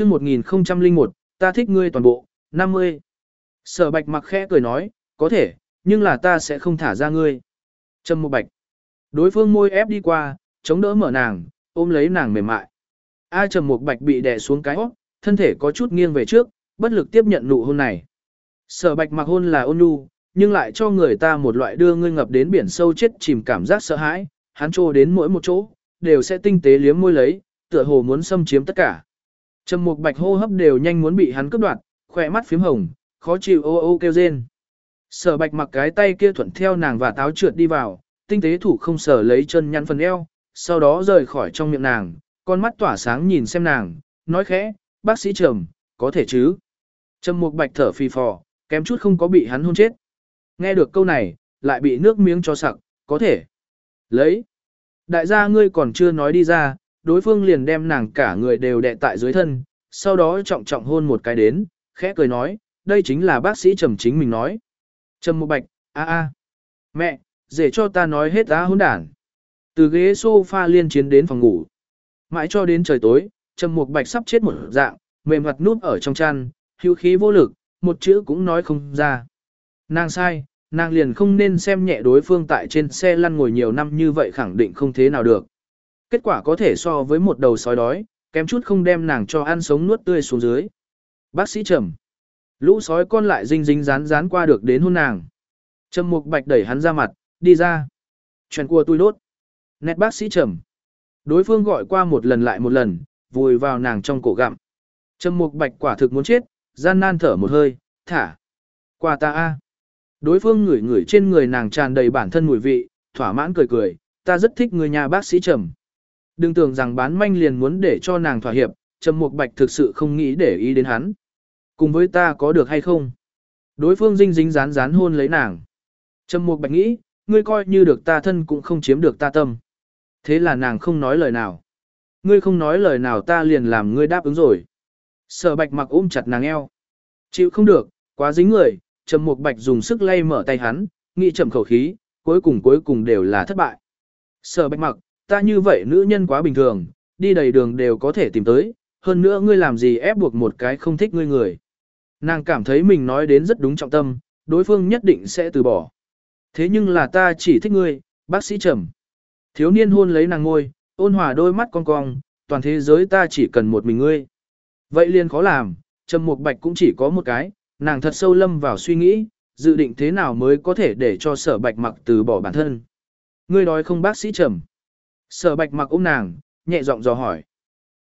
chương 1001, ta thích ngươi toàn bộ, 50. Sở bạch mặc khẽ cười nói, có thể, nhưng là ta sẽ không thả ra ngươi. Trầm một bạch. Đối phương môi ép đi qua, chống đỡ mở nàng, ôm lấy nàng mềm mại. A trầm một bạch bị đè xuống cái hót, thân thể có chút nghiêng về trước, bất lực tiếp nhận nụ hôn này. Sở bạch mặc hôn là ôn nhu, nhưng lại cho người ta một loại đưa ngươi ngập đến biển sâu chết chìm cảm giác sợ hãi, hắn trô đến mỗi một chỗ, đều sẽ tinh tế liếm môi lấy, tựa hồ muốn xâm chiếm tất cả. Trầm mục bạch hô hấp đều nhanh muốn bị hắn cướp đoạt, khỏe mắt phím hồng, khó chịu ô ô kêu rên. Sở bạch mặc cái tay kia thuận theo nàng và táo trượt đi vào, tinh tế thủ không sở lấy chân nhăn phần eo, sau đó rời khỏi trong miệng nàng, con mắt tỏa sáng nhìn xem nàng, nói khẽ, bác sĩ trầm, có thể chứ. Trầm mục bạch thở phì phò, kém chút không có bị hắn hôn chết. Nghe được câu này, lại bị nước miếng cho sặc, có thể. Lấy. Đại gia ngươi còn chưa nói đi ra, đối phương liền đem nàng cả người đều đè tại dưới thân, sau đó trọng trọng hôn một cái đến, khẽ cười nói, đây chính là bác sĩ Trầm chính mình nói. Trầm một bạch, a a, mẹ, để cho ta nói hết á hỗn đản. Từ ghế sofa liên chiến đến phòng ngủ. Mãi cho đến trời tối, Trầm một bạch sắp chết một dạng, mềm mặt nút ở trong chăn, hữu khí vô lực, một chữ cũng nói không ra. Nàng sai, nàng liền không nên xem nhẹ đối phương tại trên xe lăn ngồi nhiều năm như vậy khẳng định không thế nào được. Kết quả có thể so với một đầu sói đói, kém chút không đem nàng cho ăn sống nuốt tươi xuống dưới. Bác sĩ Trầm. Lũ sói con lại dinh dính rán rán qua được đến hôn nàng. Trầm Mục Bạch đẩy hắn ra mặt, đi ra. Chuyện của tôi đốt. Nét bác sĩ Trầm. Đối phương gọi qua một lần lại một lần, vùi vào nàng trong cổ gặm. Trầm Mục Bạch quả thực muốn chết, gian nan thở một hơi, thả. Qua ta a. Đối phương ngửi ngửi trên người nàng tràn đầy bản thân mùi vị, thỏa mãn cười cười, ta rất thích người nhà bác sĩ Trầm. Đừng tưởng rằng bán manh liền muốn để cho nàng thỏa hiệp, Trầm Mục Bạch thực sự không nghĩ để ý đến hắn. Cùng với ta có được hay không? Đối phương dinh dính dán dán hôn lấy nàng. Trầm Mục Bạch nghĩ, ngươi coi như được ta thân cũng không chiếm được ta tâm. Thế là nàng không nói lời nào. Ngươi không nói lời nào ta liền làm ngươi đáp ứng rồi. Sở Bạch mặc ôm chặt nàng eo. Chịu không được, quá dính người, Trầm Mục Bạch dùng sức lay mở tay hắn, nghĩ chậm khẩu khí, cuối cùng cuối cùng đều là thất bại. Sở Bạch mặc, ta như vậy nữ nhân quá bình thường, đi đầy đường đều có thể tìm tới, hơn nữa ngươi làm gì ép buộc một cái không thích ngươi người. Nàng cảm thấy mình nói đến rất đúng trọng tâm, đối phương nhất định sẽ từ bỏ. Thế nhưng là ta chỉ thích ngươi, bác sĩ trầm. Thiếu niên hôn lấy nàng ngôi, ôn hòa đôi mắt con cong, toàn thế giới ta chỉ cần một mình ngươi. Vậy liền khó làm, trầm một bạch cũng chỉ có một cái, nàng thật sâu lâm vào suy nghĩ, dự định thế nào mới có thể để cho sở bạch mặc từ bỏ bản thân. Ngươi nói không bác sĩ trầm. Sở bạch mặc ôm nàng, nhẹ giọng dò hỏi.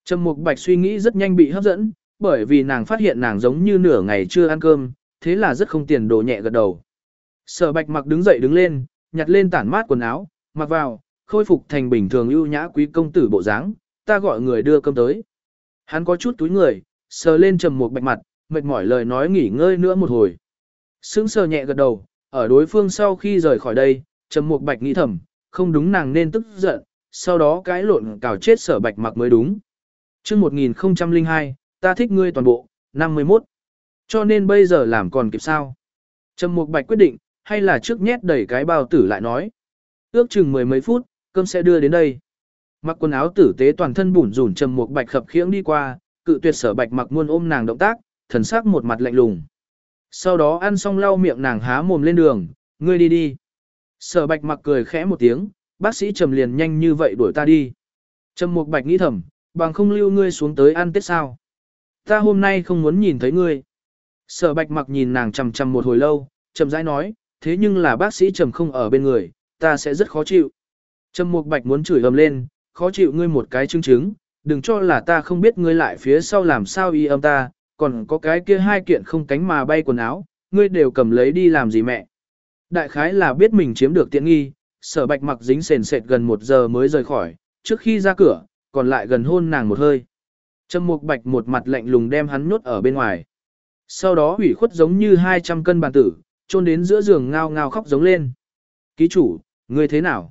Trầm mục bạch suy nghĩ rất nhanh bị hấp dẫn, bởi vì nàng phát hiện nàng giống như nửa ngày chưa ăn cơm, thế là rất không tiền đồ nhẹ gật đầu. Sở bạch mặc đứng dậy đứng lên, nhặt lên tản mát quần áo, mặc vào, khôi phục thành bình thường ưu nhã quý công tử bộ dáng, ta gọi người đưa cơm tới. Hắn có chút túi người, sờ lên trầm một bạch mặt, mệt mỏi lời nói nghỉ ngơi nữa một hồi. Sững sờ nhẹ gật đầu, ở đối phương sau khi rời khỏi đây, trầm một bạch nghĩ thầm, không đúng nàng nên tức giận, sau đó cái lộn cào chết sở bạch mặc mới đúng. chương 1002, ta thích ngươi toàn bộ, 51. Cho nên bây giờ làm còn kịp sao? Trầm Mục Bạch quyết định, hay là trước nhét đẩy cái bao tử lại nói. Ước chừng mười mấy phút, cơm sẽ đưa đến đây. Mặc quần áo tử tế toàn thân bủn rủn Trầm Mục Bạch khập khiễng đi qua, cự tuyệt sở bạch mặc muôn ôm nàng động tác, thần sắc một mặt lạnh lùng. Sau đó ăn xong lau miệng nàng há mồm lên đường, ngươi đi đi. Sở bạch mặc cười khẽ một tiếng, bác sĩ Trầm liền nhanh như vậy đuổi ta đi. Trầm Mục Bạch nghĩ thầm, bằng không lưu ngươi xuống tới ăn tết sao. Ta hôm nay không muốn nhìn thấy ngươi. Sở bạch mặc nhìn nàng chầm chầm một hồi lâu, chậm rãi nói, thế nhưng là bác sĩ trầm không ở bên người, ta sẽ rất khó chịu. Trầm mục bạch muốn chửi ầm lên, khó chịu ngươi một cái chứng chứng, đừng cho là ta không biết ngươi lại phía sau làm sao y âm ta, còn có cái kia hai kiện không cánh mà bay quần áo, ngươi đều cầm lấy đi làm gì mẹ. Đại khái là biết mình chiếm được tiện nghi, sở bạch mặc dính sền sệt gần một giờ mới rời khỏi, trước khi ra cửa, còn lại gần hôn nàng một hơi. Trầm Mục Bạch một mặt lạnh lùng đem hắn nhốt ở bên ngoài. Sau đó hủy khuất giống như 200 cân bàn tử, trôn đến giữa giường ngao ngao khóc giống lên. Ký chủ, ngươi thế nào?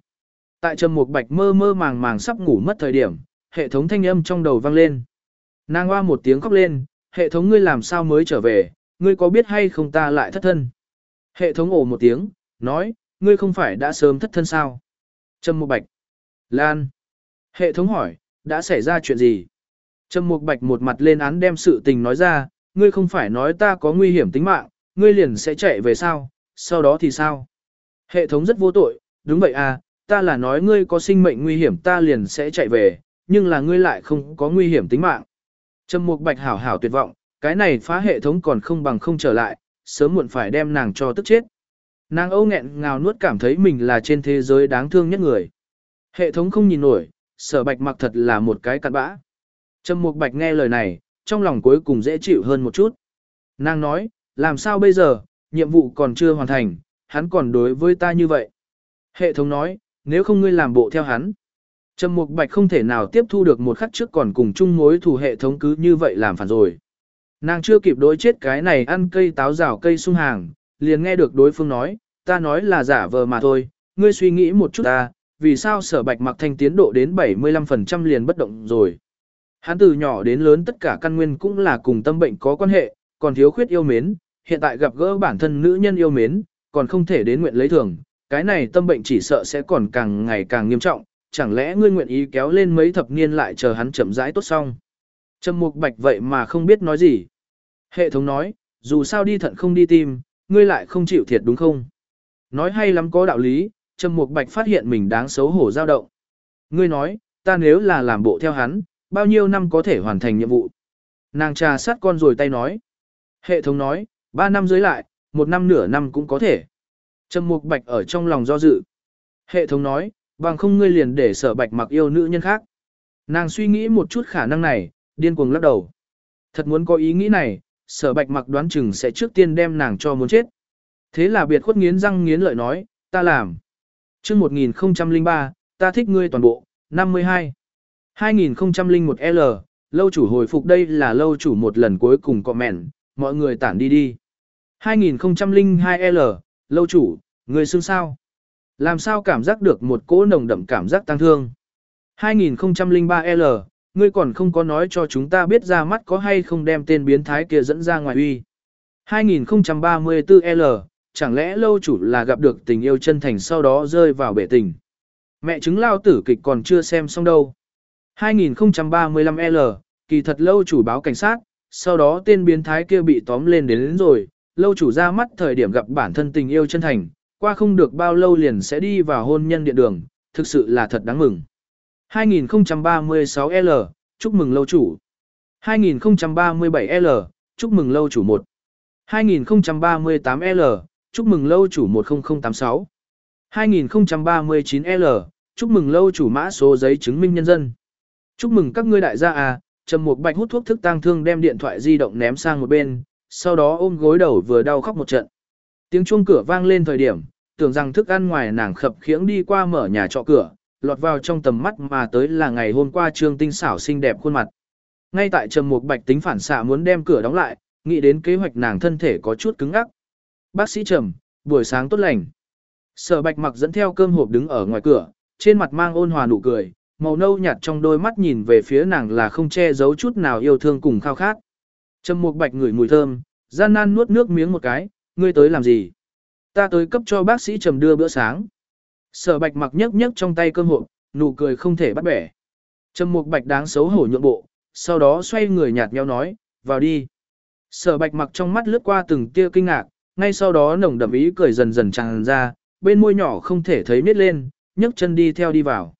Tại Trầm Mục Bạch mơ mơ màng màng sắp ngủ mất thời điểm, hệ thống thanh âm trong đầu vang lên. Nàng hoa một tiếng khóc lên, hệ thống ngươi làm sao mới trở về, ngươi có biết hay không ta lại thất thân? Hệ thống ổ một tiếng, nói, ngươi không phải đã sớm thất thân sao? Trâm Mục Bạch. Lan. Hệ thống hỏi, đã xảy ra chuyện gì? Trâm Mục Bạch một mặt lên án đem sự tình nói ra, ngươi không phải nói ta có nguy hiểm tính mạng, ngươi liền sẽ chạy về sao, sau đó thì sao? Hệ thống rất vô tội, đúng vậy à, ta là nói ngươi có sinh mệnh nguy hiểm ta liền sẽ chạy về, nhưng là ngươi lại không có nguy hiểm tính mạng. Trâm Mục Bạch hảo hảo tuyệt vọng, cái này phá hệ thống còn không bằng không trở lại, sớm muộn phải đem nàng cho tức chết. Nàng âu nghẹn ngào nuốt cảm thấy mình là trên thế giới đáng thương nhất người. Hệ thống không nhìn nổi, sở bạch mặc thật là một cái cặn bã. Trầm Mục Bạch nghe lời này, trong lòng cuối cùng dễ chịu hơn một chút. Nàng nói, làm sao bây giờ, nhiệm vụ còn chưa hoàn thành, hắn còn đối với ta như vậy. Hệ thống nói, nếu không ngươi làm bộ theo hắn. Trầm Mục Bạch không thể nào tiếp thu được một khắc trước còn cùng chung mối thù hệ thống cứ như vậy làm phản rồi. Nàng chưa kịp đối chết cái này ăn cây táo rào cây sung hàng, liền nghe được đối phương nói, ta nói là giả vờ mà thôi, ngươi suy nghĩ một chút ta, vì sao sở bạch mặc thanh tiến độ đến 75% liền bất động rồi. Hắn từ nhỏ đến lớn tất cả căn nguyên cũng là cùng tâm bệnh có quan hệ, còn thiếu khuyết yêu mến, hiện tại gặp gỡ bản thân nữ nhân yêu mến, còn không thể đến nguyện lấy thường, cái này tâm bệnh chỉ sợ sẽ còn càng ngày càng nghiêm trọng, chẳng lẽ ngươi nguyện ý kéo lên mấy thập niên lại chờ hắn chậm rãi tốt xong. Trầm mục bạch vậy mà không biết nói gì. Hệ thống nói, dù sao đi thận không đi tim, ngươi lại không chịu thiệt đúng không? Nói hay lắm có đạo lý, Trầm mục bạch phát hiện mình đáng xấu hổ dao động. Ngươi nói, ta nếu là làm bộ theo hắn, bao nhiêu năm có thể hoàn thành nhiệm vụ? Nàng trà sát con rồi tay nói. Hệ thống nói, ba năm dưới lại, một năm nửa năm cũng có thể. Trầm mục bạch ở trong lòng do dự. Hệ thống nói, bằng không ngươi liền để sở bạch mặc yêu nữ nhân khác. Nàng suy nghĩ một chút khả năng này, điên cuồng lắc đầu. Thật muốn có ý nghĩ này, sở bạch mặc đoán chừng sẽ trước tiên đem nàng cho muốn chết. Thế là biệt khuất nghiến răng nghiến lợi nói, ta làm. chương 1003, ta thích ngươi toàn bộ, 52. 2001L, lâu chủ hồi phục đây là lâu chủ một lần cuối cùng comment, mọi người tản đi đi. 2002L, lâu chủ, người xưng sao? Làm sao cảm giác được một cỗ nồng đậm cảm giác tăng thương? 2003L, ngươi còn không có nói cho chúng ta biết ra mắt có hay không đem tên biến thái kia dẫn ra ngoài uy. 2034L, chẳng lẽ lâu chủ là gặp được tình yêu chân thành sau đó rơi vào bể tình. Mẹ chứng lao tử kịch còn chưa xem xong đâu. 2035L, kỳ thật lâu chủ báo cảnh sát, sau đó tên biến thái kia bị tóm lên đến, đến rồi, lâu chủ ra mắt thời điểm gặp bản thân tình yêu chân thành, qua không được bao lâu liền sẽ đi vào hôn nhân điện đường, thực sự là thật đáng mừng. 2036L, chúc mừng lâu chủ. 2037L, chúc mừng lâu chủ 1. 2038L, chúc mừng lâu chủ 10086. 2039L, chúc mừng lâu chủ mã số giấy chứng minh nhân dân. Chúc mừng các ngươi đại gia à, Trầm Mục Bạch hút thuốc thức tang thương đem điện thoại di động ném sang một bên, sau đó ôm gối đầu vừa đau khóc một trận. Tiếng chuông cửa vang lên thời điểm, tưởng rằng thức ăn ngoài nàng khập khiễng đi qua mở nhà trọ cửa, lọt vào trong tầm mắt mà tới là ngày hôm qua Trương Tinh xảo xinh đẹp khuôn mặt. Ngay tại Trầm Mục Bạch tính phản xạ muốn đem cửa đóng lại, nghĩ đến kế hoạch nàng thân thể có chút cứng ngắc. Bác sĩ Trầm, buổi sáng tốt lành. Sở Bạch mặc dẫn theo cơm hộp đứng ở ngoài cửa, trên mặt mang ôn hòa nụ cười, màu nâu nhạt trong đôi mắt nhìn về phía nàng là không che giấu chút nào yêu thương cùng khao khát. Trầm Mục Bạch ngửi mùi thơm, gian nan nuốt nước miếng một cái, ngươi tới làm gì? Ta tới cấp cho bác sĩ Trầm đưa bữa sáng. Sở Bạch mặc nhấc nhấc trong tay cơm hộp, nụ cười không thể bắt bẻ. Trầm Mục Bạch đáng xấu hổ nhượng bộ, sau đó xoay người nhạt nhau nói, vào đi. Sở Bạch mặc trong mắt lướt qua từng tia kinh ngạc, ngay sau đó nồng đậm ý cười dần dần tràn ra, bên môi nhỏ không thể thấy nít lên, nhấc chân đi theo đi vào.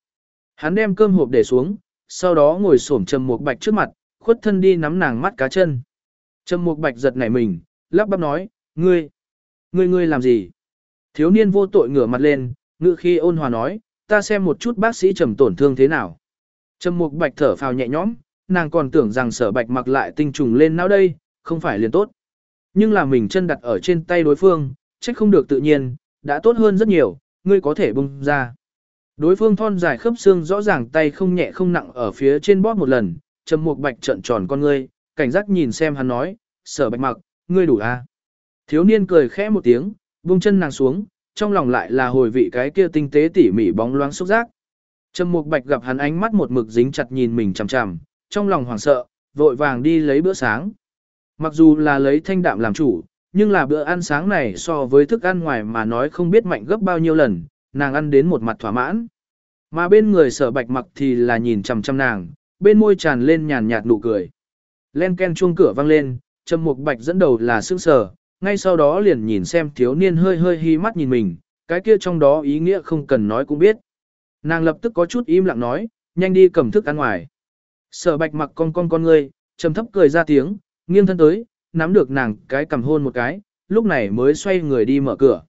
Hắn đem cơm hộp để xuống, sau đó ngồi xổm Trầm Mục Bạch trước mặt, khuất thân đi nắm nàng mắt cá chân. Trầm Mục Bạch giật nảy mình, lắp bắp nói, ngươi, ngươi ngươi làm gì? Thiếu niên vô tội ngửa mặt lên, Ngự khi ôn hòa nói, ta xem một chút bác sĩ trầm tổn thương thế nào. Trầm Mục Bạch thở phào nhẹ nhõm, nàng còn tưởng rằng Sở Bạch mặc lại tinh trùng lên não đây, không phải liền tốt. Nhưng là mình chân đặt ở trên tay đối phương, trách không được tự nhiên, đã tốt hơn rất nhiều, ngươi có thể bung ra. Đối phương thon dài khớp xương rõ ràng tay không nhẹ không nặng ở phía trên bóp một lần, Trầm Mục Bạch trợn tròn con ngươi, cảnh giác nhìn xem hắn nói, "Sở Bạch Mặc, ngươi đủ? À? Thiếu niên cười khẽ một tiếng, buông chân nàng xuống, trong lòng lại là hồi vị cái kia tinh tế tỉ mỉ bóng loáng xúc giác. Trầm Mục Bạch gặp hắn ánh mắt một mực dính chặt nhìn mình chằm chằm, trong lòng hoảng sợ, vội vàng đi lấy bữa sáng. Mặc dù là lấy thanh đạm làm chủ, nhưng là bữa ăn sáng này so với thức ăn ngoài mà nói không biết mạnh gấp bao nhiêu lần, nàng ăn đến một mặt thỏa mãn. Mà bên người sở bạch mặc thì là nhìn chằm chằm nàng, bên môi tràn lên nhàn nhạt nụ cười. Len ken chuông cửa vang lên, Trầm Mục Bạch dẫn đầu là sững sờ, ngay sau đó liền nhìn xem thiếu niên hơi hơi hi mắt nhìn mình, cái kia trong đó ý nghĩa không cần nói cũng biết. Nàng lập tức có chút im lặng nói, nhanh đi cầm thức ăn ngoài. Sở Bạch mặc con con con ngươi, trầm thấp cười ra tiếng, nghiêng thân tới, nắm được nàng cái cầm hôn một cái, lúc này mới xoay người đi mở cửa.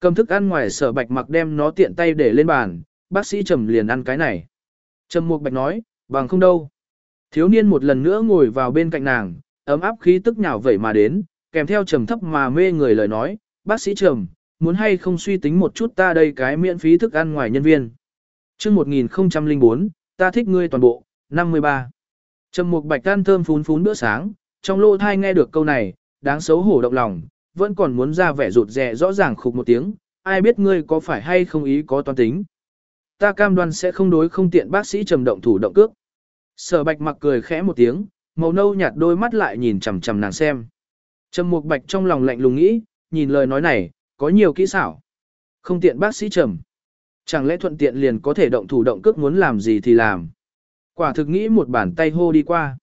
Cầm thức ăn ngoài sở bạch mặc đem nó tiện tay để lên bàn, bác sĩ trầm liền ăn cái này. Trầm mục bạch nói, bằng không đâu. Thiếu niên một lần nữa ngồi vào bên cạnh nàng, ấm áp khí tức nhào vẩy mà đến, kèm theo trầm thấp mà mê người lời nói, bác sĩ trầm, muốn hay không suy tính một chút ta đây cái miễn phí thức ăn ngoài nhân viên. Trước 1004, ta thích ngươi toàn bộ, 53. Trầm mục bạch tan thơm phún phún bữa sáng, trong lô thai nghe được câu này, đáng xấu hổ động lòng, vẫn còn muốn ra vẻ rụt rè rõ ràng khục một tiếng, ai biết ngươi có phải hay không ý có toán tính. Ta cam đoan sẽ không đối không tiện bác sĩ trầm động thủ động cước. Sở bạch mặc cười khẽ một tiếng, màu nâu nhạt đôi mắt lại nhìn chằm chằm nàng xem. Trầm mục bạch trong lòng lạnh lùng nghĩ, nhìn lời nói này, có nhiều kỹ xảo. Không tiện bác sĩ trầm. Chẳng lẽ thuận tiện liền có thể động thủ động cước muốn làm gì thì làm. Quả thực nghĩ một bàn tay hô đi qua.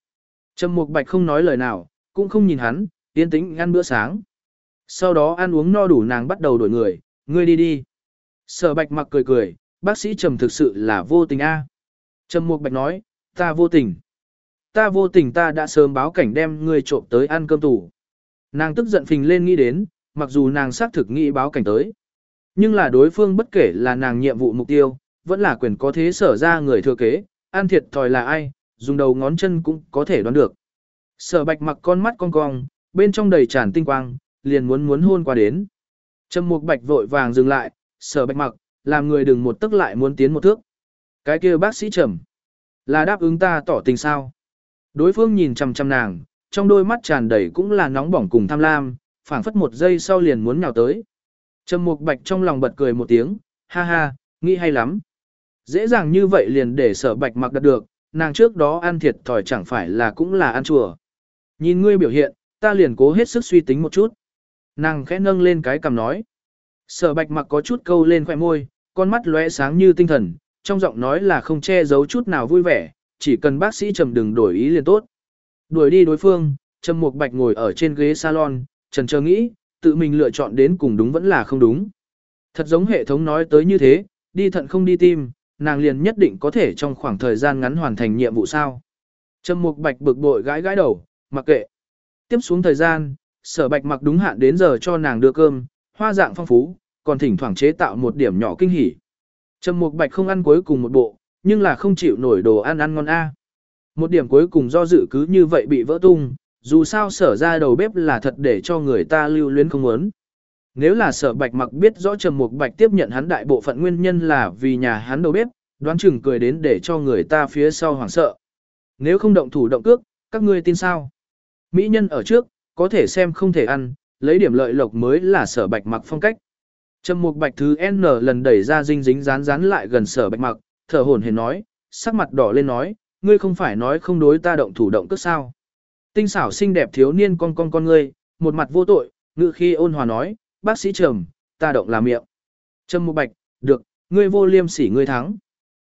Trầm mục bạch không nói lời nào, cũng không nhìn hắn, yên tĩnh ăn bữa sáng. Sau đó ăn uống no đủ nàng bắt đầu đổi người, ngươi đi đi. Sở bạch mặc cười cười, bác sĩ Trầm thực sự là vô tình a. Trầm mục bạch nói, ta vô tình. Ta vô tình ta đã sớm báo cảnh đem ngươi trộm tới ăn cơm tủ. Nàng tức giận phình lên nghĩ đến, mặc dù nàng xác thực nghĩ báo cảnh tới. Nhưng là đối phương bất kể là nàng nhiệm vụ mục tiêu, vẫn là quyền có thế sở ra người thừa kế, an thiệt thòi là ai, dùng đầu ngón chân cũng có thể đoán được. Sở bạch mặc con mắt cong cong, bên trong đầy tràn tinh quang, liền muốn muốn hôn qua đến. Trầm mục bạch vội vàng dừng lại, sở bạch mặc, làm người đừng một tức lại muốn tiến một thước. Cái kia bác sĩ trầm, là đáp ứng ta tỏ tình sao. Đối phương nhìn chằm chằm nàng, trong đôi mắt tràn đầy cũng là nóng bỏng cùng tham lam, phảng phất một giây sau liền muốn nhào tới. Trầm mục bạch trong lòng bật cười một tiếng, ha ha, nghĩ hay lắm. Dễ dàng như vậy liền để sở bạch mặc đạt được, nàng trước đó ăn thiệt thòi chẳng phải là cũng là ăn chùa. Nhìn ngươi biểu hiện, ta liền cố hết sức suy tính một chút. Nàng khẽ nâng lên cái cằm nói. Sở bạch mặc có chút câu lên khóe môi, con mắt lóe sáng như tinh thần, trong giọng nói là không che giấu chút nào vui vẻ, chỉ cần bác sĩ trầm đừng đổi ý liền tốt. Đuổi đi đối phương, Trầm Mục Bạch ngồi ở trên ghế salon, trần chờ nghĩ, tự mình lựa chọn đến cùng đúng vẫn là không đúng. Thật giống hệ thống nói tới như thế, đi thận không đi tim, nàng liền nhất định có thể trong khoảng thời gian ngắn hoàn thành nhiệm vụ sao. Trầm Mục Bạch bực bội gãi gãi đầu, mặc kệ. Tiếp xuống thời gian, sở bạch mặc đúng hạn đến giờ cho nàng đưa cơm, hoa dạng phong phú, còn thỉnh thoảng chế tạo một điểm nhỏ kinh hỉ. Trầm Mục Bạch không ăn cuối cùng một bộ, nhưng là không chịu nổi đồ ăn ăn ngon a. Một điểm cuối cùng do dự cứ như vậy bị vỡ tung, dù sao sở ra đầu bếp là thật để cho người ta lưu luyến không muốn. Nếu là sở bạch mặc biết rõ Trầm Mục Bạch tiếp nhận hắn đại bộ phận nguyên nhân là vì nhà hắn đầu bếp, đoán chừng cười đến để cho người ta phía sau hoảng sợ. Nếu không động thủ động cước, các ngươi tin sao? Mỹ nhân ở trước, có thể xem không thể ăn, lấy điểm lợi lộc mới là sở bạch mặc phong cách. Trầm mục bạch thứ N lần đẩy ra dinh dính dán dán lại gần sở bạch mặc, thở hồn hển nói, sắc mặt đỏ lên nói, ngươi không phải nói không đối ta động thủ động cước sao. Tinh xảo xinh đẹp thiếu niên con con con ngươi, một mặt vô tội, ngự khi ôn hòa nói, bác sĩ trầm, ta động là miệng. Trầm mục bạch, được, ngươi vô liêm sỉ ngươi thắng.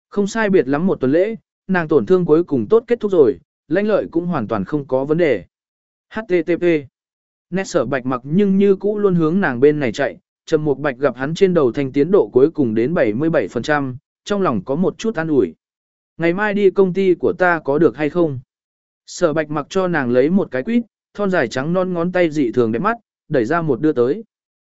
Không sai biệt lắm một tuần lễ, nàng tổn thương cuối cùng tốt kết thúc rồi, lãnh lợi cũng hoàn toàn không có vấn đề. HTTP. Nét sở bạch mặc nhưng như cũ luôn hướng nàng bên này chạy, trầm mục bạch gặp hắn trên đầu thành tiến độ cuối cùng đến 77%, trong lòng có một chút an ủi. Ngày mai đi công ty của ta có được hay không? Sở bạch mặc cho nàng lấy một cái quýt, thon dài trắng non ngón tay dị thường đẹp mắt, đẩy ra một đưa tới.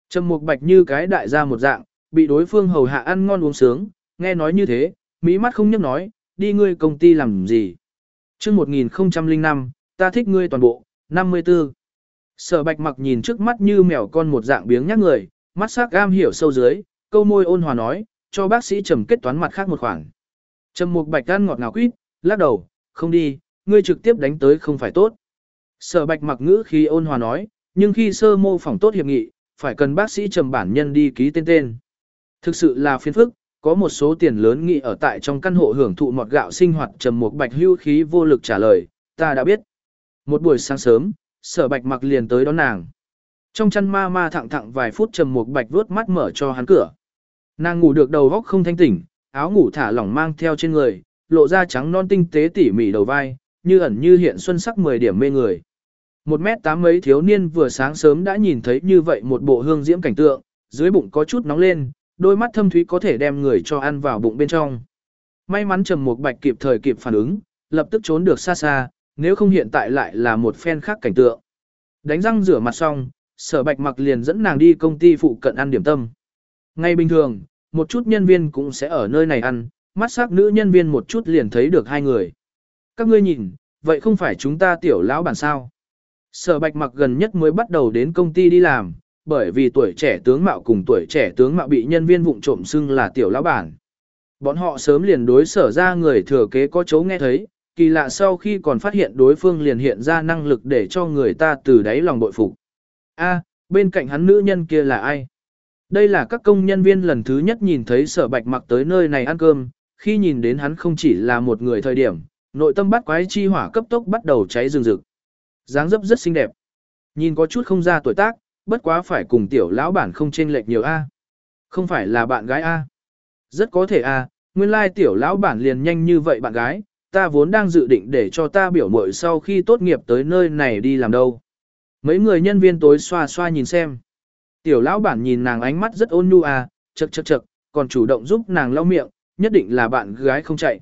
Trầm mục bạch như cái đại gia một dạng, bị đối phương hầu hạ ăn ngon uống sướng, nghe nói như thế, mỹ mắt không nhấp nói, đi ngươi công ty làm gì? Trước 1005, ta thích ngươi toàn bộ, 54. Sở bạch mặc nhìn trước mắt như mèo con một dạng biếng nhắc người, mắt sắc gam hiểu sâu dưới, câu môi ôn hòa nói, cho bác sĩ trầm kết toán mặt khác một khoản. Trầm mục bạch gan ngọt ngào quýt, lắc đầu, không đi, ngươi trực tiếp đánh tới không phải tốt. Sở bạch mặc ngữ khi ôn hòa nói, nhưng khi sơ mô phỏng tốt hiệp nghị, phải cần bác sĩ trầm bản nhân đi ký tên tên. Thực sự là phiền phức, có một số tiền lớn nghị ở tại trong căn hộ hưởng thụ mọt gạo sinh hoạt trầm mục bạch hưu khí vô lực trả lời, ta đã biết. Một buổi sáng sớm, sở bạch mặc liền tới đón nàng. Trong chăn ma ma thẳng thẳng vài phút trầm Mục bạch vuốt mắt mở cho hắn cửa. Nàng ngủ được đầu góc không thanh tỉnh, áo ngủ thả lỏng mang theo trên người, lộ ra trắng non tinh tế tỉ mỉ đầu vai, như ẩn như hiện xuân sắc 10 điểm mê người. Một mét tám mấy thiếu niên vừa sáng sớm đã nhìn thấy như vậy một bộ hương diễm cảnh tượng, dưới bụng có chút nóng lên, đôi mắt thâm thúy có thể đem người cho ăn vào bụng bên trong. May mắn Trầm Mục Bạch kịp thời kịp phản ứng, lập tức trốn được xa xa, nếu không hiện tại lại là một phen khác cảnh tượng. Đánh răng rửa mặt xong, Sở Bạch Mặc liền dẫn nàng đi công ty phụ cận ăn điểm tâm. Ngay bình thường, một chút nhân viên cũng sẽ ở nơi này ăn, mắt sắc nữ nhân viên một chút liền thấy được hai người. Các ngươi nhìn, vậy không phải chúng ta tiểu lão bản sao? Sở Bạch Mặc gần nhất mới bắt đầu đến công ty đi làm, bởi vì tuổi trẻ tướng mạo cùng tuổi trẻ tướng mạo bị nhân viên vụng trộm xưng là tiểu lão bản. Bọn họ sớm liền đối sở ra người thừa kế có chấu nghe thấy, kỳ lạ sau khi còn phát hiện đối phương liền hiện ra năng lực để cho người ta từ đáy lòng bội phục. A, bên cạnh hắn nữ nhân kia là ai? Đây là các công nhân viên lần thứ nhất nhìn thấy sở bạch mặc tới nơi này ăn cơm, khi nhìn đến hắn không chỉ là một người thời điểm, nội tâm bắt quái chi hỏa cấp tốc bắt đầu cháy rừng rực. dáng dấp rất xinh đẹp. Nhìn có chút không ra tuổi tác, bất quá phải cùng tiểu lão bản không chênh lệch nhiều a. Không phải là bạn gái a. Rất có thể a, nguyên lai tiểu lão bản liền nhanh như vậy bạn gái, ta vốn đang dự định để cho ta biểu muội sau khi tốt nghiệp tới nơi này đi làm đâu. Mấy người nhân viên tối xoa xoa nhìn xem. Tiểu lão bản nhìn nàng ánh mắt rất ôn nhu à, chậc chậc chậc, còn chủ động giúp nàng lau miệng, nhất định là bạn gái không chạy.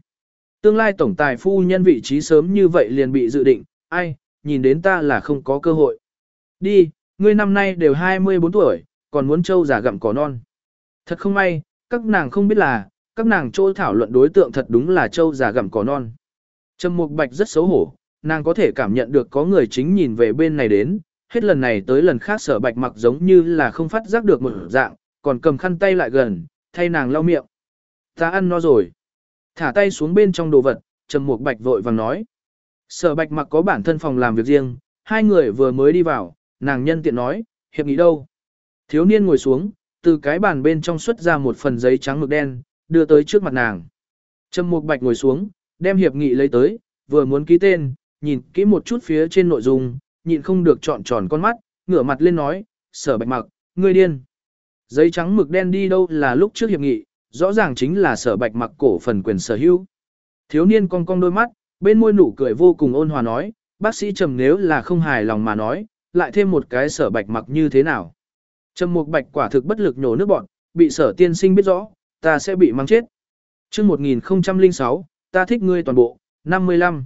Tương lai tổng tài phu nhân vị trí sớm như vậy liền bị dự định, ai, nhìn đến ta là không có cơ hội. Đi, ngươi năm nay đều 24 tuổi, còn muốn trâu giả gặm cỏ non. Thật không may, các nàng không biết là, các nàng chỗ thảo luận đối tượng thật đúng là trâu già gặm cỏ non. Trầm Mục Bạch rất xấu hổ, nàng có thể cảm nhận được có người chính nhìn về bên này đến, hết lần này tới lần khác sở bạch mặc giống như là không phát giác được một dạng, còn cầm khăn tay lại gần, thay nàng lau miệng. Ta ăn no rồi. Thả tay xuống bên trong đồ vật, Trầm Mục Bạch vội vàng nói. Sở bạch mặc có bản thân phòng làm việc riêng, hai người vừa mới đi vào, nàng nhân tiện nói, hiệp nghị đâu. Thiếu niên ngồi xuống, từ cái bàn bên trong xuất ra một phần giấy trắng mực đen, đưa tới trước mặt nàng. Trầm Mục Bạch ngồi xuống, đem hiệp nghị lấy tới, vừa muốn ký tên, nhìn kỹ một chút phía trên nội dung, nhịn không được trọn tròn con mắt, ngửa mặt lên nói, sở bạch mặc, ngươi điên. Giấy trắng mực đen đi đâu là lúc trước hiệp nghị, rõ ràng chính là sở bạch mặc cổ phần quyền sở hữu. Thiếu niên cong cong đôi mắt, bên môi nụ cười vô cùng ôn hòa nói, bác sĩ trầm nếu là không hài lòng mà nói, lại thêm một cái sở bạch mặc như thế nào. Trầm mục bạch quả thực bất lực nhổ nước bọn, bị sở tiên sinh biết rõ, ta sẽ bị mang chết. chương 1006, ta thích ngươi toàn bộ, 55.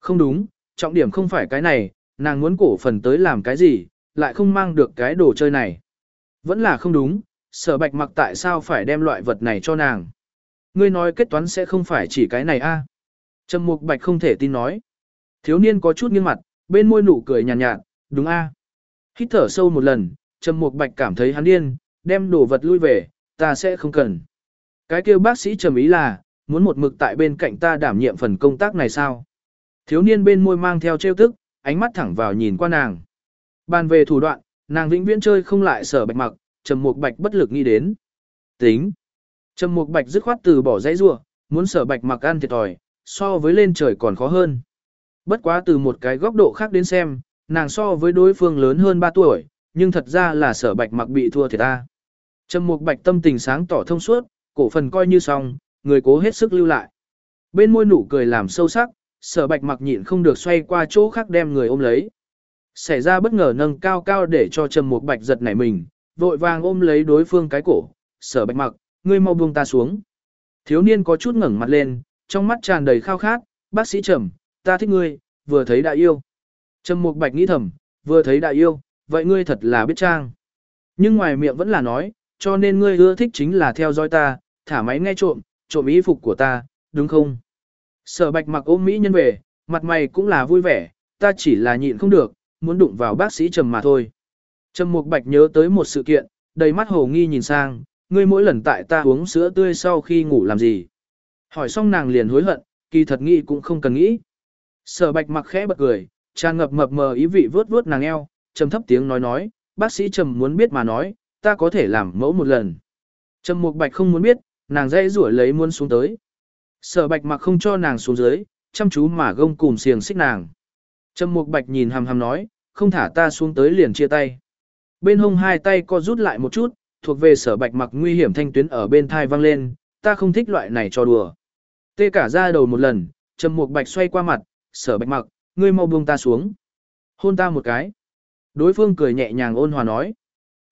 Không đúng, trọng điểm không phải cái này, nàng muốn cổ phần tới làm cái gì, lại không mang được cái đồ chơi này. Vẫn là không đúng, sở bạch mặc tại sao phải đem loại vật này cho nàng. Ngươi nói kết toán sẽ không phải chỉ cái này a à? Trầm mục bạch không thể tin nói. Thiếu niên có chút nghiêng mặt, bên môi nụ cười nhàn nhạt, nhạt, đúng a Hít thở sâu một lần, Trầm mục bạch cảm thấy hắn điên, đem đồ vật lui về, ta sẽ không cần. Cái kêu bác sĩ trầm ý là, muốn một mực tại bên cạnh ta đảm nhiệm phần công tác này sao? Thiếu niên bên môi mang theo trêu tức, ánh mắt thẳng vào nhìn qua nàng. Bàn về thủ đoạn, nàng vĩnh viễn chơi không lại sở bạch mặc, trầm mục bạch bất lực nghĩ đến. Tính. Trầm mục bạch dứt khoát từ bỏ dãy rua, muốn sở bạch mặc ăn thiệt thòi, so với lên trời còn khó hơn. Bất quá từ một cái góc độ khác đến xem, nàng so với đối phương lớn hơn 3 tuổi, nhưng thật ra là sở bạch mặc bị thua thiệt ta. Trầm mục bạch tâm tình sáng tỏ thông suốt, cổ phần coi như xong, người cố hết sức lưu lại. Bên môi nụ cười làm sâu sắc, sở bạch mặc nhịn không được xoay qua chỗ khác đem người ôm lấy. Xảy ra bất ngờ nâng cao cao để cho trầm một bạch giật nảy mình, vội vàng ôm lấy đối phương cái cổ, sở bạch mặc, ngươi mau buông ta xuống. Thiếu niên có chút ngẩng mặt lên, trong mắt tràn đầy khao khát, bác sĩ trầm, ta thích ngươi, vừa thấy đã yêu. Trầm Mục Bạch nghĩ thầm, vừa thấy đại yêu, vậy ngươi thật là biết trang. Nhưng ngoài miệng vẫn là nói, cho nên ngươi ưa thích chính là theo dõi ta, thả máy nghe trộm, trộm ý phục của ta, đúng không? Sở bạch mặc ôm Mỹ nhân về, mặt mày cũng là vui vẻ, ta chỉ là nhịn không được, muốn đụng vào bác sĩ Trầm mà thôi. Trầm Mục Bạch nhớ tới một sự kiện, đầy mắt hồ nghi nhìn sang, ngươi mỗi lần tại ta uống sữa tươi sau khi ngủ làm gì? Hỏi xong nàng liền hối hận, kỳ thật nghĩ cũng không cần nghĩ. Sở Bạch mặc khẽ bật cười, tràn ngập mập mờ ý vị vớt vớt nàng eo, trầm thấp tiếng nói nói, bác sĩ Trầm muốn biết mà nói, ta có thể làm mẫu một lần. Trầm Mục Bạch không muốn biết, nàng dây rủi lấy muốn xuống tới. Sở bạch mặc không cho nàng xuống dưới, chăm chú mà gông cùm xiềng xích nàng. Trầm mục bạch nhìn hầm hầm nói, không thả ta xuống tới liền chia tay. Bên hông hai tay co rút lại một chút, thuộc về sở bạch mặc nguy hiểm thanh tuyến ở bên thai vang lên, ta không thích loại này cho đùa. Tê cả ra đầu một lần, Trầm Mục Bạch xoay qua mặt, sở bạch mặc, ngươi mau buông ta xuống. Hôn ta một cái. Đối phương cười nhẹ nhàng ôn hòa nói.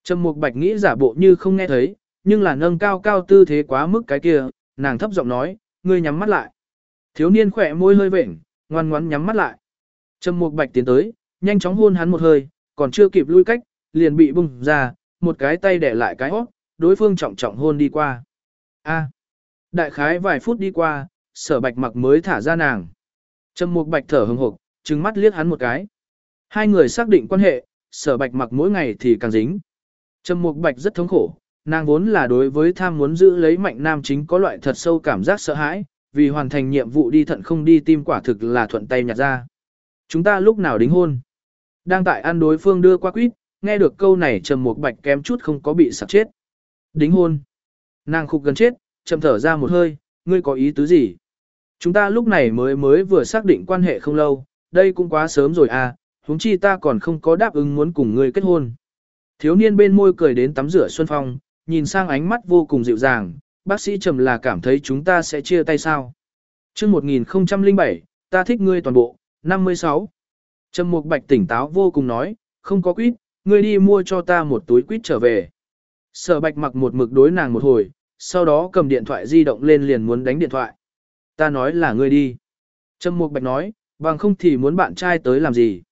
Trầm Mục Bạch nghĩ giả bộ như không nghe thấy, nhưng là nâng cao cao tư thế quá mức cái kia, nàng thấp giọng nói, ngươi nhắm mắt lại. Thiếu niên khỏe môi hơi vệnh, ngoan ngoãn nhắm mắt lại. Trầm Mục Bạch tiến tới, nhanh chóng hôn hắn một hơi, còn chưa kịp lui cách, liền bị bung ra, một cái tay đè lại cái hót, đối phương trọng trọng hôn đi qua. A. Đại khái vài phút đi qua, Sở Bạch Mặc mới thả ra nàng. Trầm Mục Bạch thở hừng hực, trừng mắt liếc hắn một cái. Hai người xác định quan hệ, Sở Bạch Mặc mỗi ngày thì càng dính. Trầm Mục Bạch rất thống khổ, nàng vốn là đối với tham muốn giữ lấy mạnh nam chính có loại thật sâu cảm giác sợ hãi, vì hoàn thành nhiệm vụ đi thận không đi tim quả thực là thuận tay nhặt ra. Chúng ta lúc nào đính hôn? Đang tại ăn đối phương đưa qua quýt, nghe được câu này Trầm một Bạch kém chút không có bị sặc chết. Đính hôn. Nàng khục gần chết, chậm thở ra một hơi, ngươi có ý tứ gì? Chúng ta lúc này mới mới vừa xác định quan hệ không lâu, đây cũng quá sớm rồi à, huống chi ta còn không có đáp ứng muốn cùng ngươi kết hôn. Thiếu niên bên môi cười đến tắm rửa Xuân Phong, nhìn sang ánh mắt vô cùng dịu dàng, bác sĩ trầm là cảm thấy chúng ta sẽ chia tay sao. Trước 1007, ta thích ngươi toàn bộ, 56. Trầm Mục Bạch tỉnh táo vô cùng nói, không có quýt, ngươi đi mua cho ta một túi quýt trở về. Sở Bạch mặc một mực đối nàng một hồi, sau đó cầm điện thoại di động lên liền muốn đánh điện thoại. Ta nói là ngươi đi. Trầm Mục Bạch nói, bằng không thì muốn bạn trai tới làm gì.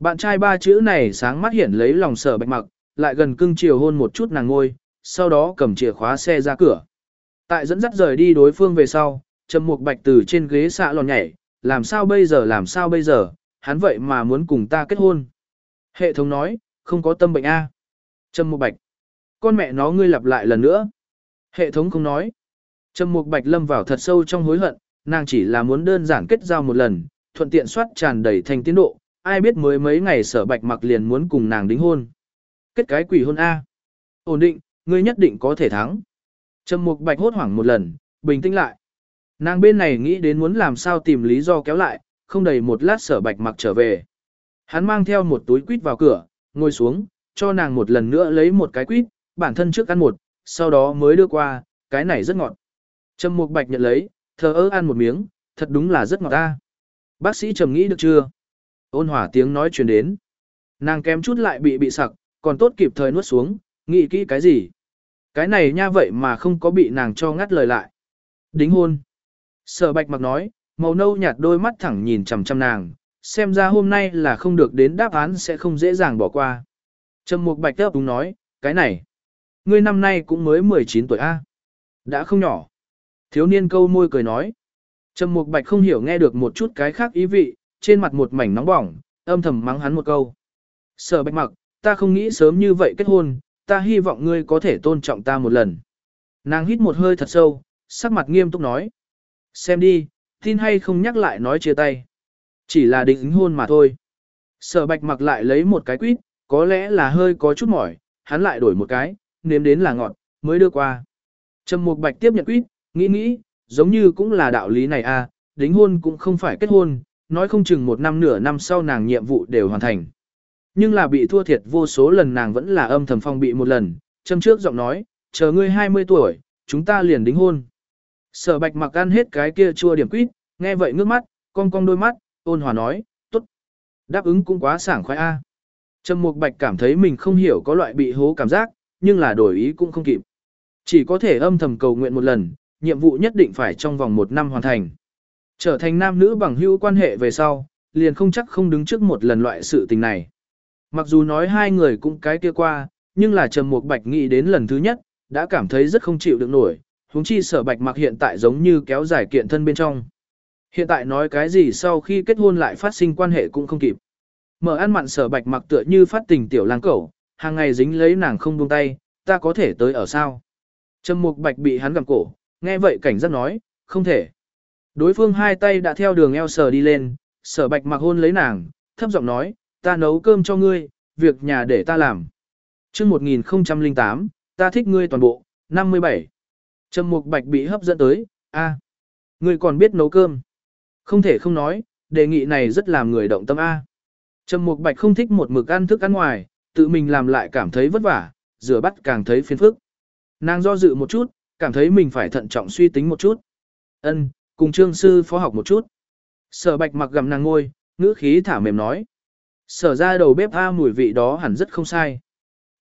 Bạn trai ba chữ này sáng mắt hiển lấy lòng sở Bạch mặc, lại gần cưng chiều hôn một chút nàng ngôi, sau đó cầm chìa khóa xe ra cửa. Tại dẫn dắt rời đi đối phương về sau, Trầm Mục Bạch từ trên ghế xạ lòn nhảy, làm sao bây giờ làm sao bây giờ, hắn vậy mà muốn cùng ta kết hôn. Hệ thống nói, không có tâm bệnh A. Trầm Mục Bạch. Con mẹ nó ngươi lặp lại lần nữa. Hệ thống không nói. Trầm Mục Bạch lâm vào thật sâu trong hối hận, nàng chỉ là muốn đơn giản kết giao một lần, thuận tiện soát tràn đầy thành tiến độ, ai biết mới mấy ngày sở bạch mặc liền muốn cùng nàng đính hôn. Kết cái quỷ hôn A. Ổn định, ngươi nhất định có thể thắng. Trầm Mục Bạch hốt hoảng một lần, bình tĩnh lại. Nàng bên này nghĩ đến muốn làm sao tìm lý do kéo lại, không đầy một lát sở bạch mặc trở về. Hắn mang theo một túi quýt vào cửa, ngồi xuống, cho nàng một lần nữa lấy một cái quýt, bản thân trước ăn một, sau đó mới đưa qua, cái này rất ngọt. Trầm Mục Bạch nhận lấy, thờ ơ ăn một miếng, thật đúng là rất ngọt ta. Bác sĩ Trầm nghĩ được chưa? Ôn hỏa tiếng nói truyền đến. Nàng kém chút lại bị bị sặc, còn tốt kịp thời nuốt xuống, nghĩ kỹ cái gì? Cái này nha vậy mà không có bị nàng cho ngắt lời lại. Đính hôn. Sở bạch mặc nói, màu nâu nhạt đôi mắt thẳng nhìn chằm chằm nàng, xem ra hôm nay là không được đến đáp án sẽ không dễ dàng bỏ qua. Trầm mục bạch tớp đúng nói, cái này. Ngươi năm nay cũng mới 19 tuổi A. Đã không nhỏ. Thiếu niên câu môi cười nói. Trầm mục bạch không hiểu nghe được một chút cái khác ý vị, trên mặt một mảnh nóng bỏng, âm thầm mắng hắn một câu. Sở bạch mặc, ta không nghĩ sớm như vậy kết hôn, ta hy vọng ngươi có thể tôn trọng ta một lần. Nàng hít một hơi thật sâu, sắc mặt nghiêm túc nói. Xem đi, tin hay không nhắc lại nói chia tay. Chỉ là định hôn mà thôi. Sở bạch mặc lại lấy một cái quýt, có lẽ là hơi có chút mỏi, hắn lại đổi một cái, nếm đến là ngọt, mới đưa qua. Trầm mục bạch tiếp nhận quýt, nghĩ nghĩ, giống như cũng là đạo lý này à, đính hôn cũng không phải kết hôn, nói không chừng một năm nửa năm sau nàng nhiệm vụ đều hoàn thành. Nhưng là bị thua thiệt vô số lần nàng vẫn là âm thầm phong bị một lần, châm trước giọng nói, chờ ngươi 20 tuổi, chúng ta liền đính hôn. Sở bạch mặc ăn hết cái kia chua điểm quýt, nghe vậy ngước mắt, cong cong đôi mắt, ôn hòa nói, tốt. Đáp ứng cũng quá sảng khoái a. Trầm mục bạch cảm thấy mình không hiểu có loại bị hố cảm giác, nhưng là đổi ý cũng không kịp. Chỉ có thể âm thầm cầu nguyện một lần, nhiệm vụ nhất định phải trong vòng một năm hoàn thành. Trở thành nam nữ bằng hữu quan hệ về sau, liền không chắc không đứng trước một lần loại sự tình này. Mặc dù nói hai người cũng cái kia qua, nhưng là Trầm Mục Bạch nghĩ đến lần thứ nhất, đã cảm thấy rất không chịu được nổi, huống chi Sở Bạch Mặc hiện tại giống như kéo dài kiện thân bên trong. Hiện tại nói cái gì sau khi kết hôn lại phát sinh quan hệ cũng không kịp. Mở ăn mặn Sở Bạch Mặc tựa như phát tình tiểu lang cẩu, hàng ngày dính lấy nàng không buông tay, ta có thể tới ở sao? Trầm Mục Bạch bị hắn gặm cổ, nghe vậy cảnh giác nói, không thể. Đối phương hai tay đã theo đường eo sờ đi lên, Sở Bạch Mặc hôn lấy nàng, thấp giọng nói, ta nấu cơm cho ngươi, việc nhà để ta làm. chương 1008, ta thích ngươi toàn bộ, 57. Trầm Mục Bạch bị hấp dẫn tới, a, ngươi còn biết nấu cơm. Không thể không nói, đề nghị này rất làm người động tâm A. Trầm Mục Bạch không thích một mực ăn thức ăn ngoài, tự mình làm lại cảm thấy vất vả, rửa bắt càng thấy phiền phức. Nàng do dự một chút, cảm thấy mình phải thận trọng suy tính một chút. Ân, Cùng trương sư phó học một chút. Sở bạch mặc gầm nàng ngôi, ngữ khí thả mềm nói. Sở ra đầu bếp A mùi vị đó hẳn rất không sai.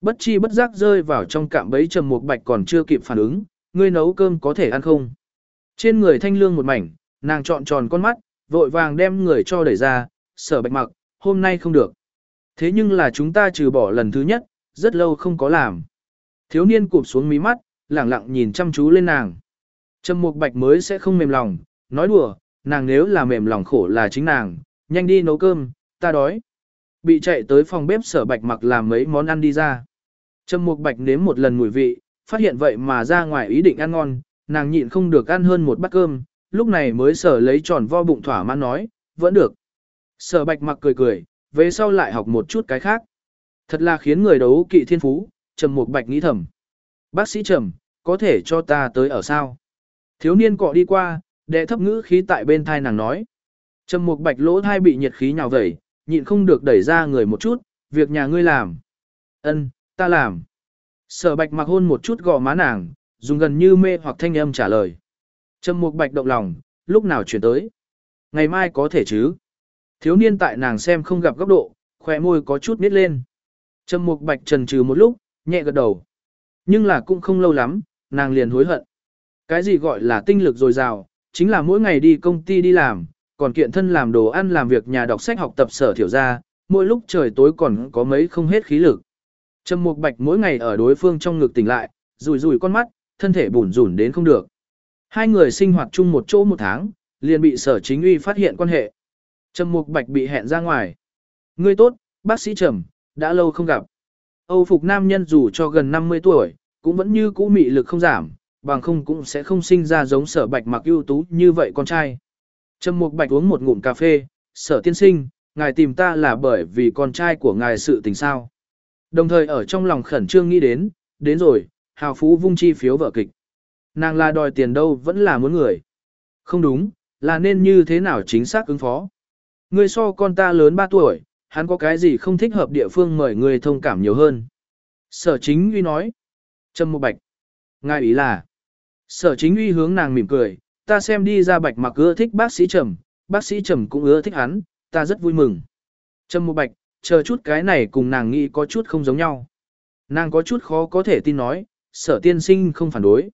Bất chi bất giác rơi vào trong cạm bẫy trầm một bạch còn chưa kịp phản ứng, ngươi nấu cơm có thể ăn không? Trên người thanh lương một mảnh, nàng trọn tròn con mắt, vội vàng đem người cho đẩy ra, sở bạch mặc, hôm nay không được. Thế nhưng là chúng ta trừ bỏ lần thứ nhất, rất lâu không có làm. Thiếu niên cụp xuống mí mắt, lẳng lặng nhìn chăm chú lên nàng. Trầm mục bạch mới sẽ không mềm lòng, nói đùa, nàng nếu là mềm lòng khổ là chính nàng, nhanh đi nấu cơm, ta đói. Bị chạy tới phòng bếp sở bạch mặc làm mấy món ăn đi ra. Trầm mục bạch nếm một lần mùi vị, phát hiện vậy mà ra ngoài ý định ăn ngon, nàng nhịn không được ăn hơn một bát cơm, lúc này mới sở lấy tròn vo bụng thỏa mãn nói, vẫn được. Sở bạch mặc cười cười, về sau lại học một chút cái khác. Thật là khiến người đấu kỵ thiên phú, trầm mục bạch nghĩ thầm. Bác sĩ trầm, có thể cho ta tới ở sao? Thiếu niên cọ đi qua, đệ thấp ngữ khí tại bên thai nàng nói. Trầm mục bạch lỗ thai bị nhiệt khí nhào vẩy, nhịn không được đẩy ra người một chút, việc nhà ngươi làm. Ân, ta làm. Sở bạch mặc hôn một chút gò má nàng, dùng gần như mê hoặc thanh âm trả lời. Trầm mục bạch động lòng, lúc nào chuyển tới. Ngày mai có thể chứ. Thiếu niên tại nàng xem không gặp góc độ, khỏe môi có chút nít lên. Trầm mục bạch trần trừ một lúc, nhẹ gật đầu. Nhưng là cũng không lâu lắm, nàng liền hối hận. Cái gì gọi là tinh lực dồi dào, chính là mỗi ngày đi công ty đi làm, còn kiện thân làm đồ ăn làm việc nhà đọc sách học tập sở thiểu ra, mỗi lúc trời tối còn có mấy không hết khí lực. Trầm Mục Bạch mỗi ngày ở đối phương trong ngực tỉnh lại, rủi rủi con mắt, thân thể bủn rủn đến không được. Hai người sinh hoạt chung một chỗ một tháng, liền bị sở chính uy phát hiện quan hệ. Trầm Mục Bạch bị hẹn ra ngoài. Ngươi tốt, bác sĩ Trầm, đã lâu không gặp. Âu phục nam nhân dù cho gần 50 tuổi, cũng vẫn như cũ mị lực không giảm, bằng không cũng sẽ không sinh ra giống sở bạch mặc ưu tú như vậy con trai. Trầm Mục Bạch uống một ngụm cà phê, sở tiên sinh, ngài tìm ta là bởi vì con trai của ngài sự tình sao. Đồng thời ở trong lòng khẩn trương nghĩ đến, đến rồi, hào phú vung chi phiếu vợ kịch. Nàng là đòi tiền đâu vẫn là muốn người. Không đúng, là nên như thế nào chính xác ứng phó. Ngươi so con ta lớn 3 tuổi, hắn có cái gì không thích hợp địa phương mời người thông cảm nhiều hơn. Sở chính uy nói. Trâm Mục bạch. Ngài ý là. Sở chính uy hướng nàng mỉm cười, ta xem đi ra bạch mặc ưa thích bác sĩ Trầm, bác sĩ Trầm cũng ưa thích hắn, ta rất vui mừng. Trầm một bạch, chờ chút cái này cùng nàng nghĩ có chút không giống nhau. Nàng có chút khó có thể tin nói, sở tiên sinh không phản đối.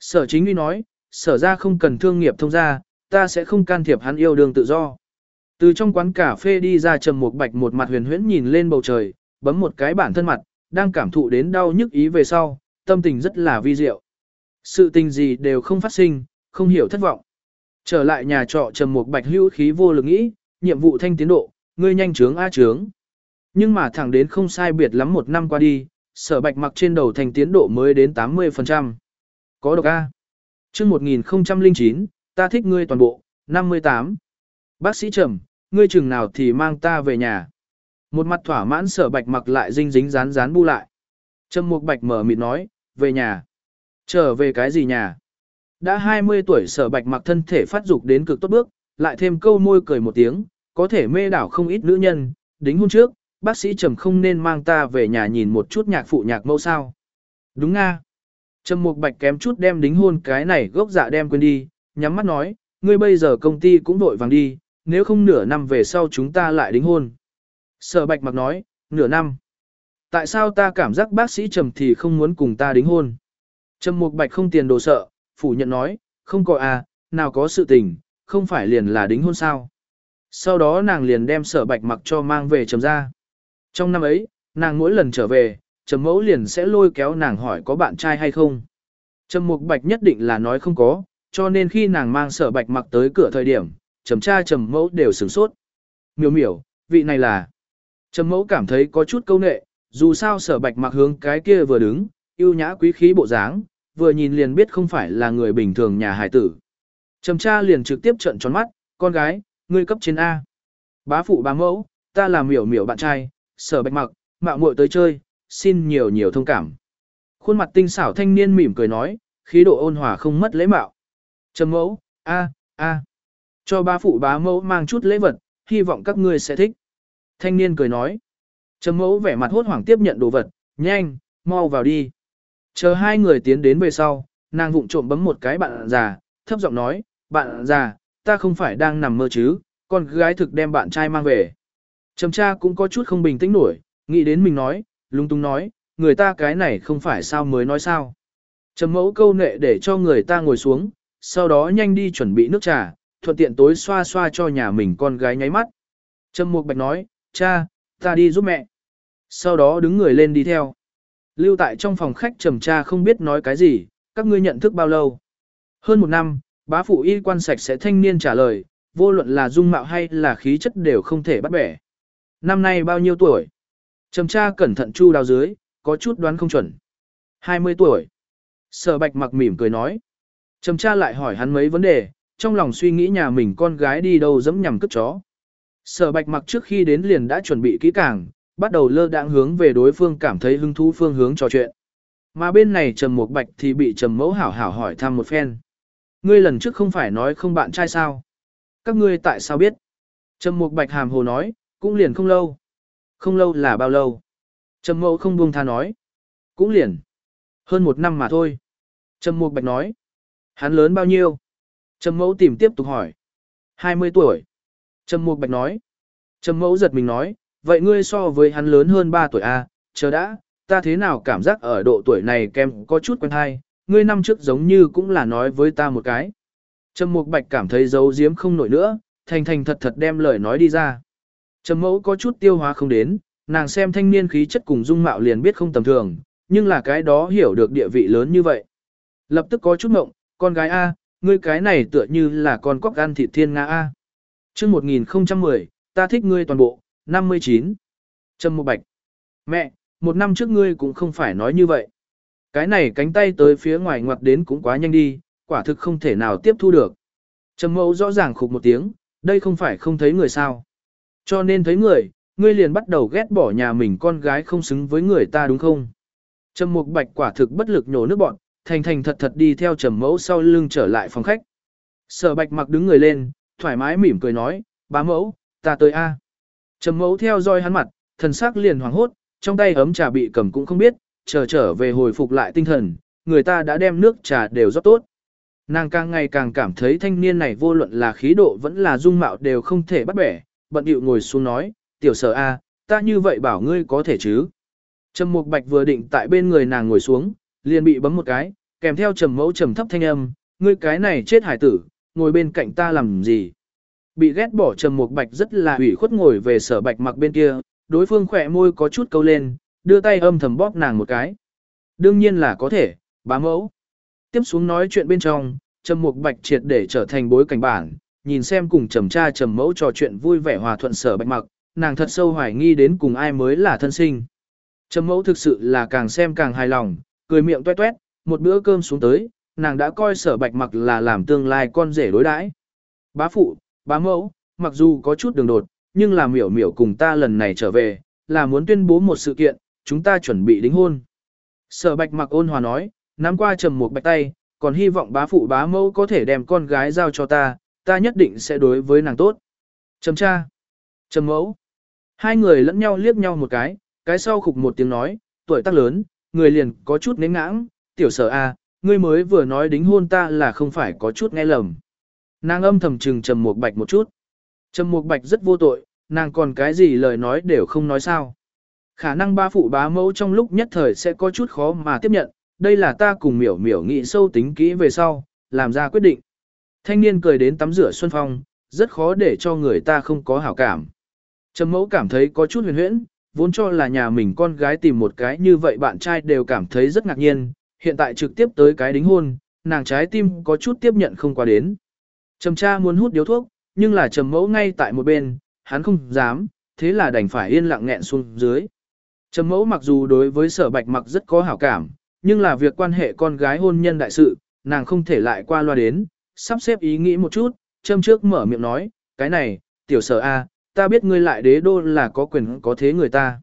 Sở chính uy nói, sở ra không cần thương nghiệp thông gia, ta sẽ không can thiệp hắn yêu đương tự do. Từ trong quán cà phê đi ra trầm một bạch một mặt huyền huyễn nhìn lên bầu trời, bấm một cái bản thân mặt, đang cảm thụ đến đau nhức ý về sau, tâm tình rất là vi diệu. Sự tình gì đều không phát sinh, không hiểu thất vọng. Trở lại nhà trọ trầm một bạch hữu khí vô lực nghĩ, nhiệm vụ thanh tiến độ, ngươi nhanh trướng a trướng. Nhưng mà thẳng đến không sai biệt lắm một năm qua đi, sở bạch mặc trên đầu thành tiến độ mới đến 80%. Có độc A. chương 1009, ta thích ngươi toàn bộ, 58. Bác sĩ trầm, ngươi chừng nào thì mang ta về nhà. Một mặt thỏa mãn sở bạch mặc lại dinh dính rán rán bu lại. Trầm mục bạch mở mịt nói, về nhà. Trở về cái gì nhà? Đã 20 tuổi sở bạch mặc thân thể phát dục đến cực tốt bước, lại thêm câu môi cười một tiếng, có thể mê đảo không ít nữ nhân, đính hôn trước, bác sĩ Trầm không nên mang ta về nhà nhìn một chút nhạc phụ nhạc mẫu sao. Đúng nga. Trầm Mục Bạch kém chút đem đính hôn cái này gốc dạ đem quên đi, nhắm mắt nói, ngươi bây giờ công ty cũng vội vàng đi, nếu không nửa năm về sau chúng ta lại đính hôn. Sở Bạch mặc nói, nửa năm. Tại sao ta cảm giác bác sĩ Trầm thì không muốn cùng ta đính hôn? Trầm Mục Bạch không tiền đồ sợ, phủ nhận nói, không có à, nào có sự tình, không phải liền là đính hôn sao. Sau đó nàng liền đem sở bạch mặc cho mang về trầm ra. Trong năm ấy, nàng mỗi lần trở về, trầm mẫu liền sẽ lôi kéo nàng hỏi có bạn trai hay không. Trầm mục bạch nhất định là nói không có, cho nên khi nàng mang sở bạch mặc tới cửa thời điểm, trầm cha trầm mẫu đều sửng sốt. Miểu miểu, vị này là. Trầm mẫu cảm thấy có chút câu nệ, dù sao sở bạch mặc hướng cái kia vừa đứng, yêu nhã quý khí bộ dáng, vừa nhìn liền biết không phải là người bình thường nhà hải tử. Trầm cha liền trực tiếp trợn tròn mắt, con gái, ngươi cấp trên A. Bá phụ bá mẫu, ta là miểu miểu bạn trai, sở bạch mặc, mạo muội tới chơi, xin nhiều nhiều thông cảm. Khuôn mặt tinh xảo thanh niên mỉm cười nói, khí độ ôn hòa không mất lễ mạo. Trầm mẫu, a, a, cho bá phụ bá mẫu mang chút lễ vật, hy vọng các ngươi sẽ thích. Thanh niên cười nói. Trầm mẫu vẻ mặt hốt hoảng tiếp nhận đồ vật, nhanh, mau vào đi. Chờ hai người tiến đến về sau, nàng vụng trộm bấm một cái bạn già, thấp giọng nói, bạn già, ta không phải đang nằm mơ chứ, con gái thực đem bạn trai mang về. Trầm cha cũng có chút không bình tĩnh nổi, nghĩ đến mình nói, lung tung nói, người ta cái này không phải sao mới nói sao. Trầm mẫu câu nệ để cho người ta ngồi xuống, sau đó nhanh đi chuẩn bị nước trà, thuận tiện tối xoa xoa cho nhà mình con gái nháy mắt. Trầm mục bạch nói, cha, ta đi giúp mẹ. Sau đó đứng người lên đi theo. Lưu tại trong phòng khách trầm tra không biết nói cái gì, các ngươi nhận thức bao lâu. Hơn một năm, bá phụ y quan sạch sẽ thanh niên trả lời, vô luận là dung mạo hay là khí chất đều không thể bắt bẻ. Năm nay bao nhiêu tuổi? Trầm tra cẩn thận chu đào dưới, có chút đoán không chuẩn. 20 tuổi. Sở bạch mặc mỉm cười nói. Trầm tra lại hỏi hắn mấy vấn đề, trong lòng suy nghĩ nhà mình con gái đi đâu dẫm nhằm cướp chó. Sở bạch mặc trước khi đến liền đã chuẩn bị kỹ càng, bắt đầu lơ đãng hướng về đối phương cảm thấy hứng thú phương hướng trò chuyện. Mà bên này Trầm Mục Bạch thì bị Trầm Mẫu hảo hảo hỏi thăm một phen. Ngươi lần trước không phải nói không bạn trai sao? Các ngươi tại sao biết? Trầm Mục Bạch hàm hồ nói, cũng liền không lâu. Không lâu là bao lâu? Trầm Mẫu không buông tha nói. Cũng liền. Hơn một năm mà thôi. Trầm Mục Bạch nói. Hắn lớn bao nhiêu? Trầm Mẫu tìm tiếp tục hỏi. 20 tuổi. Trầm Mục Bạch nói. Trầm Mẫu giật mình nói, vậy ngươi so với hắn lớn hơn 3 tuổi à, chờ đã, ta thế nào cảm giác ở độ tuổi này kem có chút quen hay, ngươi năm trước giống như cũng là nói với ta một cái. Trầm Mục Bạch cảm thấy giấu giếm không nổi nữa, thành thành thật thật đem lời nói đi ra. Trầm Mẫu có chút tiêu hóa không đến, nàng xem thanh niên khí chất cùng dung mạo liền biết không tầm thường, nhưng là cái đó hiểu được địa vị lớn như vậy. Lập tức có chút mộng, con gái A, ngươi cái này tựa như là con cóc ăn thịt thiên nga A. Trước 1010, ta thích ngươi toàn bộ, 59. Trầm Mục Bạch. Mẹ, một năm trước ngươi cũng không phải nói như vậy. Cái này cánh tay tới phía ngoài ngoặt đến cũng quá nhanh đi, quả thực không thể nào tiếp thu được. Trầm mẫu rõ ràng khục một tiếng, đây không phải không thấy người sao. Cho nên thấy người, ngươi liền bắt đầu ghét bỏ nhà mình con gái không xứng với người ta đúng không? Trầm mục bạch quả thực bất lực nhổ nước bọn, thành thành thật thật đi theo trầm mẫu sau lưng trở lại phòng khách. Sở bạch mặc đứng người lên, thoải mái mỉm cười nói, bá mẫu, ta tới A. Trầm mẫu theo dõi hắn mặt, thần sắc liền hoảng hốt, trong tay ấm trà bị cầm cũng không biết, chờ trở về hồi phục lại tinh thần, người ta đã đem nước trà đều rót tốt. Nàng càng ngày càng cảm thấy thanh niên này vô luận là khí độ vẫn là dung mạo đều không thể bắt bẻ, bận điệu ngồi xuống nói, tiểu sở A, ta như vậy bảo ngươi có thể chứ. Trầm Mục Bạch vừa định tại bên người nàng ngồi xuống, liền bị bấm một cái, kèm theo trầm mẫu trầm thấp thanh âm, ngươi cái này chết hải tử, ngồi bên cạnh ta làm gì. Bị ghét bỏ trầm Mục Bạch rất là ủy khuất ngồi về sở bạch mặc bên kia, đối phương khỏe môi có chút câu lên, đưa tay âm thầm bóp nàng một cái. Đương nhiên là có thể, bá mẫu. Tiếp xuống nói chuyện bên trong, Trầm Mục Bạch triệt để trở thành bối cảnh bản, nhìn xem cùng trầm cha trầm mẫu trò chuyện vui vẻ hòa thuận sở bạch mặc, nàng thật sâu hoài nghi đến cùng ai mới là thân sinh. Trầm mẫu thực sự là càng xem càng hài lòng, cười miệng toét toét, một bữa cơm xuống tới, nàng đã coi sở bạch mặc là làm tương lai con rể đối đãi. Bá phụ, bá mẫu, mặc dù có chút đường đột, nhưng là miểu miểu cùng ta lần này trở về, là muốn tuyên bố một sự kiện, chúng ta chuẩn bị đính hôn. Sở bạch mặc ôn hòa nói, nắm qua trầm một bạch tay, còn hy vọng bá phụ bá mẫu có thể đem con gái giao cho ta, ta nhất định sẽ đối với nàng tốt. Trầm cha, trầm mẫu. Hai người lẫn nhau liếc nhau một cái, cái sau khục một tiếng nói, tuổi tác lớn, người liền có chút nến ngãng, tiểu sở a, ngươi mới vừa nói đính hôn ta là không phải có chút nghe lầm. Nàng âm thầm trừng trầm một bạch một chút. Trầm Mục Bạch rất vô tội, nàng còn cái gì lời nói đều không nói sao. Khả năng ba phụ bá mẫu trong lúc nhất thời sẽ có chút khó mà tiếp nhận, đây là ta cùng miểu miểu nghĩ sâu tính kỹ về sau, làm ra quyết định. Thanh niên cười đến tắm rửa xuân phong, rất khó để cho người ta không có hảo cảm. Trầm mẫu cảm thấy có chút huyền huyễn, vốn cho là nhà mình con gái tìm một cái như vậy bạn trai đều cảm thấy rất ngạc nhiên, hiện tại trực tiếp tới cái đính hôn, nàng trái tim có chút tiếp nhận không qua đến. Trầm cha muốn hút điếu thuốc, nhưng là trầm mẫu ngay tại một bên, hắn không dám, thế là đành phải yên lặng nghẹn xuống dưới. Trầm mẫu mặc dù đối với sở bạch mặc rất có hảo cảm, nhưng là việc quan hệ con gái hôn nhân đại sự, nàng không thể lại qua loa đến, sắp xếp ý nghĩ một chút, châm trước mở miệng nói, cái này, tiểu sở A, ta biết ngươi lại đế đô là có quyền có thế người ta.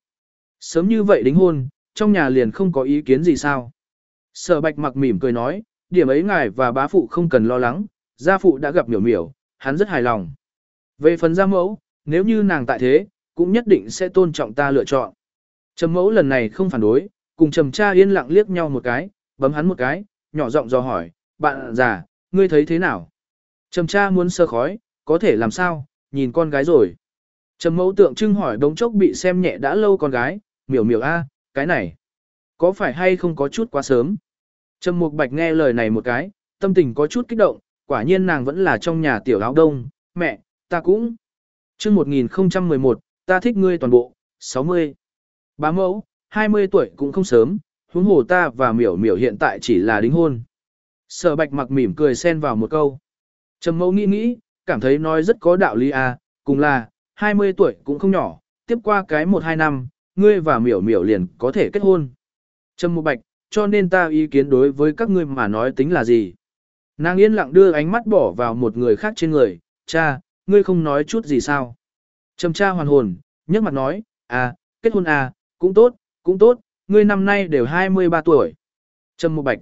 Sớm như vậy đính hôn, trong nhà liền không có ý kiến gì sao. Sở bạch mặc mỉm cười nói, điểm ấy ngài và bá phụ không cần lo lắng, gia phụ đã gặp miểu miểu, hắn rất hài lòng. Về phần gia mẫu, nếu như nàng tại thế, cũng nhất định sẽ tôn trọng ta lựa chọn. Trầm mẫu lần này không phản đối, cùng trầm cha yên lặng liếc nhau một cái, bấm hắn một cái, nhỏ giọng dò hỏi, bạn già, ngươi thấy thế nào? Trầm cha muốn sơ khói, có thể làm sao, nhìn con gái rồi. Trầm mẫu tượng trưng hỏi đống chốc bị xem nhẹ đã lâu con gái, miểu miểu a, cái này, có phải hay không có chút quá sớm. Trầm mục bạch nghe lời này một cái, tâm tình có chút kích động, quả nhiên nàng vẫn là trong nhà tiểu áo đông, mẹ, ta cũng. chương 1011, ta thích ngươi toàn bộ, 60. Bá mẫu, 20 tuổi cũng không sớm, huống hồ ta và miểu miểu hiện tại chỉ là đính hôn. Sở bạch mặc mỉm cười xen vào một câu. Trầm mẫu nghĩ nghĩ, cảm thấy nói rất có đạo lý à, cùng là, 20 tuổi cũng không nhỏ, tiếp qua cái 1-2 năm, ngươi và miểu miểu liền có thể kết hôn. Trầm Mẫu bạch, cho nên ta ý kiến đối với các ngươi mà nói tính là gì? Nàng yên lặng đưa ánh mắt bỏ vào một người khác trên người, cha, ngươi không nói chút gì sao? Trầm cha hoàn hồn, nhấc mặt nói, à, kết hôn à, cũng tốt, cũng tốt, ngươi năm nay đều 23 tuổi. Trầm một bạch.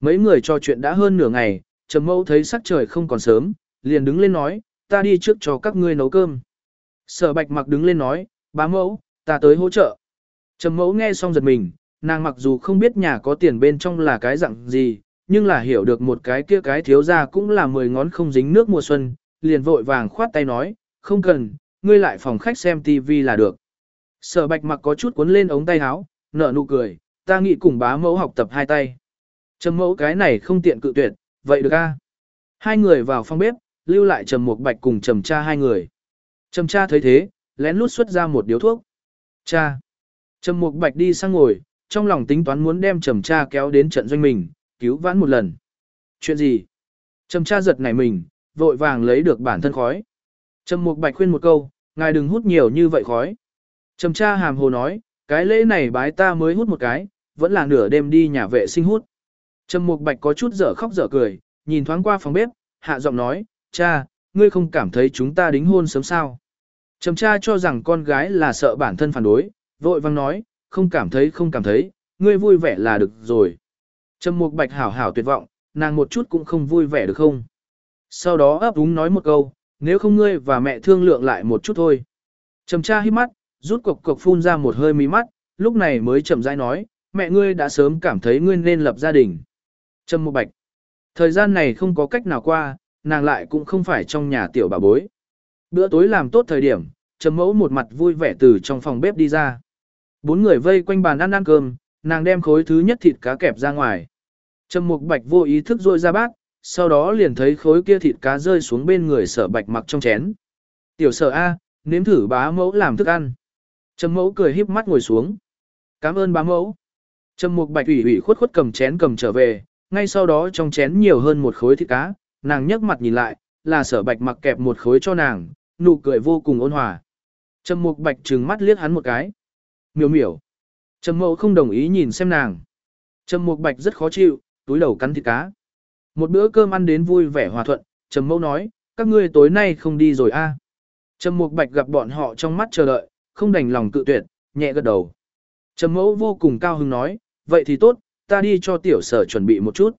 Mấy người trò chuyện đã hơn nửa ngày, Trầm mẫu thấy sắc trời không còn sớm, liền đứng lên nói, ta đi trước cho các ngươi nấu cơm. Sở bạch mặc đứng lên nói, bá mẫu, ta tới hỗ trợ. Trầm mẫu nghe xong giật mình, nàng mặc dù không biết nhà có tiền bên trong là cái dạng gì, nhưng là hiểu được một cái kia cái thiếu ra cũng là mười ngón không dính nước mùa xuân, liền vội vàng khoát tay nói, không cần, ngươi lại phòng khách xem tivi là được. Sở bạch mặc có chút cuốn lên ống tay áo, nở nụ cười, ta nghĩ cùng bá mẫu học tập hai tay. Trầm mẫu cái này không tiện cự tuyệt, vậy được a? Hai người vào phòng bếp, lưu lại trầm một bạch cùng trầm cha hai người. Trầm cha thấy thế, lén lút xuất ra một điếu thuốc. Cha. Trầm một bạch đi sang ngồi, trong lòng tính toán muốn đem trầm cha kéo đến trận doanh mình, cứu vãn một lần. Chuyện gì? Trầm cha giật nảy mình, vội vàng lấy được bản thân khói. Trầm Mục bạch khuyên một câu, ngài đừng hút nhiều như vậy khói. Trầm cha hàm hồ nói, cái lễ này bái ta mới hút một cái, vẫn là nửa đêm đi nhà vệ sinh hút. Trầm Mục Bạch có chút dở khóc dở cười, nhìn thoáng qua phòng bếp, hạ giọng nói, cha, ngươi không cảm thấy chúng ta đính hôn sớm sao? Trầm cha cho rằng con gái là sợ bản thân phản đối, vội vang nói, không cảm thấy không cảm thấy, ngươi vui vẻ là được rồi. Trầm Mục Bạch hảo hảo tuyệt vọng, nàng một chút cũng không vui vẻ được không? Sau đó ấp úng nói một câu, nếu không ngươi và mẹ thương lượng lại một chút thôi. Trầm cha hít mắt, rút cục cục phun ra một hơi mí mắt, lúc này mới chậm rãi nói, mẹ ngươi đã sớm cảm thấy ngươi nên lập gia đình. Trầm Mục Bạch. Thời gian này không có cách nào qua, nàng lại cũng không phải trong nhà tiểu bà bối. Bữa tối làm tốt thời điểm, Trầm Mẫu một mặt vui vẻ từ trong phòng bếp đi ra. Bốn người vây quanh bàn ăn ăn cơm, nàng đem khối thứ nhất thịt cá kẹp ra ngoài. Trầm Mục Bạch vô ý thức rôi ra bát, sau đó liền thấy khối kia thịt cá rơi xuống bên người Sở Bạch mặc trong chén. "Tiểu Sở a, nếm thử bá mẫu làm thức ăn." Trầm Mẫu cười híp mắt ngồi xuống. "Cảm ơn bá mẫu." Trầm Mục Bạch ủy ủy khuất khuất cầm chén cầm trở về, ngay sau đó trong chén nhiều hơn một khối thịt cá, nàng nhấc mặt nhìn lại, là sở bạch mặc kẹp một khối cho nàng, nụ cười vô cùng ôn hòa. Trầm mục bạch trừng mắt liếc hắn một cái. Miểu miểu. Trầm mẫu không đồng ý nhìn xem nàng. Trầm mục bạch rất khó chịu, túi đầu cắn thịt cá. Một bữa cơm ăn đến vui vẻ hòa thuận, Trầm mẫu nói, các ngươi tối nay không đi rồi a? À? Trầm mục bạch gặp bọn họ trong mắt chờ đợi, không đành lòng cự tuyệt, nhẹ gật đầu. Trầm mẫu vô cùng cao hứng nói, vậy thì tốt, ta đi cho tiểu sở chuẩn bị một chút.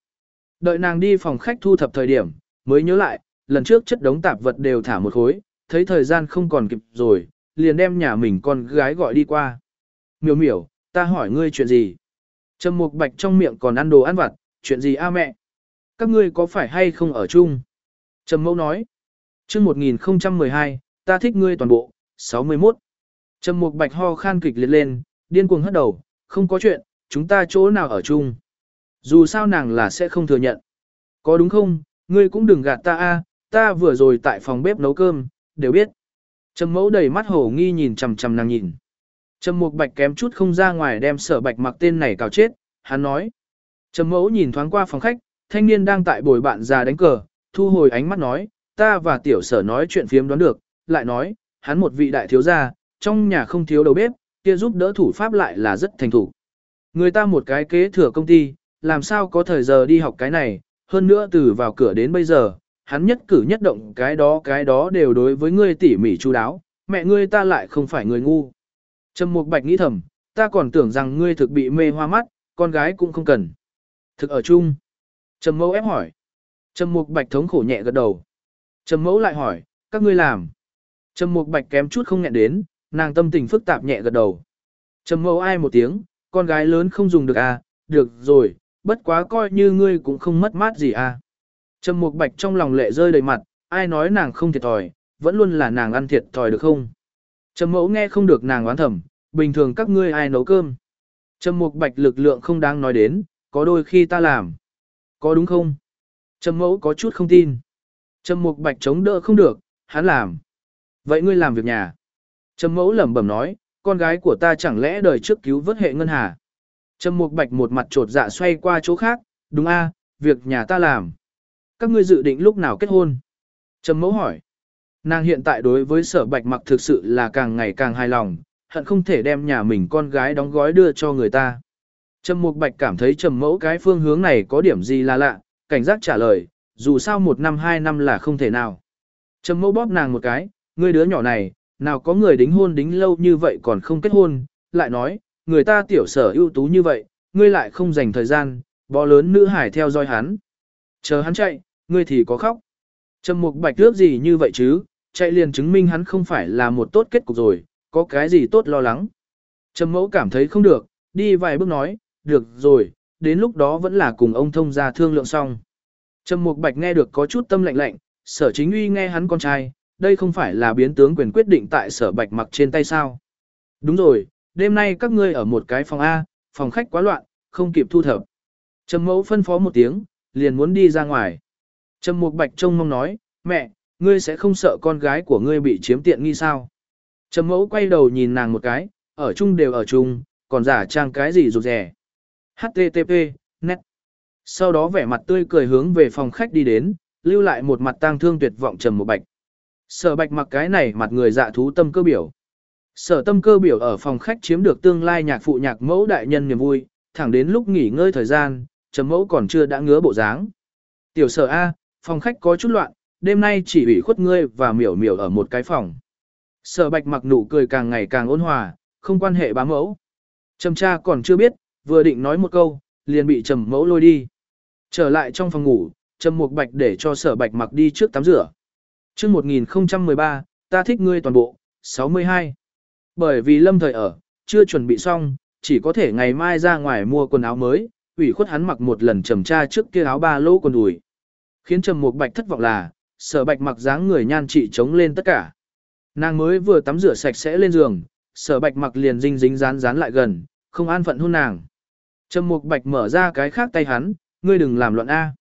Đợi nàng đi phòng khách thu thập thời điểm, mới nhớ lại, lần trước chất đống tạp vật đều thả một khối, thấy thời gian không còn kịp rồi, liền đem nhà mình con gái gọi đi qua. Miểu miểu, ta hỏi ngươi chuyện gì? Trầm mục bạch trong miệng còn ăn đồ ăn vặt, chuyện gì a mẹ? Các ngươi có phải hay không ở chung? Trầm mẫu nói. chương 1012, ta thích ngươi toàn bộ, 61. Trầm mục bạch ho khan kịch liệt lên, điên cuồng hất đầu, không có chuyện, chúng ta chỗ nào ở chung. Dù sao nàng là sẽ không thừa nhận. Có đúng không, ngươi cũng đừng gạt ta a, ta vừa rồi tại phòng bếp nấu cơm, đều biết. Trầm mẫu đầy mắt hổ nghi nhìn chằm chằm nàng nhìn. Trầm mục bạch kém chút không ra ngoài đem sở bạch mặc tên này cào chết, hắn nói. Trầm mẫu nhìn thoáng qua phòng khách, thanh niên đang tại bồi bạn già đánh cờ, thu hồi ánh mắt nói, ta và tiểu sở nói chuyện phiếm đoán được, lại nói, hắn một vị đại thiếu gia, trong nhà không thiếu đầu bếp, kia giúp đỡ thủ pháp lại là rất thành thủ. Người ta một cái kế thừa công ty, làm sao có thời giờ đi học cái này, hơn nữa từ vào cửa đến bây giờ, hắn nhất cử nhất động cái đó cái đó đều đối với ngươi tỉ mỉ chu đáo, mẹ ngươi ta lại không phải người ngu. Trầm Mục Bạch nghĩ thầm, ta còn tưởng rằng ngươi thực bị mê hoa mắt, con gái cũng không cần. Thực ở chung. Trầm Mẫu ép hỏi. Trầm Mục Bạch thống khổ nhẹ gật đầu. Trầm Mẫu lại hỏi, các ngươi làm. Trầm Mục Bạch kém chút không nghẹn đến, nàng tâm tình phức tạp nhẹ gật đầu. Trầm Mẫu ai một tiếng, con gái lớn không dùng được à, được rồi, bất quá coi như ngươi cũng không mất mát gì à. Trầm Mục Bạch trong lòng lệ rơi đầy mặt, ai nói nàng không thiệt thòi, vẫn luôn là nàng ăn thiệt thòi được không? Trầm Mẫu nghe không được nàng oán thầm, bình thường các ngươi ai nấu cơm? Trầm Mục Bạch lực lượng không đáng nói đến, có đôi khi ta làm. Có đúng không? Trầm Mẫu có chút không tin. Trầm Mục Bạch chống đỡ không được, hắn làm. Vậy ngươi làm việc nhà. Trầm Mẫu lẩm bẩm nói, con gái của ta chẳng lẽ đời trước cứu vớt hệ ngân hà. Trầm Mục Bạch một mặt trột dạ xoay qua chỗ khác, đúng a, việc nhà ta làm. Các ngươi dự định lúc nào kết hôn? Trầm Mẫu hỏi. Nàng hiện tại đối với sở bạch mặc thực sự là càng ngày càng hài lòng, hận không thể đem nhà mình con gái đóng gói đưa cho người ta. Trầm Mục Bạch cảm thấy Trầm Mẫu cái phương hướng này có điểm gì là lạ, cảnh giác trả lời, dù sao một năm hai năm là không thể nào. Trầm Mẫu bóp nàng một cái, ngươi đứa nhỏ này, nào có người đính hôn đính lâu như vậy còn không kết hôn, lại nói, người ta tiểu sở ưu tú như vậy, ngươi lại không dành thời gian, bó lớn nữ hải theo dõi hắn. Chờ hắn chạy, ngươi thì có khóc. Trầm Mục Bạch ước gì như vậy chứ, chạy liền chứng minh hắn không phải là một tốt kết cục rồi, có cái gì tốt lo lắng. Trầm Mẫu cảm thấy không được, đi vài bước nói, được rồi, đến lúc đó vẫn là cùng ông thông gia thương lượng xong. Trầm Mục Bạch nghe được có chút tâm lạnh lạnh, sở chính uy nghe hắn con trai, đây không phải là biến tướng quyền quyết định tại sở bạch mặc trên tay sao. Đúng rồi, đêm nay các ngươi ở một cái phòng A, phòng khách quá loạn, không kịp thu thập. Trầm mẫu phân phó một tiếng, liền muốn đi ra ngoài. Trầm mục bạch trông mong nói, mẹ, ngươi sẽ không sợ con gái của ngươi bị chiếm tiện nghi sao. Trầm mẫu quay đầu nhìn nàng một cái, ở chung đều ở chung, còn giả trang cái gì rụt rẻ. HTTP, net. Sau đó vẻ mặt tươi cười hướng về phòng khách đi đến, lưu lại một mặt tang thương tuyệt vọng trầm một bạch. Sở bạch mặc cái này mặt người dạ thú tâm cơ biểu. Sở tâm cơ biểu ở phòng khách chiếm được tương lai nhạc phụ nhạc mẫu đại nhân niềm vui, thẳng đến lúc nghỉ ngơi thời gian, trầm mẫu còn chưa đã ngứa bộ dáng. Tiểu sở A, phòng khách có chút loạn, đêm nay chỉ ủy khuất ngươi và miểu miểu ở một cái phòng. Sở bạch mặc nụ cười càng ngày càng ôn hòa, không quan hệ bá mẫu. Trầm cha còn chưa biết, vừa định nói một câu, liền bị trầm mẫu lôi đi. Trở lại trong phòng ngủ, trầm mục bạch để cho sở bạch mặc đi trước tắm rửa. Trước 1013, ta thích ngươi toàn bộ, 62. Bởi vì lâm thời ở, chưa chuẩn bị xong, chỉ có thể ngày mai ra ngoài mua quần áo mới, ủy khuất hắn mặc một lần trầm tra trước kia áo ba lỗ quần đùi. Khiến trầm một bạch thất vọng là, sở bạch mặc dáng người nhan trị chống lên tất cả. Nàng mới vừa tắm rửa sạch sẽ lên giường, sở bạch mặc liền dinh dính dán dán lại gần, không an phận hôn nàng. Trầm mục bạch mở ra cái khác tay hắn, ngươi đừng làm loạn A.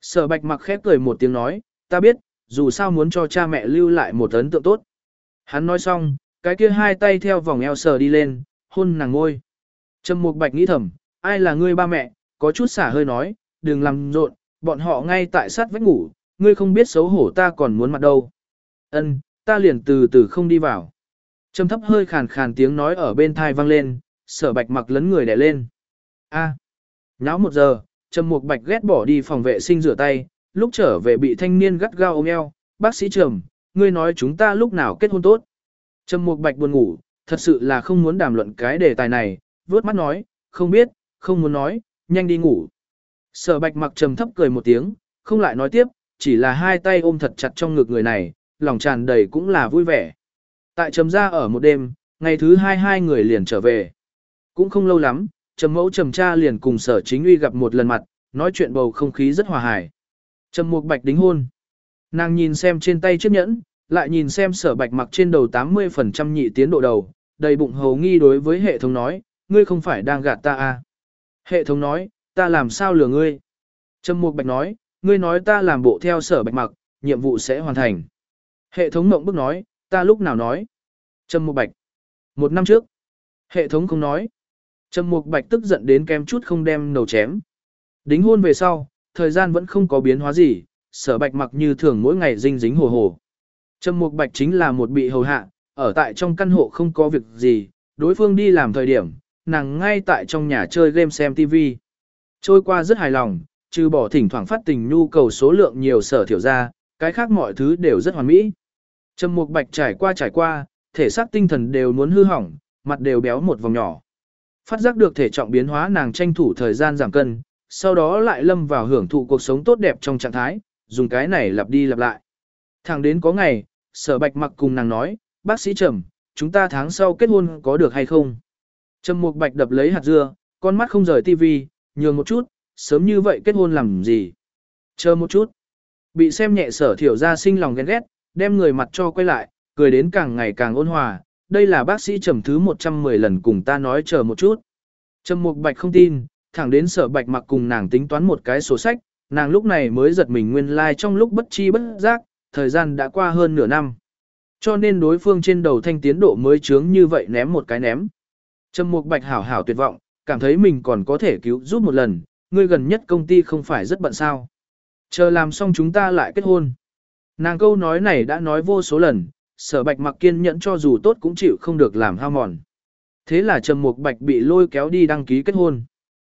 Sở bạch mặc khép cười một tiếng nói, ta biết, dù sao muốn cho cha mẹ lưu lại một ấn tượng tốt. Hắn nói xong, cái kia hai tay theo vòng eo sờ đi lên, hôn nàng ngôi. Trầm Mục Bạch nghĩ thầm, ai là ngươi ba mẹ, có chút xả hơi nói, đừng làm rộn, bọn họ ngay tại sát vách ngủ, ngươi không biết xấu hổ ta còn muốn mặt đâu. Ân, ta liền từ từ không đi vào. Trầm thấp hơi khàn khàn tiếng nói ở bên thai vang lên, sở bạch mặc lấn người đè lên. A. À. Nháo một giờ, Trầm Mục Bạch ghét bỏ đi phòng vệ sinh rửa tay, lúc trở về bị thanh niên gắt gao ôm eo, bác sĩ Trầm, ngươi nói chúng ta lúc nào kết hôn tốt. Trầm Mục Bạch buồn ngủ, thật sự là không muốn đàm luận cái đề tài này, vớt mắt nói, không biết, không muốn nói, nhanh đi ngủ. Sở Bạch mặc trầm thấp cười một tiếng, không lại nói tiếp, chỉ là hai tay ôm thật chặt trong ngực người này, lòng tràn đầy cũng là vui vẻ. Tại trầm ra ở một đêm, ngày thứ hai hai người liền trở về. Cũng không lâu lắm, trầm mẫu trầm cha liền cùng sở chính uy gặp một lần mặt, nói chuyện bầu không khí rất hòa hài. Trầm mục bạch đính hôn. Nàng nhìn xem trên tay chiếc nhẫn, lại nhìn xem sở bạch mặc trên đầu 80% nhị tiến độ đầu, đầy bụng hầu nghi đối với hệ thống nói, ngươi không phải đang gạt ta à. Hệ thống nói, ta làm sao lừa ngươi. Trầm mục bạch nói, ngươi nói ta làm bộ theo sở bạch mặc, nhiệm vụ sẽ hoàn thành. Hệ thống mộng bức nói, ta lúc nào nói. Trầm mục bạch. Một năm trước. Hệ thống không nói. Trầm mục bạch tức giận đến kem chút không đem nầu chém. Đính hôn về sau, thời gian vẫn không có biến hóa gì, sở bạch mặc như thường mỗi ngày dinh dính hồ hồ. Trầm Mục Bạch chính là một bị hầu hạ, ở tại trong căn hộ không có việc gì, đối phương đi làm thời điểm, nàng ngay tại trong nhà chơi game xem TV. Trôi qua rất hài lòng, trừ bỏ thỉnh thoảng phát tình nhu cầu số lượng nhiều sở thiểu ra, cái khác mọi thứ đều rất hoàn mỹ. Trầm Mục Bạch trải qua trải qua, thể xác tinh thần đều muốn hư hỏng, mặt đều béo một vòng nhỏ. Phát giác được thể trọng biến hóa nàng tranh thủ thời gian giảm cân, sau đó lại lâm vào hưởng thụ cuộc sống tốt đẹp trong trạng thái, dùng cái này lặp đi lặp lại. Thẳng đến có ngày, sở bạch mặc cùng nàng nói, bác sĩ Trầm, chúng ta tháng sau kết hôn có được hay không? Trầm mục bạch đập lấy hạt dưa, con mắt không rời tivi, nhường một chút, sớm như vậy kết hôn làm gì? Chờ một chút. Bị xem nhẹ sở thiểu ra sinh lòng ghen ghét, đem người mặt cho quay lại, cười đến càng ngày càng ôn hòa. Đây là bác sĩ trầm thứ 110 lần cùng ta nói chờ một chút. Trầm Mục Bạch không tin, thẳng đến sở bạch mặc cùng nàng tính toán một cái sổ sách, nàng lúc này mới giật mình nguyên lai like trong lúc bất chi bất giác, thời gian đã qua hơn nửa năm. Cho nên đối phương trên đầu thanh tiến độ mới chướng như vậy ném một cái ném. Trầm Mục Bạch hảo hảo tuyệt vọng, cảm thấy mình còn có thể cứu giúp một lần, Ngươi gần nhất công ty không phải rất bận sao. Chờ làm xong chúng ta lại kết hôn. Nàng câu nói này đã nói vô số lần, sở bạch mặc kiên nhẫn cho dù tốt cũng chịu không được làm hao mòn. Thế là Trầm Mục Bạch bị lôi kéo đi đăng ký kết hôn.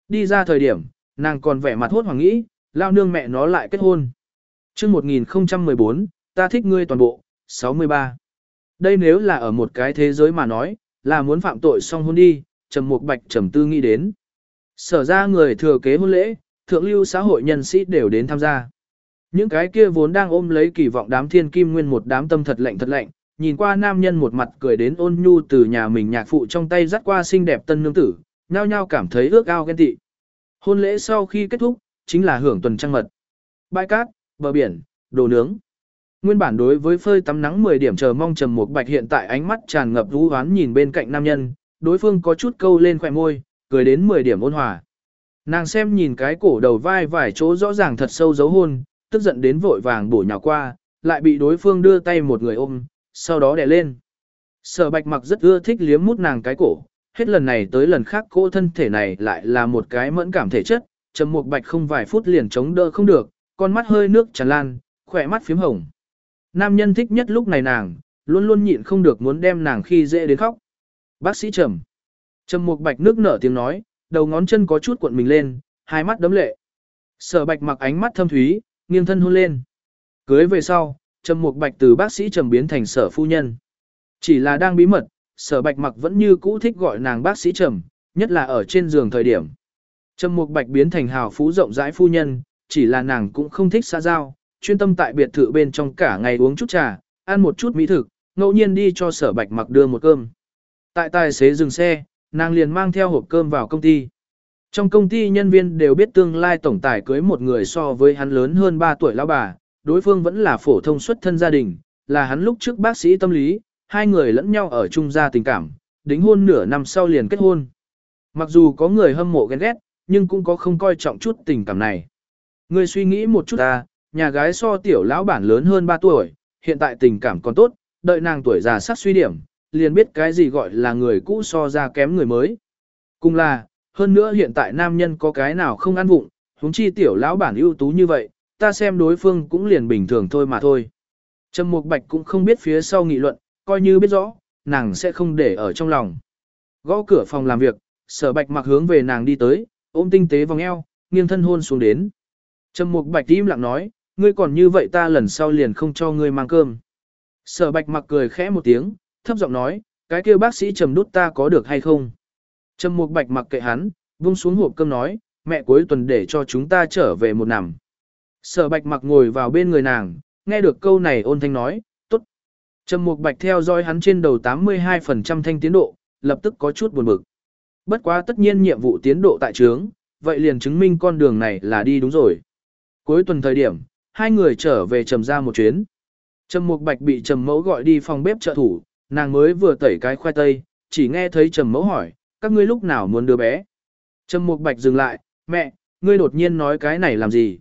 Đi ra thời điểm, nàng còn vẻ mặt hốt hoảng nghĩ, lao nương mẹ nó lại kết hôn. chương 1014, ta thích ngươi toàn bộ, 63. Đây nếu là ở một cái thế giới mà nói, là muốn phạm tội xong hôn đi, Trầm Mục Bạch trầm tư nghĩ đến. Sở ra người thừa kế hôn lễ, thượng lưu xã hội nhân sĩ đều đến tham gia. Những cái kia vốn đang ôm lấy kỳ vọng đám thiên kim nguyên một đám tâm thật lạnh thật lạnh, nhìn qua nam nhân một mặt cười đến ôn nhu từ nhà mình nhạc phụ trong tay dắt qua xinh đẹp tân nương tử, nhao nhao cảm thấy ước ao ghen tị. Hôn lễ sau khi kết thúc, chính là hưởng tuần trăng mật. Bãi cát, bờ biển, đồ nướng. Nguyên bản đối với phơi tắm nắng 10 điểm chờ mong trầm một bạch hiện tại ánh mắt tràn ngập vũ hoán nhìn bên cạnh nam nhân, đối phương có chút câu lên khỏe môi, cười đến 10 điểm ôn hòa. Nàng xem nhìn cái cổ đầu vai vài chỗ rõ ràng thật sâu dấu hôn, tức giận đến vội vàng bổ nhào qua, lại bị đối phương đưa tay một người ôm, sau đó đè lên. Sở bạch mặc rất ưa thích liếm mút nàng cái cổ, hết lần này tới lần khác cô thân thể này lại là một cái mẫn cảm thể chất, trầm một bạch không vài phút liền chống đỡ không được, con mắt hơi nước tràn lan, khỏe mắt phím hồng. Nam nhân thích nhất lúc này nàng, luôn luôn nhịn không được muốn đem nàng khi dễ đến khóc. Bác sĩ trầm. Trầm Mục bạch nước nở tiếng nói, đầu ngón chân có chút cuộn mình lên, hai mắt đấm lệ. Sở bạch mặc ánh mắt thâm thúy, nghiêng thân hôn lên. Cưới về sau, Trầm Mục Bạch từ bác sĩ Trầm biến thành sở phu nhân. Chỉ là đang bí mật, sở bạch mặc vẫn như cũ thích gọi nàng bác sĩ Trầm, nhất là ở trên giường thời điểm. Trầm Mục Bạch biến thành hào phú rộng rãi phu nhân, chỉ là nàng cũng không thích xã giao, chuyên tâm tại biệt thự bên trong cả ngày uống chút trà, ăn một chút mỹ thực, ngẫu nhiên đi cho sở bạch mặc đưa một cơm. Tại tài xế dừng xe, nàng liền mang theo hộp cơm vào công ty. Trong công ty nhân viên đều biết tương lai tổng tài cưới một người so với hắn lớn hơn 3 tuổi lão bà, đối phương vẫn là phổ thông xuất thân gia đình, là hắn lúc trước bác sĩ tâm lý, hai người lẫn nhau ở chung gia tình cảm, đính hôn nửa năm sau liền kết hôn. Mặc dù có người hâm mộ ghen ghét, nhưng cũng có không coi trọng chút tình cảm này. Người suy nghĩ một chút ta, nhà gái so tiểu lão bản lớn hơn 3 tuổi, hiện tại tình cảm còn tốt, đợi nàng tuổi già sát suy điểm, liền biết cái gì gọi là người cũ so ra kém người mới. Cùng là, hơn nữa hiện tại nam nhân có cái nào không ăn vụng, huống chi tiểu lão bản ưu tú như vậy, ta xem đối phương cũng liền bình thường thôi mà thôi. Trầm Mục Bạch cũng không biết phía sau nghị luận, coi như biết rõ, nàng sẽ không để ở trong lòng. Gõ cửa phòng làm việc, sở bạch mặc hướng về nàng đi tới, ôm tinh tế vòng eo, nghiêng thân hôn xuống đến. Trầm Mục Bạch im lặng nói, ngươi còn như vậy ta lần sau liền không cho ngươi mang cơm. Sở bạch mặc cười khẽ một tiếng, thấp giọng nói, cái kia bác sĩ trầm đút ta có được hay không? Trầm Mục Bạch mặc kệ hắn, vung xuống hộp cơm nói, mẹ cuối tuần để cho chúng ta trở về một nằm. Sở Bạch mặc ngồi vào bên người nàng, nghe được câu này ôn thanh nói, tốt. Trầm Mục Bạch theo dõi hắn trên đầu 82% thanh tiến độ, lập tức có chút buồn bực. Bất quá tất nhiên nhiệm vụ tiến độ tại trướng, vậy liền chứng minh con đường này là đi đúng rồi. Cuối tuần thời điểm, hai người trở về trầm ra một chuyến. Trầm Mục Bạch bị Trầm Mẫu gọi đi phòng bếp trợ thủ, nàng mới vừa tẩy cái khoai tây, chỉ nghe thấy Trầm Mẫu hỏi, các ngươi lúc nào muốn đứa bé? Trầm Mục Bạch dừng lại, mẹ, ngươi đột nhiên nói cái này làm gì?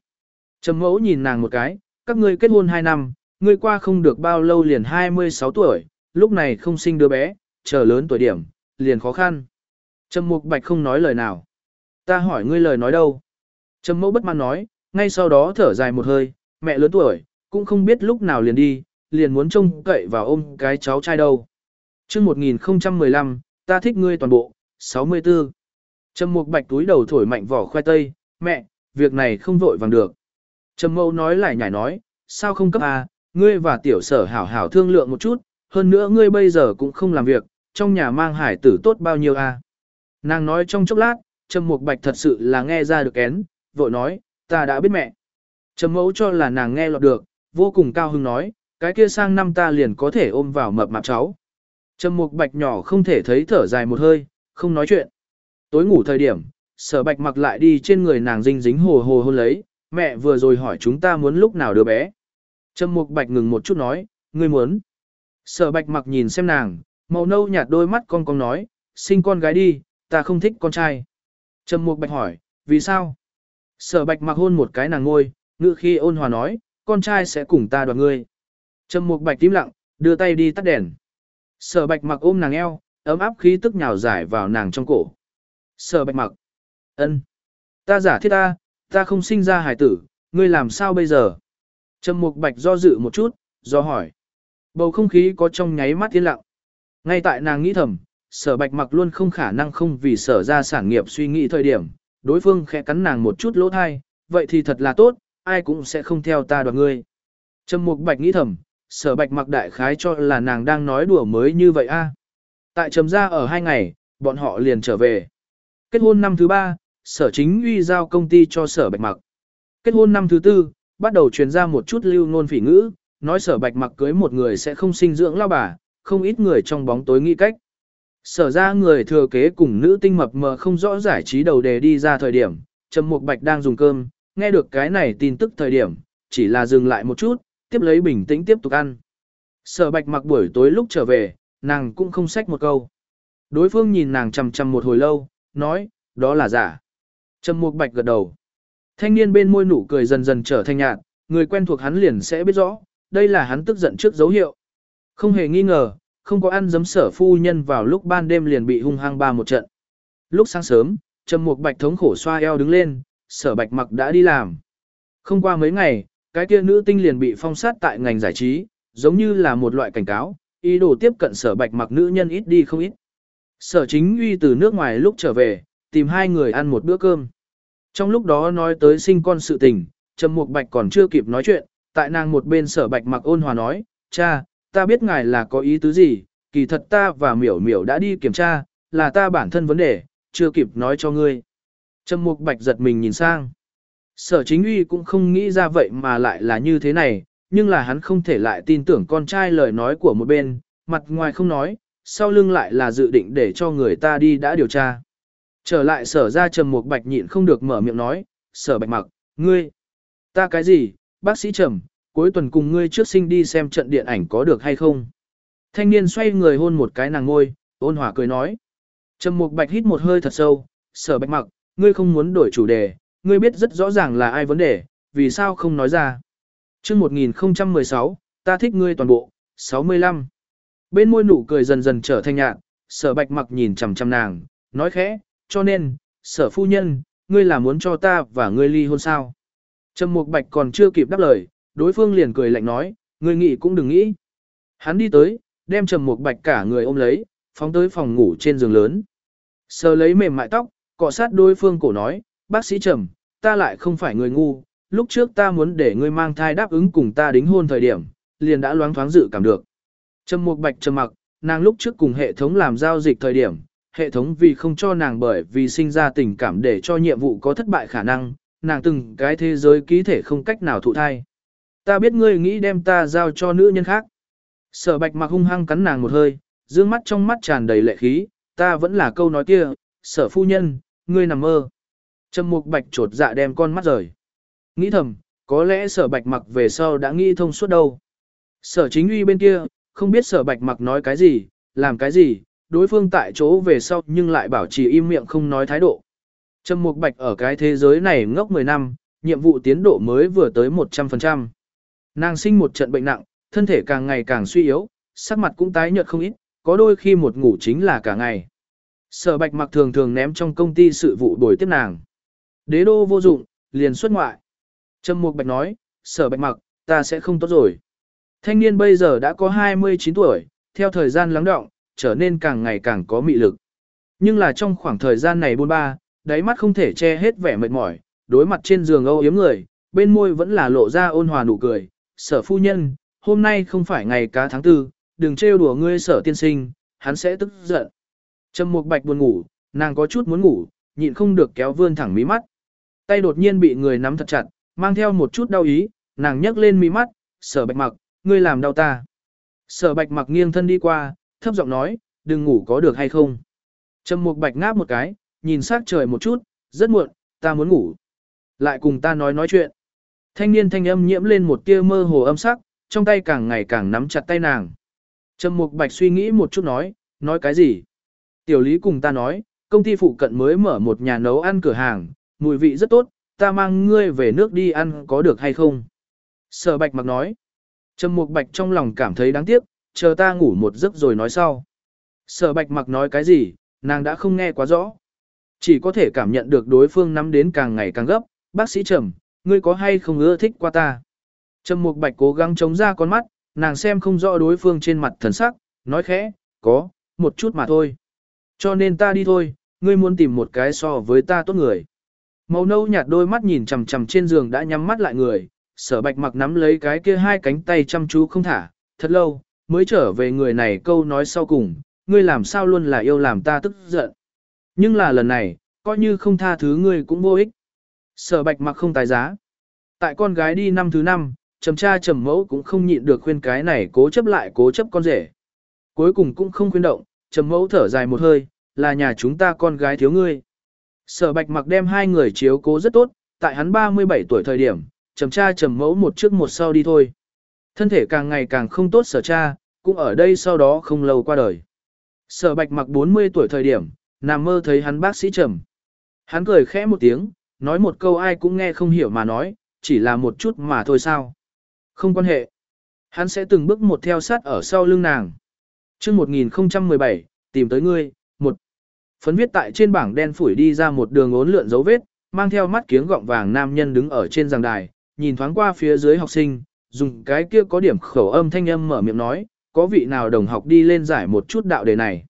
Trầm Mẫu nhìn nàng một cái, các ngươi kết hôn 2 năm, ngươi qua không được bao lâu liền 26 tuổi, lúc này không sinh đứa bé, chờ lớn tuổi điểm, liền khó khăn. Trầm Mục Bạch không nói lời nào. Ta hỏi ngươi lời nói đâu? Trầm Mẫu bất mãn nói, ngay sau đó thở dài một hơi, mẹ lớn tuổi, cũng không biết lúc nào liền đi, liền muốn trông cậy vào ôm cái cháu trai đâu. Trước 1015, ta thích ngươi toàn bộ, 64. Trầm Mục Bạch túi đầu thổi mạnh vỏ khoai tây, mẹ, việc này không vội vàng được. Trầm Mâu nói lại nhảy nói, sao không cấp à, ngươi và tiểu sở hảo hảo thương lượng một chút, hơn nữa ngươi bây giờ cũng không làm việc, trong nhà mang hải tử tốt bao nhiêu à. Nàng nói trong chốc lát, Trầm Mục Bạch thật sự là nghe ra được én, vội nói, ta đã biết mẹ. Trầm Mẫu cho là nàng nghe lọt được, vô cùng cao hứng nói, cái kia sang năm ta liền có thể ôm vào mập mạp cháu. Trầm Mục Bạch nhỏ không thể thấy thở dài một hơi, không nói chuyện. Tối ngủ thời điểm, sở bạch mặc lại đi trên người nàng dinh dính hồ hồ hôn lấy, mẹ vừa rồi hỏi chúng ta muốn lúc nào đứa bé. Trầm Mục Bạch ngừng một chút nói, ngươi muốn. Sở Bạch mặc nhìn xem nàng, màu nâu nhạt đôi mắt con con nói, sinh con gái đi, ta không thích con trai. Trầm Mục Bạch hỏi, vì sao? Sở Bạch mặc hôn một cái nàng ngôi, ngự khi ôn hòa nói, con trai sẽ cùng ta đoạt ngươi. Trầm Mục Bạch tím lặng, đưa tay đi tắt đèn. Sở Bạch mặc ôm nàng eo, ấm áp khí tức nhào giải vào nàng trong cổ. Sở Bạch mặc, ân, ta giả thiết ta, ta không sinh ra hài tử, ngươi làm sao bây giờ? Trầm Mục Bạch do dự một chút, do hỏi. Bầu không khí có trong nháy mắt yên lặng. Ngay tại nàng nghĩ thầm, sở bạch mặc luôn không khả năng không vì sở ra sản nghiệp suy nghĩ thời điểm, đối phương khẽ cắn nàng một chút lỗ thai, vậy thì thật là tốt, ai cũng sẽ không theo ta đoạt ngươi. Trầm Mục Bạch nghĩ thầm, sở bạch mặc đại khái cho là nàng đang nói đùa mới như vậy a. Tại trầm ra ở hai ngày, bọn họ liền trở về. Kết hôn năm thứ ba, sở chính uy giao công ty cho sở bạch mặc. Kết hôn năm thứ tư, bắt đầu truyền ra một chút lưu ngôn phỉ ngữ, nói sở bạch mặc cưới một người sẽ không sinh dưỡng lao bà, không ít người trong bóng tối nghĩ cách. Sở ra người thừa kế cùng nữ tinh mập mờ không rõ giải trí đầu đề đi ra thời điểm, Trầm Mục Bạch đang dùng cơm, nghe được cái này tin tức thời điểm, chỉ là dừng lại một chút, tiếp lấy bình tĩnh tiếp tục ăn. Sở Bạch mặc buổi tối lúc trở về, nàng cũng không xách một câu. Đối phương nhìn nàng chằm chằm một hồi lâu, nói, đó là giả. Trầm Mục Bạch gật đầu. Thanh niên bên môi nụ cười dần dần trở thành nhạt, người quen thuộc hắn liền sẽ biết rõ, đây là hắn tức giận trước dấu hiệu. Không hề nghi ngờ, không có ăn giấm sở phu nhân vào lúc ban đêm liền bị hung hăng ba một trận. Lúc sáng sớm, Trầm Mục Bạch thống khổ xoa eo đứng lên, sở bạch mặc đã đi làm. Không qua mấy ngày, cái kia nữ tinh liền bị phong sát tại ngành giải trí, giống như là một loại cảnh cáo, ý đồ tiếp cận sở bạch mặc nữ nhân ít đi không ít. Sở chính uy từ nước ngoài lúc trở về, tìm hai người ăn một bữa cơm. Trong lúc đó nói tới sinh con sự tình, Trầm Mục Bạch còn chưa kịp nói chuyện, tại nàng một bên sở bạch mặc ôn hòa nói, cha, ta biết ngài là có ý tứ gì, kỳ thật ta và miểu miểu đã đi kiểm tra, là ta bản thân vấn đề, chưa kịp nói cho ngươi. Trầm Mục Bạch giật mình nhìn sang. Sở chính uy cũng không nghĩ ra vậy mà lại là như thế này, nhưng là hắn không thể lại tin tưởng con trai lời nói của một bên, mặt ngoài không nói, sau lưng lại là dự định để cho người ta đi đã điều tra. Trở lại sở ra Trầm một Bạch nhịn không được mở miệng nói, sở bạch mặc, ngươi, ta cái gì, bác sĩ Trầm, cuối tuần cùng ngươi trước sinh đi xem trận điện ảnh có được hay không. Thanh niên xoay người hôn một cái nàng ngôi, ôn hòa cười nói. Trầm Mục Bạch hít một hơi thật sâu, sở bạch mặc, ngươi không muốn đổi chủ đề, ngươi biết rất rõ ràng là ai vấn đề, vì sao không nói ra. chương 1016, ta thích ngươi toàn bộ, 65. Bên môi nụ cười dần dần trở thành nhạt, sở bạch mặc nhìn chằm chằm nàng, nói khẽ, cho nên, sở phu nhân, ngươi là muốn cho ta và ngươi ly hôn sao. Trầm mục bạch còn chưa kịp đáp lời, đối phương liền cười lạnh nói, ngươi nghĩ cũng đừng nghĩ. Hắn đi tới, đem trầm mục bạch cả người ôm lấy, phóng tới phòng ngủ trên giường lớn. Sờ lấy mềm mại tóc, cọ sát đối phương cổ nói, bác sĩ trầm, ta lại không phải người ngu, lúc trước ta muốn để ngươi mang thai đáp ứng cùng ta đính hôn thời điểm, liền đã loáng thoáng dự cảm được. Trầm Mục Bạch trầm mặc, nàng lúc trước cùng hệ thống làm giao dịch thời điểm, hệ thống vì không cho nàng bởi vì sinh ra tình cảm để cho nhiệm vụ có thất bại khả năng, nàng từng cái thế giới ký thể không cách nào thụ thai. Ta biết ngươi nghĩ đem ta giao cho nữ nhân khác. Sở Bạch mặc hung hăng cắn nàng một hơi, dương mắt trong mắt tràn đầy lệ khí, ta vẫn là câu nói kia, sở phu nhân, ngươi nằm mơ. Trầm mục bạch trột dạ đem con mắt rời. Nghĩ thầm, có lẽ sở bạch mặc về sau đã nghĩ thông suốt đâu. Sở chính uy bên kia, không biết sở bạch mặc nói cái gì, làm cái gì, đối phương tại chỗ về sau nhưng lại bảo trì im miệng không nói thái độ. Trầm mục bạch ở cái thế giới này ngốc 10 năm, nhiệm vụ tiến độ mới vừa tới 100%. Nàng sinh một trận bệnh nặng, thân thể càng ngày càng suy yếu, sắc mặt cũng tái nhợt không ít, có đôi khi một ngủ chính là cả ngày. Sở bạch mặc thường thường ném trong công ty sự vụ đổi tiếp nàng. Đế đô vô dụng, liền xuất ngoại. Trâm Mục Bạch nói, sở bạch mặc, ta sẽ không tốt rồi. Thanh niên bây giờ đã có 29 tuổi, theo thời gian lắng động, trở nên càng ngày càng có mị lực. Nhưng là trong khoảng thời gian này buôn ba, đáy mắt không thể che hết vẻ mệt mỏi, đối mặt trên giường âu yếm người, bên môi vẫn là lộ ra ôn hòa nụ cười. Sở phu nhân, hôm nay không phải ngày cá tháng tư, đừng trêu đùa ngươi sở tiên sinh, hắn sẽ tức giận. Trầm Mục Bạch buồn ngủ, nàng có chút muốn ngủ, nhịn không được kéo vươn thẳng mí mắt. Tay đột nhiên bị người nắm thật chặt, mang theo một chút đau ý, nàng nhấc lên mí mắt, sở bạch mặc, ngươi làm đau ta. Sở bạch mặc nghiêng thân đi qua, thấp giọng nói, đừng ngủ có được hay không. Trầm Mục Bạch ngáp một cái, nhìn sát trời một chút, rất muộn, ta muốn ngủ. Lại cùng ta nói nói chuyện. Thanh niên thanh âm nhiễm lên một tia mơ hồ âm sắc, trong tay càng ngày càng nắm chặt tay nàng. Trầm Mục Bạch suy nghĩ một chút nói, nói cái gì? Tiểu Lý cùng ta nói, công ty phụ cận mới mở một nhà nấu ăn cửa hàng, mùi vị rất tốt, ta mang ngươi về nước đi ăn có được hay không? Sở Bạch mặc nói. Trầm Mục Bạch trong lòng cảm thấy đáng tiếc, chờ ta ngủ một giấc rồi nói sau. Sở Bạch mặc nói cái gì, nàng đã không nghe quá rõ. Chỉ có thể cảm nhận được đối phương nắm đến càng ngày càng gấp, bác sĩ Trầm, ngươi có hay không ưa thích qua ta? Trầm Mục Bạch cố gắng chống ra con mắt, nàng xem không rõ đối phương trên mặt thần sắc, nói khẽ, có, một chút mà thôi. Cho nên ta đi thôi, ngươi muốn tìm một cái so với ta tốt người. Màu nâu nhạt đôi mắt nhìn chằm chằm trên giường đã nhắm mắt lại người, sở bạch mặc nắm lấy cái kia hai cánh tay chăm chú không thả, thật lâu, mới trở về người này câu nói sau cùng, ngươi làm sao luôn là yêu làm ta tức giận. Nhưng là lần này, coi như không tha thứ ngươi cũng vô ích. Sở bạch mặc không tài giá. Tại con gái đi năm thứ năm, trầm cha trầm mẫu cũng không nhịn được khuyên cái này cố chấp lại cố chấp con rể. Cuối cùng cũng không khuyên động, trầm mẫu thở dài một hơi, là nhà chúng ta con gái thiếu ngươi. Sở bạch mặc đem hai người chiếu cố rất tốt, tại hắn 37 tuổi thời điểm, trầm cha trầm mẫu một trước một sau đi thôi. Thân thể càng ngày càng không tốt sở cha, cũng ở đây sau đó không lâu qua đời. Sở bạch mặc 40 tuổi thời điểm, nằm mơ thấy hắn bác sĩ trầm. Hắn cười khẽ một tiếng, nói một câu ai cũng nghe không hiểu mà nói, chỉ là một chút mà thôi sao. Không quan hệ. Hắn sẽ từng bước một theo sát ở sau lưng nàng. chương 1017, tìm tới ngươi. Phấn viết tại trên bảng đen phủi đi ra một đường ốn lượn dấu vết, mang theo mắt kiếng gọng vàng nam nhân đứng ở trên giảng đài, nhìn thoáng qua phía dưới học sinh, dùng cái kia có điểm khẩu âm thanh âm mở miệng nói, có vị nào đồng học đi lên giải một chút đạo đề này.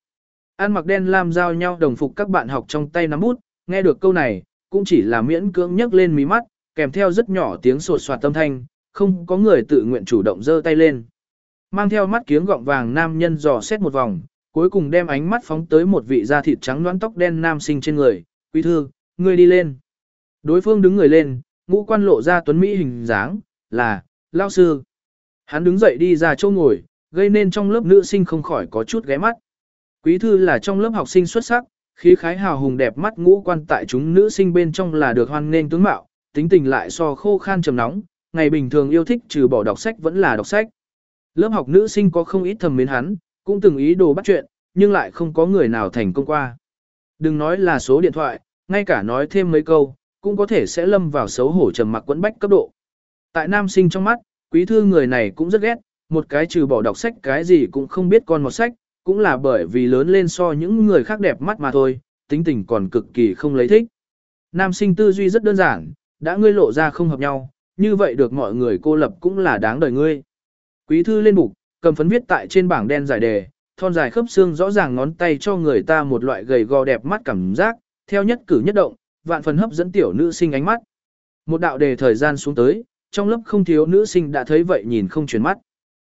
An mặc đen lam giao nhau đồng phục các bạn học trong tay nắm bút, nghe được câu này, cũng chỉ là miễn cưỡng nhấc lên mí mắt, kèm theo rất nhỏ tiếng sột soạt tâm thanh, không có người tự nguyện chủ động giơ tay lên. Mang theo mắt kiếng gọng vàng nam nhân dò xét một vòng, cuối cùng đem ánh mắt phóng tới một vị da thịt trắng loãng tóc đen nam sinh trên người, quý thư, ngươi đi lên. Đối phương đứng người lên, ngũ quan lộ ra tuấn Mỹ hình dáng, là, lao sư. Hắn đứng dậy đi ra chỗ ngồi, gây nên trong lớp nữ sinh không khỏi có chút ghé mắt. Quý thư là trong lớp học sinh xuất sắc, khí khái hào hùng đẹp mắt ngũ quan tại chúng nữ sinh bên trong là được hoan nghênh tướng mạo, tính tình lại so khô khan trầm nóng, ngày bình thường yêu thích trừ bỏ đọc sách vẫn là đọc sách. Lớp học nữ sinh có không ít thầm mến hắn, cũng từng ý đồ bắt chuyện, nhưng lại không có người nào thành công qua. Đừng nói là số điện thoại, ngay cả nói thêm mấy câu, cũng có thể sẽ lâm vào xấu hổ trầm mặc quẫn bách cấp độ. Tại nam sinh trong mắt, quý thư người này cũng rất ghét, một cái trừ bỏ đọc sách cái gì cũng không biết con một sách, cũng là bởi vì lớn lên so những người khác đẹp mắt mà thôi, tính tình còn cực kỳ không lấy thích. Nam sinh tư duy rất đơn giản, đã ngươi lộ ra không hợp nhau, như vậy được mọi người cô lập cũng là đáng đời ngươi. Quý thư lên bục, cầm phấn viết tại trên bảng đen giải đề, thon dài khớp xương rõ ràng ngón tay cho người ta một loại gầy gò đẹp mắt cảm giác, theo nhất cử nhất động, vạn phần hấp dẫn tiểu nữ sinh ánh mắt. Một đạo đề thời gian xuống tới, trong lớp không thiếu nữ sinh đã thấy vậy nhìn không chuyển mắt.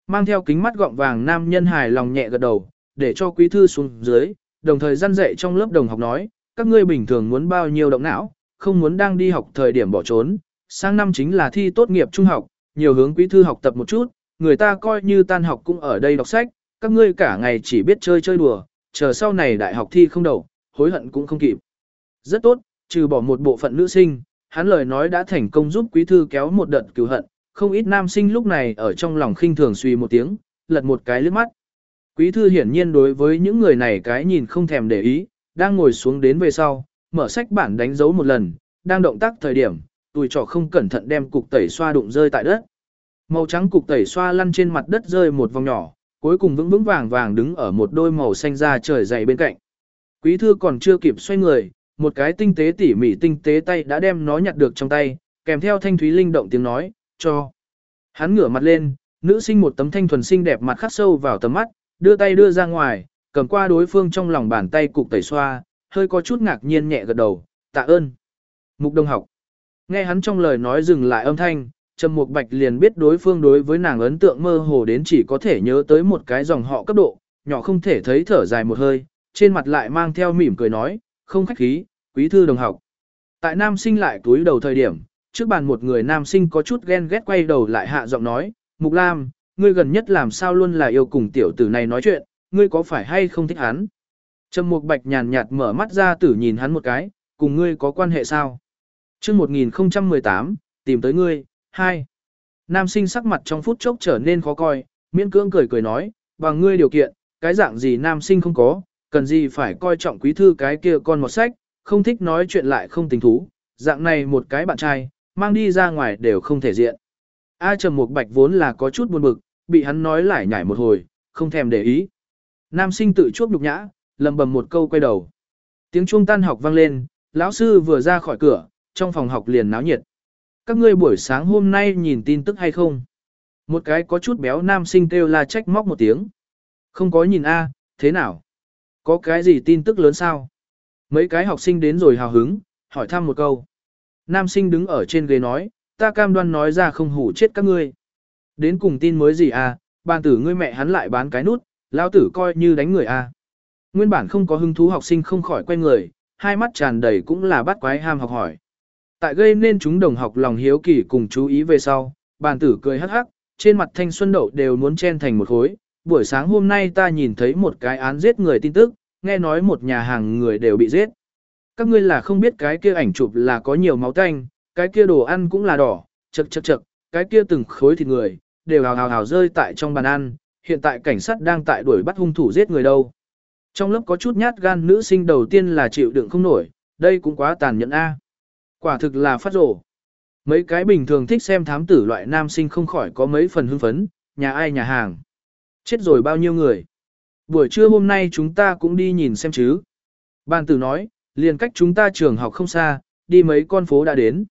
Mang theo kính mắt gọng vàng nam nhân hài lòng nhẹ gật đầu, để cho quý thư xuống dưới, đồng thời gian dạy trong lớp đồng học nói, các ngươi bình thường muốn bao nhiêu động não, không muốn đang đi học thời điểm bỏ trốn, sang năm chính là thi tốt nghiệp trung học, nhiều hướng quý thư học tập một chút, người ta coi như tan học cũng ở đây đọc sách, các ngươi cả ngày chỉ biết chơi chơi đùa, chờ sau này đại học thi không đầu, hối hận cũng không kịp. Rất tốt, trừ bỏ một bộ phận nữ sinh, hắn lời nói đã thành công giúp quý thư kéo một đợt cứu hận, không ít nam sinh lúc này ở trong lòng khinh thường suy một tiếng, lật một cái lướt mắt. Quý thư hiển nhiên đối với những người này cái nhìn không thèm để ý, đang ngồi xuống đến về sau, mở sách bản đánh dấu một lần, đang động tác thời điểm, tùi trò không cẩn thận đem cục tẩy xoa đụng rơi tại đất. Màu trắng cục tẩy xoa lăn trên mặt đất rơi một vòng nhỏ, cuối cùng vững vững vàng vàng đứng ở một đôi màu xanh da trời dày bên cạnh. Quý thư còn chưa kịp xoay người, một cái tinh tế tỉ mỉ tinh tế tay đã đem nó nhặt được trong tay, kèm theo thanh thúy linh động tiếng nói, cho. Hắn ngửa mặt lên, nữ sinh một tấm thanh thuần xinh đẹp mặt khắc sâu vào tầm mắt, đưa tay đưa ra ngoài, cầm qua đối phương trong lòng bàn tay cục tẩy xoa, hơi có chút ngạc nhiên nhẹ gật đầu, tạ ơn. Mục đông học. Nghe hắn trong lời nói dừng lại âm thanh, Trầm Mục Bạch liền biết đối phương đối với nàng ấn tượng mơ hồ đến chỉ có thể nhớ tới một cái dòng họ cấp độ, nhỏ không thể thấy thở dài một hơi, trên mặt lại mang theo mỉm cười nói, không khách khí, quý thư đồng học. Tại nam sinh lại túi đầu thời điểm, trước bàn một người nam sinh có chút ghen ghét quay đầu lại hạ giọng nói, Mục Lam, ngươi gần nhất làm sao luôn là yêu cùng tiểu tử này nói chuyện, ngươi có phải hay không thích hắn? Trầm Mục Bạch nhàn nhạt mở mắt ra tử nhìn hắn một cái, cùng ngươi có quan hệ sao? Trước 1018, tìm tới ngươi, 2. Nam sinh sắc mặt trong phút chốc trở nên khó coi, miễn cưỡng cười cười nói, bằng ngươi điều kiện, cái dạng gì nam sinh không có, cần gì phải coi trọng quý thư cái kia con một sách, không thích nói chuyện lại không tình thú, dạng này một cái bạn trai, mang đi ra ngoài đều không thể diện. A Trầm một Bạch vốn là có chút buồn bực, bị hắn nói lại nhảy một hồi, không thèm để ý. Nam sinh tự chuốc nhục nhã, lầm bầm một câu quay đầu. Tiếng chuông tan học vang lên, lão sư vừa ra khỏi cửa, trong phòng học liền náo nhiệt. Các ngươi buổi sáng hôm nay nhìn tin tức hay không? Một cái có chút béo nam sinh kêu la trách móc một tiếng. Không có nhìn a, thế nào? Có cái gì tin tức lớn sao? Mấy cái học sinh đến rồi hào hứng, hỏi thăm một câu. Nam sinh đứng ở trên ghế nói, ta cam đoan nói ra không hủ chết các ngươi. Đến cùng tin mới gì à, bàn tử ngươi mẹ hắn lại bán cái nút, lão tử coi như đánh người à. Nguyên bản không có hứng thú học sinh không khỏi quay người, hai mắt tràn đầy cũng là bắt quái ham học hỏi. Tại gây nên chúng đồng học lòng hiếu kỳ cùng chú ý về sau, bàn tử cười hắc hắc, trên mặt thanh xuân đậu đều muốn chen thành một khối. Buổi sáng hôm nay ta nhìn thấy một cái án giết người tin tức, nghe nói một nhà hàng người đều bị giết. Các ngươi là không biết cái kia ảnh chụp là có nhiều máu tanh, cái kia đồ ăn cũng là đỏ, chật chật chật, cái kia từng khối thịt người, đều hào hào hào rơi tại trong bàn ăn, hiện tại cảnh sát đang tại đuổi bắt hung thủ giết người đâu. Trong lớp có chút nhát gan nữ sinh đầu tiên là chịu đựng không nổi, đây cũng quá tàn nhẫn a. Quả thực là phát rổ. Mấy cái bình thường thích xem thám tử loại nam sinh không khỏi có mấy phần hưng phấn, nhà ai nhà hàng. Chết rồi bao nhiêu người. Buổi trưa hôm nay chúng ta cũng đi nhìn xem chứ. Bàn tử nói, liền cách chúng ta trường học không xa, đi mấy con phố đã đến.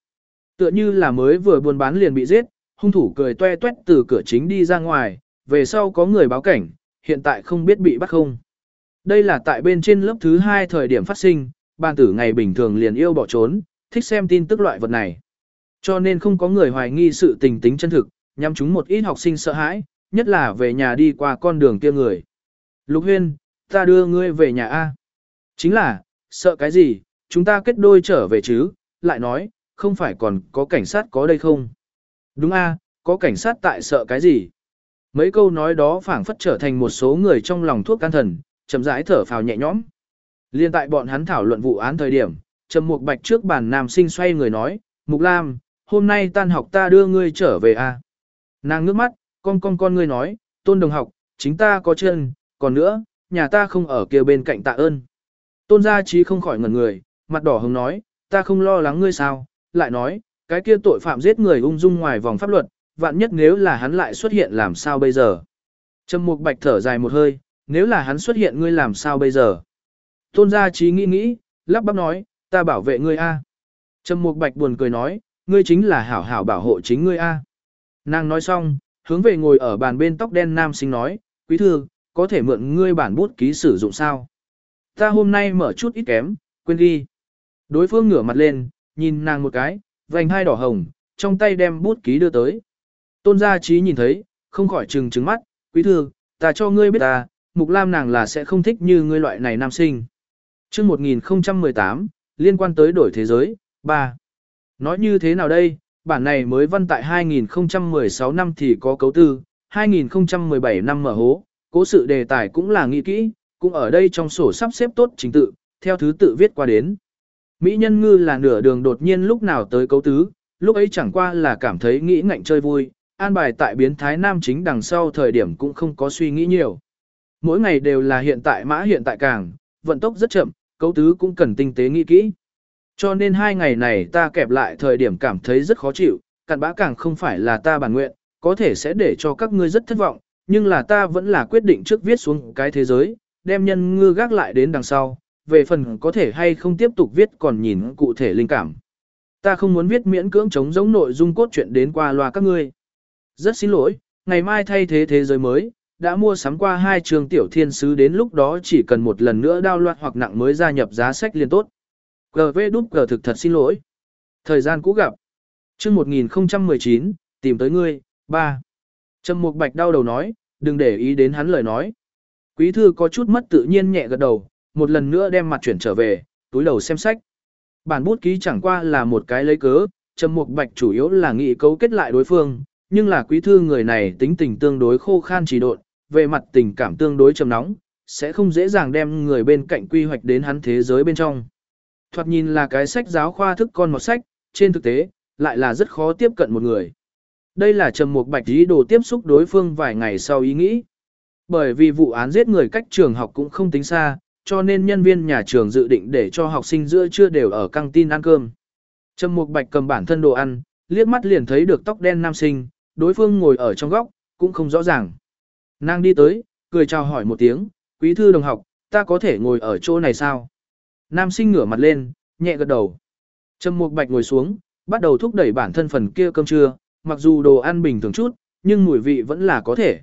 Tựa như là mới vừa buôn bán liền bị giết, hung thủ cười toe toét từ cửa chính đi ra ngoài, về sau có người báo cảnh, hiện tại không biết bị bắt không. Đây là tại bên trên lớp thứ hai thời điểm phát sinh, bàn tử ngày bình thường liền yêu bỏ trốn, thích xem tin tức loại vật này. Cho nên không có người hoài nghi sự tình tính chân thực, nhằm chúng một ít học sinh sợ hãi, nhất là về nhà đi qua con đường kia người. Lục Huyên, ta đưa ngươi về nhà A. Chính là, sợ cái gì, chúng ta kết đôi trở về chứ, lại nói, không phải còn có cảnh sát có đây không? Đúng A, có cảnh sát tại sợ cái gì? Mấy câu nói đó phảng phất trở thành một số người trong lòng thuốc can thần, chậm rãi thở phào nhẹ nhõm. Liên tại bọn hắn thảo luận vụ án thời điểm, Trầm Mục Bạch trước bàn nam sinh xoay người nói, Mục Lam, hôm nay tan học ta đưa ngươi trở về a. Nàng ngước mắt, con con con ngươi nói, tôn đồng học, chính ta có chân, còn nữa, nhà ta không ở kia bên cạnh tạ ơn. Tôn gia trí không khỏi ngẩn người, mặt đỏ hồng nói, ta không lo lắng ngươi sao, lại nói, cái kia tội phạm giết người ung dung ngoài vòng pháp luật, vạn nhất nếu là hắn lại xuất hiện làm sao bây giờ. Trầm Mục Bạch thở dài một hơi, nếu là hắn xuất hiện ngươi làm sao bây giờ. Tôn gia trí nghĩ nghĩ, lắp bắp nói, ta bảo vệ ngươi a. Trầm Mục Bạch buồn cười nói, ngươi chính là hảo hảo bảo hộ chính ngươi a. Nàng nói xong, hướng về ngồi ở bàn bên tóc đen nam sinh nói, quý thư, có thể mượn ngươi bản bút ký sử dụng sao? Ta hôm nay mở chút ít kém, quên đi. Đối phương ngửa mặt lên, nhìn nàng một cái, vành hai đỏ hồng, trong tay đem bút ký đưa tới. Tôn gia trí nhìn thấy, không khỏi trừng trừng mắt, quý thư, ta cho ngươi biết ta, mục lam nàng là sẽ không thích như ngươi loại này nam sinh. Trước 1018, liên quan tới đổi thế giới, 3. Nói như thế nào đây, bản này mới văn tại 2016 năm thì có cấu tư, 2017 năm mở hố, cố sự đề tài cũng là nghĩ kỹ, cũng ở đây trong sổ sắp xếp tốt trình tự, theo thứ tự viết qua đến. Mỹ nhân ngư là nửa đường đột nhiên lúc nào tới cấu tứ, lúc ấy chẳng qua là cảm thấy nghĩ ngạnh chơi vui, an bài tại biến thái nam chính đằng sau thời điểm cũng không có suy nghĩ nhiều. Mỗi ngày đều là hiện tại mã hiện tại càng, vận tốc rất chậm, cấu tứ cũng cần tinh tế nghĩ kỹ. Cho nên hai ngày này ta kẹp lại thời điểm cảm thấy rất khó chịu, cặn bã càng không phải là ta bản nguyện, có thể sẽ để cho các ngươi rất thất vọng, nhưng là ta vẫn là quyết định trước viết xuống cái thế giới, đem nhân ngư gác lại đến đằng sau, về phần có thể hay không tiếp tục viết còn nhìn cụ thể linh cảm. Ta không muốn viết miễn cưỡng chống giống nội dung cốt truyện đến qua loa các ngươi. Rất xin lỗi, ngày mai thay thế thế giới mới, đã mua sắm qua hai trường tiểu thiên sứ đến lúc đó chỉ cần một lần nữa đao loạt hoặc nặng mới gia nhập giá sách liên tốt. GV đúc G thực thật xin lỗi. Thời gian cũ gặp. chương 1019, tìm tới ngươi, 3. Trầm Mục Bạch đau đầu nói, đừng để ý đến hắn lời nói. Quý thư có chút mất tự nhiên nhẹ gật đầu, một lần nữa đem mặt chuyển trở về, túi đầu xem sách. Bản bút ký chẳng qua là một cái lấy cớ, Trầm Mục Bạch chủ yếu là nghị cấu kết lại đối phương, nhưng là quý thư người này tính tình tương đối khô khan trì độn, về mặt tình cảm tương đối trầm nóng, sẽ không dễ dàng đem người bên cạnh quy hoạch đến hắn thế giới bên trong. Thoạt nhìn là cái sách giáo khoa thức con một sách, trên thực tế, lại là rất khó tiếp cận một người. Đây là Trầm Mục Bạch ý đồ tiếp xúc đối phương vài ngày sau ý nghĩ. Bởi vì vụ án giết người cách trường học cũng không tính xa, cho nên nhân viên nhà trường dự định để cho học sinh giữa trưa đều ở căng tin ăn cơm. Trầm Mục Bạch cầm bản thân đồ ăn, liếc mắt liền thấy được tóc đen nam sinh, đối phương ngồi ở trong góc, cũng không rõ ràng. Nàng đi tới, cười chào hỏi một tiếng, quý thư đồng học, ta có thể ngồi ở chỗ này sao? Nam sinh ngửa mặt lên, nhẹ gật đầu. Trầm Mục Bạch ngồi xuống, bắt đầu thúc đẩy bản thân phần kia cơm trưa, mặc dù đồ ăn bình thường chút, nhưng mùi vị vẫn là có thể.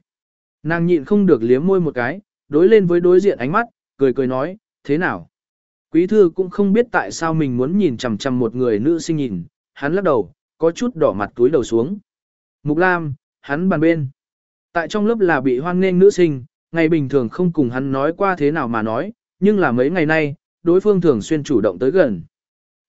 Nàng nhịn không được liếm môi một cái, đối lên với đối diện ánh mắt, cười cười nói, thế nào? Quý thư cũng không biết tại sao mình muốn nhìn chằm chằm một người nữ sinh nhìn, hắn lắc đầu, có chút đỏ mặt túi đầu xuống. Mục Lam, hắn bàn bên. Tại trong lớp là bị hoan nghênh nữ sinh, ngày bình thường không cùng hắn nói qua thế nào mà nói, nhưng là mấy ngày nay, đối phương thường xuyên chủ động tới gần.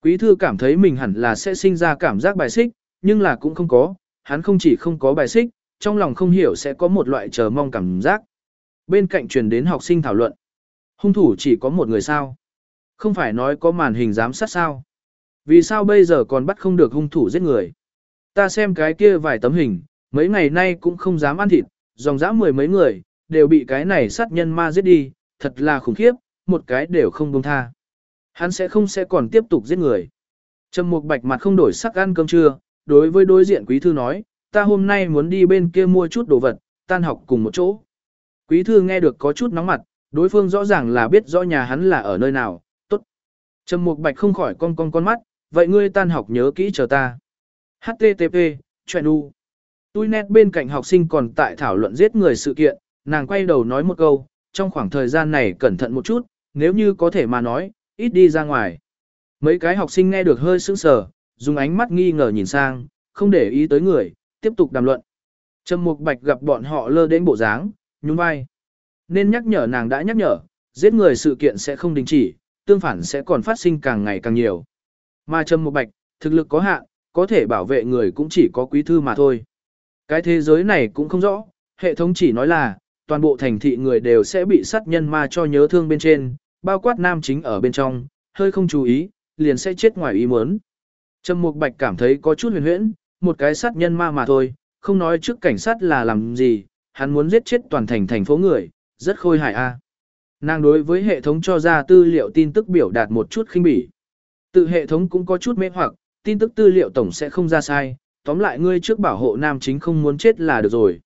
Quý thư cảm thấy mình hẳn là sẽ sinh ra cảm giác bài xích, nhưng là cũng không có, hắn không chỉ không có bài xích, trong lòng không hiểu sẽ có một loại chờ mong cảm giác. Bên cạnh truyền đến học sinh thảo luận. Hung thủ chỉ có một người sao? Không phải nói có màn hình giám sát sao? Vì sao bây giờ còn bắt không được hung thủ giết người? Ta xem cái kia vài tấm hình, mấy ngày nay cũng không dám ăn thịt, dòng dã mười mấy người, đều bị cái này sát nhân ma giết đi, thật là khủng khiếp, một cái đều không buông tha. Hắn sẽ không sẽ còn tiếp tục giết người. Trầm Mục Bạch mặt không đổi sắc ăn cơm trưa, đối với đối diện quý thư nói, ta hôm nay muốn đi bên kia mua chút đồ vật, tan học cùng một chỗ. Quý thư nghe được có chút nóng mặt, đối phương rõ ràng là biết rõ nhà hắn là ở nơi nào, tốt. Trầm Mục Bạch không khỏi con con con mắt, vậy ngươi tan học nhớ kỹ chờ ta. HTTP, chuyện u. Tui nét bên cạnh học sinh còn tại thảo luận giết người sự kiện, nàng quay đầu nói một câu, trong khoảng thời gian này cẩn thận một chút, nếu như có thể mà nói, ít đi ra ngoài. Mấy cái học sinh nghe được hơi sững sờ, dùng ánh mắt nghi ngờ nhìn sang, không để ý tới người, tiếp tục đàm luận. Trầm Mục Bạch gặp bọn họ lơ đến bộ dáng, nhún vai. Nên nhắc nhở nàng đã nhắc nhở, giết người sự kiện sẽ không đình chỉ, tương phản sẽ còn phát sinh càng ngày càng nhiều. Mà Trầm Mục Bạch, thực lực có hạn, có thể bảo vệ người cũng chỉ có quý thư mà thôi. Cái thế giới này cũng không rõ, hệ thống chỉ nói là, toàn bộ thành thị người đều sẽ bị sát nhân ma cho nhớ thương bên trên, bao quát nam chính ở bên trong, hơi không chú ý, liền sẽ chết ngoài ý muốn. Trầm Mục Bạch cảm thấy có chút huyền huyễn, một cái sát nhân ma mà thôi, không nói trước cảnh sát là làm gì, hắn muốn giết chết toàn thành thành phố người, rất khôi hài a. Nàng đối với hệ thống cho ra tư liệu tin tức biểu đạt một chút khinh bỉ. Tự hệ thống cũng có chút mê hoặc, tin tức tư liệu tổng sẽ không ra sai, tóm lại ngươi trước bảo hộ nam chính không muốn chết là được rồi.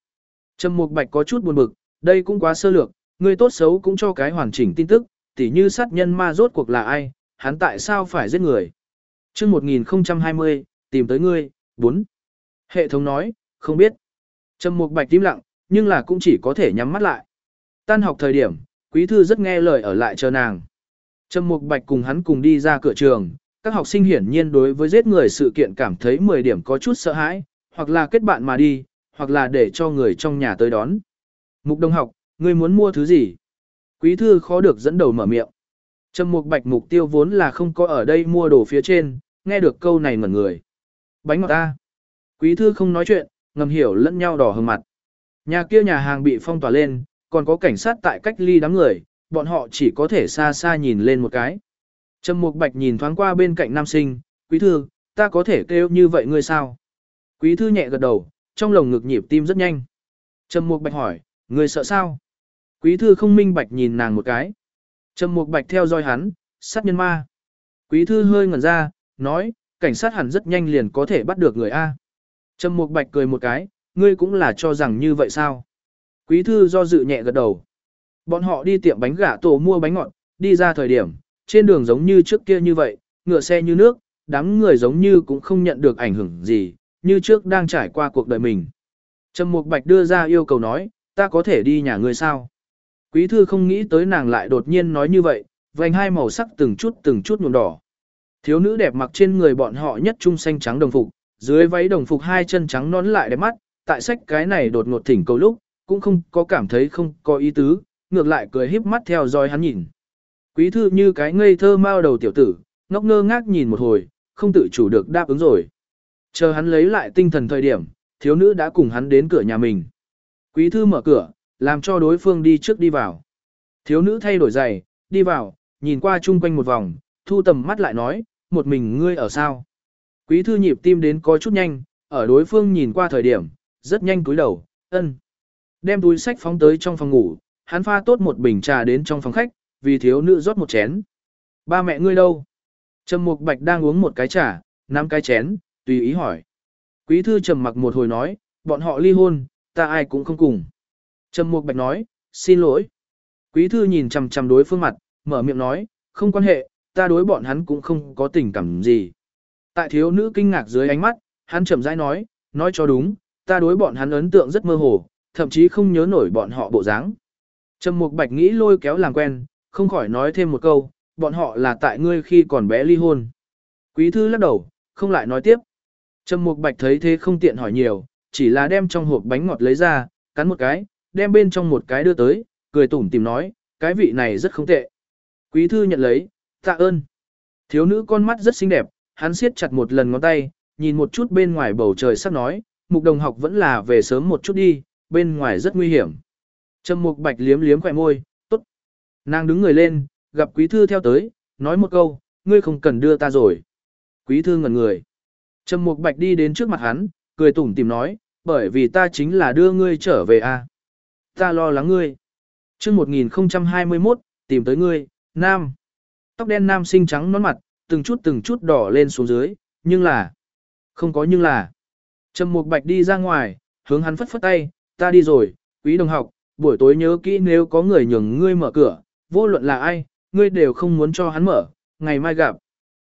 Trầm Mục Bạch có chút buồn bực, đây cũng quá sơ lược, ngươi tốt xấu cũng cho cái hoàn chỉnh tin tức, tỉ như sát nhân ma rốt cuộc là ai, hắn tại sao phải giết người. Trước 1020, tìm tới ngươi, 4. Hệ thống nói, không biết. Trầm Mục Bạch im lặng, nhưng là cũng chỉ có thể nhắm mắt lại. Tan học thời điểm, quý thư rất nghe lời ở lại chờ nàng. Trầm Mục Bạch cùng hắn cùng đi ra cửa trường, các học sinh hiển nhiên đối với giết người sự kiện cảm thấy 10 điểm có chút sợ hãi, hoặc là kết bạn mà đi, hoặc là để cho người trong nhà tới đón. Mục đồng học, ngươi muốn mua thứ gì? Quý thư khó được dẫn đầu mở miệng. Trầm Mục Bạch mục tiêu vốn là không có ở đây mua đồ phía trên, nghe được câu này ngẩn người. Bánh ngọt ta. Quý thư không nói chuyện, ngầm hiểu lẫn nhau đỏ hừng mặt. Nhà kia nhà hàng bị phong tỏa lên, còn có cảnh sát tại cách ly đám người, bọn họ chỉ có thể xa xa nhìn lên một cái. Trầm Mục Bạch nhìn thoáng qua bên cạnh nam sinh, quý thư, ta có thể kêu như vậy ngươi sao? Quý thư nhẹ gật đầu, trong lồng ngực nhịp tim rất nhanh. Trầm Mục Bạch hỏi, ngươi sợ sao? Quý thư không minh bạch nhìn nàng một cái. Trầm Mục Bạch theo dõi hắn, sát nhân ma. Quý thư hơi ngẩn ra, nói, cảnh sát hẳn rất nhanh liền có thể bắt được người A. Trầm Mục Bạch cười một cái, ngươi cũng là cho rằng như vậy sao? Quý thư do dự nhẹ gật đầu. Bọn họ đi tiệm bánh gà tổ mua bánh ngọt, đi ra thời điểm, trên đường giống như trước kia như vậy, ngựa xe như nước, đám người giống như cũng không nhận được ảnh hưởng gì, như trước đang trải qua cuộc đời mình. Trầm Mục Bạch đưa ra yêu cầu nói, ta có thể đi nhà ngươi sao? Quý thư không nghĩ tới nàng lại đột nhiên nói như vậy, vành hai màu sắc từng chút từng chút nhuộm đỏ. Thiếu nữ đẹp mặc trên người bọn họ nhất trung xanh trắng đồng phục, dưới váy đồng phục hai chân trắng nón lại đẹp mắt, tại sách cái này đột ngột thỉnh cầu lúc, cũng không có cảm thấy không có ý tứ, ngược lại cười híp mắt theo dõi hắn nhìn. Quý thư như cái ngây thơ mao đầu tiểu tử, ngốc ngơ ngác nhìn một hồi, không tự chủ được đáp ứng rồi. Chờ hắn lấy lại tinh thần thời điểm, thiếu nữ đã cùng hắn đến cửa nhà mình. Quý thư mở cửa, làm cho đối phương đi trước đi vào. Thiếu nữ thay đổi giày, đi vào, nhìn qua chung quanh một vòng, thu tầm mắt lại nói, một mình ngươi ở sao. Quý thư nhịp tim đến có chút nhanh, ở đối phương nhìn qua thời điểm, rất nhanh cúi đầu, ân. Đem túi sách phóng tới trong phòng ngủ, hắn pha tốt một bình trà đến trong phòng khách, vì thiếu nữ rót một chén. Ba mẹ ngươi đâu? Trầm Mục Bạch đang uống một cái trà, năm cái chén, tùy ý hỏi. Quý thư trầm mặc một hồi nói, bọn họ ly hôn, ta ai cũng không cùng. Trầm Mục Bạch nói, xin lỗi. Quý thư nhìn chằm chằm đối phương mặt, mở miệng nói, không quan hệ, ta đối bọn hắn cũng không có tình cảm gì. Tại thiếu nữ kinh ngạc dưới ánh mắt, hắn chậm rãi nói, nói cho đúng, ta đối bọn hắn ấn tượng rất mơ hồ, thậm chí không nhớ nổi bọn họ bộ dáng. Trầm Mục Bạch nghĩ lôi kéo làm quen, không khỏi nói thêm một câu, bọn họ là tại ngươi khi còn bé ly hôn. Quý thư lắc đầu, không lại nói tiếp. Trầm Mục Bạch thấy thế không tiện hỏi nhiều, chỉ là đem trong hộp bánh ngọt lấy ra, cắn một cái, đem bên trong một cái đưa tới, cười tủm tìm nói, cái vị này rất không tệ. Quý thư nhận lấy, tạ ơn. Thiếu nữ con mắt rất xinh đẹp, hắn siết chặt một lần ngón tay, nhìn một chút bên ngoài bầu trời sắp nói, mục đồng học vẫn là về sớm một chút đi, bên ngoài rất nguy hiểm. Trầm mục bạch liếm liếm khỏe môi. Nàng đứng người lên, gặp quý thư theo tới, nói một câu, ngươi không cần đưa ta rồi. Quý thư ngẩn người. Trầm mục bạch đi đến trước mặt hắn, cười tủm tìm nói, bởi vì ta chính là đưa ngươi trở về a. À? Ta lo lắng ngươi. Chương 1021, tìm tới ngươi, nam. Tóc đen nam sinh trắng nón mặt, từng chút từng chút đỏ lên xuống dưới, nhưng là không có nhưng là. Trầm Mục Bạch đi ra ngoài, hướng hắn phất phất tay, ta đi rồi, quý đồng học, buổi tối nhớ kỹ nếu có người nhường ngươi mở cửa, vô luận là ai, ngươi đều không muốn cho hắn mở, ngày mai gặp.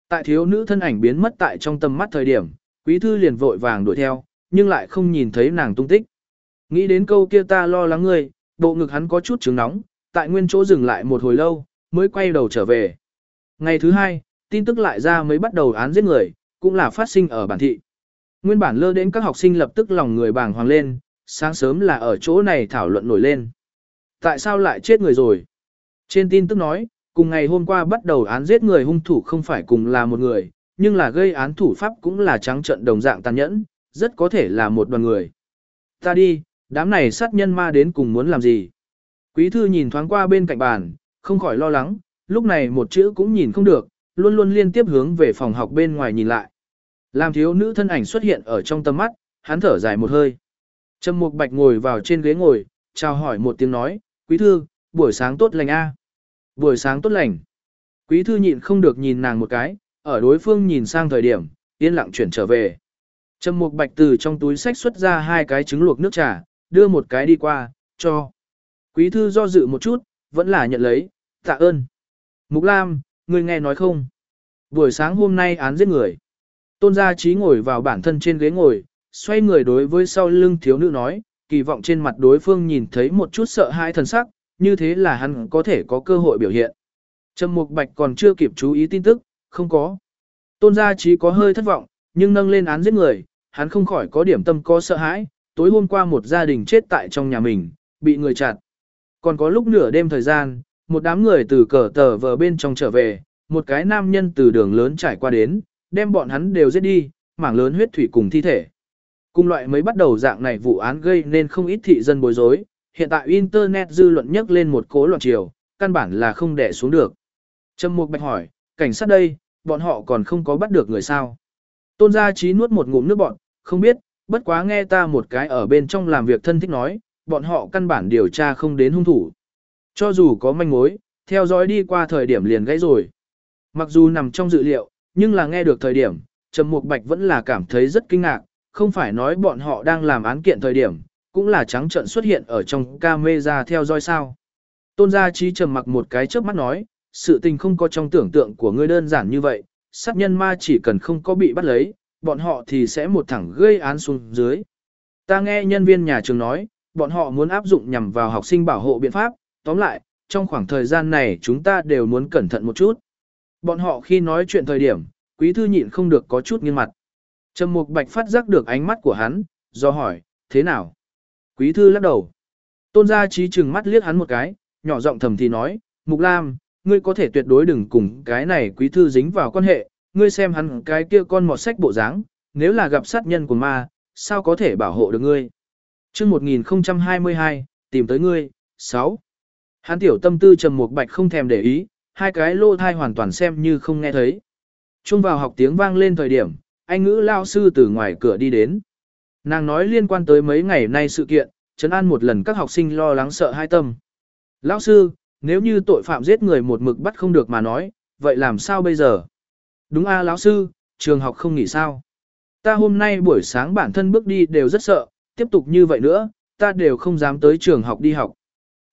Tại thiếu nữ thân ảnh biến mất tại trong tầm mắt thời điểm, quý thư liền vội vàng đuổi theo, nhưng lại không nhìn thấy nàng tung tích. Nghĩ đến câu kia ta lo lắng ngươi, bộ ngực hắn có chút trứng nóng, tại nguyên chỗ dừng lại một hồi lâu, mới quay đầu trở về. Ngày thứ hai, tin tức lại ra mới bắt đầu án giết người, cũng là phát sinh ở bản thị. Nguyên bản lơ đến các học sinh lập tức lòng người bàng hoàng lên, sáng sớm là ở chỗ này thảo luận nổi lên. Tại sao lại chết người rồi? Trên tin tức nói, cùng ngày hôm qua bắt đầu án giết người hung thủ không phải cùng là một người, nhưng là gây án thủ pháp cũng là trắng trận đồng dạng tàn nhẫn, rất có thể là một đoàn người. Ta đi, đám này sát nhân ma đến cùng muốn làm gì? Quý thư nhìn thoáng qua bên cạnh bàn, không khỏi lo lắng, lúc này một chữ cũng nhìn không được, luôn luôn liên tiếp hướng về phòng học bên ngoài nhìn lại. Làm thiếu nữ thân ảnh xuất hiện ở trong tầm mắt, hắn thở dài một hơi. Trầm Mục Bạch ngồi vào trên ghế ngồi, chào hỏi một tiếng nói, quý thư, buổi sáng tốt lành a. Buổi sáng tốt lành. Quý thư nhịn không được nhìn nàng một cái, ở đối phương nhìn sang thời điểm, yên lặng chuyển trở về. Trầm Mục Bạch từ trong túi sách xuất ra hai cái trứng luộc nước trà, đưa một cái đi qua, cho. Quý thư do dự một chút, vẫn là nhận lấy, tạ ơn. Mục Lam, ngươi nghe nói không? Buổi sáng hôm nay án giết người. Tôn gia trí ngồi vào bản thân trên ghế ngồi, xoay người đối với sau lưng thiếu nữ nói, kỳ vọng trên mặt đối phương nhìn thấy một chút sợ hãi thần sắc, như thế là hắn có thể có cơ hội biểu hiện. Trầm Mục Bạch còn chưa kịp chú ý tin tức, không có. Tôn gia trí có hơi thất vọng, nhưng nâng lên án giết người, hắn không khỏi có điểm tâm có sợ hãi, tối hôm qua một gia đình chết tại trong nhà mình, bị người chặt. Còn có lúc nửa đêm thời gian, một đám người từ cờ tờ vờ bên trong trở về, một cái nam nhân từ đường lớn trải qua đến, đem bọn hắn đều giết đi, mảng lớn huyết thủy cùng thi thể. Cùng loại mới bắt đầu dạng này vụ án gây nên không ít thị dân bối rối, hiện tại Internet dư luận nhấc lên một cố loạn chiều, căn bản là không đẻ xuống được. Trâm Mục Bạch hỏi, cảnh sát đây, bọn họ còn không có bắt được người sao? Tôn Gia Chí nuốt một ngụm nước bọn, không biết, bất quá nghe ta một cái ở bên trong làm việc thân thích nói, bọn họ căn bản điều tra không đến hung thủ. Cho dù có manh mối, theo dõi đi qua thời điểm liền gãy rồi. Mặc dù nằm trong dự liệu, nhưng là nghe được thời điểm, Trầm Mục Bạch vẫn là cảm thấy rất kinh ngạc, không phải nói bọn họ đang làm án kiện thời điểm, cũng là trắng trợn xuất hiện ở trong camera theo dõi sao. Tôn Gia Trí trầm mặc một cái chớp mắt nói, sự tình không có trong tưởng tượng của ngươi đơn giản như vậy, sát nhân ma chỉ cần không có bị bắt lấy, bọn họ thì sẽ một thẳng gây án xuống dưới. Ta nghe nhân viên nhà trường nói, bọn họ muốn áp dụng nhằm vào học sinh bảo hộ biện pháp, tóm lại, trong khoảng thời gian này chúng ta đều muốn cẩn thận một chút. Bọn họ khi nói chuyện thời điểm, quý thư nhịn không được có chút nghiêng mặt. Trầm Mục Bạch phát giác được ánh mắt của hắn, do hỏi, thế nào? Quý thư lắc đầu. Tôn gia trí chừng mắt liếc hắn một cái, nhỏ giọng thầm thì nói, Mục Lam, ngươi có thể tuyệt đối đừng cùng cái này quý thư dính vào quan hệ, ngươi xem hắn cái kia con mọt sách bộ dáng, nếu là gặp sát nhân của ma, sao có thể bảo hộ được ngươi? Chương 1022, tìm tới ngươi, 6. Hắn tiểu tâm tư trầm một bạch không thèm để ý, hai cái lô thai hoàn toàn xem như không nghe thấy. Trung vào học tiếng vang lên thời điểm, anh ngữ lao sư từ ngoài cửa đi đến. Nàng nói liên quan tới mấy ngày nay sự kiện, chấn an một lần các học sinh lo lắng sợ hai tâm. Lão sư, nếu như tội phạm giết người một mực bắt không được mà nói, vậy làm sao bây giờ? Đúng a lão sư, trường học không nghỉ sao? Ta hôm nay buổi sáng bản thân bước đi đều rất sợ, tiếp tục như vậy nữa, ta đều không dám tới trường học đi học.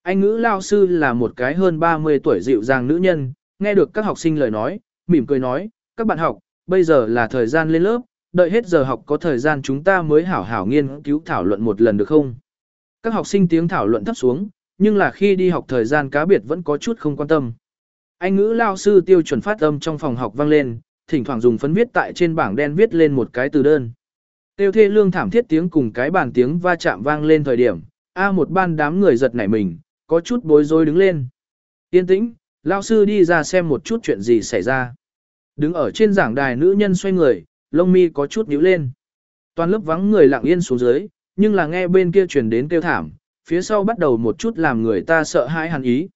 Anh ngữ lao sư là một cái hơn 30 tuổi dịu dàng nữ nhân, nghe được các học sinh lời nói, mỉm cười nói, các bạn học, bây giờ là thời gian lên lớp, đợi hết giờ học có thời gian chúng ta mới hảo hảo nghiên cứu thảo luận một lần được không? Các học sinh tiếng thảo luận thấp xuống, nhưng là khi đi học thời gian cá biệt vẫn có chút không quan tâm. Anh ngữ lao sư tiêu chuẩn phát âm trong phòng học vang lên, thỉnh thoảng dùng phấn viết tại trên bảng đen viết lên một cái từ đơn. Tiêu thê lương thảm thiết tiếng cùng cái bàn tiếng va chạm vang lên thời điểm, A một ban đám người giật nảy mình, có chút bối rối đứng lên. Yên tĩnh, lao sư đi ra xem một chút chuyện gì xảy ra. Đứng ở trên giảng đài nữ nhân xoay người, lông mi có chút nhíu lên. Toàn lớp vắng người lặng yên xuống dưới, nhưng là nghe bên kia truyền đến kêu thảm, phía sau bắt đầu một chút làm người ta sợ hãi hẳn ý.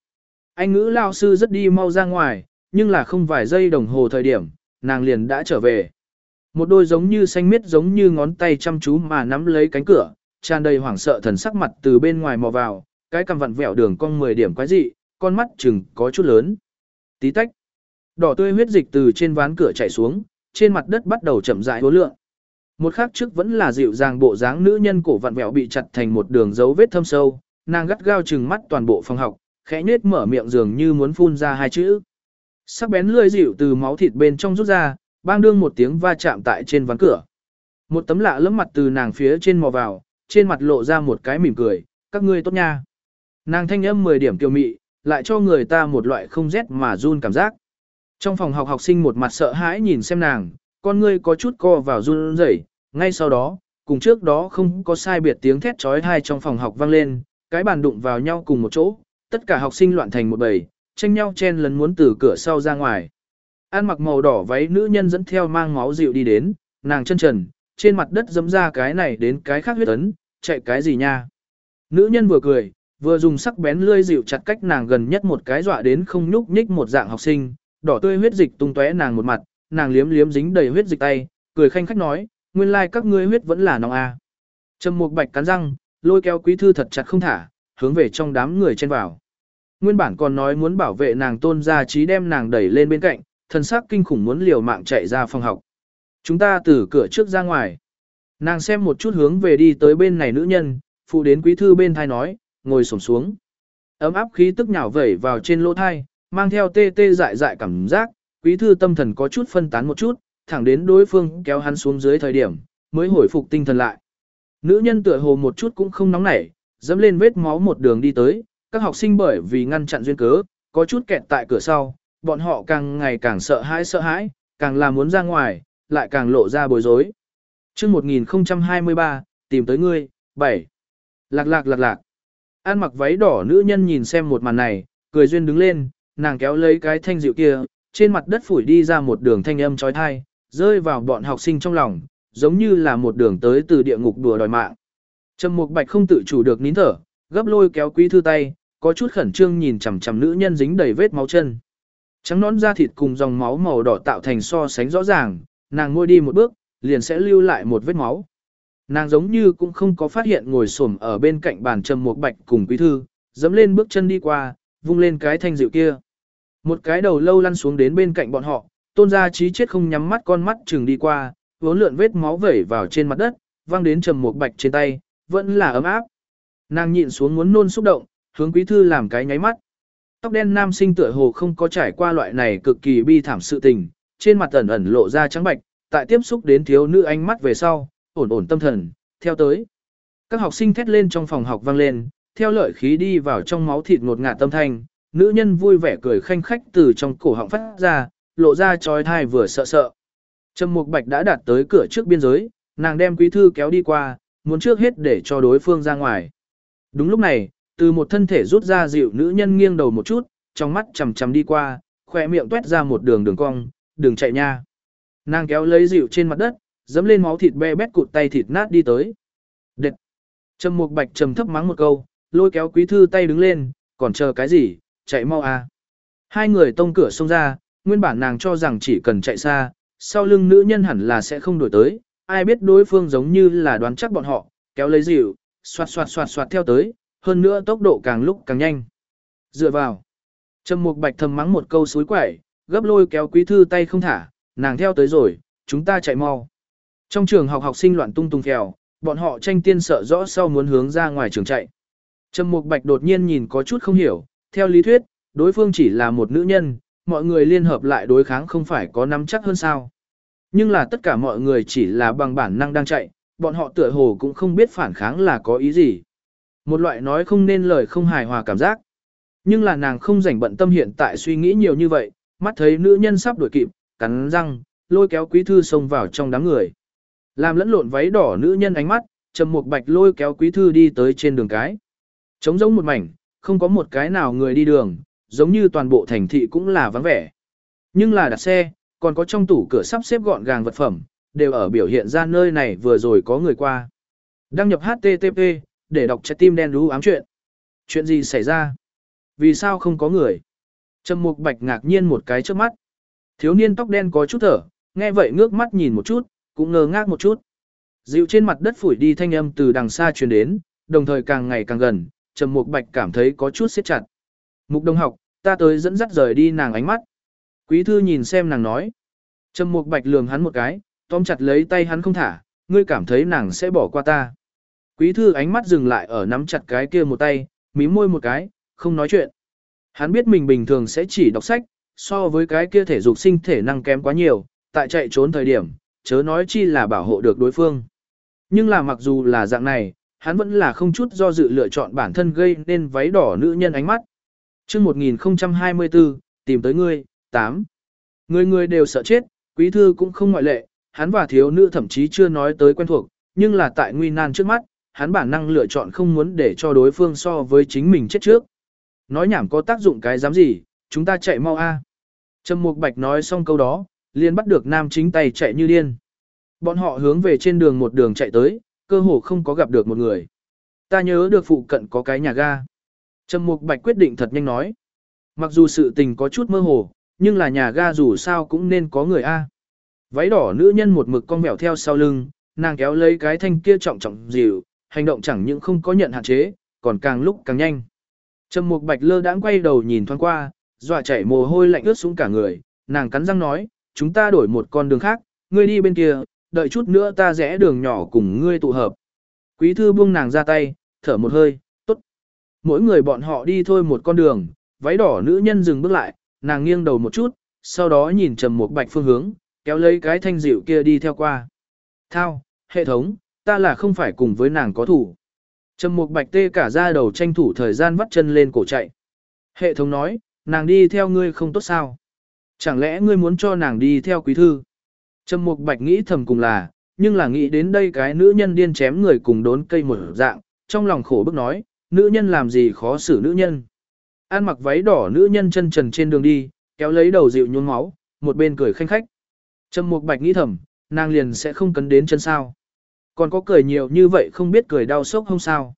Anh ngữ lao sư rất đi mau ra ngoài, nhưng là không vài giây đồng hồ thời điểm, nàng liền đã trở về. Một đôi giống như xanh miết giống như ngón tay chăm chú mà nắm lấy cánh cửa, tràn đầy hoảng sợ thần sắc mặt từ bên ngoài mò vào, cái cằm vặn vẹo đường cong 10 điểm quái dị, con mắt chừng có chút lớn. Tí tách. Đỏ tươi huyết dịch từ trên ván cửa chảy xuống, trên mặt đất bắt đầu chậm rãi hối lượng. Một khắc trước vẫn là dịu dàng bộ dáng nữ nhân cổ vặn vẹo bị chặt thành một đường dấu vết thâm sâu, nàng gắt gao chừng mắt toàn bộ phòng học, khẽ nết mở miệng dường như muốn phun ra hai chữ. Sắc bén lưỡi dịu từ máu thịt bên trong rút ra, bang đương một tiếng va chạm tại trên ván cửa. Một tấm lạ lẫm mặt từ nàng phía trên mò vào, trên mặt lộ ra một cái mỉm cười, các ngươi tốt nha. Nàng thanh âm 10 điểm kiều mị, lại cho người ta một loại không rét mà run cảm giác. Trong phòng học học sinh một mặt sợ hãi nhìn xem nàng, con ngươi có chút co vào run rẩy, ngay sau đó, cùng trước đó không có sai biệt tiếng thét trói thai trong phòng học vang lên, cái bàn đụng vào nhau cùng một chỗ, tất cả học sinh loạn thành một bầy, tranh nhau chen lấn muốn từ cửa sau ra ngoài. An mặc màu đỏ váy nữ nhân dẫn theo mang máu dịu đi đến, nàng chân trần, trên mặt đất dẫm ra cái này đến cái khác huyết ấn, chạy cái gì nha. Nữ nhân vừa cười, vừa dùng sắc bén lươi dịu chặt cách nàng gần nhất một cái dọa đến không nhúc nhích một dạng học sinh, đỏ tươi huyết dịch tung tóe nàng một mặt, nàng liếm liếm dính đầy huyết dịch tay, cười khanh khách nói, nguyên lai các ngươi huyết vẫn là nóng a. À. Trầm Mục Bạch cắn răng, lôi kéo Quý thư thật chặt không thả, hướng về trong đám người chen vào. Nguyên bản còn nói muốn bảo vệ nàng tôn gia trí đem nàng đẩy lên bên cạnh, thần sắc kinh khủng muốn liều mạng chạy ra phòng học. Chúng ta từ cửa trước ra ngoài. Nàng xem một chút hướng về đi tới bên này nữ nhân, phụ đến quý thư bên thai nói, ngồi xổm xuống. Ấm áp khí tức nhào vẩy vào trên lỗ thai, mang theo tê tê dại dại cảm giác, quý thư tâm thần có chút phân tán một chút, thẳng đến đối phương kéo hắn xuống dưới thời điểm, mới hồi phục tinh thần lại. Nữ nhân tựa hồ một chút cũng không nóng nảy, dẫm lên vết máu một đường đi tới, các học sinh bởi vì ngăn chặn duyên cớ, có chút kẹt tại cửa sau, bọn họ càng ngày càng sợ hãi sợ hãi, càng là muốn ra ngoài, lại càng lộ ra bối rối. Trước 1023, tìm tới ngươi, 7. Lạc lạc lạc lạc. An mặc váy đỏ nữ nhân nhìn xem một màn này, cười duyên đứng lên, nàng kéo lấy cái thanh dịu kia, trên mặt đất phủi đi ra một đường thanh âm trói thai, rơi vào bọn học sinh trong lòng, giống như là một đường tới từ địa ngục đùa đòi mạng. Trầm Mục Bạch không tự chủ được nín thở, gấp lôi kéo Quý thư tay, có chút khẩn trương nhìn chằm chằm nữ nhân dính đầy vết máu chân. Trắng nón da thịt cùng dòng máu màu đỏ tạo thành so sánh rõ ràng, nàng ngồi đi một bước, liền sẽ lưu lại một vết máu. Nàng giống như cũng không có phát hiện ngồi xổm ở bên cạnh bàn Trầm Mục Bạch cùng Quý thư, dẫm lên bước chân đi qua, vung lên cái thanh dịu kia. Một cái đầu lâu lăn xuống đến bên cạnh bọn họ, tôn gia trí chết không nhắm mắt con mắt chừng đi qua, vốn lượn vết máu vẩy vào trên mặt đất, văng đến trầm một bạch trên tay, vẫn là ấm áp. Nàng nhịn xuống muốn nôn xúc động, hướng quý thư làm cái nháy mắt. Tóc đen nam sinh tựa hồ không có trải qua loại này cực kỳ bi thảm sự tình, trên mặt ẩn ẩn lộ ra trắng bạch, tại tiếp xúc đến thiếu nữ ánh mắt về sau, ổn ổn tâm thần, theo tới. Các học sinh thét lên trong phòng học vang lên, theo lợi khí đi vào trong máu thịt ngột ngạt tâm thanh, nữ nhân vui vẻ cười khanh khách từ trong cổ họng phát ra, lộ ra trói thai vừa sợ sợ. Trầm Mục Bạch đã đạt tới cửa trước biên giới, nàng đem quý thư kéo đi qua, muốn trước hết để cho đối phương ra ngoài. Đúng lúc này, từ một thân thể rút ra dịu nữ nhân nghiêng đầu một chút, trong mắt chầm chầm đi qua, khỏe miệng tuét ra một đường đường cong, đường chạy nha. Nàng kéo lấy dịu trên mặt đất, dẫm lên máu thịt be bét cụt tay thịt nát đi tới. Đệt! Trầm Mục Bạch trầm thấp mắng một câu, lôi kéo quý thư tay đứng lên, còn chờ cái gì, chạy mau à. Hai người tông cửa xông ra, nguyên bản nàng cho rằng chỉ cần chạy xa, sau lưng nữ nhân hẳn là sẽ không đổi tới, ai biết đối phương giống như là đoán chắc bọn họ, kéo lấy dịu, xoạt xoạt xoạt xoạt theo tới, hơn nữa tốc độ càng lúc càng nhanh. Dựa vào. Trầm Mục Bạch thầm mắng một câu suối quẩy, gấp lôi kéo quý thư tay không thả, nàng theo tới rồi, chúng ta chạy mau. Trong trường học học sinh loạn tung tung kèo, bọn họ tranh tiên sợ rõ sau muốn hướng ra ngoài trường chạy. Trầm Mục Bạch đột nhiên nhìn có chút không hiểu, theo lý thuyết, đối phương chỉ là một nữ nhân, mọi người liên hợp lại đối kháng không phải có nắm chắc hơn sao. Nhưng là tất cả mọi người chỉ là bằng bản năng đang chạy, bọn họ tựa hồ cũng không biết phản kháng là có ý gì. Một loại nói không nên lời không hài hòa cảm giác. Nhưng là nàng không rảnh bận tâm hiện tại suy nghĩ nhiều như vậy, mắt thấy nữ nhân sắp đuổi kịp, cắn răng, lôi kéo quý thư xông vào trong đám người. Làm lẫn lộn váy đỏ nữ nhân ánh mắt, trầm một bạch lôi kéo quý thư đi tới trên đường cái. Trống giống một mảnh, không có một cái nào người đi đường, giống như toàn bộ thành thị cũng là vắng vẻ. Nhưng là đặt xe, còn có trong tủ cửa sắp xếp gọn gàng vật phẩm, đều ở biểu hiện ra nơi này vừa rồi có người qua. Đăng nhập HTTP, để đọc trái tim đen đú ám chuyện. Chuyện gì xảy ra? Vì sao không có người? Trầm Mục Bạch ngạc nhiên một cái trước mắt. Thiếu niên tóc đen có chút thở, nghe vậy ngước mắt nhìn một chút, cũng ngơ ngác một chút. Dịu trên mặt đất phủi đi thanh âm từ đằng xa truyền đến, đồng thời càng ngày càng gần, Trầm Mục Bạch cảm thấy có chút siết chặt. Mục Đông học, ta tới dẫn dắt rời đi nàng ánh mắt. Quý thư nhìn xem nàng nói. Trầm Mục Bạch lườm hắn một cái, tóm chặt lấy tay hắn không thả, ngươi cảm thấy nàng sẽ bỏ qua ta. Quý thư ánh mắt dừng lại ở nắm chặt cái kia một tay, mím môi một cái, không nói chuyện. Hắn biết mình bình thường sẽ chỉ đọc sách, so với cái kia thể dục sinh thể năng kém quá nhiều, tại chạy trốn thời điểm, chớ nói chi là bảo hộ được đối phương. Nhưng là mặc dù là dạng này, hắn vẫn là không chút do dự lựa chọn bản thân gây nên váy đỏ nữ nhân ánh mắt. chương 1024, tìm tới ngươi, 8. Người người đều sợ chết, quý thư cũng không ngoại lệ, hắn và thiếu nữ thậm chí chưa nói tới quen thuộc, nhưng là tại nguy nan trước mắt, hắn bản năng lựa chọn không muốn để cho đối phương so với chính mình chết trước. Nói nhảm có tác dụng cái dám gì, chúng ta chạy mau a. Trầm Mục Bạch nói xong câu đó, liền bắt được nam chính tay chạy như điên. Bọn họ hướng về trên đường một đường chạy tới, cơ hồ không có gặp được một người. Ta nhớ được phụ cận có cái nhà ga. Trầm Mục Bạch quyết định thật nhanh nói. Mặc dù sự tình có chút mơ hồ, nhưng là nhà ga dù sao cũng nên có người a. Váy đỏ nữ nhân một mực con mèo theo sau lưng, nàng kéo lấy cái thanh kia trọng trọng dịu, hành động chẳng những không có nhận hạn chế, còn càng lúc càng nhanh. Trầm Mục Bạch lơ đãng quay đầu nhìn thoáng qua, dọa chảy mồ hôi lạnh ướt xuống cả người, nàng cắn răng nói, chúng ta đổi một con đường khác, ngươi đi bên kia, đợi chút nữa ta rẽ đường nhỏ cùng ngươi tụ hợp. Quý thư buông nàng ra tay, thở một hơi, tốt. Mỗi người bọn họ đi thôi một con đường, váy đỏ nữ nhân dừng bước lại, nàng nghiêng đầu một chút, sau đó nhìn Trầm một Bạch phương hướng, kéo lấy cái thanh dịu kia đi theo qua. Thao, hệ thống, ta là không phải cùng với nàng có thủ. Trầm một Bạch tê cả ra đầu tranh thủ thời gian vắt chân lên cổ chạy. Hệ thống nói, nàng đi theo ngươi không tốt sao? Chẳng lẽ ngươi muốn cho nàng đi theo quý thư? Trầm Mục Bạch nghĩ thầm cùng là, nhưng là nghĩ đến đây cái nữ nhân điên chém người cùng đốn cây một dạng, trong lòng khổ bức nói, nữ nhân làm gì khó xử nữ nhân. An mặc váy đỏ nữ nhân chân trần trên đường đi, kéo lấy đầu dịu nhuốm máu, một bên cười khanh khách. Trầm Mục Bạch nghĩ thầm, nàng liền sẽ không cấn đến chân sao. Còn có cười nhiều như vậy không biết cười đau sốc không sao.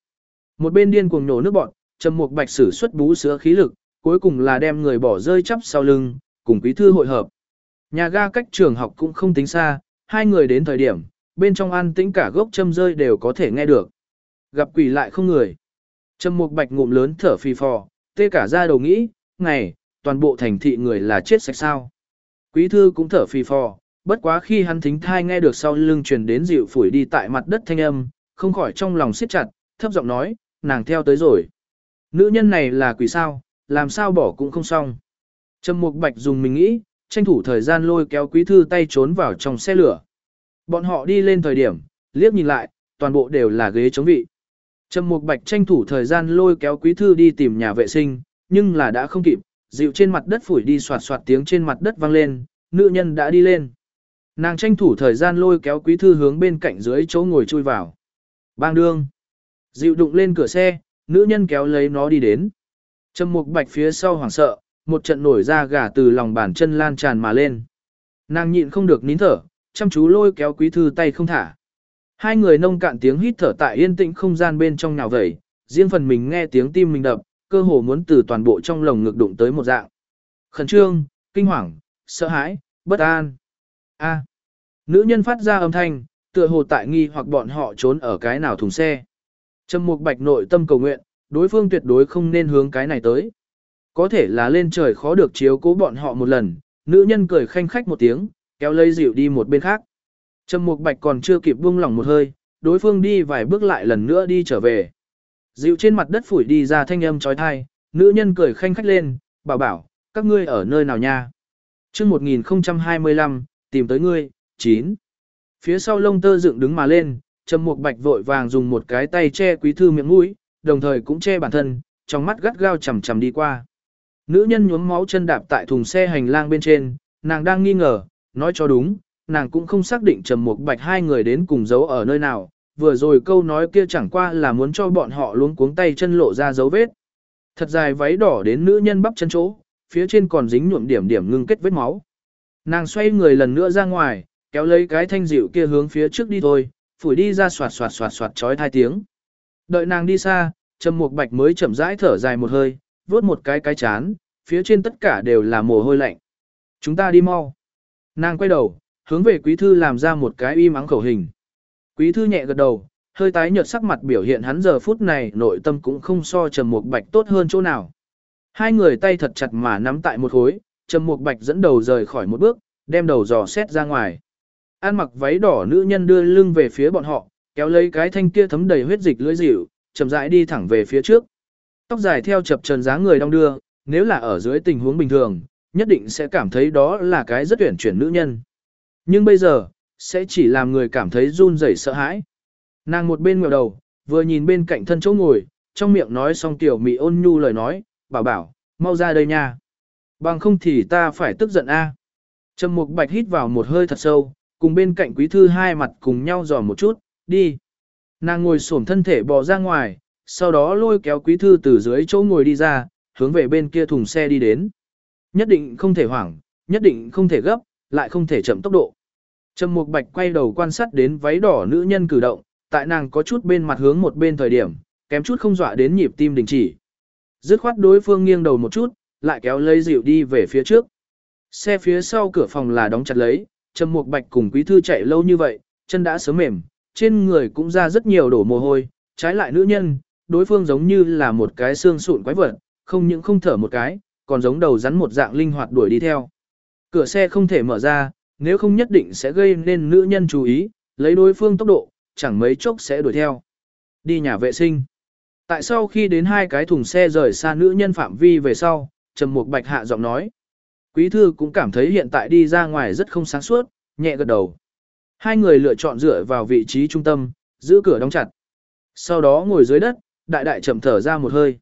Một bên điên cuồng nổ nước bọn, Trầm Mục Bạch sử xuất bú sữa khí lực, cuối cùng là đem người bỏ rơi chắp sau lưng, cùng quý thư hội hợp. Nhà ga cách trường học cũng không tính xa, hai người đến thời điểm, bên trong an tĩnh cả gốc châm rơi đều có thể nghe được. Gặp quỷ lại không người. Trầm Mục Bạch ngụm lớn thở phì phò, tê cả ra đầu nghĩ, ngày, toàn bộ thành thị người là chết sạch sao. Quý thư cũng thở phì phò, bất quá khi hắn thính thai nghe được sau lưng truyền đến dịu phủi đi tại mặt đất thanh âm, không khỏi trong lòng siết chặt, thấp giọng nói, nàng theo tới rồi. Nữ nhân này là quỷ sao, làm sao bỏ cũng không xong. Trầm Mục Bạch dùng mình nghĩ, tranh thủ thời gian lôi kéo quý thư tay trốn vào trong xe lửa. Bọn họ đi lên thời điểm, liếc nhìn lại, toàn bộ đều là ghế chống vị. Trầm Mục Bạch tranh thủ thời gian lôi kéo quý thư đi tìm nhà vệ sinh, nhưng là đã không kịp, dịu trên mặt đất phủi đi soạt soạt tiếng trên mặt đất vang lên, nữ nhân đã đi lên. Nàng tranh thủ thời gian lôi kéo quý thư hướng bên cạnh dưới chỗ ngồi chui vào. Bang đương. Dịu đụng lên cửa xe, nữ nhân kéo lấy nó đi đến. Trầm mục bạch phía sau hoảng sợ, một trận nổi ra gà từ lòng bàn chân lan tràn mà lên. Nàng nhịn không được nín thở, chăm chú lôi kéo quý thư tay không thả. Hai người nông cạn tiếng hít thở tại yên tĩnh không gian bên trong nào vẩy, riêng phần mình nghe tiếng tim mình đập, cơ hồ muốn từ toàn bộ trong lồng ngực đụng tới một dạng. Khẩn trương, kinh hoàng, sợ hãi, bất an. A. Nữ nhân phát ra âm thanh, Tựa hồ tại nghi hoặc bọn họ trốn ở cái nào thùng xe. Trầm Mục Bạch nội tâm cầu nguyện, đối phương tuyệt đối không nên hướng cái này tới. Có thể là lên trời khó được chiếu cố bọn họ một lần, nữ nhân cười khanh khách một tiếng, kéo lấy dịu đi một bên khác. Trầm Mục Bạch còn chưa kịp buông lỏng một hơi, đối phương đi vài bước lại lần nữa đi trở về. Dịu trên mặt đất phủi đi ra thanh âm trói thai, nữ nhân cười khanh khách lên, bảo bảo, các ngươi ở nơi nào nha? chương 1025, tìm tới ngươi, 9. Phía sau lông tơ dựng đứng mà lên, Trầm Mục Bạch vội vàng dùng một cái tay che quý thư miệng mũi, đồng thời cũng che bản thân, trong mắt gắt gao chằm chằm đi qua. Nữ nhân nhuốm máu chân đạp tại thùng xe hành lang bên trên, nàng đang nghi ngờ, nói cho đúng, nàng cũng không xác định Trầm Mục Bạch hai người đến cùng giấu ở nơi nào, vừa rồi câu nói kia chẳng qua là muốn cho bọn họ luống cuống tay chân lộ ra dấu vết. Thật dài váy đỏ đến nữ nhân bắp chân chỗ, phía trên còn dính nhuộm điểm điểm ngưng kết vết máu. Nàng xoay người lần nữa ra ngoài, kéo lấy cái thanh dịu kia hướng phía trước đi thôi, phủi đi ra soạt soạt soạt soạt chói hai tiếng. Đợi nàng đi xa, Trầm Mục Bạch mới chậm rãi thở dài một hơi, vuốt một cái cái chán, phía trên tất cả đều là mồ hôi lạnh. Chúng ta đi mau. Nàng quay đầu, hướng về quý thư làm ra một cái im ắng khẩu hình. Quý thư nhẹ gật đầu, hơi tái nhợt sắc mặt biểu hiện hắn giờ phút này nội tâm cũng không so Trầm Mục Bạch tốt hơn chỗ nào. Hai người tay thật chặt mà nắm tại một khối, Trầm Mục Bạch dẫn đầu rời khỏi một bước, đem đầu dò xét ra ngoài. An mặc váy đỏ nữ nhân đưa lưng về phía bọn họ, kéo lấy cái thanh kia thấm đầy huyết dịch lưỡi dịu, chậm rãi đi thẳng về phía trước. Tóc dài theo chập trần dáng người đong đưa, nếu là ở dưới tình huống bình thường, nhất định sẽ cảm thấy đó là cái rất tuyển chuyển nữ nhân. Nhưng bây giờ, sẽ chỉ làm người cảm thấy run rẩy sợ hãi. Nàng một bên ngẩng đầu, vừa nhìn bên cạnh thân chỗ ngồi, trong miệng nói xong tiểu mị ôn nhu lời nói, bảo bảo, mau ra đây nha. Bằng không thì ta phải tức giận a. Trầm Mục Bạch hít vào một hơi thật sâu, cùng bên cạnh quý thư hai mặt cùng nhau dò một chút, đi. Nàng ngồi xổm thân thể bò ra ngoài, sau đó lôi kéo quý thư từ dưới chỗ ngồi đi ra, hướng về bên kia thùng xe đi đến. Nhất định không thể hoảng, nhất định không thể gấp, lại không thể chậm tốc độ. Trầm Mục Bạch quay đầu quan sát đến váy đỏ nữ nhân cử động, tại nàng có chút bên mặt hướng một bên thời điểm, kém chút không dọa đến nhịp tim đình chỉ. Dứt khoát đối phương nghiêng đầu một chút, lại kéo lấy dịu đi về phía trước. Xe phía sau cửa phòng là đóng chặt lấy, Trầm Mục Bạch cùng Quý Thư chạy lâu như vậy, chân đã sớm mềm, trên người cũng ra rất nhiều đổ mồ hôi, trái lại nữ nhân, đối phương giống như là một cái xương sụn quái vật, không những không thở một cái, còn giống đầu rắn một dạng linh hoạt đuổi đi theo. Cửa xe không thể mở ra, nếu không nhất định sẽ gây nên nữ nhân chú ý, lấy đối phương tốc độ, chẳng mấy chốc sẽ đuổi theo. Đi nhà vệ sinh. Tại sau khi đến hai cái thùng xe rời xa nữ nhân phạm vi về sau, Trầm Mục Bạch hạ giọng nói. Quý thư cũng cảm thấy hiện tại đi ra ngoài rất không sáng suốt, nhẹ gật đầu. Hai người lựa chọn dựa vào vị trí trung tâm, giữ cửa đóng chặt. Sau đó ngồi dưới đất, đại đại chậm thở ra một hơi.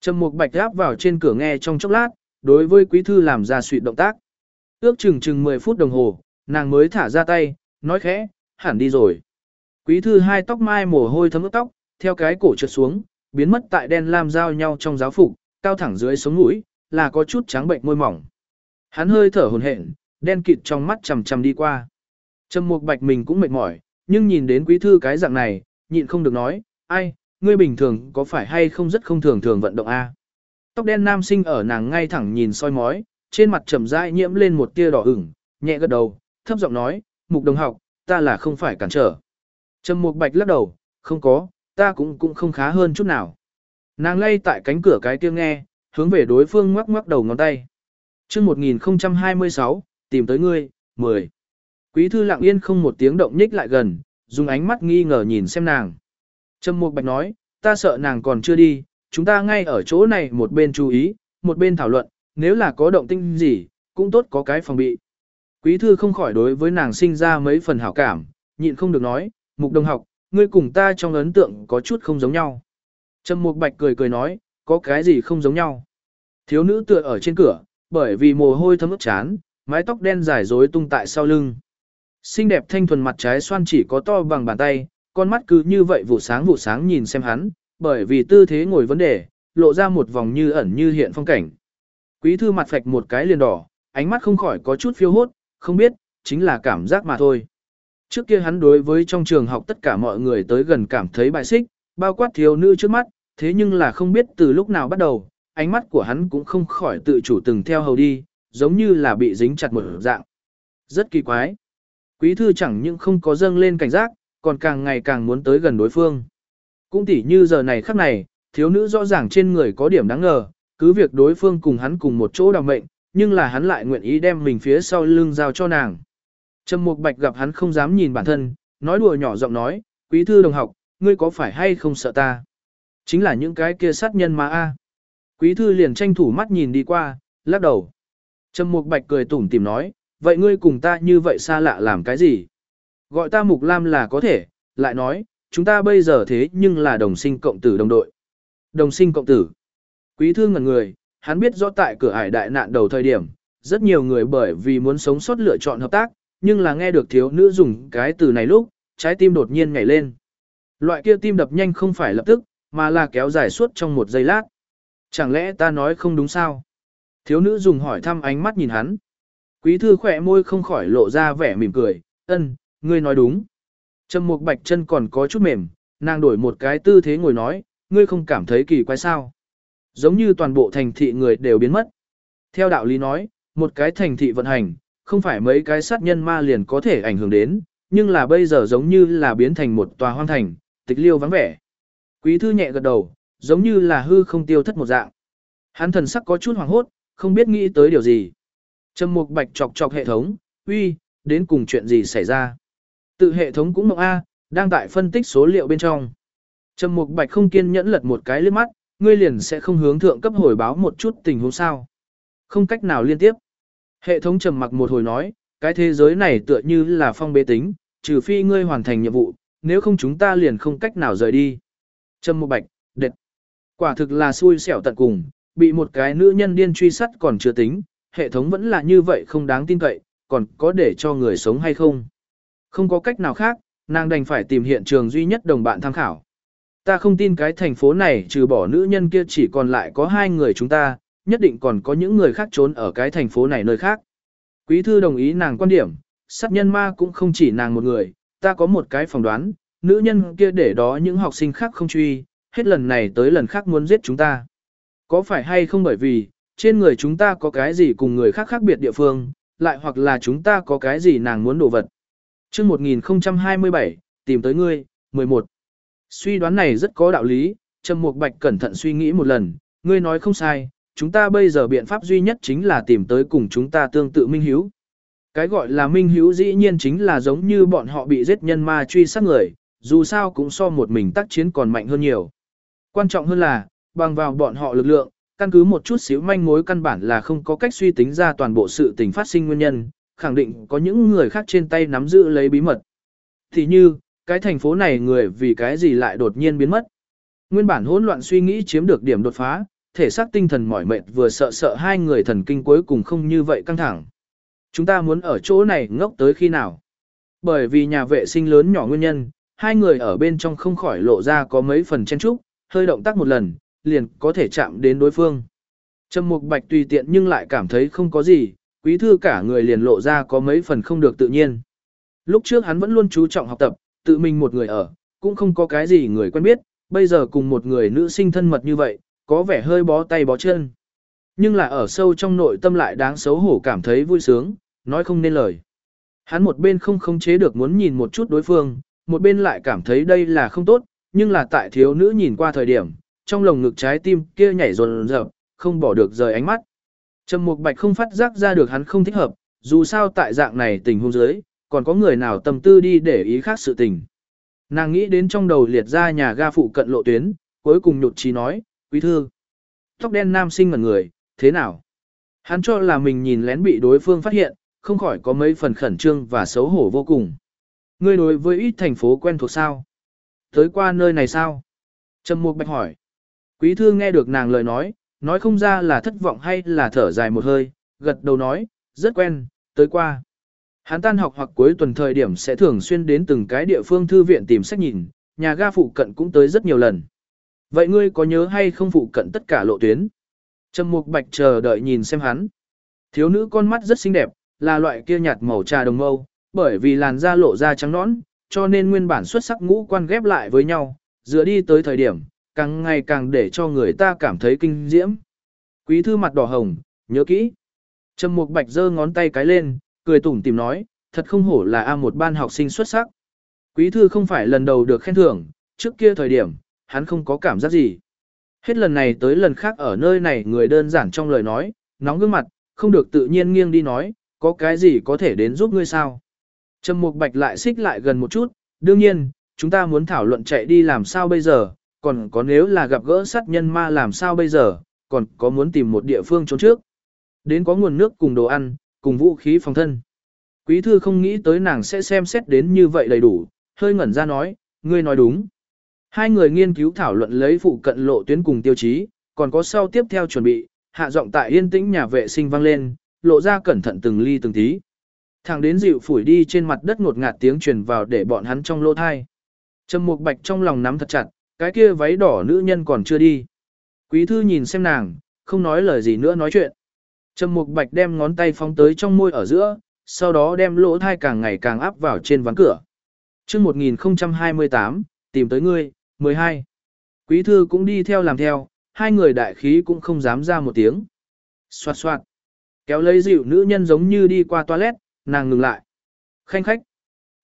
Trầm Mục Bạch áp vào trên cửa nghe trong chốc lát, đối với quý thư làm ra suy động tác. Ước chừng chừng 10 phút đồng hồ, nàng mới thả ra tay, nói khẽ, hẳn đi rồi. Quý thư hai tóc mai mồ hôi thấm ướt tóc, theo cái cổ trượt xuống, biến mất tại đen lam giao nhau trong giáo phục, cao thẳng dưới sống mũi, là có chút trắng bệnh môi mỏng. Hắn hơi thở hồn hển, đen kịt trong mắt chằm chằm đi qua. Trầm Mục Bạch mình cũng mệt mỏi, nhưng nhìn đến quý thư cái dạng này, nhịn không được nói, ai, ngươi bình thường có phải hay không rất không thường thường vận động a? Tóc đen nam sinh ở nàng ngay thẳng nhìn soi mói, trên mặt trầm rãi nhiễm lên một tia đỏ ửng, nhẹ gật đầu, thấp giọng nói, "Mục đồng học, ta là không phải cản trở." Trầm Mục Bạch lắc đầu, "Không có, ta cũng cũng không khá hơn chút nào." Nàng lay tại cánh cửa cái kia nghe, hướng về đối phương ngoắc ngoắc đầu ngón tay. Chương 1026, tìm tới ngươi, 10. Quý thư lặng yên không một tiếng động nhích lại gần, dùng ánh mắt nghi ngờ nhìn xem nàng. Trầm Mục Bạch nói, ta sợ nàng còn chưa đi, chúng ta ngay ở chỗ này một bên chú ý, một bên thảo luận, nếu là có động tinh gì, cũng tốt có cái phòng bị. Quý thư không khỏi đối với nàng sinh ra mấy phần hảo cảm, nhịn không được nói, Mục đồng học, ngươi cùng ta trong ấn tượng có chút không giống nhau. Trầm Mục Bạch cười cười nói, có cái gì không giống nhau. Thiếu nữ tựa ở trên cửa, bởi vì mồ hôi thấm ướt chán, mái tóc đen dài rối tung tại sau lưng. Xinh đẹp thanh thuần mặt trái xoan chỉ có to bằng bàn tay, con mắt cứ như vậy vụ sáng vụ sáng nhìn xem hắn, bởi vì tư thế ngồi vấn đề, lộ ra một vòng như ẩn như hiện phong cảnh. Quý thư mặt phạch một cái liền đỏ, ánh mắt không khỏi có chút phiêu hốt, không biết, chính là cảm giác mà thôi. Trước kia hắn đối với trong trường học tất cả mọi người tới gần cảm thấy bài xích, bao quát thiếu nữ trước mắt, thế nhưng là không biết từ lúc nào bắt đầu, ánh mắt của hắn cũng không khỏi tự chủ từng theo hầu đi, giống như là bị dính chặt một dạng. Rất kỳ quái. Quý thư chẳng những không có dâng lên cảnh giác, còn càng ngày càng muốn tới gần đối phương. Cũng tỉ như giờ này khắc này, thiếu nữ rõ ràng trên người có điểm đáng ngờ, cứ việc đối phương cùng hắn cùng một chỗ đàm mệnh, nhưng là hắn lại nguyện ý đem mình phía sau lưng giao cho nàng. Trầm Mục Bạch gặp hắn không dám nhìn bản thân, nói đùa nhỏ giọng nói, quý thư đồng học, ngươi có phải hay không sợ ta? Chính là những cái kia sát nhân mà a. Quý thư liền tranh thủ mắt nhìn đi qua, lắc đầu. Trầm Mục Bạch cười tủm tỉm nói, vậy ngươi cùng ta như vậy xa lạ làm cái gì? Gọi ta Mục Lam là có thể, lại nói, chúng ta bây giờ thế nhưng là đồng sinh cộng tử đồng đội. Đồng sinh cộng tử. Quý thư ngẩn người, hắn biết rõ tại cửa ải đại nạn đầu thời điểm, rất nhiều người bởi vì muốn sống sót lựa chọn hợp tác, nhưng là nghe được thiếu nữ dùng cái từ này lúc, trái tim đột nhiên nhảy lên. Loại kia tim đập nhanh không phải lập tức, mà là kéo dài suốt trong một giây lát. Chẳng lẽ ta nói không đúng sao? Thiếu nữ dùng hỏi thăm ánh mắt nhìn hắn. Quý thư khỏe môi không khỏi lộ ra vẻ mỉm cười, ân, ngươi nói đúng. Trầm mục bạch chân còn có chút mềm, nàng đổi một cái tư thế ngồi nói, ngươi không cảm thấy kỳ quái sao. Giống như toàn bộ thành thị người đều biến mất. Theo đạo lý nói, một cái thành thị vận hành, không phải mấy cái sát nhân ma liền có thể ảnh hưởng đến, nhưng là bây giờ giống như là biến thành một tòa hoang thành, tịch liêu vắng vẻ. Quý thư nhẹ gật đầu, giống như là hư không tiêu thất một dạng. Hắn thần sắc có chút hoàng hốt, không biết nghĩ tới điều gì. Trầm mục bạch chọc chọc hệ thống, uy, đến cùng chuyện gì xảy ra. Tự hệ thống cũng mộng A, đang tại phân tích số liệu bên trong. Trầm mục bạch không kiên nhẫn lật một cái liếc mắt, ngươi liền sẽ không hướng thượng cấp hồi báo một chút tình huống sao. Không cách nào liên tiếp. Hệ thống trầm mặc một hồi nói, cái thế giới này tựa như là phong bế tính, trừ phi ngươi hoàn thành nhiệm vụ, nếu không chúng ta liền không cách nào rời đi. Trầm mục bạch, đệt. Quả thực là xui xẻo tận cùng, bị một cái nữ nhân điên truy sát còn chưa tính, hệ thống vẫn là như vậy không đáng tin cậy, còn có để cho người sống hay không. Không có cách nào khác, nàng đành phải tìm hiện trường duy nhất đồng bạn tham khảo. Ta không tin cái thành phố này trừ bỏ nữ nhân kia chỉ còn lại có hai người chúng ta, nhất định còn có những người khác trốn ở cái thành phố này nơi khác. Quý thư đồng ý nàng quan điểm, sát nhân ma cũng không chỉ nàng một người, ta có một cái phỏng đoán, nữ nhân kia để đó những học sinh khác không truy, hết lần này tới lần khác muốn giết chúng ta. Có phải hay không bởi vì, trên người chúng ta có cái gì cùng người khác khác biệt địa phương, lại hoặc là chúng ta có cái gì nàng muốn đồ vật chương 1027, tìm tới ngươi, 11. Suy đoán này rất có đạo lý, Trầm Mục Bạch cẩn thận suy nghĩ một lần, ngươi nói không sai, chúng ta bây giờ biện pháp duy nhất chính là tìm tới cùng chúng ta tương tự minh hiếu. Cái gọi là minh hiếu dĩ nhiên chính là giống như bọn họ bị giết nhân ma truy sát người, dù sao cũng so một mình tác chiến còn mạnh hơn nhiều. Quan trọng hơn là, bằng vào bọn họ lực lượng, căn cứ một chút xíu manh mối căn bản là không có cách suy tính ra toàn bộ sự tình phát sinh nguyên nhân, khẳng định có những người khác trên tay nắm giữ lấy bí mật. Thì như, cái thành phố này người vì cái gì lại đột nhiên biến mất. Nguyên bản hỗn loạn suy nghĩ chiếm được điểm đột phá, thể xác tinh thần mỏi mệt vừa sợ sợ hai người thần kinh cuối cùng không như vậy căng thẳng. Chúng ta muốn ở chỗ này ngốc tới khi nào? Bởi vì nhà vệ sinh lớn nhỏ nguyên nhân, hai người ở bên trong không khỏi lộ ra có mấy phần chen trúc, hơi động tác một lần, liền có thể chạm đến đối phương. Trầm Mục Bạch tùy tiện nhưng lại cảm thấy không có gì, quý thư cả người liền lộ ra có mấy phần không được tự nhiên. Lúc trước hắn vẫn luôn chú trọng học tập, tự mình một người ở, cũng không có cái gì người quen biết, bây giờ cùng một người nữ sinh thân mật như vậy, có vẻ hơi bó tay bó chân. Nhưng là ở sâu trong nội tâm lại đáng xấu hổ cảm thấy vui sướng, nói không nên lời. Hắn một bên không khống chế được muốn nhìn một chút đối phương, một bên lại cảm thấy đây là không tốt, nhưng là tại thiếu nữ nhìn qua thời điểm, trong lồng ngực trái tim kia nhảy rồn rợp, không bỏ được rời ánh mắt. Trầm Mục Bạch không phát giác ra được hắn không thích hợp, dù sao tại dạng này tình huống dưới, còn có người nào tâm tư đi để ý khác sự tình. Nàng nghĩ đến trong đầu liệt ra nhà ga phụ cận lộ tuyến, cuối cùng nhụt chí nói, quý thư. Tóc đen nam sinh ngẩn người, thế nào? Hắn cho là mình nhìn lén bị đối phương phát hiện, không khỏi có mấy phần khẩn trương và xấu hổ vô cùng. Ngươi đối với ít thành phố quen thuộc sao? Tới qua nơi này sao? Trầm Mục Bạch hỏi. Quý thư nghe được nàng lời nói, nói không ra là thất vọng hay là thở dài một hơi, gật đầu nói, rất quen, tới qua. Hắn tan học hoặc cuối tuần thời điểm sẽ thường xuyên đến từng cái địa phương thư viện tìm sách nhìn, nhà ga phụ cận cũng tới rất nhiều lần. Vậy ngươi có nhớ hay không phụ cận tất cả lộ tuyến? Trầm Mục Bạch chờ đợi nhìn xem hắn. Thiếu nữ con mắt rất xinh đẹp, là loại kia nhạt màu trà đồng mâu, bởi vì làn da lộ ra trắng nõn, cho nên nguyên bản xuất sắc ngũ quan ghép lại với nhau, dựa đi tới thời điểm, càng ngày càng để cho người ta cảm thấy kinh diễm. Quý thư mặt đỏ hồng, nhớ kỹ. Trầm Mục Bạch giơ ngón tay cái lên, cười tủm tìm nói, thật không hổ là A một ban học sinh xuất sắc. Quý thư không phải lần đầu được khen thưởng, trước kia thời điểm, hắn không có cảm giác gì. Hết lần này tới lần khác ở nơi này người đơn giản trong lời nói, nóng gương mặt, không được tự nhiên nghiêng đi nói, có cái gì có thể đến giúp ngươi sao. Trầm Mục Bạch lại xích lại gần một chút, đương nhiên, chúng ta muốn thảo luận chạy đi làm sao bây giờ, còn có nếu là gặp gỡ sát nhân ma làm sao bây giờ, còn có muốn tìm một địa phương trốn trước. Đến có nguồn nước cùng đồ ăn, cùng vũ khí phòng thân. Quý thư không nghĩ tới nàng sẽ xem xét đến như vậy đầy đủ, hơi ngẩn ra nói, ngươi nói đúng. Hai người nghiên cứu thảo luận lấy phụ cận lộ tuyến cùng tiêu chí, còn có sau tiếp theo chuẩn bị, hạ giọng tại yên tĩnh nhà vệ sinh vang lên, lộ ra cẩn thận từng ly từng tí. thằng đến dịu phủi đi trên mặt đất ngột ngạt tiếng truyền vào để bọn hắn trong lỗ thai. Trầm Mục Bạch trong lòng nắm thật chặt, cái kia váy đỏ nữ nhân còn chưa đi. Quý thư nhìn xem nàng, không nói lời gì nữa nói chuyện. Trầm Mục Bạch đem ngón tay phóng tới trong môi ở giữa, sau đó đem lỗ thai càng ngày càng áp vào trên ván cửa. Chương 1028, tìm tới ngươi, 12. Quý thư cũng đi theo làm theo, hai người đại khí cũng không dám ra một tiếng. Xoạt xoạt. Kéo lấy dịu nữ nhân giống như đi qua toilet, nàng ngừng lại. Khanh khách.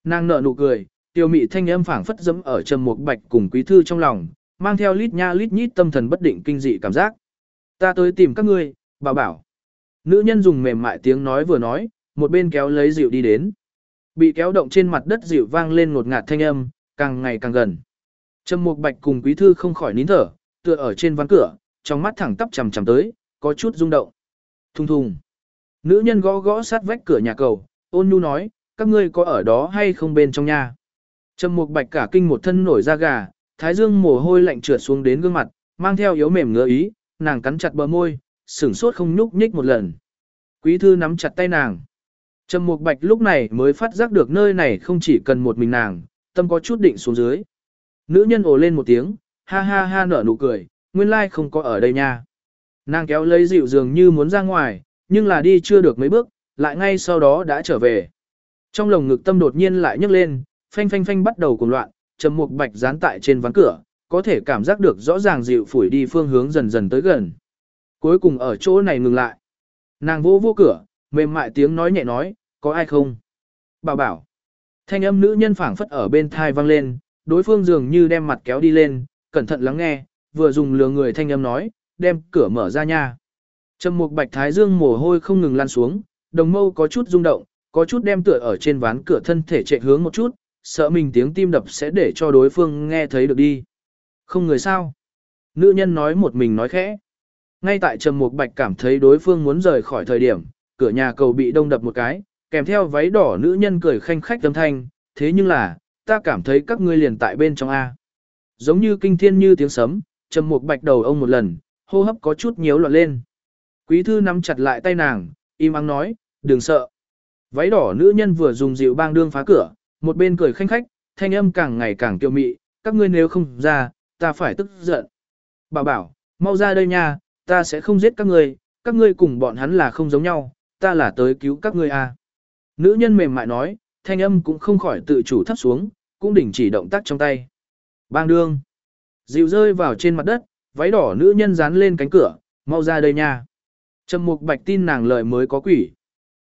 Nàng nở nụ cười, tiêu mị thanh âm phảng phất dẫm ở trầm Mục bạch cùng quý thư trong lòng, mang theo lít nha lít nhít tâm thần bất định kinh dị cảm giác. Ta tới tìm các ngươi, bảo bảo. Nữ nhân dùng mềm mại tiếng nói vừa nói, một bên kéo lấy dịu đi đến. Bị kéo động trên mặt đất dịu vang lên ngột ngạt thanh âm, càng ngày càng gần. Trầm Mục Bạch cùng Quý thư không khỏi nín thở, tựa ở trên ván cửa, trong mắt thẳng tắp chằm chằm tới, có chút rung động. Thùng thùng. Nữ nhân gõ gõ sát vách cửa nhà cầu, ôn nhu nói, các ngươi có ở đó hay không bên trong nhà. Trầm Mục Bạch cả kinh một thân nổi da gà, thái dương mồ hôi lạnh trượt xuống đến gương mặt, mang theo yếu mềm ngứa ý, nàng cắn chặt bờ môi, sửng sốt không nhúc nhích một lần. Quý thư nắm chặt tay nàng. Trầm Mục Bạch lúc này mới phát giác được nơi này không chỉ cần một mình nàng, tâm có chút định xuống dưới. Nữ nhân ồ lên một tiếng, ha ha ha nở nụ cười, nguyên lai like không có ở đây nha. Nàng kéo lấy dịu dường như muốn ra ngoài, nhưng là đi chưa được mấy bước, lại ngay sau đó đã trở về. Trong lồng ngực tâm đột nhiên lại nhấc lên, phanh phanh phanh bắt đầu cuồng loạn, trầm mục bạch dán tại trên ván cửa, có thể cảm giác được rõ ràng dịu phủi đi phương hướng dần dần tới gần. Cuối cùng ở chỗ này ngừng lại. Nàng vô vô cửa, mềm mại tiếng nói nhẹ nói, có ai không? Bảo bảo. Thanh âm nữ nhân phảng phất ở bên thai vang lên, đối phương dường như đem mặt kéo đi lên, cẩn thận lắng nghe, vừa dùng lừa người thanh âm nói, đem cửa mở ra nha. Trầm mục bạch thái dương mồ hôi không ngừng lan xuống, đồng mâu có chút rung động, có chút đem tựa ở trên ván cửa thân thể chạy hướng một chút, sợ mình tiếng tim đập sẽ để cho đối phương nghe thấy được đi. Không người sao. Nữ nhân nói một mình nói khẽ. Ngay tại Trầm Mục Bạch cảm thấy đối phương muốn rời khỏi thời điểm, cửa nhà cầu bị đông đập một cái, kèm theo váy đỏ nữ nhân cười khanh khách âm thanh, thế nhưng là, ta cảm thấy các ngươi liền tại bên trong A. Giống như kinh thiên như tiếng sấm, Trầm Mục Bạch đầu ông một lần, hô hấp có chút nhiễu loạn lên. Quý thư nắm chặt lại tay nàng, im ắng nói, đừng sợ. Váy đỏ nữ nhân vừa dùng dịu bang đương phá cửa, một bên cười khanh khách, thanh âm càng ngày càng tiêu mị, các ngươi nếu không ra, ta phải tức giận. Bảo bảo, mau ra đây nha, ta sẽ không giết các ngươi, các ngươi cùng bọn hắn là không giống nhau, ta là tới cứu các ngươi à. Nữ nhân mềm mại nói, thanh âm cũng không khỏi tự chủ thấp xuống, cũng đình chỉ động tác trong tay. Bang đương. Dịu rơi vào trên mặt đất, váy đỏ nữ nhân dán lên cánh cửa, mau ra đây nha. Trầm mục bạch tin nàng lời mới có quỷ.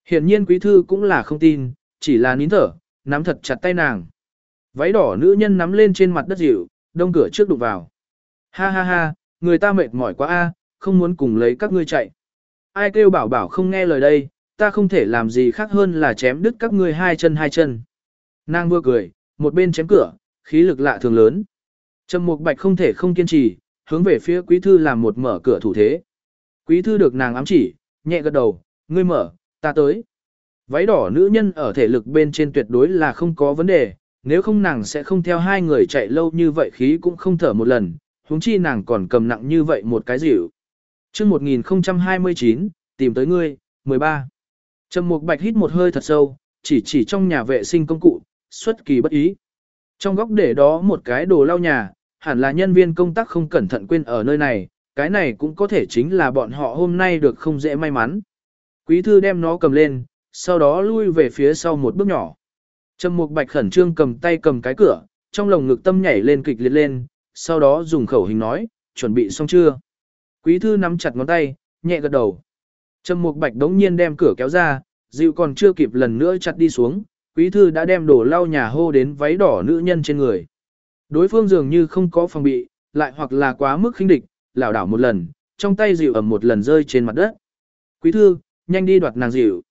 Hiển nhiên quý thư cũng là không tin, chỉ là nín thở, nắm thật chặt tay nàng. Váy đỏ nữ nhân nắm lên trên mặt đất dịu, đông cửa trước đụng vào. Ha ha ha, người ta mệt mỏi quá a, không muốn cùng lấy các ngươi chạy. Ai kêu bảo bảo không nghe lời đây, ta không thể làm gì khác hơn là chém đứt các ngươi hai chân hai chân. Nàng vừa cười, một bên chém cửa, khí lực lạ thường lớn. Trầm Mục Bạch không thể không kiên trì, hướng về phía quý thư làm một mở cửa thủ thế. Quý thư được nàng ám chỉ, nhẹ gật đầu, ngươi mở, ta tới. Váy đỏ nữ nhân ở thể lực bên trên tuyệt đối là không có vấn đề, nếu không nàng sẽ không theo hai người chạy lâu như vậy khí cũng không thở một lần, huống chi nàng còn cầm nặng như vậy một cái dịu. chương 1029, tìm tới ngươi, 13. Trầm Mục Bạch hít một hơi thật sâu, chỉ chỉ trong nhà vệ sinh công cụ, xuất kỳ bất ý. Trong góc để đó một cái đồ lau nhà, hẳn là nhân viên công tác không cẩn thận quên ở nơi này, cái này cũng có thể chính là bọn họ hôm nay được không dễ may mắn. Quý thư đem nó cầm lên, sau đó lui về phía sau một bước nhỏ. Trầm Mục Bạch khẩn trương cầm tay cầm cái cửa, trong lồng ngực tâm nhảy lên kịch liệt lên, sau đó dùng khẩu hình nói, chuẩn bị xong chưa? Quý thư nắm chặt ngón tay, nhẹ gật đầu. Trầm Mục Bạch đống nhiên đem cửa kéo ra, dịu còn chưa kịp lần nữa chặt đi xuống, quý thư đã đem đổ lau nhà hô đến váy đỏ nữ nhân trên người. Đối phương dường như không có phòng bị, lại hoặc là quá mức khinh địch, lảo đảo một lần, trong tay dịu ẩm một lần rơi trên mặt đất. Quý thư, nhanh đi đoạt nàng dịu.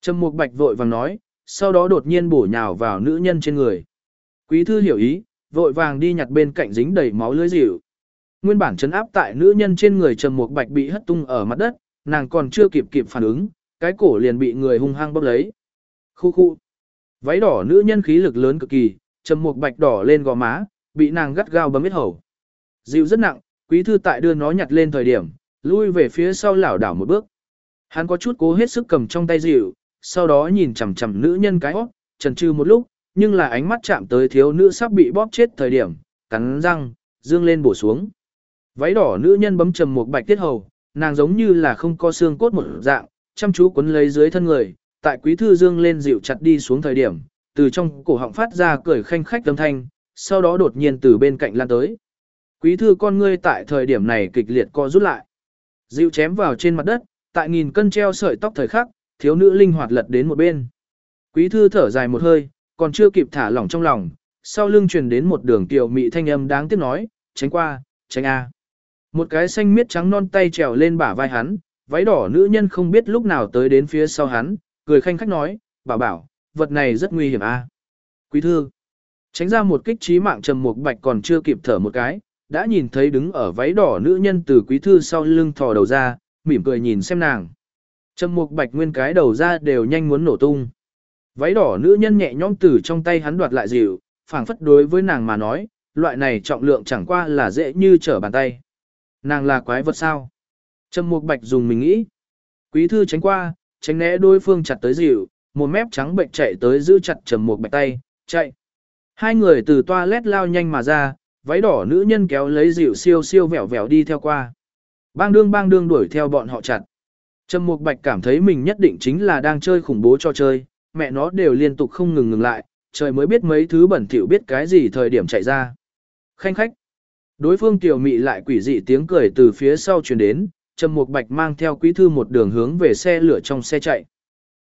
Trầm Mục Bạch vội vàng nói, sau đó đột nhiên bổ nhào vào nữ nhân trên người. Quý thư hiểu ý, vội vàng đi nhặt bên cạnh dính đầy máu lưới dịu. Nguyên bản chấn áp tại nữ nhân trên người Trầm Mục Bạch bị hất tung ở mặt đất, nàng còn chưa kịp kịp phản ứng, cái cổ liền bị người hung hăng bóp lấy. Khu khu. Váy đỏ nữ nhân khí lực lớn cực kỳ, Trầm Mục Bạch đỏ lên gò má, bị nàng gắt gao bấm huyết hầu. Dịu rất nặng, quý thư tại đưa nó nhặt lên thời điểm, lui về phía sau lảo đảo một bước. Hắn có chút cố hết sức cầm trong tay dịu, sau đó nhìn chằm chằm nữ nhân cái óc, trần trừ một lúc, nhưng là ánh mắt chạm tới thiếu nữ sắp bị bóp chết thời điểm, cắn răng, dương lên bổ xuống. Váy đỏ nữ nhân bấm trầm một bạch tiết hầu, nàng giống như là không có xương cốt một dạng, chăm chú quấn lấy dưới thân người, tại quý thư dương lên dịu chặt đi xuống thời điểm, từ trong cổ họng phát ra cười khanh khách âm thanh, sau đó đột nhiên từ bên cạnh lan tới. Quý thư con ngươi tại thời điểm này kịch liệt co rút lại. Dịu chém vào trên mặt đất, tại nghìn cân treo sợi tóc thời khắc, thiếu nữ linh hoạt lật đến một bên. Quý thư thở dài một hơi, còn chưa kịp thả lỏng trong lòng, sau lưng truyền đến một đường tiểu mị thanh âm đáng tiếc nói, tránh qua, tránh a. Một cái xanh miết trắng non tay trèo lên bả vai hắn, váy đỏ nữ nhân không biết lúc nào tới đến phía sau hắn, cười khanh khách nói, bảo bảo, vật này rất nguy hiểm a. Quý thư, tránh ra một kích trí mạng trầm một bạch còn chưa kịp thở một cái, đã nhìn thấy đứng ở váy đỏ nữ nhân từ quý thư sau lưng thò đầu ra, mỉm cười nhìn xem nàng. Trầm mục bạch nguyên cái đầu ra đều nhanh muốn nổ tung. Váy đỏ nữ nhân nhẹ nhõm từ trong tay hắn đoạt lại dịu, phảng phất đối với nàng mà nói, loại này trọng lượng chẳng qua là dễ như trở bàn tay. Nàng là quái vật sao? Trầm mục bạch dùng mình nghĩ. Quý thư tránh qua, tránh né đối phương chặt tới dịu, một mép trắng bệnh chạy tới giữ chặt trầm mục bạch tay, chạy. Hai người từ toilet lao nhanh mà ra, váy đỏ nữ nhân kéo lấy dịu siêu siêu vẹo vẹo đi theo qua. Bang đương bang đương đuổi theo bọn họ chặt. Trầm Mục Bạch cảm thấy mình nhất định chính là đang chơi khủng bố cho chơi, mẹ nó đều liên tục không ngừng ngừng lại, trời mới biết mấy thứ bẩn thỉu biết cái gì thời điểm chạy ra. Khanh khách. Đối phương tiểu mị lại quỷ dị tiếng cười từ phía sau truyền đến, Trầm Mục Bạch mang theo quý thư một đường hướng về xe lửa trong xe chạy.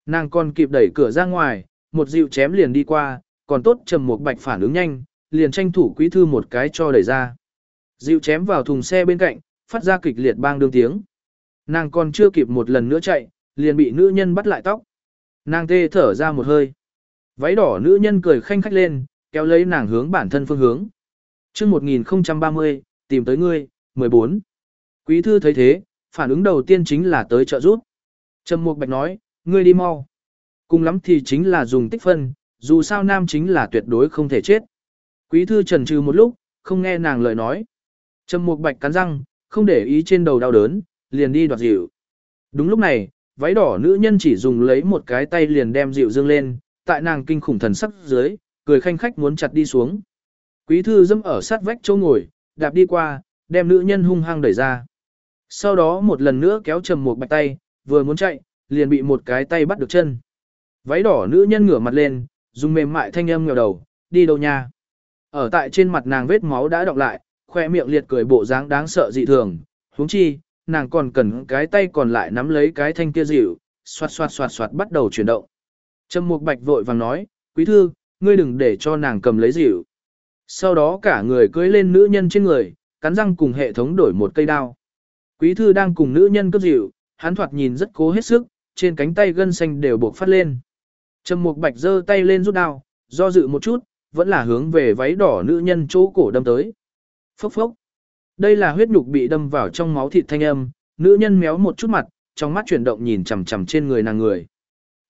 Nàng còn kịp đẩy cửa ra ngoài, một dịu chém liền đi qua, còn tốt Trầm Mục Bạch phản ứng nhanh, liền tranh thủ quý thư một cái cho đẩy ra. Dịu chém vào thùng xe bên cạnh, phát ra kịch liệt bang đương tiếng. Nàng còn chưa kịp một lần nữa chạy, liền bị nữ nhân bắt lại tóc. Nàng tê thở ra một hơi. Váy đỏ nữ nhân cười khanh khách lên, kéo lấy nàng hướng bản thân phương hướng. Trước 1030, tìm tới ngươi, 14. Quý thư thấy thế, phản ứng đầu tiên chính là tới trợ giúp. Trầm Mục Bạch nói, ngươi đi mau. Cùng lắm thì chính là dùng tích phân, dù sao nam chính là tuyệt đối không thể chết. Quý thư trần trừ một lúc, không nghe nàng lời nói. Trầm Mục Bạch cắn răng, không để ý trên đầu đau đớn, liền đi đoạt dịu. Đúng lúc này, váy đỏ nữ nhân chỉ dùng lấy một cái tay liền đem dịu dương lên, tại nàng kinh khủng thần sắc dưới, cười khanh khách muốn chặt đi xuống. Quý thư dâm ở sát vách chỗ ngồi, đạp đi qua, đem nữ nhân hung hăng đẩy ra. Sau đó một lần nữa kéo trầm một bạch tay, vừa muốn chạy, liền bị một cái tay bắt được chân. Váy đỏ nữ nhân ngửa mặt lên, dùng mềm mại thanh âm nghèo đầu, đi đâu nha. Ở tại trên mặt nàng vết máu đã đọng lại, khoe miệng liệt cười bộ dáng đáng sợ dị thường, huống chi, nàng còn cần cái tay còn lại nắm lấy cái thanh kia dịu, xoạt xoạt xoạt xoạt bắt đầu chuyển động. Trầm Mục Bạch vội vàng nói, quý thư, ngươi đừng để cho nàng cầm lấy dịu. Sau đó cả người cưỡi lên nữ nhân trên người, cắn răng cùng hệ thống đổi một cây đao. Quý thư đang cùng nữ nhân cướp dịu, hắn thoạt nhìn rất cố hết sức, trên cánh tay gân xanh đều buộc phát lên. Trầm Mục Bạch giơ tay lên rút đao, do dự một chút, vẫn là hướng về váy đỏ nữ nhân chỗ cổ đâm tới. Phốc phốc. Đây là huyết nhục bị đâm vào trong máu thịt thanh âm, nữ nhân méo một chút mặt, trong mắt chuyển động nhìn chằm chằm trên người nàng người.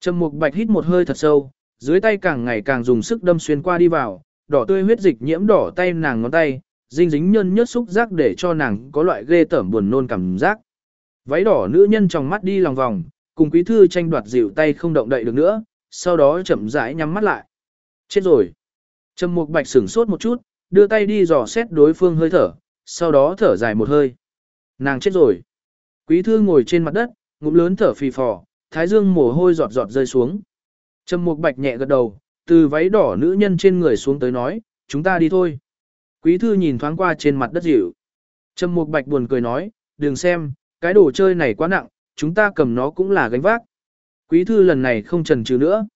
Trầm Mục Bạch hít một hơi thật sâu, dưới tay càng ngày càng dùng sức đâm xuyên qua đi vào, đỏ tươi huyết dịch nhiễm đỏ tay nàng ngón tay, dính dính nhân nhớt xúc giác để cho nàng có loại ghê tởm buồn nôn cảm giác. Váy đỏ nữ nhân trong mắt đi lòng vòng, cùng quý thư tranh đoạt dịu tay không động đậy được nữa, sau đó chậm rãi nhắm mắt lại. Chết rồi. Trầm Mục Bạch sửng sốt một chút, đưa tay đi dò xét đối phương hơi thở, sau đó thở dài một hơi. Nàng chết rồi. Quý thư ngồi trên mặt đất, ngụm lớn thở phì phò, thái dương mồ hôi giọt giọt rơi xuống. Trầm Mục Bạch nhẹ gật đầu, từ váy đỏ nữ nhân trên người xuống tới nói, chúng ta đi thôi. Quý thư nhìn thoáng qua trên mặt đất dịu. Trầm Mục Bạch buồn cười nói, đừng xem, cái đồ chơi này quá nặng, chúng ta cầm nó cũng là gánh vác. Quý thư lần này không trần trừ nữa.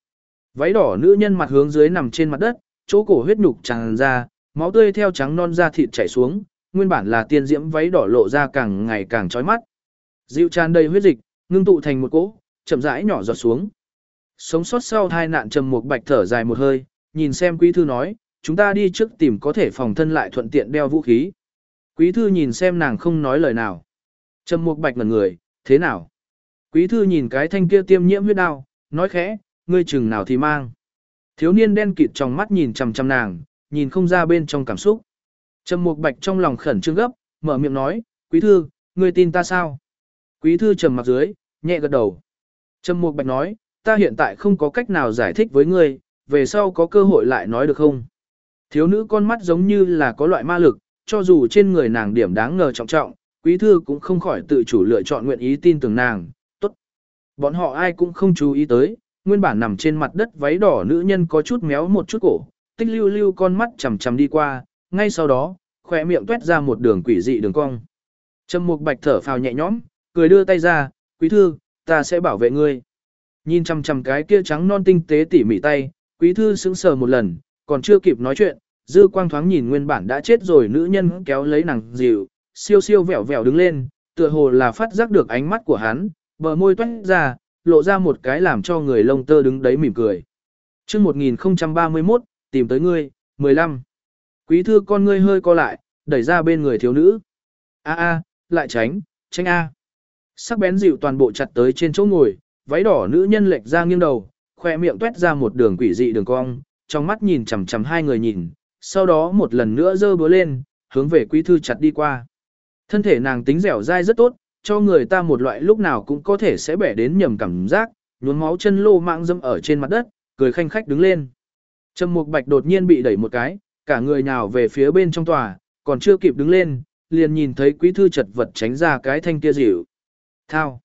Váy đỏ nữ nhân mặt hướng dưới nằm trên mặt đất, chỗ cổ huyết nhục tràn ra, máu tươi theo trắng non da thịt chảy xuống, nguyên bản là tiên diễm váy đỏ lộ ra càng ngày càng chói mắt. Dịu tràn đầy huyết dịch, ngưng tụ thành một cỗ, chậm rãi nhỏ giọt xuống. Sống sót sau hai nạn trầm một bạch thở dài một hơi, nhìn xem quý thư nói, chúng ta đi trước tìm có thể phòng thân lại thuận tiện đeo vũ khí. Quý thư nhìn xem nàng không nói lời nào. Trầm một bạch ngẩn người, thế nào? Quý thư nhìn cái thanh kia tiêm nhiễm huyết đau, nói khẽ, ngươi chừng nào thì mang. Thiếu niên đen kịt trong mắt nhìn chằm chằm nàng, nhìn không ra bên trong cảm xúc. Trầm Mục Bạch trong lòng khẩn trương gấp, mở miệng nói, "Quý thư, ngươi tin ta sao?" Quý thư trầm mặt dưới, nhẹ gật đầu. Trầm Mục Bạch nói, "Ta hiện tại không có cách nào giải thích với ngươi, về sau có cơ hội lại nói được không?" Thiếu nữ con mắt giống như là có loại ma lực, cho dù trên người nàng điểm đáng ngờ trọng trọng, quý thư cũng không khỏi tự chủ lựa chọn nguyện ý tin tưởng nàng, tốt. Bọn họ ai cũng không chú ý tới, nguyên bản nằm trên mặt đất váy đỏ nữ nhân có chút méo một chút cổ, tích lưu lưu con mắt chằm chằm đi qua, ngay sau đó, khỏe miệng tuét ra một đường quỷ dị đường cong. Trầm Mục Bạch thở phào nhẹ nhõm, cười đưa tay ra, "Quý thư, ta sẽ bảo vệ ngươi." Nhìn chằm chằm cái kia trắng non tinh tế tỉ mỉ tay, Quý thư sững sờ một lần, còn chưa kịp nói chuyện, dư quang thoáng nhìn nguyên bản đã chết rồi nữ nhân kéo lấy nàng dịu, siêu siêu vẹo vẹo đứng lên, tựa hồ là phát giác được ánh mắt của hắn, bờ môi toét ra, lộ ra một cái làm cho người lông tơ đứng đấy mỉm cười. Chương 1031, tìm tới ngươi, 15. Quý thư con ngươi hơi co lại, đẩy ra bên người thiếu nữ. A a, lại tránh, tránh a. Sắc bén dịu toàn bộ chặt tới trên chỗ ngồi, váy đỏ nữ nhân lệch ra nghiêng đầu, khoe miệng tuét ra một đường quỷ dị đường cong, trong mắt nhìn chằm chằm hai người nhìn, sau đó một lần nữa giơ búa lên, hướng về quý thư chặt đi qua. Thân thể nàng tính dẻo dai rất tốt, cho người ta một loại lúc nào cũng có thể sẽ bẻ đến nhầm cảm giác, nhuốm máu chân lô mạng dâm ở trên mặt đất, cười khanh khách đứng lên. Trầm Mục Bạch đột nhiên bị đẩy một cái, cả người nhào về phía bên trong tòa, còn chưa kịp đứng lên, liền nhìn thấy quý thư chật vật tránh ra cái thanh kia dịu. Thao.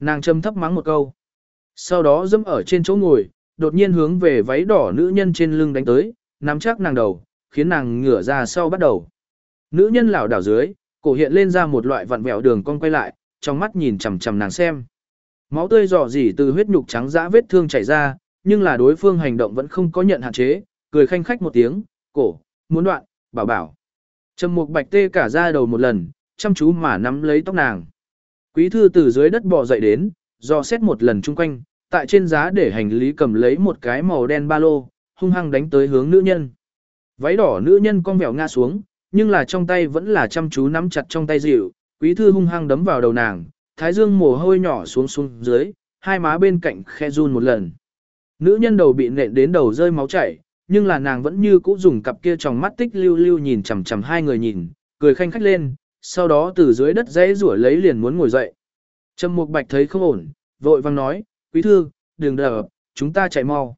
Nàng châm thấp mắng một câu. Sau đó dâm ở trên chỗ ngồi, đột nhiên hướng về váy đỏ nữ nhân trên lưng đánh tới, nắm chắc nàng đầu, khiến nàng ngửa ra sau bắt đầu. Nữ nhân lảo đảo dưới, cổ hiện lên ra một loại vặn vẹo đường cong quay lại, trong mắt nhìn chằm chằm nàng xem. Máu tươi rò rỉ từ huyết nhục trắng dã vết thương chảy ra, nhưng là đối phương hành động vẫn không có nhận hạn chế, cười khanh khách một tiếng, cổ, muốn đoạn, bảo bảo. Trầm mục bạch tê cả ra đầu một lần, chăm chú mà nắm lấy tóc nàng. Quý thư từ dưới đất bò dậy đến, dò xét một lần chung quanh, tại trên giá để hành lý cầm lấy một cái màu đen ba lô, hung hăng đánh tới hướng nữ nhân. Váy đỏ nữ nhân con vẹo ngã xuống, nhưng là trong tay vẫn là chăm chú nắm chặt trong tay dịu, quý thư hung hăng đấm vào đầu nàng, thái dương mồ hôi nhỏ xuống xuống dưới, hai má bên cạnh khe run một lần. Nữ nhân đầu bị nện đến đầu rơi máu chảy, nhưng là nàng vẫn như cũ dùng cặp kia tròng mắt tích lưu lưu nhìn chằm chằm hai người nhìn, cười khanh khách lên, sau đó từ dưới đất dãy rủa lấy liền muốn ngồi dậy. Trầm Mục Bạch thấy không ổn, vội vang nói, "Quý thư, đừng đập, chúng ta chạy mau."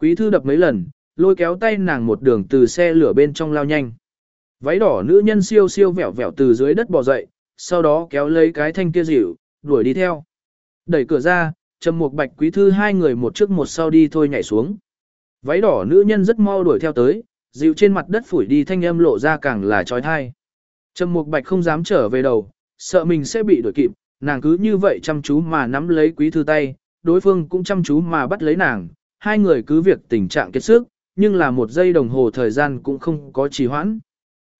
Quý thư đập mấy lần, lôi kéo tay nàng một đường từ xe lửa bên trong lao nhanh. Váy đỏ nữ nhân siêu siêu vẹo vẹo từ dưới đất bò dậy, sau đó kéo lấy cái thanh kia dịu, đuổi đi theo. Đẩy cửa ra, Trầm Mục Bạch Quý Thư hai người một trước một sau đi thôi nhảy xuống. Váy đỏ nữ nhân rất mau đuổi theo tới, dịu trên mặt đất phủi đi thanh âm lộ ra càng là trói thai. Trầm Mục Bạch không dám trở về đầu, sợ mình sẽ bị đuổi kịp, nàng cứ như vậy chăm chú mà nắm lấy Quý Thư tay, đối phương cũng chăm chú mà bắt lấy nàng, hai người cứ việc tình trạng kết sức, nhưng là một giây đồng hồ thời gian cũng không có trì hoãn.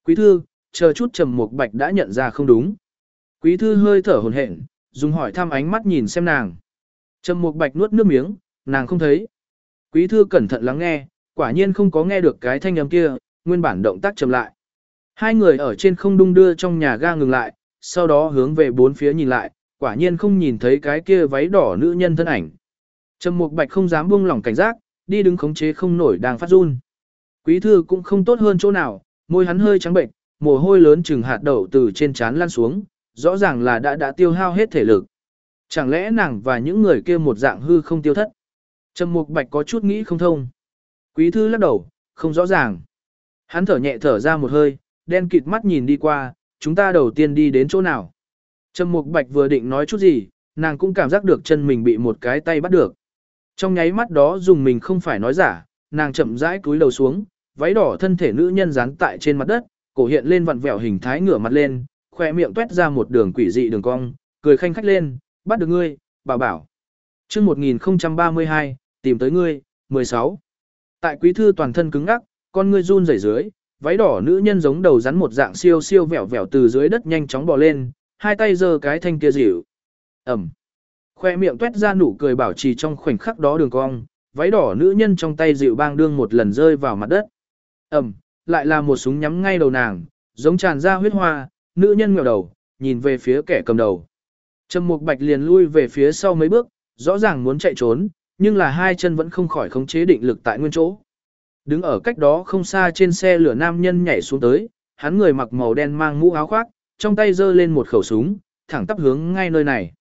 Quý Thư, chờ chút Trầm Mục Bạch đã nhận ra không đúng. Quý Thư hơi thở hổn hển, dùng hỏi thăm ánh mắt nhìn xem nàng. Trầm Mục Bạch nuốt nước miếng, nàng không thấy. Quý thư cẩn thận lắng nghe, quả nhiên không có nghe được cái thanh âm kia, nguyên bản động tác chậm lại. Hai người ở trên không đung đưa trong nhà ga ngừng lại, sau đó hướng về bốn phía nhìn lại, quả nhiên không nhìn thấy cái kia váy đỏ nữ nhân thân ảnh. Trầm Mục Bạch không dám buông lỏng cảnh giác, đi đứng khống chế không nổi đang phát run. Quý thư cũng không tốt hơn chỗ nào, môi hắn hơi trắng bệnh, mồ hôi lớn chừng hạt đậu từ trên trán lan xuống, rõ ràng là đã đã tiêu hao hết thể lực. Chẳng lẽ nàng và những người kia một dạng hư không tiêu thất? Trầm Mục Bạch có chút nghĩ không thông. Quý thư lắc đầu, không rõ ràng. Hắn thở nhẹ thở ra một hơi, đen kịt mắt nhìn đi qua, chúng ta đầu tiên đi đến chỗ nào. Trầm Mục Bạch vừa định nói chút gì, nàng cũng cảm giác được chân mình bị một cái tay bắt được. Trong nháy mắt đó dùng mình không phải nói giả, nàng chậm rãi cúi đầu xuống, váy đỏ thân thể nữ nhân dán tại trên mặt đất, cổ hiện lên vặn vẹo hình thái ngửa mặt lên, khoe miệng tuét ra một đường quỷ dị đường cong, cười khanh khách lên, bắt được ngươi, bảo bảo. Trước 1032, tìm tới ngươi, 16. Tại quý thư toàn thân cứng ngắc, con ngươi run rẩy dưới, váy đỏ nữ nhân giống đầu rắn một dạng siêu siêu vẹo vẹo từ dưới đất nhanh chóng bò lên, hai tay giơ cái thanh kia dịu. Ẩm. Khoe miệng tuét ra nụ cười bảo trì trong khoảnh khắc đó đường cong, váy đỏ nữ nhân trong tay dịu bang đương một lần rơi vào mặt đất. Ẩm, lại là một súng nhắm ngay đầu nàng, giống tràn ra huyết hoa, nữ nhân ngẩng đầu, nhìn về phía kẻ cầm đầu. Trầm Mục Bạch liền lui về phía sau mấy bước, rõ ràng muốn chạy trốn, nhưng là hai chân vẫn không khỏi khống chế định lực tại nguyên chỗ. Đứng ở cách đó không xa trên xe lửa nam nhân nhảy xuống tới, hắn người mặc màu đen mang mũ áo khoác, trong tay giơ lên một khẩu súng, thẳng tắp hướng ngay nơi này.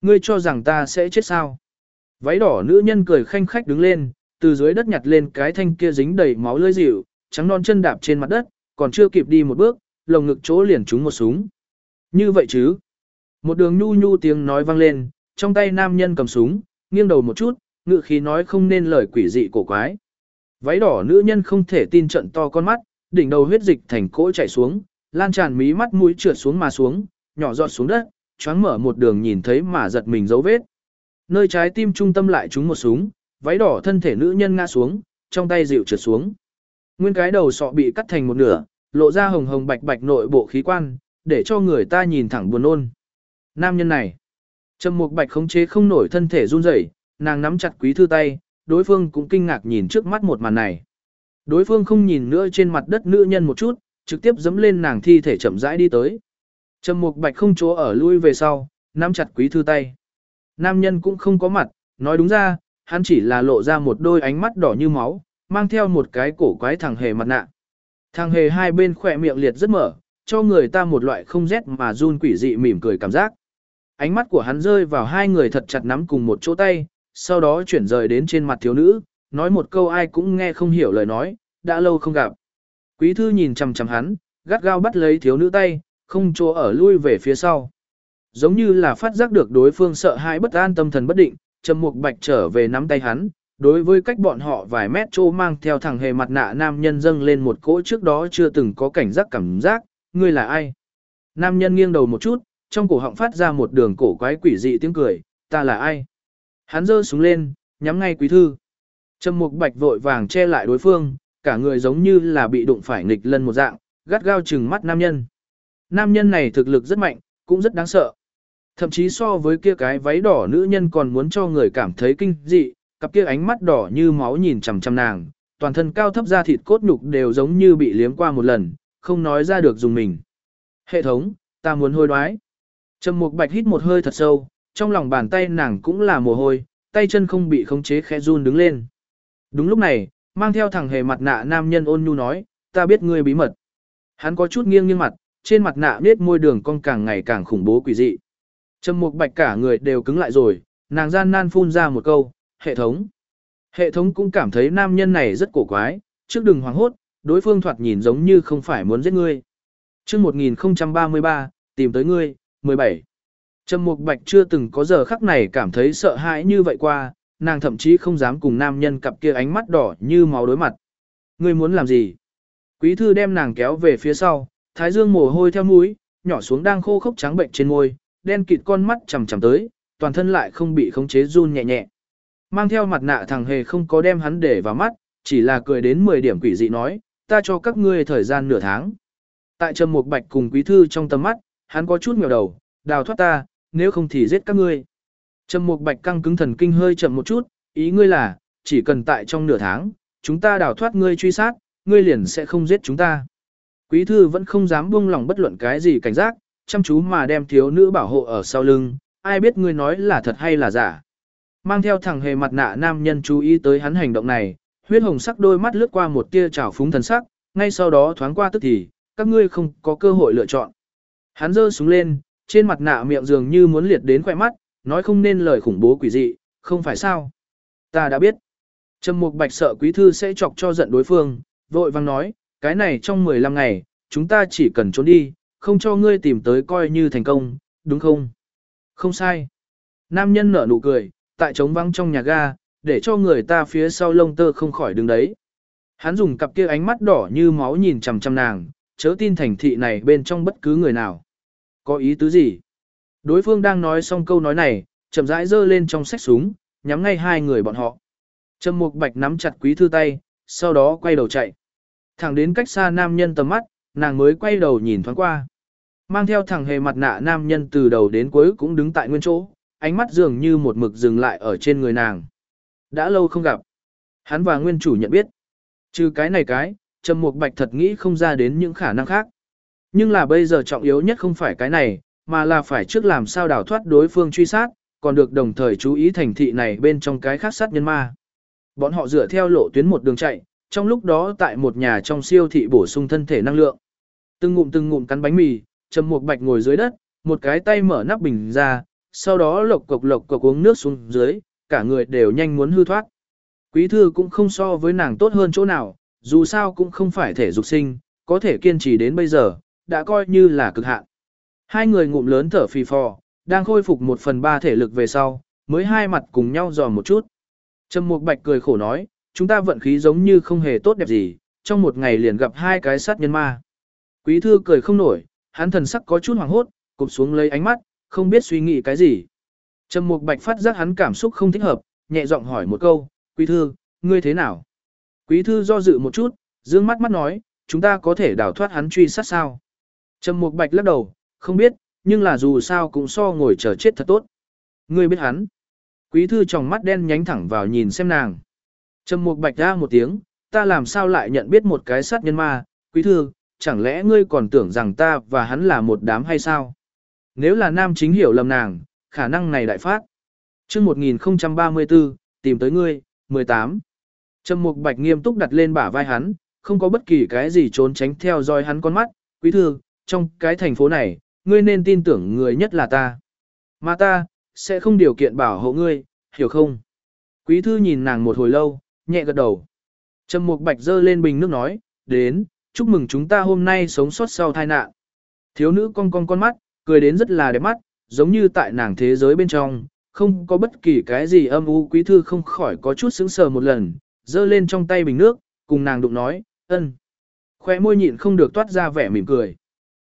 Ngươi cho rằng ta sẽ chết sao? Váy đỏ nữ nhân cười khanh khách đứng lên, từ dưới đất nhặt lên cái thanh kia dính đầy máu lưỡi dịu, trắng non chân đạp trên mặt đất, còn chưa kịp đi một bước, lồng ngực chỗ liền trúng một súng. Như vậy chứ? Một đường nhu nhu tiếng nói vang lên, trong tay nam nhân cầm súng, nghiêng đầu một chút, ngự khí nói không nên lời quỷ dị cổ quái. Váy đỏ nữ nhân không thể tin trận to con mắt, đỉnh đầu huyết dịch thành cỗ chảy xuống, lan tràn mí mắt mũi trượt xuống mà xuống, nhỏ giọt xuống đất, choáng mở một đường nhìn thấy mà giật mình dấu vết. Nơi trái tim trung tâm lại trúng một súng, váy đỏ thân thể nữ nhân ngã xuống, trong tay dịu trượt xuống. Nguyên cái đầu sọ bị cắt thành một nửa, lộ ra hồng hồng bạch bạch nội bộ khí quan, để cho người ta nhìn thẳng buồn nôn. Nam nhân này, Trầm Mục Bạch khống chế không nổi thân thể run rẩy, nàng nắm chặt quý thư tay, đối phương cũng kinh ngạc nhìn trước mắt một màn này. Đối phương không nhìn nữa trên mặt đất nữ nhân một chút, trực tiếp dẫm lên nàng thi thể chậm rãi đi tới. Trầm Mục Bạch không chỗ ở lui về sau, nắm chặt quý thư tay. Nam nhân cũng không có mặt, nói đúng ra, hắn chỉ là lộ ra một đôi ánh mắt đỏ như máu, mang theo một cái cổ quái thằng hề mặt nạ. Thằng hề hai bên khỏe miệng liệt rất mở, cho người ta một loại không rét mà run quỷ dị mỉm cười cảm giác. Ánh mắt của hắn rơi vào hai người thật chặt nắm cùng một chỗ tay, sau đó chuyển rời đến trên mặt thiếu nữ, nói một câu ai cũng nghe không hiểu lời nói, đã lâu không gặp. Quý thư nhìn chằm chằm hắn, gắt gao bắt lấy thiếu nữ tay, không chỗ ở lui về phía sau. Giống như là phát giác được đối phương sợ hãi bất an tâm thần bất định, Trầm Mục Bạch trở về nắm tay hắn, đối với cách bọn họ vài mét chỗ mang theo thẳng hề mặt nạ nam nhân dâng lên một cỗ trước đó chưa từng có cảnh giác cảm giác, ngươi là ai? Nam nhân nghiêng đầu một chút, trong cổ họng phát ra một đường cổ quái quỷ dị tiếng cười, ta là ai? Hắn giơ súng lên, nhắm ngay quý thư. Trầm Mục Bạch vội vàng che lại đối phương, cả người giống như là bị đụng phải nghịch lân một dạng, gắt gao chừng mắt nam nhân. Nam nhân này thực lực rất mạnh, cũng rất đáng sợ. Thậm chí so với kia cái váy đỏ nữ nhân còn muốn cho người cảm thấy kinh dị, cặp kia ánh mắt đỏ như máu nhìn chằm chằm nàng, toàn thân cao thấp da thịt cốt nhục đều giống như bị liếm qua một lần, không nói ra được dùng mình. Hệ thống, ta muốn hôi đoái. Trầm Mục Bạch hít một hơi thật sâu, trong lòng bàn tay nàng cũng là mồ hôi, tay chân không bị khống chế khẽ run đứng lên. Đúng lúc này, mang theo thằng hề mặt nạ nam nhân ôn nhu nói, ta biết ngươi bí mật. Hắn có chút nghiêng nghiêng mặt, trên mặt nạ biết môi đường cong càng ngày càng khủng bố quỷ dị. Trầm Mục Bạch cả người đều cứng lại rồi, nàng gian nan phun ra một câu, hệ thống. Hệ thống cũng cảm thấy nam nhân này rất cổ quái, trước đừng hoảng hốt, đối phương thoạt nhìn giống như không phải muốn giết ngươi. Chương 1033, tìm tới ngươi, 17. Trầm Mục Bạch chưa từng có giờ khắc này cảm thấy sợ hãi như vậy qua, nàng thậm chí không dám cùng nam nhân cặp kia ánh mắt đỏ như máu đối mặt. Ngươi muốn làm gì? Quý thư đem nàng kéo về phía sau, thái dương mồ hôi theo mũi, nhỏ xuống đang khô khốc trắng bệnh trên môi, đen kịt con mắt chằm chằm tới, toàn thân lại không bị khống chế run nhẹ nhẹ. Mang theo mặt nạ thằng hề không có đem hắn để vào mắt, chỉ là cười đến 10 điểm quỷ dị nói, ta cho các ngươi thời gian nửa tháng. Tại Trầm Mục Bạch cùng quý thư trong tầm mắt, hắn có chút ngẩng đầu, đào thoát ta, nếu không thì giết các ngươi. Trầm Mục Bạch căng cứng thần kinh hơi chậm một chút, ý ngươi là, chỉ cần tại trong nửa tháng, chúng ta đào thoát ngươi truy sát, ngươi liền sẽ không giết chúng ta. Quý thư vẫn không dám buông lòng bất luận cái gì cảnh giác, chăm chú mà đem thiếu nữ bảo hộ ở sau lưng, ai biết ngươi nói là thật hay là giả. Mang theo thẳng hề mặt nạ nam nhân chú ý tới hắn hành động này, huyết hồng sắc đôi mắt lướt qua một tia trào phúng thần sắc, ngay sau đó thoáng qua tức thì, các ngươi không có cơ hội lựa chọn. Hắn giơ súng lên, trên mặt nạ miệng dường như muốn liệt đến khỏe mắt, nói không nên lời khủng bố quỷ dị, không phải sao. Ta đã biết. Trầm Mục Bạch sợ quý thư sẽ chọc cho giận đối phương, vội vàng nói, cái này trong 15 ngày, chúng ta chỉ cần trốn đi, không cho ngươi tìm tới coi như thành công, đúng không? Không sai. Nam nhân nở nụ cười, tại trống vắng trong nhà ga, để cho người ta phía sau lông tơ không khỏi đứng đấy. Hắn dùng cặp kia ánh mắt đỏ như máu nhìn chằm chằm nàng, chớ tin thành thị này bên trong bất cứ người nào. Có ý tứ gì? Đối phương đang nói xong câu nói này, chậm rãi giơ lên trong sách súng, nhắm ngay hai người bọn họ. Trầm Mục Bạch nắm chặt quý thư tay, sau đó quay đầu chạy. Thẳng đến cách xa nam nhân tầm mắt, nàng mới quay đầu nhìn thoáng qua. Mang theo thằng hề mặt nạ nam nhân từ đầu đến cuối cũng đứng tại nguyên chỗ, ánh mắt dường như một mực dừng lại ở trên người nàng. Đã lâu không gặp. Hắn và nguyên chủ nhận biết. Trừ cái này cái, Trầm Mục Bạch thật nghĩ không ra đến những khả năng khác. Nhưng là bây giờ trọng yếu nhất không phải cái này, mà là phải trước làm sao đào thoát đối phương truy sát, còn được đồng thời chú ý thành thị này bên trong cái khác sát nhân ma. Bọn họ dựa theo lộ tuyến một đường chạy, trong lúc đó tại một nhà trong siêu thị bổ sung thân thể năng lượng. Từng ngụm từng ngụm cắn bánh mì, Trầm Mục Bạch ngồi dưới đất, một cái tay mở nắp bình ra, sau đó lộc cộc lộc cộc uống nước xuống dưới, cả người đều nhanh muốn hư thoát. Quý thư cũng không so với nàng tốt hơn chỗ nào, dù sao cũng không phải thể dục sinh, có thể kiên trì đến bây giờ, đã coi như là cực hạn. Hai người ngụm lớn thở phì phò, đang khôi phục một phần ba thể lực về sau, mới hai mặt cùng nhau dò một chút. Trầm Mục Bạch cười khổ nói, chúng ta vận khí giống như không hề tốt đẹp gì, trong một ngày liền gặp hai cái sát nhân ma. Quý thư cười không nổi, hắn thần sắc có chút hoảng hốt, cụp xuống lấy ánh mắt, không biết suy nghĩ cái gì. Trầm Mục Bạch phát giác hắn cảm xúc không thích hợp, nhẹ giọng hỏi một câu, "Quý thư, ngươi thế nào?" Quý thư do dự một chút, dương mắt mắt nói, "Chúng ta có thể đào thoát hắn truy sát sao?" Trầm Mục Bạch lắc đầu, "Không biết, nhưng là dù sao cũng so ngồi chờ chết thật tốt." "Ngươi biết hắn?" Quý thư tròng mắt đen nhánh thẳng vào nhìn xem nàng. Trầm Mục Bạch ra một tiếng, "Ta làm sao lại nhận biết một cái sát nhân ma?" "Quý thư, chẳng lẽ ngươi còn tưởng rằng ta và hắn là một đám hay sao?" Nếu là nam chính hiểu lầm nàng, khả năng này đại phát. chương 1034, tìm tới ngươi, 18. Trầm Mục Bạch nghiêm túc đặt lên bả vai hắn, không có bất kỳ cái gì trốn tránh theo dõi hắn con mắt. Quý thư, trong cái thành phố này, ngươi nên tin tưởng người nhất là ta. Mà ta, sẽ không điều kiện bảo hộ ngươi, hiểu không? Quý thư nhìn nàng một hồi lâu, nhẹ gật đầu. Trầm Mục Bạch dơ lên bình nước nói, đến, chúc mừng chúng ta hôm nay sống sót sau tai nạn. Thiếu nữ cong cong con mắt, cười đến rất là đẹp mắt, giống như tại nàng thế giới bên trong, không có bất kỳ cái gì âm u quý thư không khỏi có chút sững sờ một lần, dơ lên trong tay bình nước, cùng nàng đụng nói, ân. Khoe môi nhịn không được toát ra vẻ mỉm cười.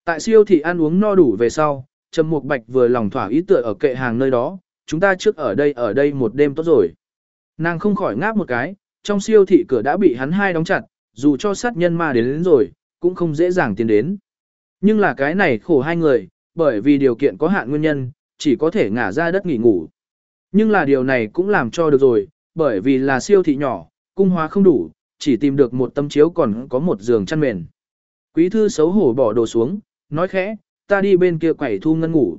Tại siêu thị ăn uống no đủ về sau, Trầm Mục Bạch vừa lòng thỏa ý tựa ở kệ hàng nơi đó, chúng ta trước ở đây ở đây một đêm tốt rồi. Nàng không khỏi ngáp một cái, trong siêu thị cửa đã bị hắn hai đóng chặt, dù cho sát nhân ma đến, đến rồi, cũng không dễ dàng tiến đến. Nhưng là cái này khổ hai người, bởi vì điều kiện có hạn nguyên nhân, chỉ có thể ngả ra đất nghỉ ngủ. Nhưng là điều này cũng làm cho được rồi, bởi vì là siêu thị nhỏ, cung hóa không đủ, chỉ tìm được một tấm chiếu còn có một giường chăn mền. Quý thư xấu hổ bỏ đồ xuống, nói khẽ, ta đi bên kia quẩy thu ngân ngủ.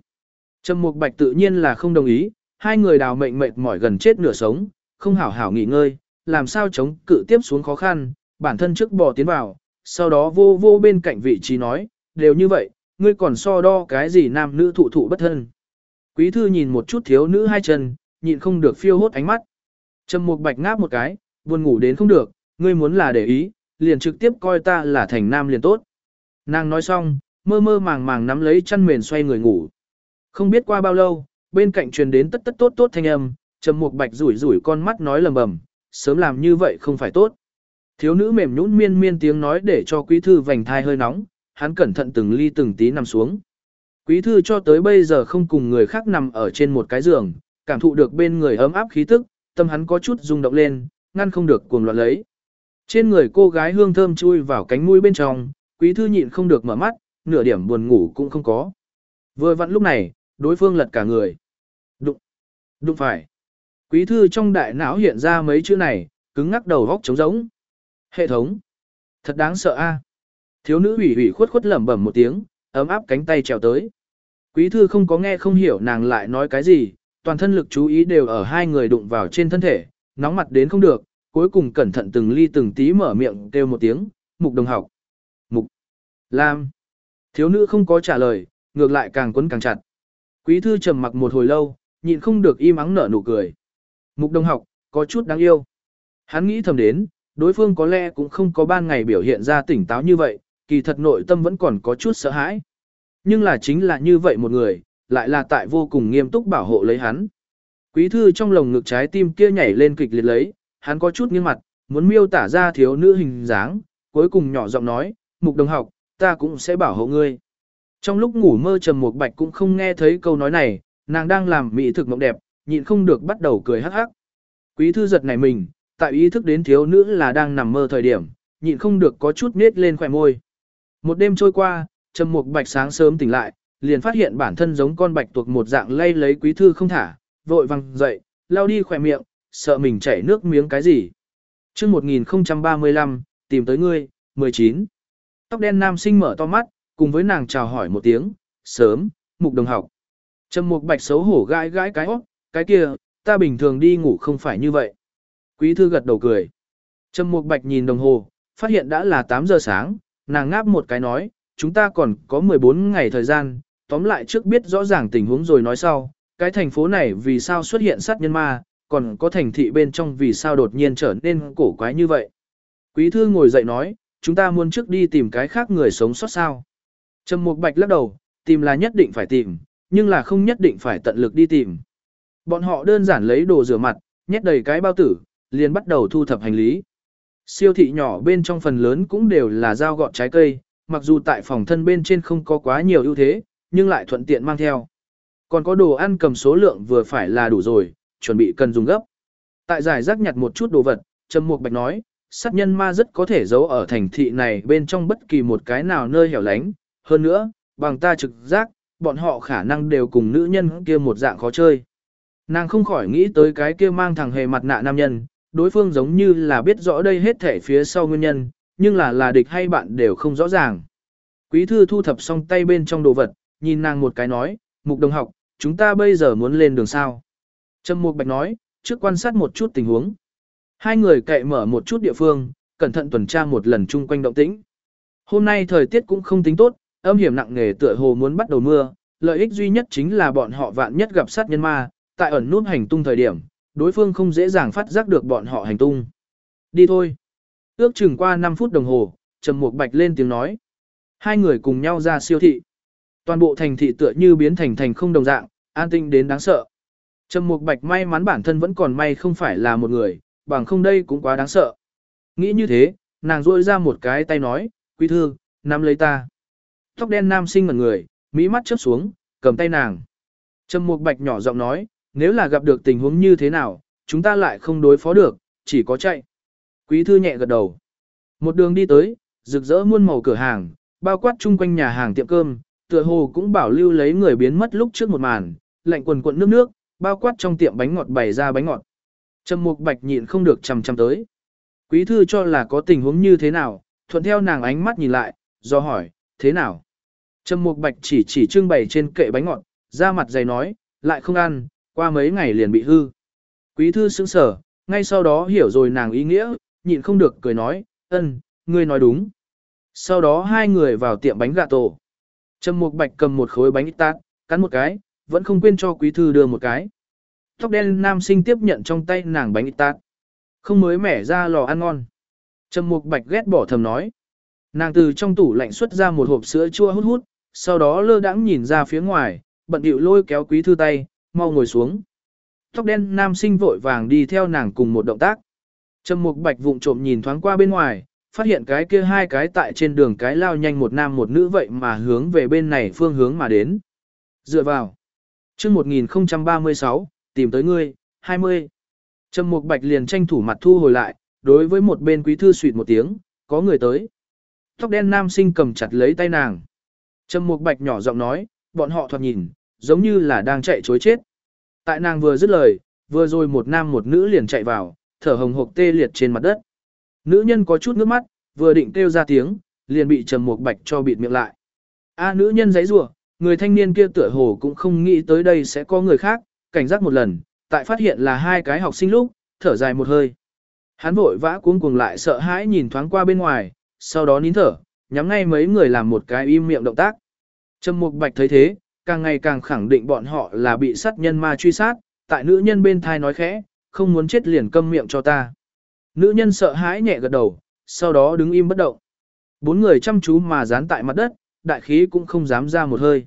Trầm Mục Bạch tự nhiên là không đồng ý, hai người đào mệnh mệt mỏi gần chết nửa sống, không hảo hảo nghỉ ngơi, làm sao chống cự tiếp xuống khó khăn, bản thân trước bỏ tiến vào, sau đó vô vô bên cạnh vị trí nói, đều như vậy, ngươi còn so đo cái gì nam nữ thụ thụ bất thân. Quý thư nhìn một chút thiếu nữ hai chân, nhịn không được phiêu hốt ánh mắt. Trầm Mục Bạch ngáp một cái, buồn ngủ đến không được, ngươi muốn là để ý, liền trực tiếp coi ta là thành nam liền tốt. Nàng nói xong, mơ mơ màng màng nắm lấy chăn mền xoay người ngủ. Không biết qua bao lâu, bên cạnh truyền đến tất tất tốt tốt thanh âm, Trầm Mục Bạch rủi rủi con mắt nói lầm bầm, sớm làm như vậy không phải tốt. Thiếu nữ mềm nhũn miên miên tiếng nói để cho quý thư vành thai hơi nóng, hắn cẩn thận từng ly từng tí nằm xuống. Quý thư cho tới bây giờ không cùng người khác nằm ở trên một cái giường, cảm thụ được bên người ấm áp khí tức, tâm hắn có chút rung động lên, ngăn không được cuồng loạn lấy. Trên người cô gái hương thơm chui vào cánh mũi bên trong, quý thư nhịn không được mở mắt, nửa điểm buồn ngủ cũng không có. Vừa vặn lúc này, đối phương lật cả người. Đụng, đụng phải. Quý thư trong đại não hiện ra mấy chữ này, cứng ngắc đầu góc trống rỗng. Hệ thống. Thật đáng sợ a. Thiếu nữ ủy ủy khuất khuất lẩm bẩm một tiếng, ấm áp cánh tay trèo tới. Quý thư không có nghe không hiểu nàng lại nói cái gì, toàn thân lực chú ý đều ở hai người đụng vào trên thân thể, nóng mặt đến không được, cuối cùng cẩn thận từng ly từng tí mở miệng kêu một tiếng, mục đồng học. Mục. Lam. Thiếu nữ không có trả lời, ngược lại càng quấn càng chặt. Quý thư trầm mặc một hồi lâu, nhịn không được im ắng nở nụ cười. Mục đồng học, có chút đáng yêu. Hắn nghĩ thầm đến, đối phương có lẽ cũng không có ban ngày biểu hiện ra tỉnh táo như vậy, kỳ thật nội tâm vẫn còn có chút sợ hãi. Nhưng là chính là như vậy một người, lại là tại vô cùng nghiêm túc bảo hộ lấy hắn. Quý thư trong lồng ngực trái tim kia nhảy lên kịch liệt lấy, hắn có chút nghiêng mặt, muốn miêu tả ra thiếu nữ hình dáng, cuối cùng nhỏ giọng nói, mục đồng học, ta cũng sẽ bảo hộ ngươi. Trong lúc ngủ mơ trầm một bạch cũng không nghe thấy câu nói này, nàng đang làm mỹ thực mộng đẹp, nhịn không được bắt đầu cười hắc hắc. Quý thư giật này mình, tại ý thức đến thiếu nữ là đang nằm mơ thời điểm, nhịn không được có chút nết lên khỏe môi. Một đêm trôi qua, Trầm Mục Bạch sáng sớm tỉnh lại, liền phát hiện bản thân giống con bạch tuộc một dạng lay lấy quý thư không thả, vội văng dậy, lao đi khỏe miệng, sợ mình chảy nước miếng cái gì. chương 1035, tìm tới ngươi, 19. Tóc đen nam sinh mở to mắt, cùng với nàng chào hỏi một tiếng, sớm, mục đồng học. Trầm mục bạch xấu hổ gãi gãi cái óc, cái kia, ta bình thường đi ngủ không phải như vậy. Quý thư gật đầu cười. Trầm mục bạch nhìn đồng hồ, phát hiện đã là 8 giờ sáng, nàng ngáp một cái nói, chúng ta còn có 14 ngày thời gian, tóm lại trước biết rõ ràng tình huống rồi nói sau, cái thành phố này vì sao xuất hiện sát nhân ma, còn có thành thị bên trong vì sao đột nhiên trở nên cổ quái như vậy. Quý thư ngồi dậy nói, chúng ta muốn trước đi tìm cái khác người sống sót sao. Trầm Mục Bạch lắc đầu, tìm là nhất định phải tìm, nhưng là không nhất định phải tận lực đi tìm. Bọn họ đơn giản lấy đồ rửa mặt, nhét đầy cái bao tử, liền bắt đầu thu thập hành lý. Siêu thị nhỏ bên trong phần lớn cũng đều là dao gọt trái cây, mặc dù tại phòng thân bên trên không có quá nhiều ưu thế, nhưng lại thuận tiện mang theo. Còn có đồ ăn cầm số lượng vừa phải là đủ rồi, chuẩn bị cần dùng gấp. Tại giải rác nhặt một chút đồ vật, Trầm Mục Bạch nói, sát nhân ma rất có thể giấu ở thành thị này bên trong bất kỳ một cái nào nơi hẻo lánh. Hơn nữa, bằng ta trực giác, bọn họ khả năng đều cùng nữ nhân kia một dạng khó chơi. Nàng không khỏi nghĩ tới cái kia mang thằng hề mặt nạ nam nhân, đối phương giống như là biết rõ đây hết thể phía sau nguyên nhân, nhưng là là địch hay bạn đều không rõ ràng. Quý thư thu thập xong tay bên trong đồ vật, nhìn nàng một cái nói, mục đồng học, chúng ta bây giờ muốn lên đường sao. Trâm Mục Bạch nói, trước quan sát một chút tình huống. Hai người cậy mở một chút địa phương, cẩn thận tuần tra một lần chung quanh động tĩnh. Hôm nay thời tiết cũng không tính tốt, âm hiểm nặng nề tựa hồ muốn bắt đầu mưa, lợi ích duy nhất chính là bọn họ vạn nhất gặp sát nhân ma, tại ẩn nút hành tung thời điểm, đối phương không dễ dàng phát giác được bọn họ hành tung. Đi thôi. Ước chừng qua 5 phút đồng hồ, Trầm Mục Bạch lên tiếng nói. Hai người cùng nhau ra siêu thị. Toàn bộ thành thị tựa như biến thành thành không đồng dạng, an tinh đến đáng sợ. Trầm Mục Bạch may mắn bản thân vẫn còn may không phải là một người, bằng không đây cũng quá đáng sợ. Nghĩ như thế, nàng rôi ra một cái tay nói, quý thư, nắm lấy ta. Tóc đen nam sinh ngẩn người, mỹ mắt chớp xuống, cầm tay nàng. Trầm Mục Bạch nhỏ giọng nói, nếu là gặp được tình huống như thế nào, chúng ta lại không đối phó được, chỉ có chạy. Quý thư nhẹ gật đầu. Một đường đi tới, rực rỡ muôn màu cửa hàng, bao quát chung quanh nhà hàng tiệm cơm, tựa hồ cũng bảo lưu lấy người biến mất lúc trước một màn, lạnh quần quần nước nước, bao quát trong tiệm bánh ngọt bày ra bánh ngọt. Trầm Mục Bạch nhịn không được chằm chằm tới. Quý thư cho là có tình huống như thế nào, thuận theo nàng ánh mắt nhìn lại, do hỏi, thế nào? Trầm Mục Bạch chỉ chỉ trưng bày trên kệ bánh ngọt, ra mặt dày nói, lại không ăn, qua mấy ngày liền bị hư. Quý thư sững sở, ngay sau đó hiểu rồi nàng ý nghĩa, nhịn không được cười nói, ân, ngươi nói đúng. Sau đó hai người vào tiệm bánh gà tổ. Trầm Mục Bạch cầm một khối bánh ít tát, cắn một cái, vẫn không quên cho quý thư đưa một cái. Tóc đen nam sinh tiếp nhận trong tay nàng bánh tạt. Không mới mẻ ra lò ăn ngon. Trầm Mục Bạch ghét bỏ thầm nói. Nàng từ trong tủ lạnh xuất ra một hộp sữa chua hút hút, sau đó lơ đãng nhìn ra phía ngoài, bận điệu lôi kéo quý thư tay, mau ngồi xuống. Tóc đen nam sinh vội vàng đi theo nàng cùng một động tác. Trầm Mục Bạch vụng trộm nhìn thoáng qua bên ngoài, phát hiện cái kia hai cái tại trên đường cái lao nhanh một nam một nữ vậy mà hướng về bên này phương hướng mà đến. Dựa vào. chương 1036, tìm tới ngươi, 20. Trầm Mục Bạch liền tranh thủ mặt thu hồi lại, đối với một bên quý thư suýt một tiếng, có người tới. Tóc đen nam sinh cầm chặt lấy tay nàng. Trầm Mục Bạch nhỏ giọng nói, bọn họ thoạt nhìn, giống như là đang chạy chối chết. Tại nàng vừa dứt lời, vừa rồi một nam một nữ liền chạy vào, thở hồng hộc tê liệt trên mặt đất. Nữ nhân có chút nước mắt, vừa định kêu ra tiếng, liền bị Trầm Mục Bạch cho bịt miệng lại. A nữ nhân giãy giụa, người thanh niên kia tựa hồ cũng không nghĩ tới đây sẽ có người khác, cảnh giác một lần, tại phát hiện là hai cái học sinh lúc, thở dài một hơi. Hắn vội vã cuống cuồng lại sợ hãi nhìn thoáng qua bên ngoài, sau đó nín thở, nhắm ngay mấy người làm một cái im miệng động tác. Trầm Mục Bạch thấy thế, càng ngày càng khẳng định bọn họ là bị sát nhân ma truy sát, tại nữ nhân bên thai nói khẽ, không muốn chết liền câm miệng cho ta. Nữ nhân sợ hãi nhẹ gật đầu, sau đó đứng im bất động. Bốn người chăm chú mà dán tại mặt đất, đại khí cũng không dám ra một hơi.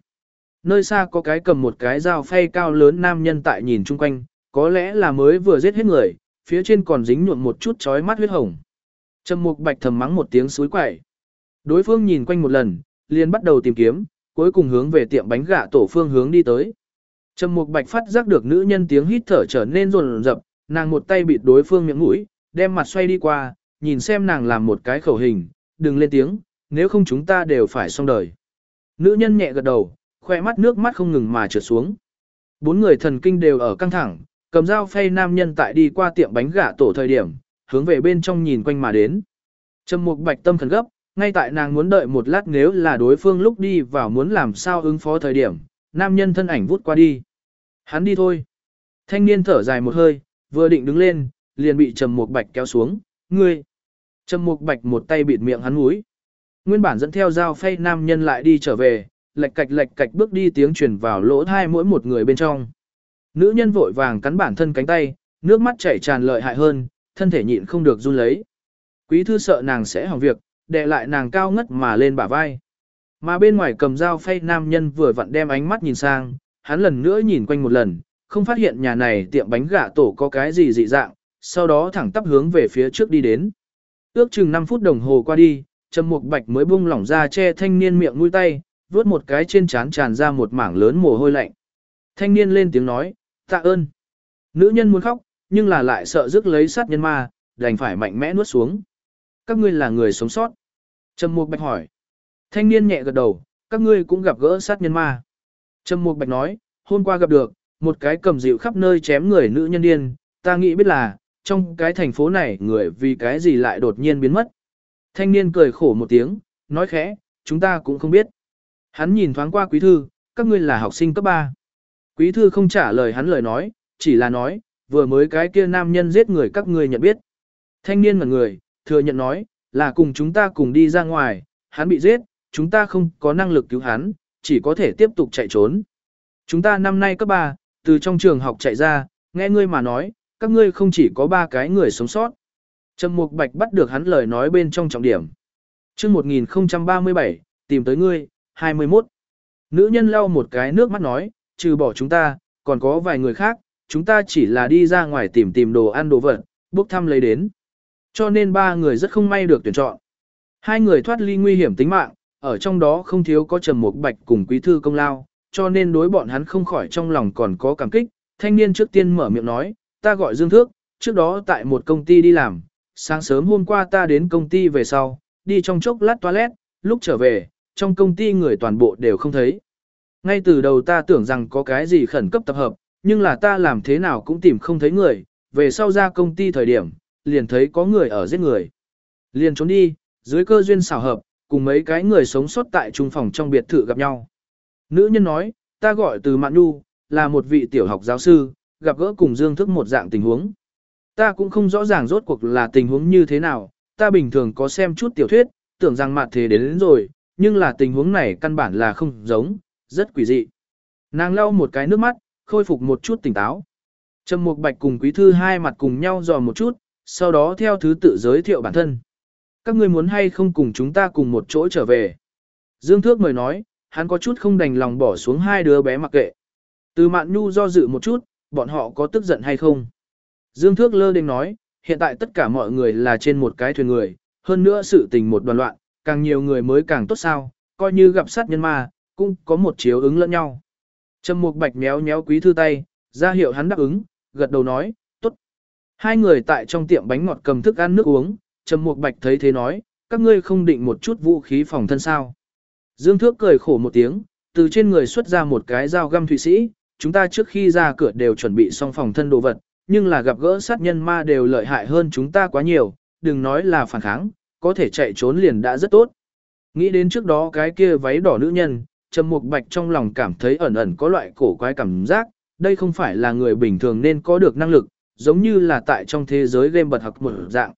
Nơi xa có cái cầm một cái dao phay cao lớn nam nhân tại nhìn chung quanh, có lẽ là mới vừa giết hết người, phía trên còn dính nhuộm một chút chói mắt huyết hồng. Trầm Mục Bạch thầm mắng một tiếng suối quậy. Đối phương nhìn quanh một lần, liền bắt đầu tìm kiếm, cuối cùng hướng về tiệm bánh gà tổ phương hướng đi tới. Trầm Mục Bạch phát giác được nữ nhân tiếng hít thở trở nên rồn rập, nàng một tay bịt đối phương miệng mũi, đem mặt xoay đi qua, nhìn xem nàng làm một cái khẩu hình, đừng lên tiếng, nếu không chúng ta đều phải xong đời. Nữ nhân nhẹ gật đầu, khoe mắt nước mắt không ngừng mà trượt xuống. Bốn người thần kinh đều ở căng thẳng, cầm dao phay nam nhân tại đi qua tiệm bánh gà tổ thời điểm, hướng về bên trong nhìn quanh mà đến. Trầm mục bạch tâm thần gấp, ngay tại nàng muốn đợi một lát nếu là đối phương lúc đi vào muốn làm sao ứng phó thời điểm, nam nhân thân ảnh vút qua đi. Hắn đi thôi. Thanh niên thở dài một hơi, vừa định đứng lên, liền bị Trầm Mục Bạch kéo xuống, "Ngươi?" Trầm Mục Bạch một tay bịt miệng hắn mũi. Nguyên bản dẫn theo dao phay nam nhân lại đi trở về, lệch cạch lệch cạch bước đi tiếng truyền vào lỗ tai mỗi một người bên trong. Nữ nhân vội vàng cắn bản thân cánh tay, nước mắt chảy tràn lợi hại hơn, thân thể nhịn không được run lấy. Quý thư sợ nàng sẽ hỏng việc, đè lại nàng cao ngất mà lên bả vai. Mà bên ngoài cầm dao phay nam nhân vừa vặn đem ánh mắt nhìn sang, hắn lần nữa nhìn quanh một lần, không phát hiện nhà này tiệm bánh gà tổ có cái gì dị dạng, sau đó thẳng tắp hướng về phía trước đi đến. Ước chừng 5 phút đồng hồ qua đi, Trầm Mục Bạch mới buông lỏng ra che thanh niên miệng mũi tay, vớt một cái trên trán tràn ra một mảng lớn mồ hôi lạnh. Thanh niên lên tiếng nói, tạ ơn. Nữ nhân muốn khóc, nhưng là lại sợ rước lấy sát nhân ma, đành phải mạnh mẽ nuốt xuống. Các ngươi là người sống sót. Trầm Mục Bạch hỏi. Thanh niên nhẹ gật đầu, các ngươi cũng gặp gỡ sát nhân ma. Trầm Mục Bạch nói, hôm qua gặp được, một cái cầm dịu khắp nơi chém người nữ nhân điên, ta nghĩ biết là, trong cái thành phố này người vì cái gì lại đột nhiên biến mất. Thanh niên cười khổ một tiếng, nói khẽ, chúng ta cũng không biết. Hắn nhìn thoáng qua quý thư, các ngươi là học sinh cấp 3. Quý thư không trả lời hắn lời nói, chỉ là nói, vừa mới cái kia nam nhân giết người các ngươi nhận biết. Thanh niên ngẩn người, thừa nhận nói, là cùng chúng ta cùng đi ra ngoài, hắn bị giết, chúng ta không có năng lực cứu hắn, chỉ có thể tiếp tục chạy trốn. Chúng ta năm nay cấp 3, từ trong trường học chạy ra, nghe ngươi mà nói, các ngươi không chỉ có ba cái người sống sót. Trầm Mục Bạch bắt được hắn lời nói bên trong trọng điểm. Chương 1037, tìm tới ngươi, 21. Nữ nhân lau một cái nước mắt nói, trừ bỏ chúng ta, còn có vài người khác, chúng ta chỉ là đi ra ngoài tìm tìm đồ ăn đồ vật, bốc thăm lấy đến. Cho nên ba người rất không may được tuyển chọn. Hai người thoát ly nguy hiểm tính mạng, ở trong đó không thiếu có Trầm Mục Bạch cùng Quý thư công lao, cho nên đối bọn hắn không khỏi trong lòng còn có cảm kích. Thanh niên trước tiên mở miệng nói, ta gọi Dương Thước, trước đó tại một công ty đi làm, sáng sớm hôm qua ta đến công ty về sau, đi trong chốc lát toilet, lúc trở về, trong công ty người toàn bộ đều không thấy. Ngay từ đầu ta tưởng rằng có cái gì khẩn cấp tập hợp, nhưng là ta làm thế nào cũng tìm không thấy người, về sau ra công ty thời điểm, liền thấy có người ở giết người. Liền trốn đi, dưới cơ duyên xảo hợp, cùng mấy cái người sống sót tại trung phòng trong biệt thự gặp nhau. Nữ nhân nói, ta gọi từ Mạn Nhu, là một vị tiểu học giáo sư, gặp gỡ cùng Dương Thức một dạng tình huống. Ta cũng không rõ ràng rốt cuộc là tình huống như thế nào, ta bình thường có xem chút tiểu thuyết, tưởng rằng mặt thế đến, đến rồi, nhưng là tình huống này căn bản là không giống, rất quỷ dị. Nàng lau một cái nước mắt, khôi phục một chút tỉnh táo. Trầm Mục Bạch cùng Quý Thư hai mặt cùng nhau dò một chút, sau đó theo thứ tự giới thiệu bản thân. Các ngươi muốn hay không cùng chúng ta cùng một chỗ trở về. Dương Thước mời nói, hắn có chút không đành lòng bỏ xuống hai đứa bé mặc kệ. Từ Mạn Nhu do dự một chút, bọn họ có tức giận hay không? Dương Thước lơ đình nói, hiện tại tất cả mọi người là trên một cái thuyền người, hơn nữa sự tình một đoàn loạn, càng nhiều người mới càng tốt sao, coi như gặp sát nhân ma, cũng có một chiếu ứng lẫn nhau. Trầm Mục Bạch méo méo quý thư tay, ra hiệu hắn đáp ứng, gật đầu nói, tốt. Hai người tại trong tiệm bánh ngọt cầm thức ăn nước uống, Trầm Mục Bạch thấy thế nói, các ngươi không định một chút vũ khí phòng thân sao. Dương Thước cười khổ một tiếng, từ trên người xuất ra một cái dao găm thụy sĩ, chúng ta trước khi ra cửa đều chuẩn bị xong phòng thân đồ vật, nhưng là gặp gỡ sát nhân ma đều lợi hại hơn chúng ta quá nhiều, đừng nói là phản kháng, có thể chạy trốn liền đã rất tốt. Nghĩ đến trước đó cái kia váy đỏ nữ nhân, Trầm Mục Bạch trong lòng cảm thấy ẩn ẩn có loại cổ quái cảm giác, đây không phải là người bình thường nên có được năng lực, giống như là tại trong thế giới game bật học một dạng.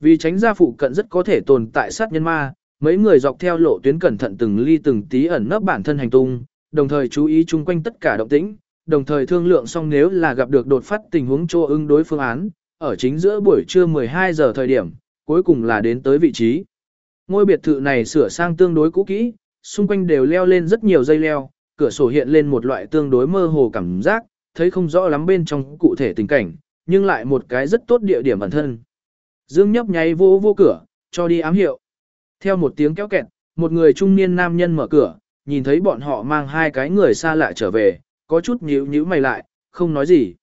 Vì tránh ra phụ cận rất có thể tồn tại sát nhân ma, mấy người dọc theo lộ tuyến cẩn thận từng ly từng tí ẩn nấp bản thân hành tung, đồng thời chú ý chung quanh tất cả động tĩnh, đồng thời thương lượng xong nếu là gặp được đột phát tình huống cho ứng đối phương án, ở chính giữa buổi trưa 12 giờ thời điểm, cuối cùng là đến tới vị trí. Ngôi biệt thự này sửa sang tương đối cũ kỹ, xung quanh đều leo lên rất nhiều dây leo, cửa sổ hiện lên một loại tương đối mơ hồ cảm giác, thấy không rõ lắm bên trong cụ thể tình cảnh, nhưng lại một cái rất tốt địa điểm bản thân. Dương nhấp nháy vô vô cửa, cho đi ám hiệu. Theo một tiếng kéo kẹt, một người trung niên nam nhân mở cửa, nhìn thấy bọn họ mang hai cái người xa lạ trở về, có chút nhíu nhíu mày lại, không nói gì.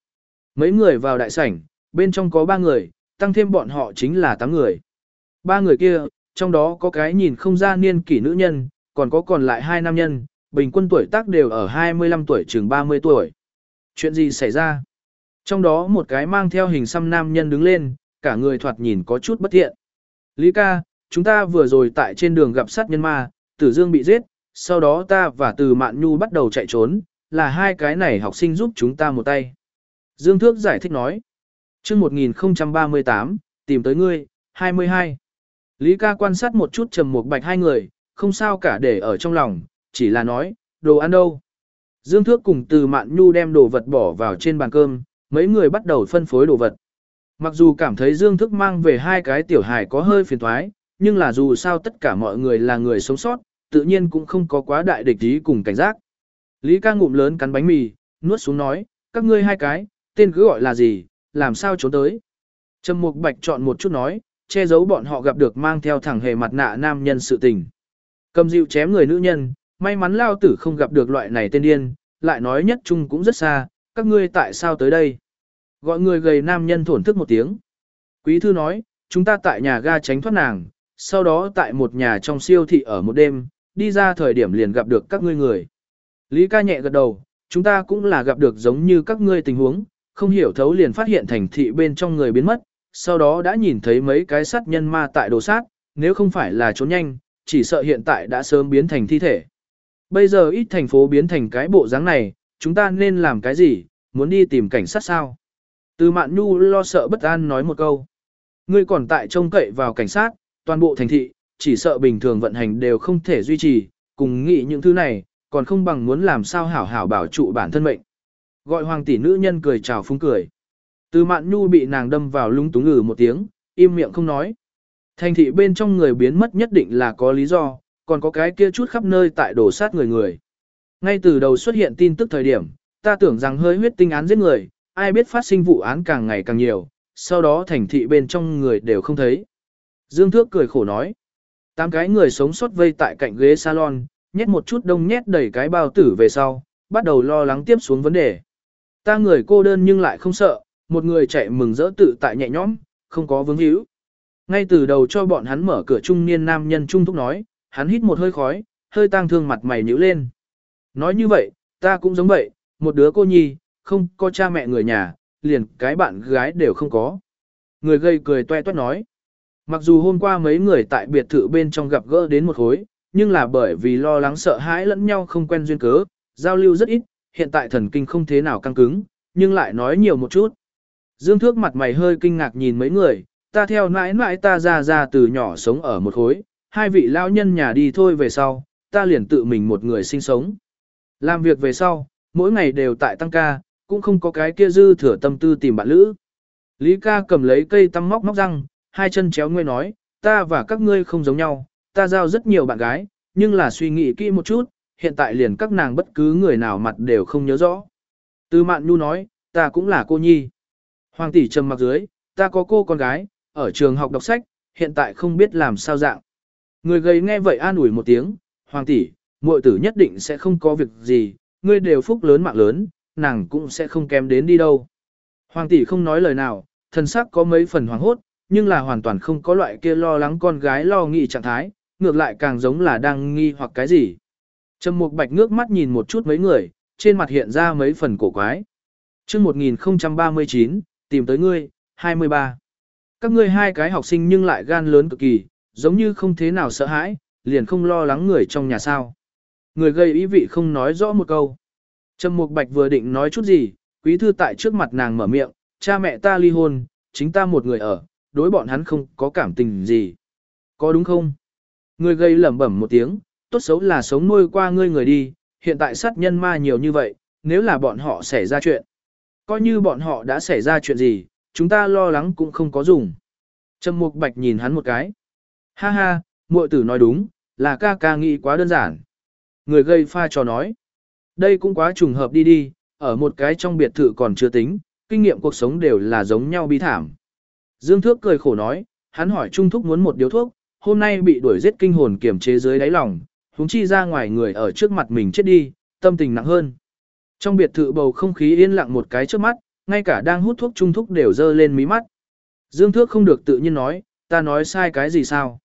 Mấy người vào đại sảnh, bên trong có ba người, tăng thêm bọn họ chính là 8 người. Ba người kia, trong đó có cái nhìn không ra niên kỷ nữ nhân, còn có còn lại hai nam nhân, bình quân tuổi tác đều ở 25 tuổi chừng 30 tuổi. Chuyện gì xảy ra? Trong đó một cái mang theo hình xăm nam nhân đứng lên, cả người thoạt nhìn có chút bất thiện. Lý ca, chúng ta vừa rồi tại trên đường gặp sát nhân ma, tử dương bị giết, sau đó ta và từ mạn nhu bắt đầu chạy trốn, là hai cái này học sinh giúp chúng ta một tay. Dương Thước giải thích nói chương 1038, tìm tới ngươi, 22. Lý ca quan sát một chút trầm một bạch hai người, không sao cả để ở trong lòng, chỉ là nói, đồ ăn đâu. Dương Thước cùng từ mạn nhu đem đồ vật bỏ vào trên bàn cơm, mấy người bắt đầu phân phối đồ vật. Mặc dù cảm thấy Dương Thức mang về hai cái tiểu hài có hơi phiền thoái, nhưng là dù sao tất cả mọi người là người sống sót, tự nhiên cũng không có quá đại địch ý cùng cảnh giác. Lý ca ngụm lớn cắn bánh mì, nuốt xuống nói, các ngươi hai cái, tên cứ gọi là gì, làm sao trốn tới. Trầm Mục Bạch chọn một chút nói, che giấu bọn họ gặp được mang theo thẳng hề mặt nạ nam nhân sự tình. Cầm dịu chém người nữ nhân, may mắn lao tử không gặp được loại này tên điên, lại nói nhất chung cũng rất xa, các ngươi tại sao tới đây? Gọi người gầy nam nhân thổn thức một tiếng. Quý thư nói, chúng ta tại nhà ga tránh thoát nàng, sau đó tại một nhà trong siêu thị ở một đêm, đi ra thời điểm liền gặp được các ngươi người. Lý ca nhẹ gật đầu, chúng ta cũng là gặp được giống như các ngươi tình huống, không hiểu thấu liền phát hiện thành thị bên trong người biến mất, sau đó đã nhìn thấy mấy cái sát nhân ma tại đồ sát, nếu không phải là trốn nhanh, chỉ sợ hiện tại đã sớm biến thành thi thể. Bây giờ ít thành phố biến thành cái bộ dáng này, chúng ta nên làm cái gì, muốn đi tìm cảnh sát sao? Từ Mạn Nhu lo sợ bất an nói một câu. Ngươi còn tại trông cậy vào cảnh sát, toàn bộ thành thị, chỉ sợ bình thường vận hành đều không thể duy trì, cùng nghĩ những thứ này, còn không bằng muốn làm sao hảo hảo bảo trụ bản thân mệnh. Gọi hoàng tỷ nữ nhân cười chào phúng cười. Từ Mạn Nhu bị nàng đâm vào lung túng ngừ một tiếng, im miệng không nói. Thành thị bên trong người biến mất nhất định là có lý do, còn có cái kia chút khắp nơi tại đổ sát người người. Ngay từ đầu xuất hiện tin tức thời điểm, ta tưởng rằng hơi huyết tinh án giết người, ai biết phát sinh vụ án càng ngày càng nhiều, sau đó thành thị bên trong người đều không thấy. Dương Thước cười khổ nói. Tám cái người sống sót vây tại cạnh ghế salon, nhét một chút đông nhét đầy cái bao tử về sau, bắt đầu lo lắng tiếp xuống vấn đề. Ta người cô đơn nhưng lại không sợ, một người chạy mừng rỡ tự tại nhẹ nhõm, không có vướng hữu. Ngay từ đầu cho bọn hắn mở cửa trung niên nam nhân trung thúc nói, hắn hít một hơi khói, hơi tang thương mặt mày nhíu lên. Nói như vậy, ta cũng giống vậy, một đứa cô nhi, không có cha mẹ người nhà, liền cái bạn gái đều không có. Người gây cười toe toét nói. Mặc dù hôm qua mấy người tại biệt thự bên trong gặp gỡ đến một khối, nhưng là bởi vì lo lắng sợ hãi lẫn nhau không quen duyên cớ, giao lưu rất ít, hiện tại thần kinh không thế nào căng cứng, nhưng lại nói nhiều một chút. Dương Thước mặt mày hơi kinh ngạc nhìn mấy người, ta theo mãi mãi ta ra ra từ nhỏ sống ở một khối, hai vị lão nhân nhà đi thôi về sau, ta liền tự mình một người sinh sống. Làm việc về sau, mỗi ngày đều tại tăng ca, cũng không có cái kia dư thừa tâm tư tìm bạn lữ. Lý ca cầm lấy cây tăm móc móc răng, hai chân chéo ngươi nói, ta và các ngươi không giống nhau, ta giao rất nhiều bạn gái, nhưng là suy nghĩ kỹ một chút, hiện tại liền các nàng bất cứ người nào mặt đều không nhớ rõ. Từ mạn nhu nói, ta cũng là cô nhi. Hoàng tỷ trầm mặc dưới, ta có cô con gái, ở trường học đọc sách, hiện tại không biết làm sao dạng. Người gầy nghe vậy an ủi một tiếng, Hoàng tỷ, muội tử nhất định sẽ không có việc gì, ngươi đều phúc lớn mạng lớn, nàng cũng sẽ không kém đến đi đâu. Hoàng tỷ không nói lời nào, thần sắc có mấy phần hoàng hốt, nhưng là hoàn toàn không có loại kia lo lắng con gái lo nghĩ trạng thái, ngược lại càng giống là đang nghi hoặc cái gì. Trầm Mục Bạch ngước mắt nhìn một chút mấy người, trên mặt hiện ra mấy phần cổ quái. Chương 1039, tìm tới ngươi, 23. Các ngươi hai cái học sinh nhưng lại gan lớn cực kỳ, giống như không thế nào sợ hãi, liền không lo lắng người trong nhà sao. Người gây ý vị không nói rõ một câu. Trầm Mục Bạch vừa định nói chút gì, quý thư tại trước mặt nàng mở miệng, cha mẹ ta ly hôn, chính ta một người ở, đối bọn hắn không có cảm tình gì. Có đúng không? Người gây lẩm bẩm một tiếng, tốt xấu là sống nuôi qua ngươi người đi, hiện tại sát nhân ma nhiều như vậy, nếu là bọn họ xảy ra chuyện. Coi như bọn họ đã xảy ra chuyện gì, chúng ta lo lắng cũng không có dùng. Trầm Mục Bạch nhìn hắn một cái. Ha ha, muội tử nói đúng, là ca ca nghĩ quá đơn giản. Người gây pha trò nói. Đây cũng quá trùng hợp đi đi, ở một cái trong biệt thự còn chưa tính, kinh nghiệm cuộc sống đều là giống nhau bi thảm. Dương Thước cười khổ nói, hắn hỏi Trung Thúc muốn một điếu thuốc, hôm nay bị đuổi giết kinh hồn kiềm chế dưới đáy lòng, huống chi ra ngoài người ở trước mặt mình chết đi, tâm tình nặng hơn. Trong biệt thự bầu không khí yên lặng một cái trước mắt, ngay cả đang hút thuốc Trung Thúc đều dơ lên mí mắt. Dương Thước không được tự nhiên nói, ta nói sai cái gì sao?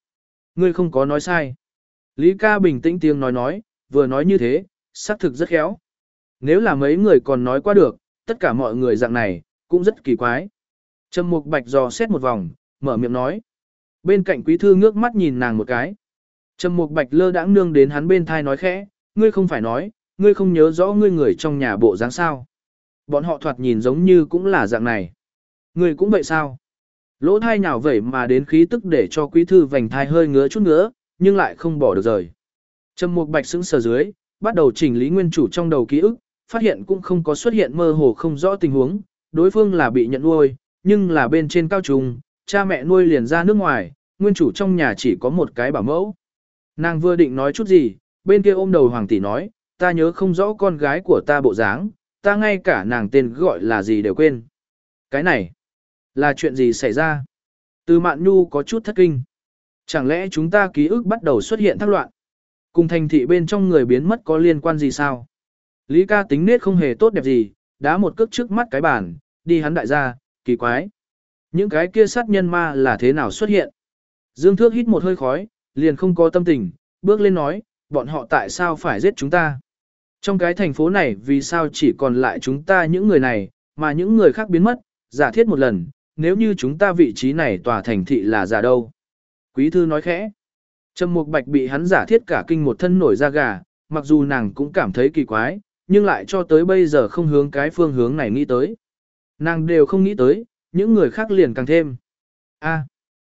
Ngươi không có nói sai. Lý ca bình tĩnh tiếng nói nói, vừa nói như thế, xác thực rất khéo. Nếu là mấy người còn nói qua được, tất cả mọi người dạng này, cũng rất kỳ quái. Trầm Mục Bạch dò xét một vòng, mở miệng nói. Bên cạnh quý thư ngước mắt nhìn nàng một cái. Trầm Mục Bạch lơ đãng nương đến hắn bên thai nói khẽ, ngươi không phải nói, ngươi không nhớ rõ ngươi người trong nhà bộ dáng sao. Bọn họ thoạt nhìn giống như cũng là dạng này. Ngươi cũng vậy sao? Lỗ thai nhào vẩy mà đến khí tức để cho quý thư vành thai hơi ngứa chút nữa, nhưng lại không bỏ được rời. Trầm Mục Bạch sững sờ dưới, bắt đầu chỉnh lý nguyên chủ trong đầu ký ức, phát hiện cũng không có xuất hiện mơ hồ không rõ tình huống, đối phương là bị nhận nuôi, nhưng là bên trên cao trùng, cha mẹ nuôi liền ra nước ngoài, nguyên chủ trong nhà chỉ có một cái bảo mẫu. Nàng vừa định nói chút gì, bên kia ôm đầu hoàng tỷ nói, ta nhớ không rõ con gái của ta bộ dáng, ta ngay cả nàng tên gọi là gì đều quên. Cái này, là chuyện gì xảy ra? Từ mạn nhu có chút thất kinh. Chẳng lẽ chúng ta ký ức bắt đầu xuất hiện thắc loạn? Cùng thành thị bên trong người biến mất có liên quan gì sao? Lý ca tính nết không hề tốt đẹp gì, đá một cước trước mắt cái bàn, đi hắn đại gia, kỳ quái. Những cái kia sát nhân ma là thế nào xuất hiện? Dương Thước hít một hơi khói, liền không có tâm tình, bước lên nói, bọn họ tại sao phải giết chúng ta? Trong cái thành phố này vì sao chỉ còn lại chúng ta những người này, mà những người khác biến mất, giả thiết một lần, nếu như chúng ta vị trí này tòa thành thị là giả đâu? Quý thư nói khẽ. Trầm Mục Bạch bị hắn giả thiết cả kinh một thân nổi da gà, mặc dù nàng cũng cảm thấy kỳ quái, nhưng lại cho tới bây giờ không hướng cái phương hướng này nghĩ tới. Nàng đều không nghĩ tới, những người khác liền càng thêm. a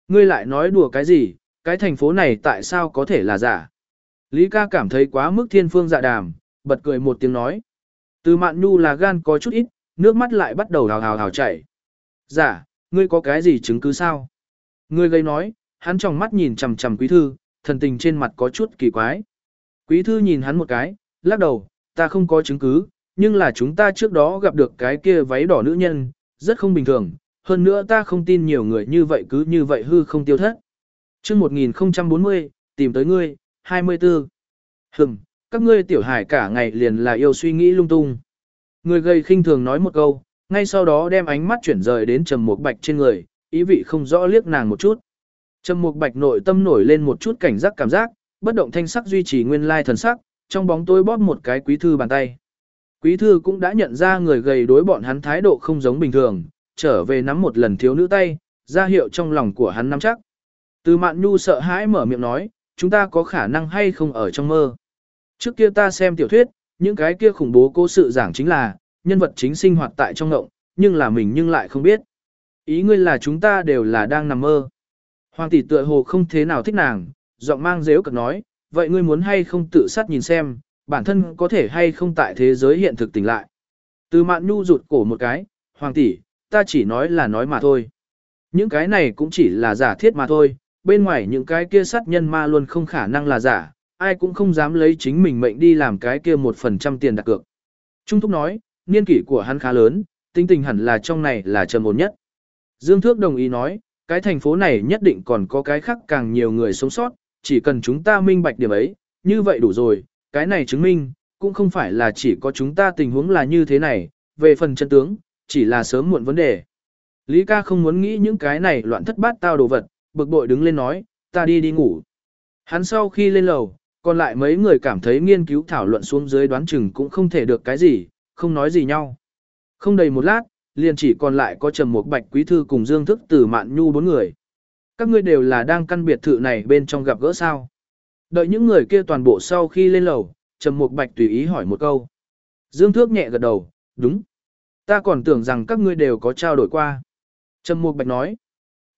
ngươi lại nói đùa cái gì, cái thành phố này tại sao có thể là giả? Lý ca cảm thấy quá mức thiên phương dạ đàm, bật cười một tiếng nói. Từ mạn nhu là gan có chút ít, nước mắt lại bắt đầu hào hào hào chảy. Giả, ngươi có cái gì chứng cứ sao? Ngươi gây nói, hắn trong mắt nhìn chằm chằm quý thư, thần tình trên mặt có chút kỳ quái. Quý thư nhìn hắn một cái, lắc đầu, ta không có chứng cứ, nhưng là chúng ta trước đó gặp được cái kia váy đỏ nữ nhân, rất không bình thường, hơn nữa ta không tin nhiều người như vậy cứ như vậy hư không tiêu thất chương 1040, tìm tới ngươi, 24. Hừm, các ngươi tiểu hải cả ngày liền là yêu suy nghĩ lung tung. Người gây khinh thường nói một câu, ngay sau đó đem ánh mắt chuyển rời đến trầm mục bạch trên người, ý vị không rõ liếc nàng một chút. Trầm Mục Bạch nội tâm nổi lên một chút cảnh giác cảm giác, bất động thanh sắc duy trì nguyên lai thần sắc, trong bóng tối bóp một cái quý thư bàn tay. Quý thư cũng đã nhận ra người gầy đối bọn hắn thái độ không giống bình thường, trở về nắm một lần thiếu nữ tay, ra hiệu trong lòng của hắn nắm chắc. Từ mạn nhu sợ hãi mở miệng nói, chúng ta có khả năng hay không ở trong mơ. Trước kia ta xem tiểu thuyết, những cái kia khủng bố cố sự giảng chính là, nhân vật chính sinh hoạt tại trong ngộng, nhưng là mình nhưng lại không biết. Ý ngươi là chúng ta đều là đang nằm mơ. Hoàng tỷ tựa hồ không thế nào thích nàng, giọng mang dếu cực nói, vậy ngươi muốn hay không tự sát nhìn xem, bản thân có thể hay không tại thế giới hiện thực tỉnh lại. Từ mạn nhu rụt cổ một cái, hoàng tỷ, ta chỉ nói là nói mà thôi. Những cái này cũng chỉ là giả thiết mà thôi, bên ngoài những cái kia sát nhân ma luôn không khả năng là giả, ai cũng không dám lấy chính mình mệnh đi làm cái kia một phần trăm tiền đặt cược. Trung Thúc nói, niên kỷ của hắn khá lớn, tinh tình hẳn là trong này là trầm ổn nhất. Dương Thước đồng ý nói, cái thành phố này nhất định còn có cái khác càng nhiều người sống sót, chỉ cần chúng ta minh bạch điểm ấy, như vậy đủ rồi, cái này chứng minh, cũng không phải là chỉ có chúng ta tình huống là như thế này, về phần chân tướng, chỉ là sớm muộn vấn đề. Lý ca không muốn nghĩ những cái này loạn thất bát tao đồ vật, bực bội đứng lên nói, ta đi đi ngủ. Hắn sau khi lên lầu, còn lại mấy người cảm thấy nghiên cứu thảo luận xuống dưới đoán chừng cũng không thể được cái gì, không nói gì nhau. Không đầy một lát, liền chỉ còn lại có Trầm Mục Bạch Quý Thư cùng Dương Thức Tử Mạn Nhu bốn người. Các ngươi đều là đang căn biệt thự này bên trong gặp gỡ sao? Đợi những người kia toàn bộ sau khi lên lầu, Trầm Mục Bạch tùy ý hỏi một câu. Dương Thước nhẹ gật đầu, đúng. Ta còn tưởng rằng các ngươi đều có trao đổi qua. Trầm Mục Bạch nói.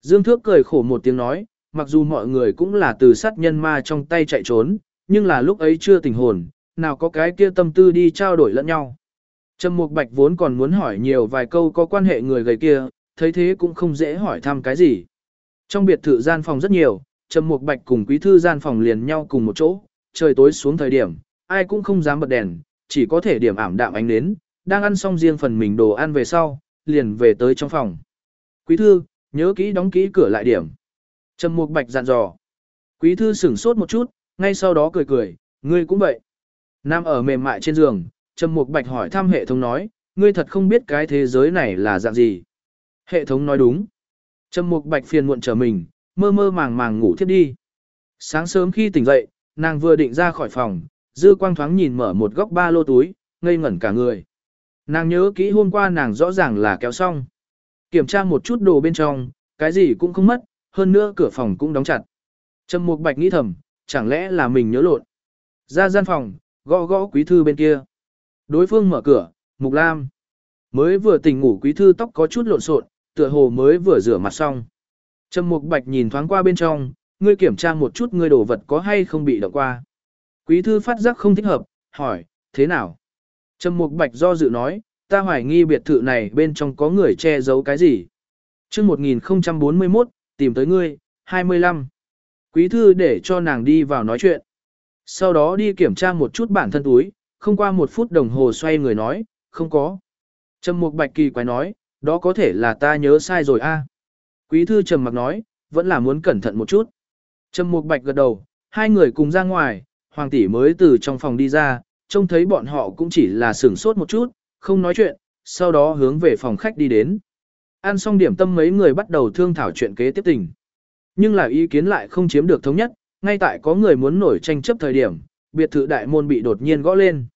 Dương Thước cười khổ một tiếng nói, mặc dù mọi người cũng là từ sát nhân ma trong tay chạy trốn, nhưng là lúc ấy chưa tỉnh hồn, nào có cái kia tâm tư đi trao đổi lẫn nhau. Trầm Mục Bạch vốn còn muốn hỏi nhiều vài câu có quan hệ người gầy kia, thấy thế cũng không dễ hỏi thăm cái gì. Trong biệt thự gian phòng rất nhiều, Trầm Mục Bạch cùng Quý thư gian phòng liền nhau cùng một chỗ, trời tối xuống thời điểm, ai cũng không dám bật đèn, chỉ có thể điểm ảm đạm ánh nến, đang ăn xong riêng phần mình đồ ăn về sau, liền về tới trong phòng. Quý thư, nhớ kỹ đóng kỹ cửa lại điểm. Trầm Mục Bạch dặn dò. Quý thư sửng sốt một chút, ngay sau đó cười cười, ngươi cũng vậy. Nam ở mềm mại trên giường, Trầm Mục Bạch hỏi thăm hệ thống nói, ngươi thật không biết cái thế giới này là dạng gì. Hệ thống nói đúng. Trầm Mục Bạch phiền muộn trở mình, mơ mơ màng màng ngủ thiếp đi. Sáng sớm khi tỉnh dậy, nàng vừa định ra khỏi phòng, dư quang thoáng nhìn mở một góc ba lô túi, ngây ngẩn cả người. Nàng nhớ kỹ hôm qua nàng rõ ràng là kéo xong. Kiểm tra một chút đồ bên trong, cái gì cũng không mất, hơn nữa cửa phòng cũng đóng chặt. Trầm Mục Bạch nghĩ thầm, chẳng lẽ là mình nhớ lộn. Ra gian phòng, gõ gõ quý thư bên kia. Đối phương mở cửa, Mục Lam. Mới vừa tỉnh ngủ quý thư tóc có chút lộn xộn, tựa hồ mới vừa rửa mặt xong. Trầm Mục Bạch nhìn thoáng qua bên trong, ngươi kiểm tra một chút ngươi đồ vật có hay không bị động qua. Quý thư phát giác không thích hợp, hỏi, thế nào? Trầm Mục Bạch do dự nói, ta hoài nghi biệt thự này bên trong có người che giấu cái gì. Trước 1041, tìm tới ngươi, 25. Quý thư để cho nàng đi vào nói chuyện. Sau đó đi kiểm tra một chút bản thân túi, không qua một phút đồng hồ xoay người nói, không có. Trầm Mục Bạch kỳ quái nói, đó có thể là ta nhớ sai rồi a. Quý thư trầm mặc nói, vẫn là muốn cẩn thận một chút. Trầm Mục Bạch gật đầu, hai người cùng ra ngoài, Hoàng tỷ mới từ trong phòng đi ra, trông thấy bọn họ cũng chỉ là sửng sốt một chút, không nói chuyện, sau đó hướng về phòng khách đi đến. Ăn xong điểm tâm mấy người bắt đầu thương thảo chuyện kế tiếp tình. Nhưng là ý kiến lại không chiếm được thống nhất, ngay tại có người muốn nổi tranh chấp thời điểm, biệt thự đại môn bị đột nhiên gõ lên.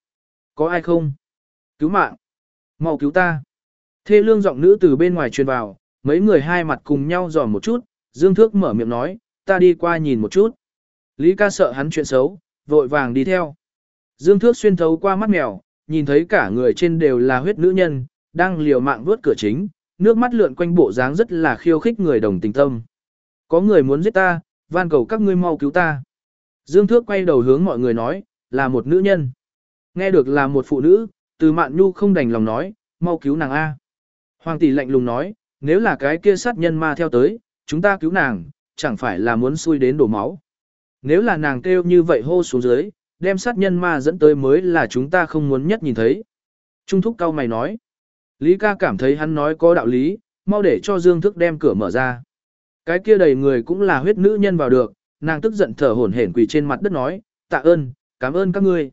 Có ai không? Cứu mạng! mau cứu ta! Thê lương giọng nữ từ bên ngoài truyền vào, mấy người hai mặt cùng nhau dò một chút, Dương Thước mở miệng nói, ta đi qua nhìn một chút. Lý ca sợ hắn chuyện xấu, vội vàng đi theo. Dương Thước xuyên thấu qua mắt mèo, nhìn thấy cả người trên đều là huyết nữ nhân, đang liều mạng vuốt cửa chính, nước mắt lượn quanh bộ dáng rất là khiêu khích người đồng tình tâm. Có người muốn giết ta, van cầu các ngươi mau cứu ta. Dương Thước quay đầu hướng mọi người nói, là một nữ nhân. Nghe được là một phụ nữ, từ mạn nhu không đành lòng nói, mau cứu nàng A. Hoàng tỷ lạnh lùng nói, nếu là cái kia sát nhân ma theo tới, chúng ta cứu nàng, chẳng phải là muốn xui đến đổ máu. Nếu là nàng kêu như vậy hô xuống dưới, đem sát nhân ma dẫn tới mới là chúng ta không muốn nhất nhìn thấy. Trung thúc cao mày nói. Lý ca cảm thấy hắn nói có đạo lý, mau để cho Dương Thức đem cửa mở ra. Cái kia đầy người cũng là huyết nữ nhân vào được, nàng tức giận thở hổn hển quỳ trên mặt đất nói, tạ ơn, cảm ơn các ngươi.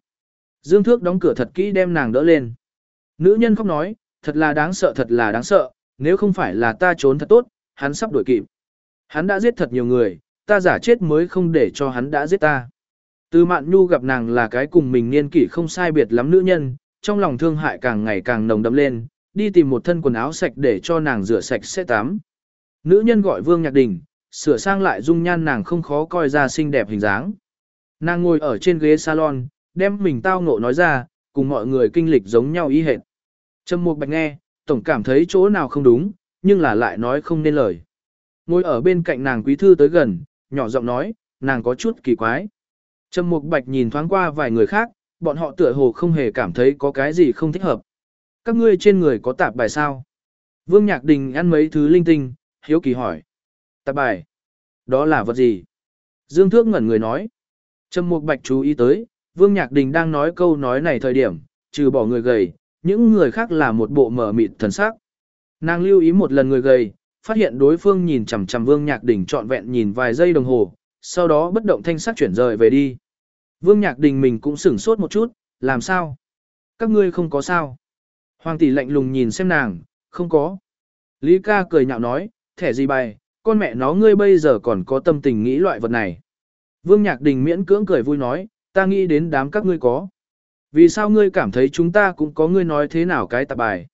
Dương Thước đóng cửa thật kỹ đem nàng đỡ lên. Nữ nhân khóc nói, thật là đáng sợ thật là đáng sợ, nếu không phải là ta trốn thật tốt, hắn sắp đuổi kịp. Hắn đã giết thật nhiều người, ta giả chết mới không để cho hắn đã giết ta. Từ mạn nhu gặp nàng là cái cùng mình niên kỷ không sai biệt lắm nữ nhân, trong lòng thương hại càng ngày càng nồng đậm lên, đi tìm một thân quần áo sạch để cho nàng rửa sạch sẽ tắm. Nữ nhân gọi Vương Nhạc Đình, sửa sang lại dung nhan nàng không khó coi ra xinh đẹp hình dáng. Nàng ngồi ở trên ghế salon, đem mình tao ngộ nói ra, cùng mọi người kinh lịch giống nhau ý hệt. Trầm Mục Bạch nghe, tổng cảm thấy chỗ nào không đúng, nhưng là lại nói không nên lời. Ngồi ở bên cạnh nàng quý thư tới gần, nhỏ giọng nói, nàng có chút kỳ quái. Trầm Mục Bạch nhìn thoáng qua vài người khác, bọn họ tựa hồ không hề cảm thấy có cái gì không thích hợp. Các ngươi trên người có tạp bài sao? Vương Nhạc Đình ăn mấy thứ linh tinh, hiếu kỳ hỏi. Tạp bài? Đó là vật gì? Dương Thước ngẩn người nói. Trầm Mục Bạch chú ý tới, Vương Nhạc Đình đang nói câu nói này thời điểm, trừ bỏ người gầy, những người khác là một bộ mở mịt thần sắc. Nàng lưu ý một lần người gầy, phát hiện đối phương nhìn chằm chằm Vương Nhạc Đình trọn vẹn nhìn vài giây đồng hồ, sau đó bất động thanh sắc chuyển rời về đi. Vương Nhạc Đình mình cũng sửng sốt một chút, làm sao? Các ngươi không có sao? Hoàng tỷ lạnh lùng nhìn xem nàng, không có. Lý ca cười nhạo nói, thẻ gì bài, con mẹ nó ngươi bây giờ còn có tâm tình nghĩ loại vật này. Vương Nhạc Đình miễn cưỡng cười vui nói, ta nghĩ đến đám các ngươi có. Vì sao ngươi cảm thấy chúng ta cũng có ngươi nói thế nào cái tạp bài?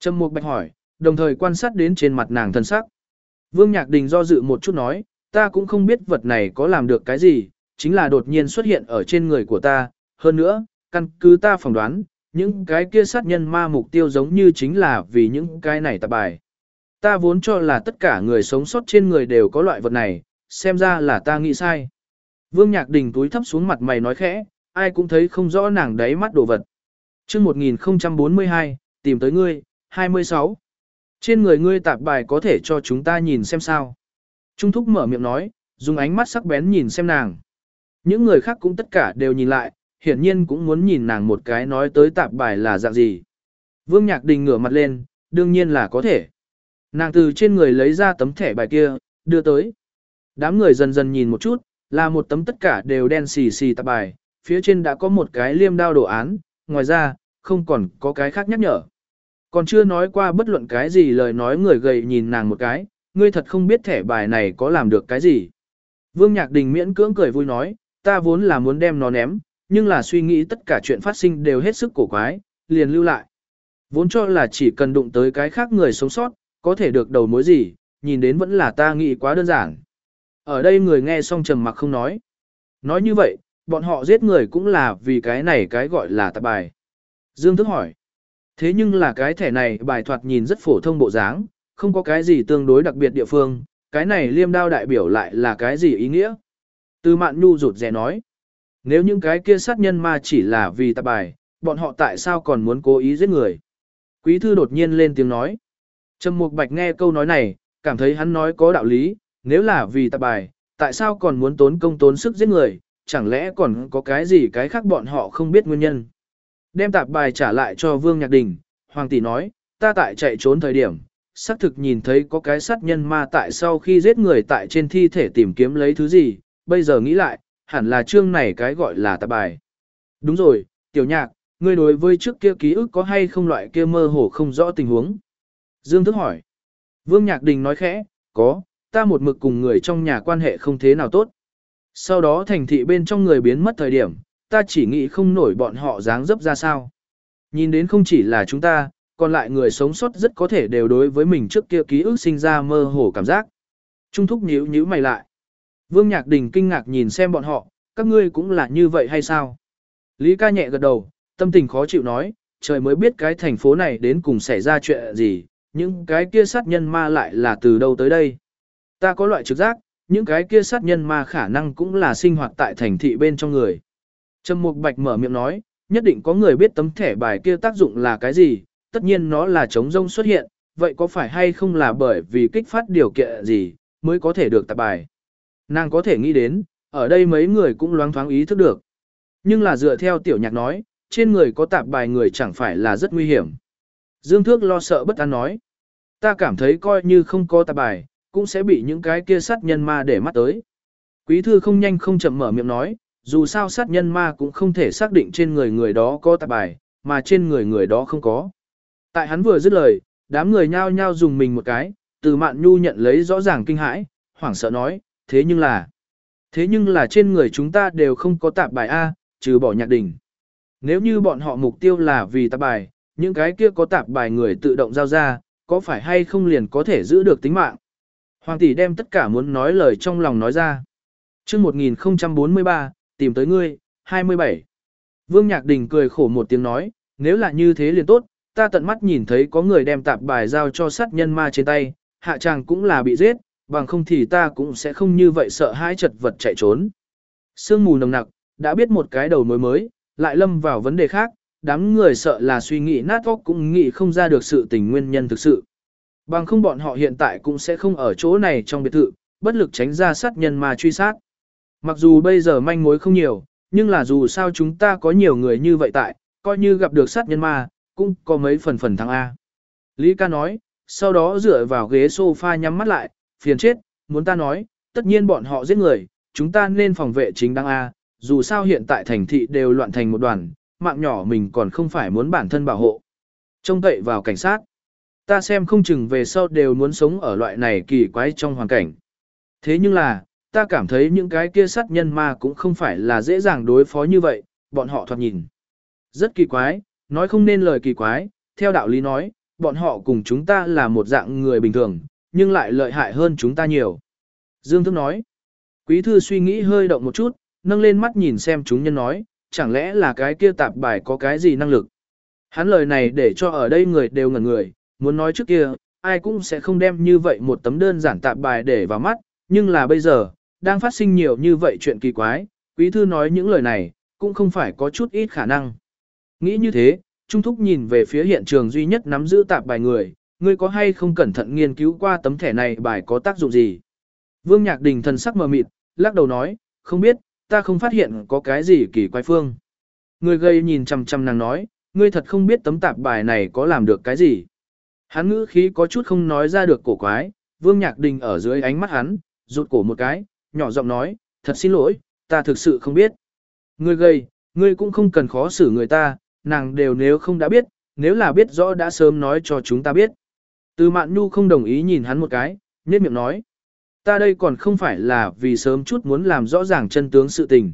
Trâm Mục Bạch hỏi, đồng thời quan sát đến trên mặt nàng thân sắc. Vương Nhạc Đình do dự một chút nói, ta cũng không biết vật này có làm được cái gì, chính là đột nhiên xuất hiện ở trên người của ta, hơn nữa, căn cứ ta phỏng đoán, những cái kia sát nhân ma mục tiêu giống như chính là vì những cái này tạp bài. Ta vốn cho là tất cả người sống sót trên người đều có loại vật này, xem ra là ta nghĩ sai. Vương Nhạc Đình túi thấp xuống mặt mày nói khẽ, ai cũng thấy không rõ nàng đáy mắt đồ vật. chương 1042, tìm tới ngươi, 26. Trên người ngươi tạp bài có thể cho chúng ta nhìn xem sao. Trung thúc mở miệng nói, dùng ánh mắt sắc bén nhìn xem nàng. Những người khác cũng tất cả đều nhìn lại, hiển nhiên cũng muốn nhìn nàng một cái nói tới tạp bài là dạng gì. Vương Nhạc Đình ngửa mặt lên, đương nhiên là có thể. Nàng từ trên người lấy ra tấm thẻ bài kia, đưa tới. Đám người dần dần nhìn một chút, là một tấm tất cả đều đen xì xì tạp bài, phía trên đã có một cái liêm đao đồ án, ngoài ra, không còn có cái khác nhắc nhở. Còn chưa nói qua bất luận cái gì lời nói người gầy nhìn nàng một cái, ngươi thật không biết thẻ bài này có làm được cái gì. Vương Nhạc Đình miễn cưỡng cười vui nói, ta vốn là muốn đem nó ném, nhưng là suy nghĩ tất cả chuyện phát sinh đều hết sức cổ quái, liền lưu lại. Vốn cho là chỉ cần đụng tới cái khác người sống sót, có thể được đầu mối gì, nhìn đến vẫn là ta nghĩ quá đơn giản. Ở đây người nghe xong trầm mặc không nói. Nói như vậy, bọn họ giết người cũng là vì cái này cái gọi là tạp bài. Dương Thức hỏi. Thế nhưng là cái thẻ này bài thoạt nhìn rất phổ thông bộ dáng, không có cái gì tương đối đặc biệt địa phương, cái này liêm đao đại biểu lại là cái gì ý nghĩa. Từ mạn nhu rụt rè nói. Nếu những cái kia sát nhân ma chỉ là vì tạp bài, bọn họ tại sao còn muốn cố ý giết người? Quý thư đột nhiên lên tiếng nói. Trầm Mục Bạch nghe câu nói này, cảm thấy hắn nói có đạo lý, nếu là vì tạp bài, tại sao còn muốn tốn công tốn sức giết người, chẳng lẽ còn có cái gì cái khác bọn họ không biết nguyên nhân. Đem tạp bài trả lại cho Vương Nhạc Đình, Hoàng tỷ nói, ta tại chạy trốn thời điểm, xác thực nhìn thấy có cái sát nhân ma tại sau khi giết người tại trên thi thể tìm kiếm lấy thứ gì, bây giờ nghĩ lại, hẳn là chương này cái gọi là tạp bài. Đúng rồi, tiểu nhạc, ngươi đối với trước kia ký ức có hay không loại kia mơ hồ không rõ tình huống? Dương Thức hỏi. Vương Nhạc Đình nói khẽ, có, ta một mực cùng người trong nhà quan hệ không thế nào tốt. Sau đó thành thị bên trong người biến mất thời điểm, ta chỉ nghĩ không nổi bọn họ dáng dấp ra sao. Nhìn đến không chỉ là chúng ta, còn lại người sống sót rất có thể đều đối với mình trước kia ký ức sinh ra mơ hồ cảm giác. Trung thúc nhíu nhíu mày lại. Vương Nhạc Đình kinh ngạc nhìn xem bọn họ, các ngươi cũng là như vậy hay sao? Lý ca nhẹ gật đầu, tâm tình khó chịu nói, trời mới biết cái thành phố này đến cùng xảy ra chuyện gì, những cái kia sát nhân ma lại là từ đâu tới đây. Ta có loại trực giác, những cái kia sát nhân ma khả năng cũng là sinh hoạt tại thành thị bên trong người. Trầm Mục Bạch mở miệng nói, nhất định có người biết tấm thẻ bài kia tác dụng là cái gì, tất nhiên nó là chống rông xuất hiện, vậy có phải hay không là bởi vì kích phát điều kiện gì, mới có thể được tạp bài. Nàng có thể nghĩ đến, ở đây mấy người cũng loáng thoáng ý thức được. Nhưng là dựa theo tiểu nhạc nói, trên người có tạp bài người chẳng phải là rất nguy hiểm. Dương Thước lo sợ bất an nói. Ta cảm thấy coi như không có tạp bài, cũng sẽ bị những cái kia sát nhân ma để mắt tới. Quý thư không nhanh không chậm mở miệng nói, dù sao sát nhân ma cũng không thể xác định trên người người đó có tạp bài, mà trên người người đó không có. Tại hắn vừa dứt lời, đám người nhao nhao dùng mình một cái, từ mạn nhu nhận lấy rõ ràng kinh hãi, hoảng sợ nói, thế nhưng là, thế nhưng là trên người chúng ta đều không có tạp bài A, trừ bỏ nhạc đỉnh. Nếu như bọn họ mục tiêu là vì tạp bài, những cái kia có tạp bài người tự động giao ra, có phải hay không liền có thể giữ được tính mạng. Hoàng tỷ đem tất cả muốn nói lời trong lòng nói ra. chương 1043, tìm tới ngươi, 27. Vương Nhạc Đình cười khổ một tiếng nói, nếu là như thế liền tốt, ta tận mắt nhìn thấy có người đem tạp bài giao cho sát nhân ma trên tay, hạ chàng cũng là bị giết, bằng không thì ta cũng sẽ không như vậy sợ hãi chật vật chạy trốn. Sương mù nồng nặc, đã biết một cái đầu mối mới, lại lâm vào vấn đề khác, đám người sợ là suy nghĩ nát óc cũng nghĩ không ra được sự tình nguyên nhân thực sự. Bằng không bọn họ hiện tại cũng sẽ không ở chỗ này trong biệt thự, bất lực tránh ra sát nhân mà truy sát. Mặc dù bây giờ manh mối không nhiều, nhưng là dù sao chúng ta có nhiều người như vậy tại, coi như gặp được sát nhân ma, cũng có mấy phần phần thắng A. Lý ca nói, sau đó dựa vào ghế sofa nhắm mắt lại, phiền chết, muốn ta nói, tất nhiên bọn họ giết người, chúng ta nên phòng vệ chính đáng A, dù sao hiện tại thành thị đều loạn thành một đoàn, mạng nhỏ mình còn không phải muốn bản thân bảo hộ. Trông cậy vào cảnh sát. Ta xem không chừng về sau đều muốn sống ở loại này kỳ quái trong hoàn cảnh. Thế nhưng là, ta cảm thấy những cái kia sát nhân ma cũng không phải là dễ dàng đối phó như vậy, bọn họ thoạt nhìn. Rất kỳ quái, nói không nên lời kỳ quái, theo đạo lý nói, bọn họ cùng chúng ta là một dạng người bình thường, nhưng lại lợi hại hơn chúng ta nhiều. Dương Thức nói, quý thư suy nghĩ hơi động một chút, nâng lên mắt nhìn xem chúng nhân nói, chẳng lẽ là cái kia tạp bài có cái gì năng lực. Hắn lời này để cho ở đây người đều ngẩn người, muốn nói trước kia, ai cũng sẽ không đem như vậy một tấm đơn giản tạp bài để vào mắt, nhưng là bây giờ, đang phát sinh nhiều như vậy chuyện kỳ quái, quý thư nói những lời này, cũng không phải có chút ít khả năng. Nghĩ như thế, Trung Thúc nhìn về phía hiện trường duy nhất nắm giữ tạp bài người, ngươi có hay không cẩn thận nghiên cứu qua tấm thẻ này bài có tác dụng gì? Vương Nhạc Đình thần sắc mờ mịt, lắc đầu nói, không biết, ta không phát hiện có cái gì kỳ quái phương. Người gây nhìn chằm chằm nàng nói, ngươi thật không biết tấm tạp bài này có làm được cái gì. Hắn ngữ khí có chút không nói ra được cổ quái, Vương Nhạc Đình ở dưới ánh mắt hắn, rụt cổ một cái, nhỏ giọng nói, thật xin lỗi, ta thực sự không biết. Ngươi gây, ngươi cũng không cần khó xử người ta, nàng đều nếu không đã biết, nếu là biết rõ đã sớm nói cho chúng ta biết. Từ mạn nhu không đồng ý nhìn hắn một cái, nhếch miệng nói. Ta đây còn không phải là vì sớm chút muốn làm rõ ràng chân tướng sự tình.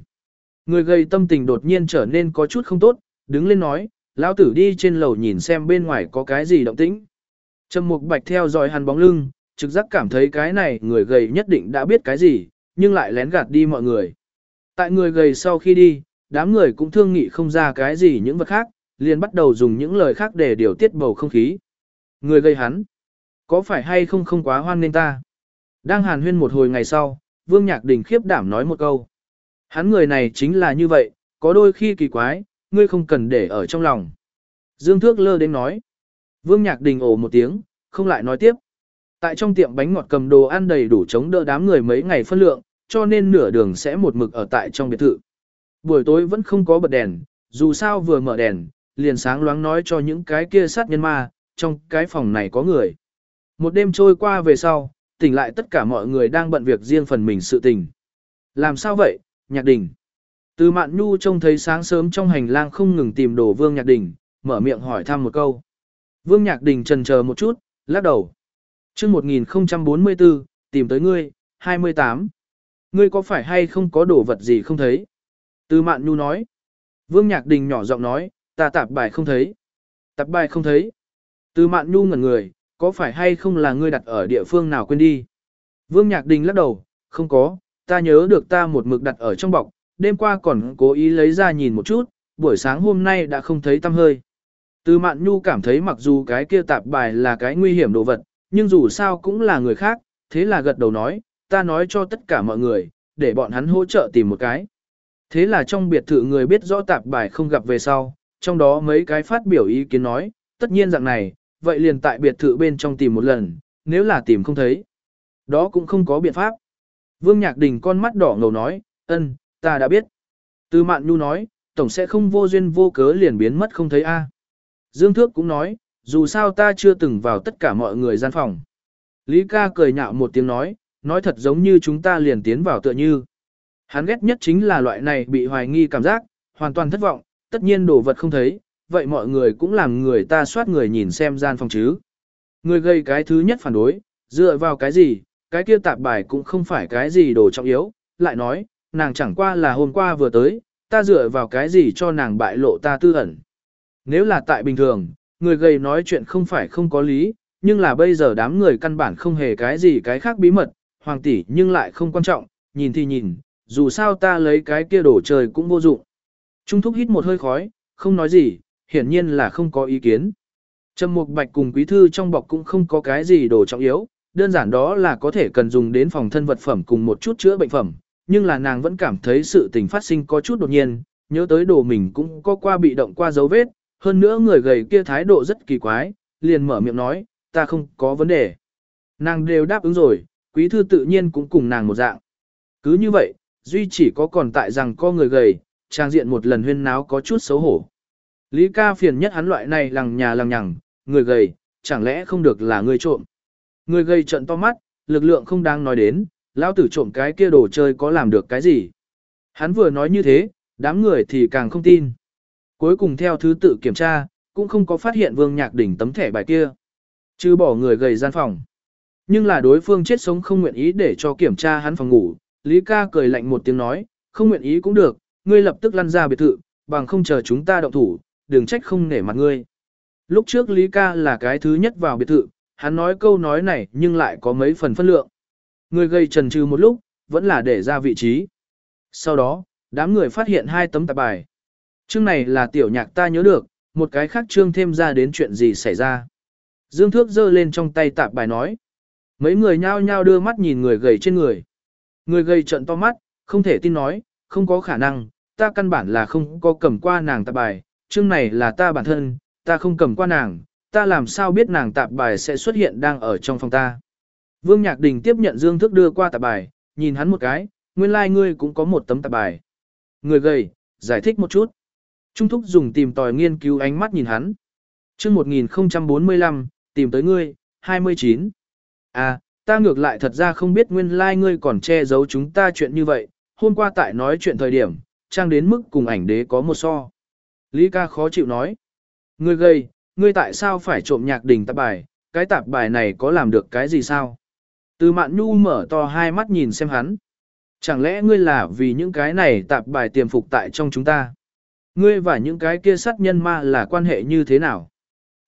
Người gây tâm tình đột nhiên trở nên có chút không tốt, đứng lên nói, lão tử đi trên lầu nhìn xem bên ngoài có cái gì động tĩnh. Trầm Mục Bạch theo dõi hắn bóng lưng, trực giác cảm thấy cái này người gầy nhất định đã biết cái gì, nhưng lại lén gạt đi mọi người. Tại người gầy sau khi đi, đám người cũng thương nghị không ra cái gì những vật khác, liền bắt đầu dùng những lời khác để điều tiết bầu không khí. Người gây hắn, có phải hay không không quá hoan nên ta? Đang hàn huyên một hồi ngày sau, Vương Nhạc Đình khiếp đảm nói một câu. Hắn người này chính là như vậy, có đôi khi kỳ quái, ngươi không cần để ở trong lòng. Dương Thước lơ đến nói. Vương Nhạc Đình ồ một tiếng, không lại nói tiếp. Tại trong tiệm bánh ngọt cầm đồ ăn đầy đủ chống đỡ đám người mấy ngày phân lượng, cho nên nửa đường sẽ một mực ở tại trong biệt thự. Buổi tối vẫn không có bật đèn, dù sao vừa mở đèn, liền sáng loáng nói cho những cái kia sát nhân ma, trong cái phòng này có người. Một đêm trôi qua về sau, tỉnh lại tất cả mọi người đang bận việc riêng phần mình sự tình. Làm sao vậy, nhạc đình? Từ mạn nhu trông thấy sáng sớm trong hành lang không ngừng tìm đồ vương nhạc đình, mở miệng hỏi thăm một câu. Vương nhạc đình trần chờ một chút, lắc đầu. chương 1044, tìm tới ngươi, 28. Ngươi có phải hay không có đồ vật gì không thấy? Từ mạn nhu nói. Vương nhạc đình nhỏ giọng nói, ta tạp bài không thấy. Tạp bài không thấy. Từ mạn nhu ngẩn người, có phải hay không là ngươi đặt ở địa phương nào quên đi? Vương nhạc đình lắc đầu, không có, ta nhớ được ta một mực đặt ở trong bọc, đêm qua còn cố ý lấy ra nhìn một chút, buổi sáng hôm nay đã không thấy tăm hơi. Từ mạn nhu cảm thấy mặc dù cái kia tạp bài là cái nguy hiểm đồ vật, nhưng dù sao cũng là người khác, thế là gật đầu nói, ta nói cho tất cả mọi người, để bọn hắn hỗ trợ tìm một cái. Thế là trong biệt thự người biết rõ tạp bài không gặp về sau, trong đó mấy cái phát biểu ý kiến nói, tất nhiên dạng này, vậy liền tại biệt thự bên trong tìm một lần, nếu là tìm không thấy. Đó cũng không có biện pháp. Vương Nhạc Đình con mắt đỏ ngầu nói, ân, ta đã biết. Từ Mạn Nhu nói, tổng sẽ không vô duyên vô cớ liền biến mất không thấy a. Dương Thước cũng nói, dù sao ta chưa từng vào tất cả mọi người gian phòng. Lý ca cười nhạo một tiếng nói, nói thật giống như chúng ta liền tiến vào tựa như. Hắn ghét nhất chính là loại này bị hoài nghi cảm giác, hoàn toàn thất vọng, tất nhiên đồ vật không thấy, vậy mọi người cũng làm người ta soát người nhìn xem gian phòng chứ. Người gây cái thứ nhất phản đối, dựa vào cái gì, cái kia tạp bài cũng không phải cái gì đồ trọng yếu, lại nói, nàng chẳng qua là hôm qua vừa tới, ta dựa vào cái gì cho nàng bại lộ ta tư ẩn. Nếu là tại bình thường, người gây nói chuyện không phải không có lý, nhưng là bây giờ đám người căn bản không hề cái gì cái khác bí mật, hoàng tỷ nhưng lại không quan trọng, nhìn thì nhìn, dù sao ta lấy cái kia đổ trời cũng vô dụng. Trung thúc hít một hơi khói, không nói gì, hiển nhiên là không có ý kiến. Trầm Mục Bạch cùng quý thư trong bọc cũng không có cái gì đồ trọng yếu, đơn giản đó là có thể cần dùng đến phòng thân vật phẩm cùng một chút chữa bệnh phẩm, nhưng là nàng vẫn cảm thấy sự tình phát sinh có chút đột nhiên, nhớ tới đồ mình cũng có qua bị động qua dấu vết, hơn nữa người gầy kia thái độ rất kỳ quái, liền mở miệng nói, ta không có vấn đề. Nàng đều đáp ứng rồi, quý thư tự nhiên cũng cùng nàng một dạng. Cứ như vậy, duy chỉ có còn tại rằng có người gầy, trang diện một lần huyên náo có chút xấu hổ. Lý ca phiền nhất hắn loại này lằng nhà lằng nhằng, người gầy, chẳng lẽ không được là người trộm. Người gầy trận to mắt, lực lượng không đang nói đến, lão tử trộm cái kia đồ chơi có làm được cái gì. Hắn vừa nói như thế, đám người thì càng không tin. Cuối cùng theo thứ tự kiểm tra, cũng không có phát hiện vương nhạc đỉnh tấm thẻ bài kia. Chứ bỏ người gầy gian phòng. Nhưng là đối phương chết sống không nguyện ý để cho kiểm tra hắn phòng ngủ, Lý ca cười lạnh một tiếng nói, không nguyện ý cũng được, ngươi lập tức lăn ra biệt thự, bằng không chờ chúng ta động thủ, đừng trách không nể mặt ngươi. Lúc trước Lý ca là cái thứ nhất vào biệt thự, hắn nói câu nói này nhưng lại có mấy phần phân lượng. Người gây trần trừ một lúc, vẫn là để ra vị trí. Sau đó, đám người phát hiện hai tấm tạp bài. Chương này là tiểu nhạc ta nhớ được, một cái khác chương thêm ra đến chuyện gì xảy ra. Dương Thước giơ lên trong tay tạp bài nói. Mấy người nhao nhao đưa mắt nhìn người gầy trên người. Người gây trận to mắt, không thể tin nói, không có khả năng, ta căn bản là không có cầm qua nàng tạp bài, chương này là ta bản thân, ta không cầm qua nàng, ta làm sao biết nàng tạp bài sẽ xuất hiện đang ở trong phòng ta. Vương Nhạc Đình tiếp nhận Dương Thức đưa qua tạp bài, nhìn hắn một cái, nguyên lai like ngươi cũng có một tấm tạp bài. Người gầy, giải thích một chút. Trung Thúc dùng tìm tòi nghiên cứu ánh mắt nhìn hắn. chương 1045, tìm tới ngươi, 29. À, ta ngược lại thật ra không biết nguyên lai like ngươi còn che giấu chúng ta chuyện như vậy, hôm qua tại nói chuyện thời điểm, trang đến mức cùng ảnh đế có một so. Lý ca khó chịu nói. Ngươi gây, ngươi tại sao phải trộm nhạc đình tạp bài, cái tạp bài này có làm được cái gì sao? Từ mạn nhu mở to hai mắt nhìn xem hắn. Chẳng lẽ ngươi là vì những cái này tạp bài tiềm phục tại trong chúng ta? Ngươi và những cái kia sát nhân ma là quan hệ như thế nào?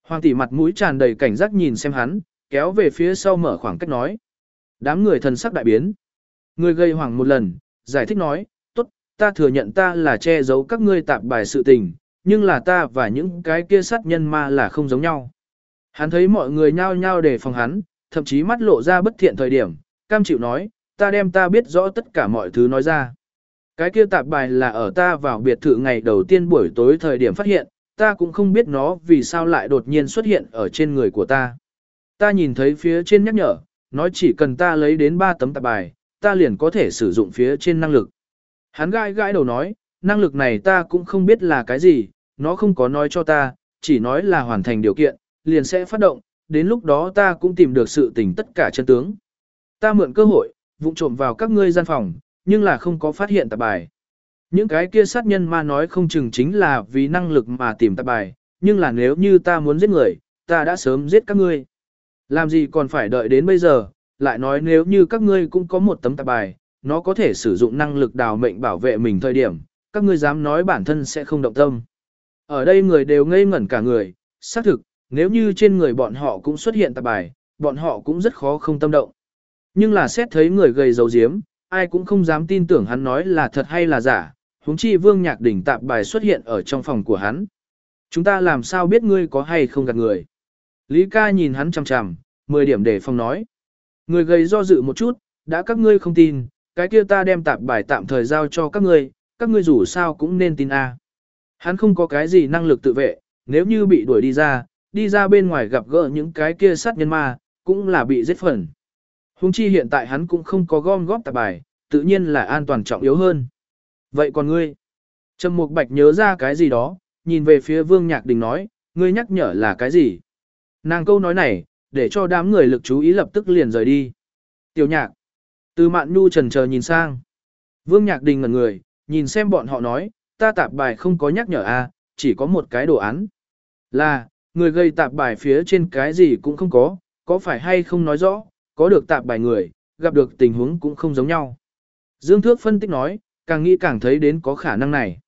Hoàng tỷ mặt mũi tràn đầy cảnh giác nhìn xem hắn, kéo về phía sau mở khoảng cách nói. Đám người thần sắc đại biến. Người gây hoảng một lần, giải thích nói, tốt, ta thừa nhận ta là che giấu các ngươi tạp bài sự tình, nhưng là ta và những cái kia sát nhân ma là không giống nhau. Hắn thấy mọi người nhao nhao để phòng hắn, thậm chí mắt lộ ra bất thiện thời điểm, cam chịu nói, ta đem ta biết rõ tất cả mọi thứ nói ra. Cái kia tạp bài là ở ta vào biệt thự ngày đầu tiên buổi tối thời điểm phát hiện, ta cũng không biết nó vì sao lại đột nhiên xuất hiện ở trên người của ta. Ta nhìn thấy phía trên nhắc nhở, nói chỉ cần ta lấy đến 3 tấm tạp bài, ta liền có thể sử dụng phía trên năng lực. Hắn gãi gãi đầu nói, năng lực này ta cũng không biết là cái gì, nó không có nói cho ta, chỉ nói là hoàn thành điều kiện, liền sẽ phát động, đến lúc đó ta cũng tìm được sự tình tất cả chân tướng. Ta mượn cơ hội, vụng trộm vào các ngươi gian phòng, nhưng là không có phát hiện tạp bài. Những cái kia sát nhân ma nói không chừng chính là vì năng lực mà tìm tạp bài, nhưng là nếu như ta muốn giết người, ta đã sớm giết các ngươi. Làm gì còn phải đợi đến bây giờ, lại nói nếu như các ngươi cũng có một tấm tạp bài, nó có thể sử dụng năng lực đào mệnh bảo vệ mình thời điểm, các ngươi dám nói bản thân sẽ không động tâm. Ở đây người đều ngây ngẩn cả người, xác thực, nếu như trên người bọn họ cũng xuất hiện tạp bài, bọn họ cũng rất khó không tâm động. Nhưng là xét thấy người gầy dấu diếm, ai cũng không dám tin tưởng hắn nói là thật hay là giả, huống chi vương nhạc đỉnh tạp bài xuất hiện ở trong phòng của hắn. Chúng ta làm sao biết ngươi có hay không gạt người. Lý ca nhìn hắn chằm chằm, 10 điểm để phòng nói. Người gầy do dự một chút, đã các ngươi không tin, cái kia ta đem tạp bài tạm thời giao cho các ngươi, các ngươi dù sao cũng nên tin A. Hắn không có cái gì năng lực tự vệ, nếu như bị đuổi đi ra, đi ra bên ngoài gặp gỡ những cái kia sát nhân ma, cũng là bị giết phần. Hùng chi hiện tại hắn cũng không có gom góp tạp bài, tự nhiên là an toàn trọng yếu hơn. Vậy còn ngươi? Trầm Mục Bạch nhớ ra cái gì đó, nhìn về phía Vương Nhạc Đình nói, ngươi nhắc nhở là cái gì? Nàng câu nói này, để cho đám người lực chú ý lập tức liền rời đi. Tiểu nhạc. Từ mạn nhu trần chờ nhìn sang. Vương Nhạc Đình ngẩn người, nhìn xem bọn họ nói, ta tạp bài không có nhắc nhở a, à, chỉ có một cái đồ án. Là, người gây tạp bài phía trên cái gì cũng không có, có phải hay không nói rõ, có được tạp bài người, gặp được tình huống cũng không giống nhau. Dương Thước phân tích nói, càng nghĩ càng thấy đến có khả năng này.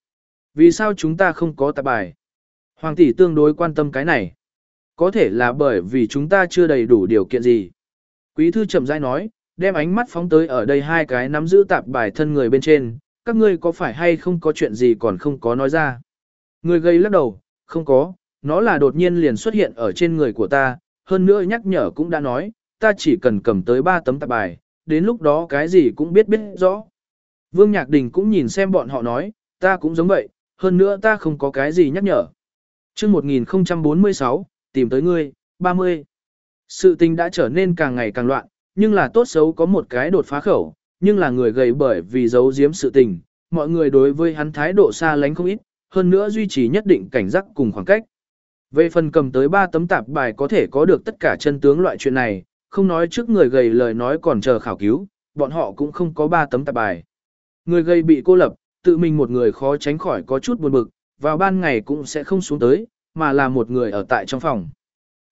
Vì sao chúng ta không có tạp bài? Hoàng tỷ tương đối quan tâm cái này. Có thể là bởi vì chúng ta chưa đầy đủ điều kiện gì. Quý thư chậm rãi nói, đem ánh mắt phóng tới ở đây hai cái nắm giữ tạp bài thân người bên trên, các ngươi có phải hay không có chuyện gì còn không có nói ra. Người gây lắc đầu, không có, nó là đột nhiên liền xuất hiện ở trên người của ta, hơn nữa nhắc nhở cũng đã nói, ta chỉ cần cầm tới ba tấm tạp bài, đến lúc đó cái gì cũng biết biết rõ. Vương Nhạc Đình cũng nhìn xem bọn họ nói, ta cũng giống vậy, hơn nữa ta không có cái gì nhắc nhở. Trước 1046, tìm tới ngươi, 30. Sự tình đã trở nên càng ngày càng loạn, nhưng là tốt xấu có một cái đột phá khẩu, nhưng là người gầy bởi vì giấu giếm sự tình, mọi người đối với hắn thái độ xa lánh không ít, hơn nữa duy trì nhất định cảnh giác cùng khoảng cách. Về phần cầm tới 3 tấm tạp bài có thể có được tất cả chân tướng loại chuyện này, không nói trước người gầy lời nói còn chờ khảo cứu, bọn họ cũng không có 3 tấm tạp bài. Người gầy bị cô lập, tự mình một người khó tránh khỏi có chút buồn bực, vào ban ngày cũng sẽ không xuống tới, mà là một người ở tại trong phòng.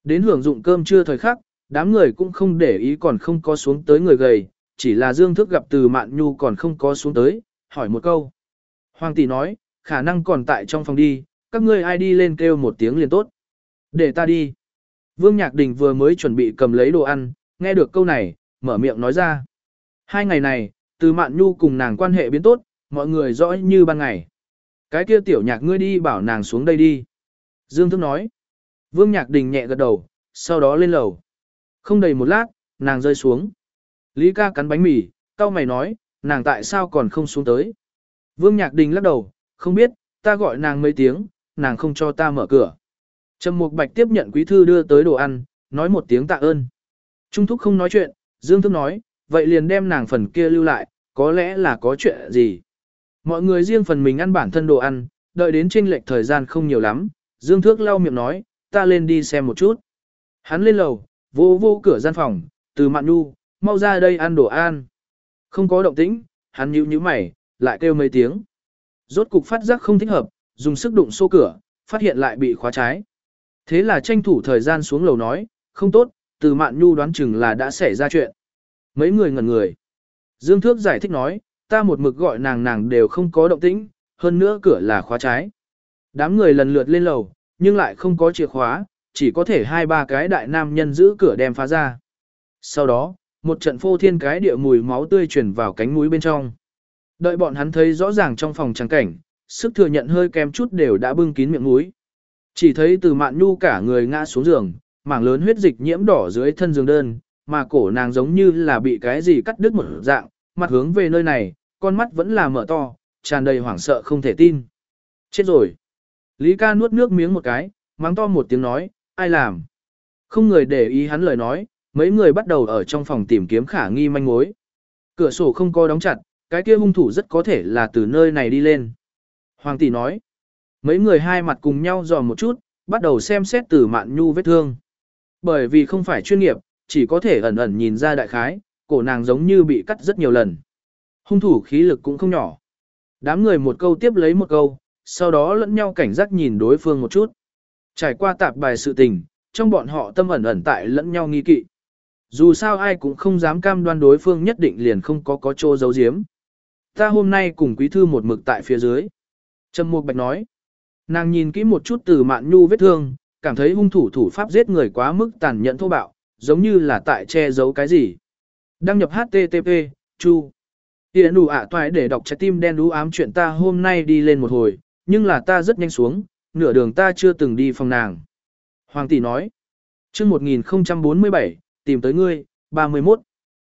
Đến hưởng dụng cơm trưa thời khắc, đám người cũng không để ý còn không có xuống tới người gầy, chỉ là Dương Thức gặp từ Mạn Nhu còn không có xuống tới, hỏi một câu. Hoàng tỷ nói, khả năng còn tại trong phòng đi, các ngươi ai đi lên kêu một tiếng liền tốt. Để ta đi. Vương Nhạc Đình vừa mới chuẩn bị cầm lấy đồ ăn, nghe được câu này, mở miệng nói ra. Hai ngày này, từ Mạn Nhu cùng nàng quan hệ biến tốt, mọi người rõ như ban ngày. Cái kia tiểu nhạc ngươi đi bảo nàng xuống đây đi. Dương Thức nói. Vương Nhạc Đình nhẹ gật đầu, sau đó lên lầu. Không đầy một lát, nàng rơi xuống. Lý ca cắn bánh mì, cao mày nói, nàng tại sao còn không xuống tới. Vương Nhạc Đình lắc đầu, không biết, ta gọi nàng mấy tiếng, nàng không cho ta mở cửa. Trầm Mục Bạch tiếp nhận quý thư đưa tới đồ ăn, nói một tiếng tạ ơn. Trung Thúc không nói chuyện, Dương Thức nói, vậy liền đem nàng phần kia lưu lại, có lẽ là có chuyện gì. Mọi người riêng phần mình ăn bản thân đồ ăn, đợi đến chênh lệch thời gian không nhiều lắm, Dương Thước lau miệng nói, ta lên đi xem một chút. Hắn lên lầu, vô vô cửa gian phòng, từ mạn nu, mau ra đây ăn đồ ăn. Không có động tĩnh, hắn nhíu nhíu mày, lại kêu mấy tiếng. Rốt cục phát giác không thích hợp, dùng sức đụng xô cửa, phát hiện lại bị khóa trái. Thế là tranh thủ thời gian xuống lầu nói, không tốt, từ mạn nhu đoán chừng là đã xảy ra chuyện. Mấy người ngẩn người. Dương Thước giải thích nói, ta một mực gọi nàng nàng đều không có động tĩnh, hơn nữa cửa là khóa trái. Đám người lần lượt lên lầu, nhưng lại không có chìa khóa, chỉ có thể hai ba cái đại nam nhân giữ cửa đem phá ra. Sau đó, một trận phô thiên cái địa mùi máu tươi truyền vào cánh mũi bên trong. Đợi bọn hắn thấy rõ ràng trong phòng trắng cảnh, sức thừa nhận hơi kém chút đều đã bưng kín miệng mũi. Chỉ thấy từ mạn nhu cả người ngã xuống giường, mảng lớn huyết dịch nhiễm đỏ dưới thân giường đơn, mà cổ nàng giống như là bị cái gì cắt đứt một dạng, mặt hướng về nơi này, con mắt vẫn là mở to, tràn đầy hoảng sợ không thể tin. Chết rồi. Lý ca nuốt nước miếng một cái, mắng to một tiếng nói, ai làm? Không người để ý hắn lời nói, mấy người bắt đầu ở trong phòng tìm kiếm khả nghi manh mối. Cửa sổ không có đóng chặt, cái kia hung thủ rất có thể là từ nơi này đi lên. Hoàng tỷ nói, mấy người hai mặt cùng nhau dò một chút, bắt đầu xem xét từ mạn nhu vết thương. Bởi vì không phải chuyên nghiệp, chỉ có thể ẩn ẩn nhìn ra đại khái, cổ nàng giống như bị cắt rất nhiều lần. Hung thủ khí lực cũng không nhỏ. Đám người một câu tiếp lấy một câu, sau đó lẫn nhau cảnh giác nhìn đối phương một chút. Trải qua tạp bài sự tình, trong bọn họ tâm ẩn ẩn tại lẫn nhau nghi kỵ. Dù sao ai cũng không dám cam đoan đối phương nhất định liền không có có chỗ giấu giếm. Ta hôm nay cùng quý thư một mực tại phía dưới. Trầm Mục Bạch nói. Nàng nhìn kỹ một chút từ mạn nhu vết thương, cảm thấy hung thủ thủ pháp giết người quá mức tàn nhẫn thô bạo, giống như là tại che giấu cái gì. Đăng nhập HTTP, Chu. Hiện đủ ạ toại để đọc trái tim đen đú ám chuyện ta hôm nay đi lên một hồi, nhưng là ta rất nhanh xuống, nửa đường ta chưa từng đi phòng nàng. Hoàng tỷ nói. chương 1047, tìm tới ngươi, 31.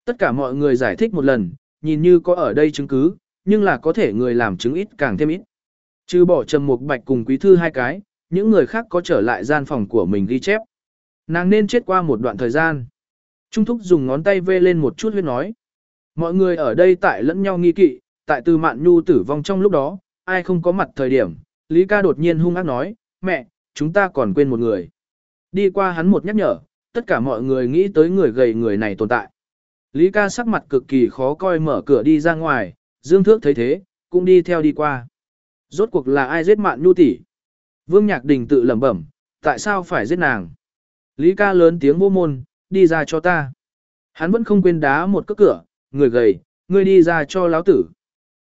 Tất cả mọi người giải thích một lần, nhìn như có ở đây chứng cứ, nhưng là có thể người làm chứng ít càng thêm ít. Trừ bỏ trầm một bạch cùng quý thư hai cái, những người khác có trở lại gian phòng của mình ghi chép. Nàng nên chết qua một đoạn thời gian. Trung thúc dùng ngón tay vê lên một chút huyết nói. Mọi người ở đây tại lẫn nhau nghi kỵ, tại từ mạn nhu tử vong trong lúc đó, ai không có mặt thời điểm. Lý ca đột nhiên hung ác nói, mẹ, chúng ta còn quên một người. Đi qua hắn một nhắc nhở, tất cả mọi người nghĩ tới người gầy người này tồn tại. Lý ca sắc mặt cực kỳ khó coi mở cửa đi ra ngoài, Dương Thước thấy thế, cũng đi theo đi qua. Rốt cuộc là ai giết mạn nhu tỷ? Vương Nhạc Đình tự lẩm bẩm, tại sao phải giết nàng? Lý ca lớn tiếng vô môn, đi ra cho ta. Hắn vẫn không quên đá một cước cửa, người gầy, người đi ra cho lão tử.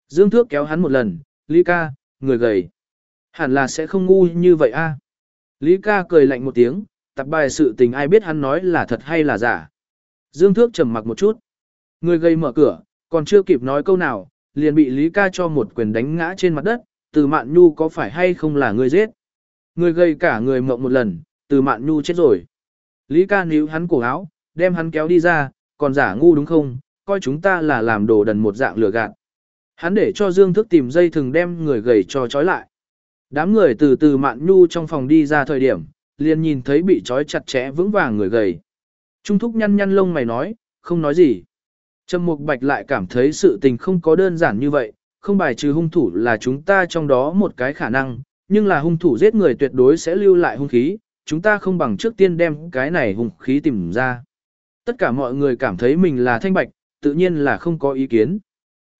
Dương Thước kéo hắn một lần, Lý ca, người gầy. Hẳn là sẽ không ngu như vậy a. Lý ca cười lạnh một tiếng, tập bài sự tình ai biết hắn nói là thật hay là giả. Dương Thước trầm mặc một chút. Người gầy mở cửa, còn chưa kịp nói câu nào, liền bị Lý ca cho một quyền đánh ngã trên mặt đất, từ mạn nhu có phải hay không là người giết. Người gầy cả người mộng một lần, từ mạn nhu chết rồi. Lý ca níu hắn cổ áo, đem hắn kéo đi ra, còn giả ngu đúng không, coi chúng ta là làm đồ đần một dạng lừa gạt. Hắn để cho Dương Thức tìm dây thừng đem người gầy cho trói lại. Đám người từ từ mạn nhu trong phòng đi ra thời điểm, liền nhìn thấy bị trói chặt chẽ vững vàng người gầy. Trung thúc nhăn nhăn lông mày nói, không nói gì. Trầm Mục Bạch lại cảm thấy sự tình không có đơn giản như vậy, không bài trừ hung thủ là chúng ta trong đó một cái khả năng, nhưng là hung thủ giết người tuyệt đối sẽ lưu lại hung khí, chúng ta không bằng trước tiên đem cái này hung khí tìm ra. Tất cả mọi người cảm thấy mình là thanh bạch, tự nhiên là không có ý kiến.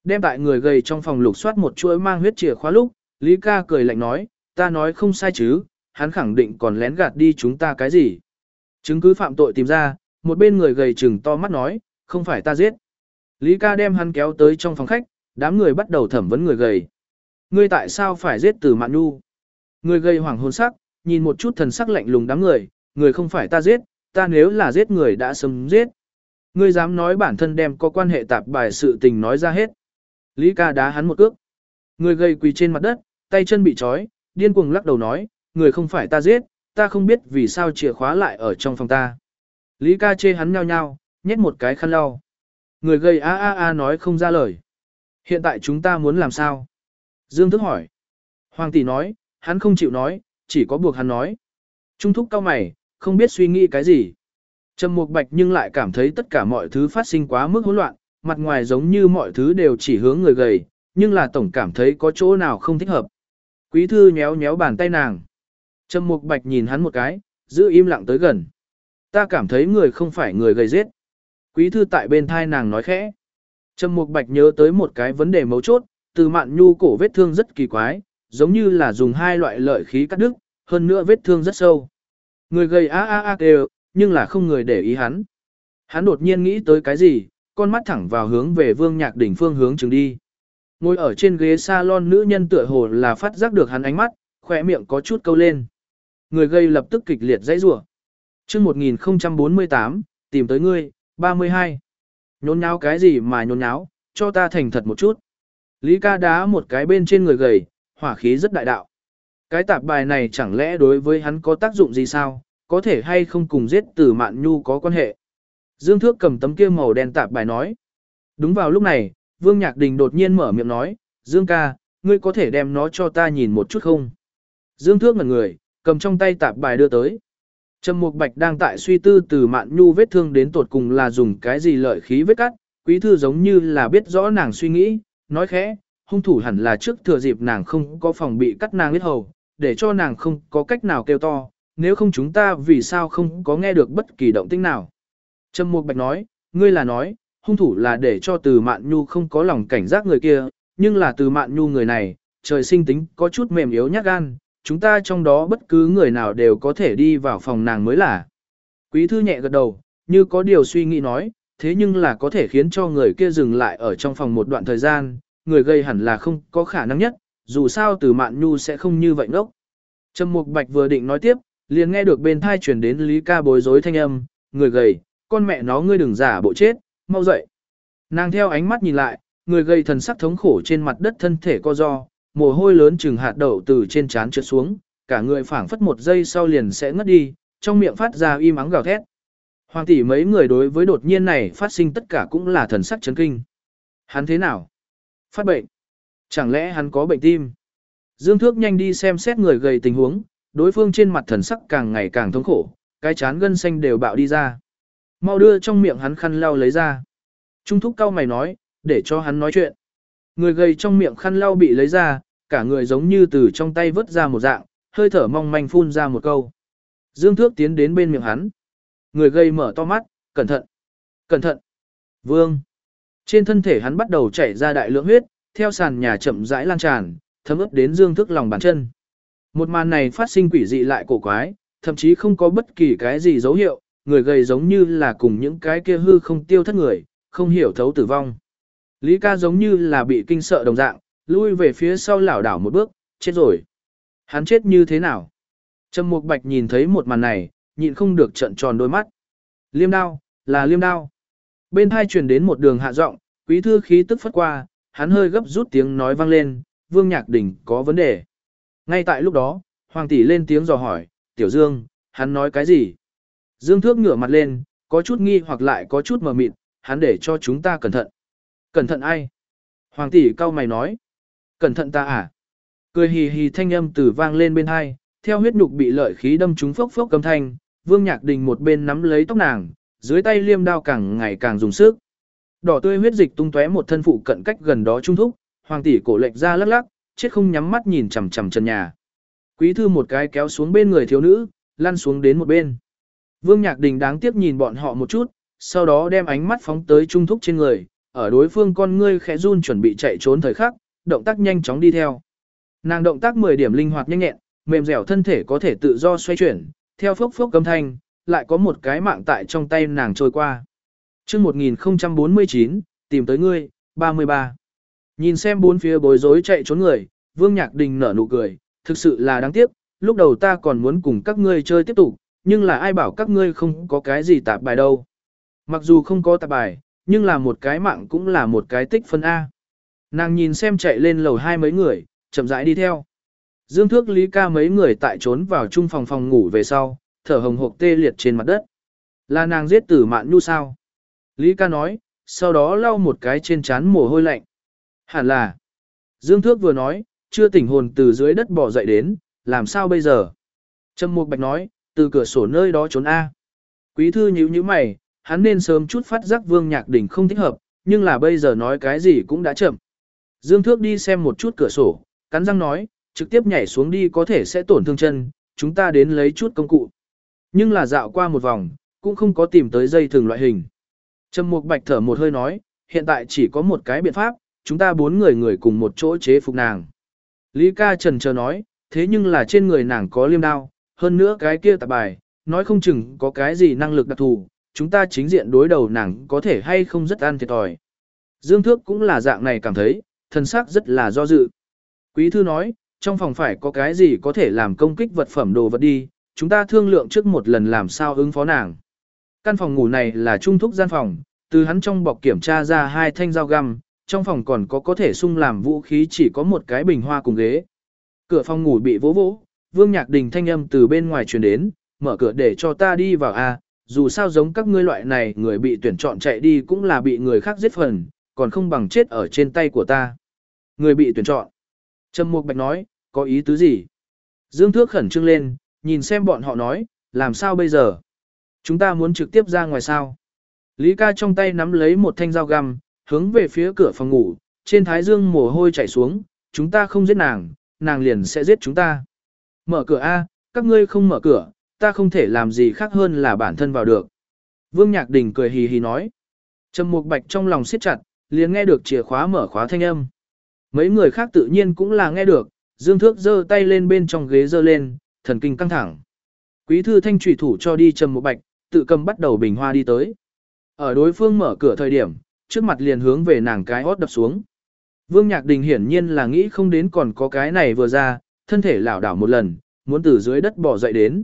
Đem tại người gầy trong phòng lục soát một chuỗi mang huyết chìa khóa lúc, Lý ca cười lạnh nói, ta nói không sai chứ, hắn khẳng định còn lén gạt đi chúng ta cái gì. Chứng cứ phạm tội tìm ra, một bên người gầy trừng to mắt nói, không phải ta giết. Lý ca đem hắn kéo tới trong phòng khách, đám người bắt đầu thẩm vấn người gầy. Ngươi tại sao phải giết từ mạn nu? Người gầy hoảng hồn sắc, nhìn một chút thần sắc lạnh lùng đám người, người không phải ta giết, ta nếu là giết người đã sớm giết. Ngươi dám nói bản thân đem có quan hệ tạp bài sự tình nói ra hết. Lý ca đá hắn một cước. Người gầy quỳ trên mặt đất, tay chân bị trói, điên cuồng lắc đầu nói, người không phải ta giết, ta không biết vì sao chìa khóa lại ở trong phòng ta. Lý ca chê hắn nhao nhao, nhét một cái khăn lau. Người gầy a a a nói không ra lời. Hiện tại chúng ta muốn làm sao? Dương Thức hỏi. Hoàng tỷ nói, hắn không chịu nói, chỉ có buộc hắn nói. Trung thúc cao mày, không biết suy nghĩ cái gì. Trầm Mục Bạch nhưng lại cảm thấy tất cả mọi thứ phát sinh quá mức hỗn loạn, mặt ngoài giống như mọi thứ đều chỉ hướng người gầy, nhưng là tổng cảm thấy có chỗ nào không thích hợp. Quý thư nhéo nhéo bàn tay nàng. Trầm Mục Bạch nhìn hắn một cái, giữ im lặng tới gần. Ta cảm thấy người không phải người gầy giết. Quý thư tại bên thai nàng nói khẽ. Trầm Mục Bạch nhớ tới một cái vấn đề mấu chốt, từ mạn nhu cổ vết thương rất kỳ quái, giống như là dùng hai loại lợi khí cắt đứt, hơn nữa vết thương rất sâu. Người gầy a a a kêu, nhưng là không người để ý hắn. Hắn đột nhiên nghĩ tới cái gì, con mắt thẳng vào hướng về Vương Nhạc Đỉnh phương hướng chừng đi. Ngồi ở trên ghế salon nữ nhân tựa hồ là phát giác được hắn ánh mắt, khỏe miệng có chút câu lên. Người gây lập tức kịch liệt dãy rủa. Chương 1048, tìm tới ngươi, 32. Nhốn nháo cái gì mà nhốn nháo, cho ta thành thật một chút. Lý ca đá một cái bên trên người gầy, hỏa khí rất đại đạo. Cái tạp bài này chẳng lẽ đối với hắn có tác dụng gì sao, có thể hay không cùng giết tử mạn nhu có quan hệ. Dương Thước cầm tấm kia màu đen tạp bài nói. Đúng vào lúc này, Vương Nhạc Đình đột nhiên mở miệng nói, Dương ca, ngươi có thể đem nó cho ta nhìn một chút không? Dương Thước ngẩn người, cầm trong tay tạp bài đưa tới. Trầm Mục Bạch đang tại suy tư từ mạn nhu vết thương đến tột cùng là dùng cái gì lợi khí vết cắt, quý thư giống như là biết rõ nàng suy nghĩ, nói khẽ, hung thủ hẳn là trước thừa dịp nàng không có phòng bị cắt nàng biết hầu, để cho nàng không có cách nào kêu to, nếu không chúng ta vì sao không có nghe được bất kỳ động tĩnh nào. Trầm Mục Bạch nói, ngươi là nói, hung thủ là để cho từ mạn nhu không có lòng cảnh giác người kia, nhưng là từ mạn nhu người này, trời sinh tính có chút mềm yếu nhát gan, chúng ta trong đó bất cứ người nào đều có thể đi vào phòng nàng mới là. Quý thư nhẹ gật đầu, như có điều suy nghĩ nói, thế nhưng là có thể khiến cho người kia dừng lại ở trong phòng một đoạn thời gian, người gây hẳn là không có khả năng nhất, dù sao từ mạn nhu sẽ không như vậy ngốc. Trầm Mục Bạch vừa định nói tiếp, liền nghe được bên thai truyền đến Lý Ca bối rối thanh âm, người gầy, con mẹ nó ngươi đừng giả bộ chết, mau dậy. Nàng theo ánh mắt nhìn lại, người gây thần sắc thống khổ trên mặt đất thân thể co do, mồ hôi lớn chừng hạt đậu từ trên trán trượt xuống, cả người phảng phất một giây sau liền sẽ ngất đi, trong miệng phát ra im ắng gào thét. Hoàng tỷ mấy người đối với đột nhiên này phát sinh tất cả cũng là thần sắc chấn kinh. Hắn thế nào? Phát bệnh. Chẳng lẽ hắn có bệnh tim? Dương Thước nhanh đi xem xét người gầy tình huống, đối phương trên mặt thần sắc càng ngày càng thống khổ, cái chán gân xanh đều bạo đi ra. Mau đưa trong miệng hắn khăn lau lấy ra. Trung thúc cao mày nói, để cho hắn nói chuyện. Người gầy trong miệng khăn lau bị lấy ra, cả người giống như từ trong tay vớt ra một dạng, hơi thở mong manh phun ra một câu. Dương Thước tiến đến bên miệng hắn. Người gầy mở to mắt, cẩn thận, cẩn thận. Vương. Trên thân thể hắn bắt đầu chảy ra đại lượng huyết, theo sàn nhà chậm rãi lan tràn, thấm ướt đến Dương Thước lòng bàn chân. Một màn này phát sinh quỷ dị lại cổ quái, thậm chí không có bất kỳ cái gì dấu hiệu, người gầy giống như là cùng những cái kia hư không tiêu thất người, không hiểu thấu tử vong. Lý ca giống như là bị kinh sợ đồng dạng, lui về phía sau lảo đảo một bước, chết rồi. Hắn chết như thế nào? Trầm Mục Bạch nhìn thấy một màn này, nhịn không được trợn tròn đôi mắt. Liêm đao, là liêm đao. Bên hai truyền đến một đường hạ giọng, quý thư khí tức phất qua, hắn hơi gấp rút tiếng nói vang lên, Vương Nhạc Đình có vấn đề. Ngay tại lúc đó, Hoàng tỷ lên tiếng dò hỏi, "Tiểu Dương, hắn nói cái gì?" Dương Thước ngửa mặt lên, có chút nghi hoặc lại có chút mờ mịt, hắn để cho chúng ta cẩn thận. Cẩn thận ai? Hoàng tỷ cao mày nói. Cẩn thận ta à? Cười hì hì thanh âm từ vang lên bên hai, theo huyết nhục bị lợi khí đâm trúng phốc phốc cầm thanh, Vương Nhạc Đình một bên nắm lấy tóc nàng, dưới tay liêm đao càng ngày càng dùng sức. Đỏ tươi huyết dịch tung tóe một thân phụ cận cách gần đó trung thúc, hoàng tỷ cổ lệch ra lắc lắc, chết không nhắm mắt nhìn chằm chằm chân nhà. Quý thư một cái kéo xuống bên người thiếu nữ, lăn xuống đến một bên. Vương Nhạc Đình đáng tiếc nhìn bọn họ một chút, sau đó đem ánh mắt phóng tới trung thúc trên người, ở đối phương con ngươi khẽ run chuẩn bị chạy trốn thời khắc, động tác nhanh chóng đi theo. Nàng động tác 10 điểm linh hoạt nhanh nhẹn, mềm dẻo thân thể có thể tự do xoay chuyển, theo phốc phốc âm thanh, lại có một cái mạng tại trong tay nàng trôi qua. Chương 1049, tìm tới ngươi, 33. Nhìn xem bốn phía bối rối chạy trốn người, Vương Nhạc Đình nở nụ cười, thực sự là đáng tiếc, lúc đầu ta còn muốn cùng các ngươi chơi tiếp tục, nhưng là ai bảo các ngươi không có cái gì tạp bài đâu. Mặc dù không có tạp bài, nhưng là một cái mạng cũng là một cái tích phân A. Nàng nhìn xem chạy lên lầu hai mấy người, chậm rãi đi theo. Dương Thước Lý Ca mấy người tại trốn vào chung phòng phòng ngủ về sau, thở hồng hộc tê liệt trên mặt đất. Là nàng giết tử mạn nhu sao? Lý Ca nói, sau đó lau một cái trên trán mồ hôi lạnh. Hẳn là. Dương Thước vừa nói, chưa tỉnh hồn từ dưới đất bỏ dậy đến, làm sao bây giờ? Trâm Mục Bạch nói, từ cửa sổ nơi đó trốn A. Quý thư nhíu nhíu mày, hắn nên sớm chút phát giác Vương Nhạc Đỉnh không thích hợp, nhưng là bây giờ nói cái gì cũng đã chậm. Dương Thước đi xem một chút cửa sổ, cắn răng nói, trực tiếp nhảy xuống đi có thể sẽ tổn thương chân, chúng ta đến lấy chút công cụ. Nhưng là dạo qua một vòng, cũng không có tìm tới dây thường loại hình. Trầm Mục Bạch thở một hơi nói, hiện tại chỉ có một cái biện pháp, chúng ta bốn người người cùng một chỗ chế phục nàng. Lý ca trần chờ nói, thế nhưng là trên người nàng có liêm đao, hơn nữa cái kia tạp bài, nói không chừng có cái gì năng lực đặc thù, chúng ta chính diện đối đầu nàng có thể hay không rất ăn thiệt thòi. Dương Thước cũng là dạng này cảm thấy, thân xác rất là do dự. Quý thư nói, trong phòng phải có cái gì có thể làm công kích vật phẩm đồ vật đi, chúng ta thương lượng trước một lần làm sao ứng phó nàng. Căn phòng ngủ này là trung thúc gian phòng, từ hắn trong bọc kiểm tra ra hai thanh dao găm, trong phòng còn có có thể sung làm vũ khí chỉ có một cái bình hoa cùng ghế. Cửa phòng ngủ bị vỗ vỗ, Vương Nhạc Đình thanh âm từ bên ngoài truyền đến, mở cửa để cho ta đi vào a, dù sao giống các ngươi loại này người bị tuyển chọn chạy đi cũng là bị người khác giết phần, còn không bằng chết ở trên tay của ta. Người bị tuyển chọn. Trầm Mục Bạch nói, có ý tứ gì? Dương Thước khẩn trương lên, nhìn xem bọn họ nói, làm sao bây giờ? Chúng ta muốn trực tiếp ra ngoài sao? Lý ca trong tay nắm lấy một thanh dao găm, hướng về phía cửa phòng ngủ, trên thái dương mồ hôi chảy xuống, chúng ta không giết nàng, nàng liền sẽ giết chúng ta. Mở cửa A, các ngươi không mở cửa, ta không thể làm gì khác hơn là bản thân vào được. Vương Nhạc Đình cười hì hì nói. Trầm Mục Bạch trong lòng siết chặt, liền nghe được chìa khóa mở khóa thanh âm. Mấy người khác tự nhiên cũng là nghe được, Dương Thước giơ tay lên bên trong ghế giơ lên, thần kinh căng thẳng. Quý thư thanh trùy thủ cho đi Trầm Mục Bạch, tự cầm bắt đầu bình hoa đi tới. Ở đối phương mở cửa thời điểm, trước mặt liền hướng về nàng cái hót đập xuống. Vương Nhạc Đình hiển nhiên là nghĩ không đến còn có cái này vừa ra, thân thể lảo đảo một lần, muốn từ dưới đất bỏ dậy đến.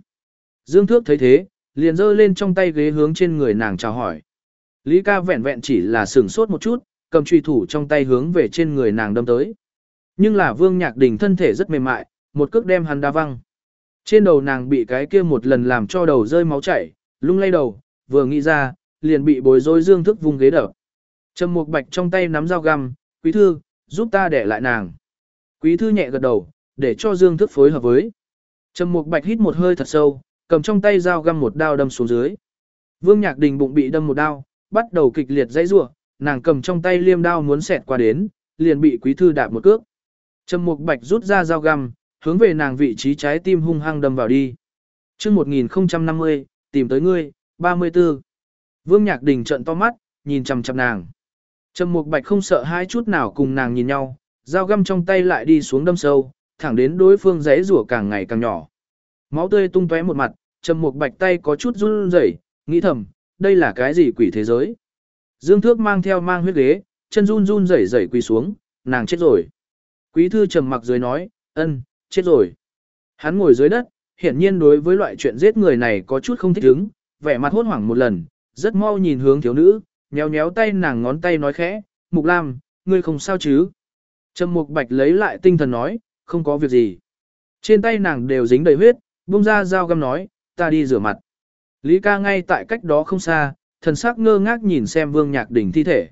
Dương Thước thấy thế, liền giơ lên trong tay ghế hướng trên người nàng chào hỏi. Lý ca vẹn vẹn chỉ là sửng sốt một chút, cầm truy thủ trong tay hướng về trên người nàng đâm tới. Nhưng là Vương Nhạc Đình thân thể rất mềm mại, một cước đem hắn đá văng. Trên đầu nàng bị cái kia một lần làm cho đầu rơi máu chảy, lung lay đầu, vừa nghĩ ra, liền bị bối rối Dương Thước vùng ghế đập. Trầm Mục Bạch trong tay nắm dao găm, "Quý thư, giúp ta để lại nàng." Quý thư nhẹ gật đầu, để cho Dương Thức phối hợp với. Trầm Mục Bạch hít một hơi thật sâu, cầm trong tay dao găm một đao đâm xuống dưới. Vương Nhạc Đình bụng bị đâm một đao, bắt đầu kịch liệt dãy rủa, nàng cầm trong tay liêm đao muốn xẹt qua đến, liền bị Quý thư đạp một cước. Trầm Mục Bạch rút ra dao găm, hướng về nàng vị trí trái tim hung hăng đâm vào đi. Chương 1050, tìm tới ngươi, 34. Vương Nhạc Đình trợn to mắt, nhìn chằm chằm nàng. Trầm Mục Bạch không sợ hai chút nào cùng nàng nhìn nhau, dao găm trong tay lại đi xuống đâm sâu, thẳng đến đối phương giấy rủa càng ngày càng nhỏ. Máu tươi tung tóe một mặt, Trầm Mục Bạch tay có chút run rẩy, nghĩ thầm, đây là cái gì quỷ thế giới? Dương Thước mang theo mang huyết ghế, chân run run rẩy rẩy quỳ xuống, nàng chết rồi. Quý thư trầm mặc dưới nói, ân, chết rồi. Hắn ngồi dưới đất, hiển nhiên đối với loại chuyện giết người này có chút không thích ứng, vẻ mặt hốt hoảng một lần, rất mau nhìn hướng thiếu nữ, nhéo nhéo tay nàng ngón tay nói khẽ, Mục Lam, ngươi không sao chứ? Trầm Mục Bạch lấy lại tinh thần nói, không có việc gì. Trên tay nàng đều dính đầy huyết, buông ra dao găm nói, ta đi rửa mặt. Lý ca ngay tại cách đó không xa, thần sắc ngơ ngác nhìn xem vương nhạc đỉnh thi thể.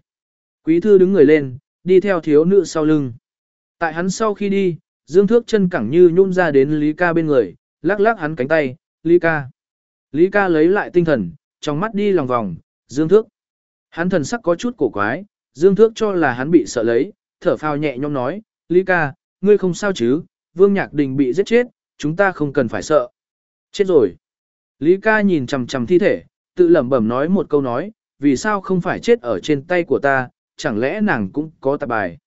Quý thư đứng người lên, đi theo thiếu nữ sau lưng. Tại hắn sau khi đi, dương thước chân cẳng như nhún ra đến Lý ca bên người, lắc lắc hắn cánh tay, Lý ca. Lý ca lấy lại tinh thần, trong mắt đi lòng vòng, dương thước. Hắn thần sắc có chút cổ quái, dương thước cho là hắn bị sợ lấy, thở phào nhẹ nhõm nói, Lý ca, ngươi không sao chứ, vương nhạc đình bị giết chết, chúng ta không cần phải sợ. Chết rồi. Lý ca nhìn chằm chằm thi thể, tự lẩm bẩm nói một câu nói, vì sao không phải chết ở trên tay của ta, chẳng lẽ nàng cũng có tạp bài.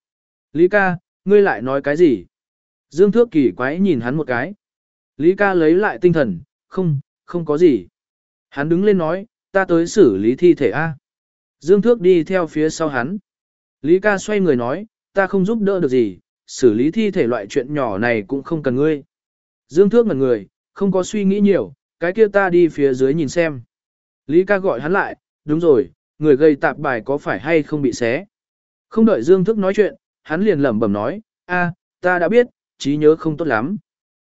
Lý ca, ngươi lại nói cái gì? Dương Thước kỳ quái nhìn hắn một cái. Lý ca lấy lại tinh thần, không, không có gì. Hắn đứng lên nói, ta tới xử lý thi thể A. Dương Thước đi theo phía sau hắn. Lý ca xoay người nói, ta không giúp đỡ được gì, xử lý thi thể loại chuyện nhỏ này cũng không cần ngươi. Dương Thước ngẩn người, không có suy nghĩ nhiều, cái kia ta đi phía dưới nhìn xem. Lý ca gọi hắn lại, đúng rồi, người gây tạp bài có phải hay không bị xé. Không đợi Dương Thước nói chuyện, hắn liền lẩm bẩm nói, a, ta đã biết, trí nhớ không tốt lắm.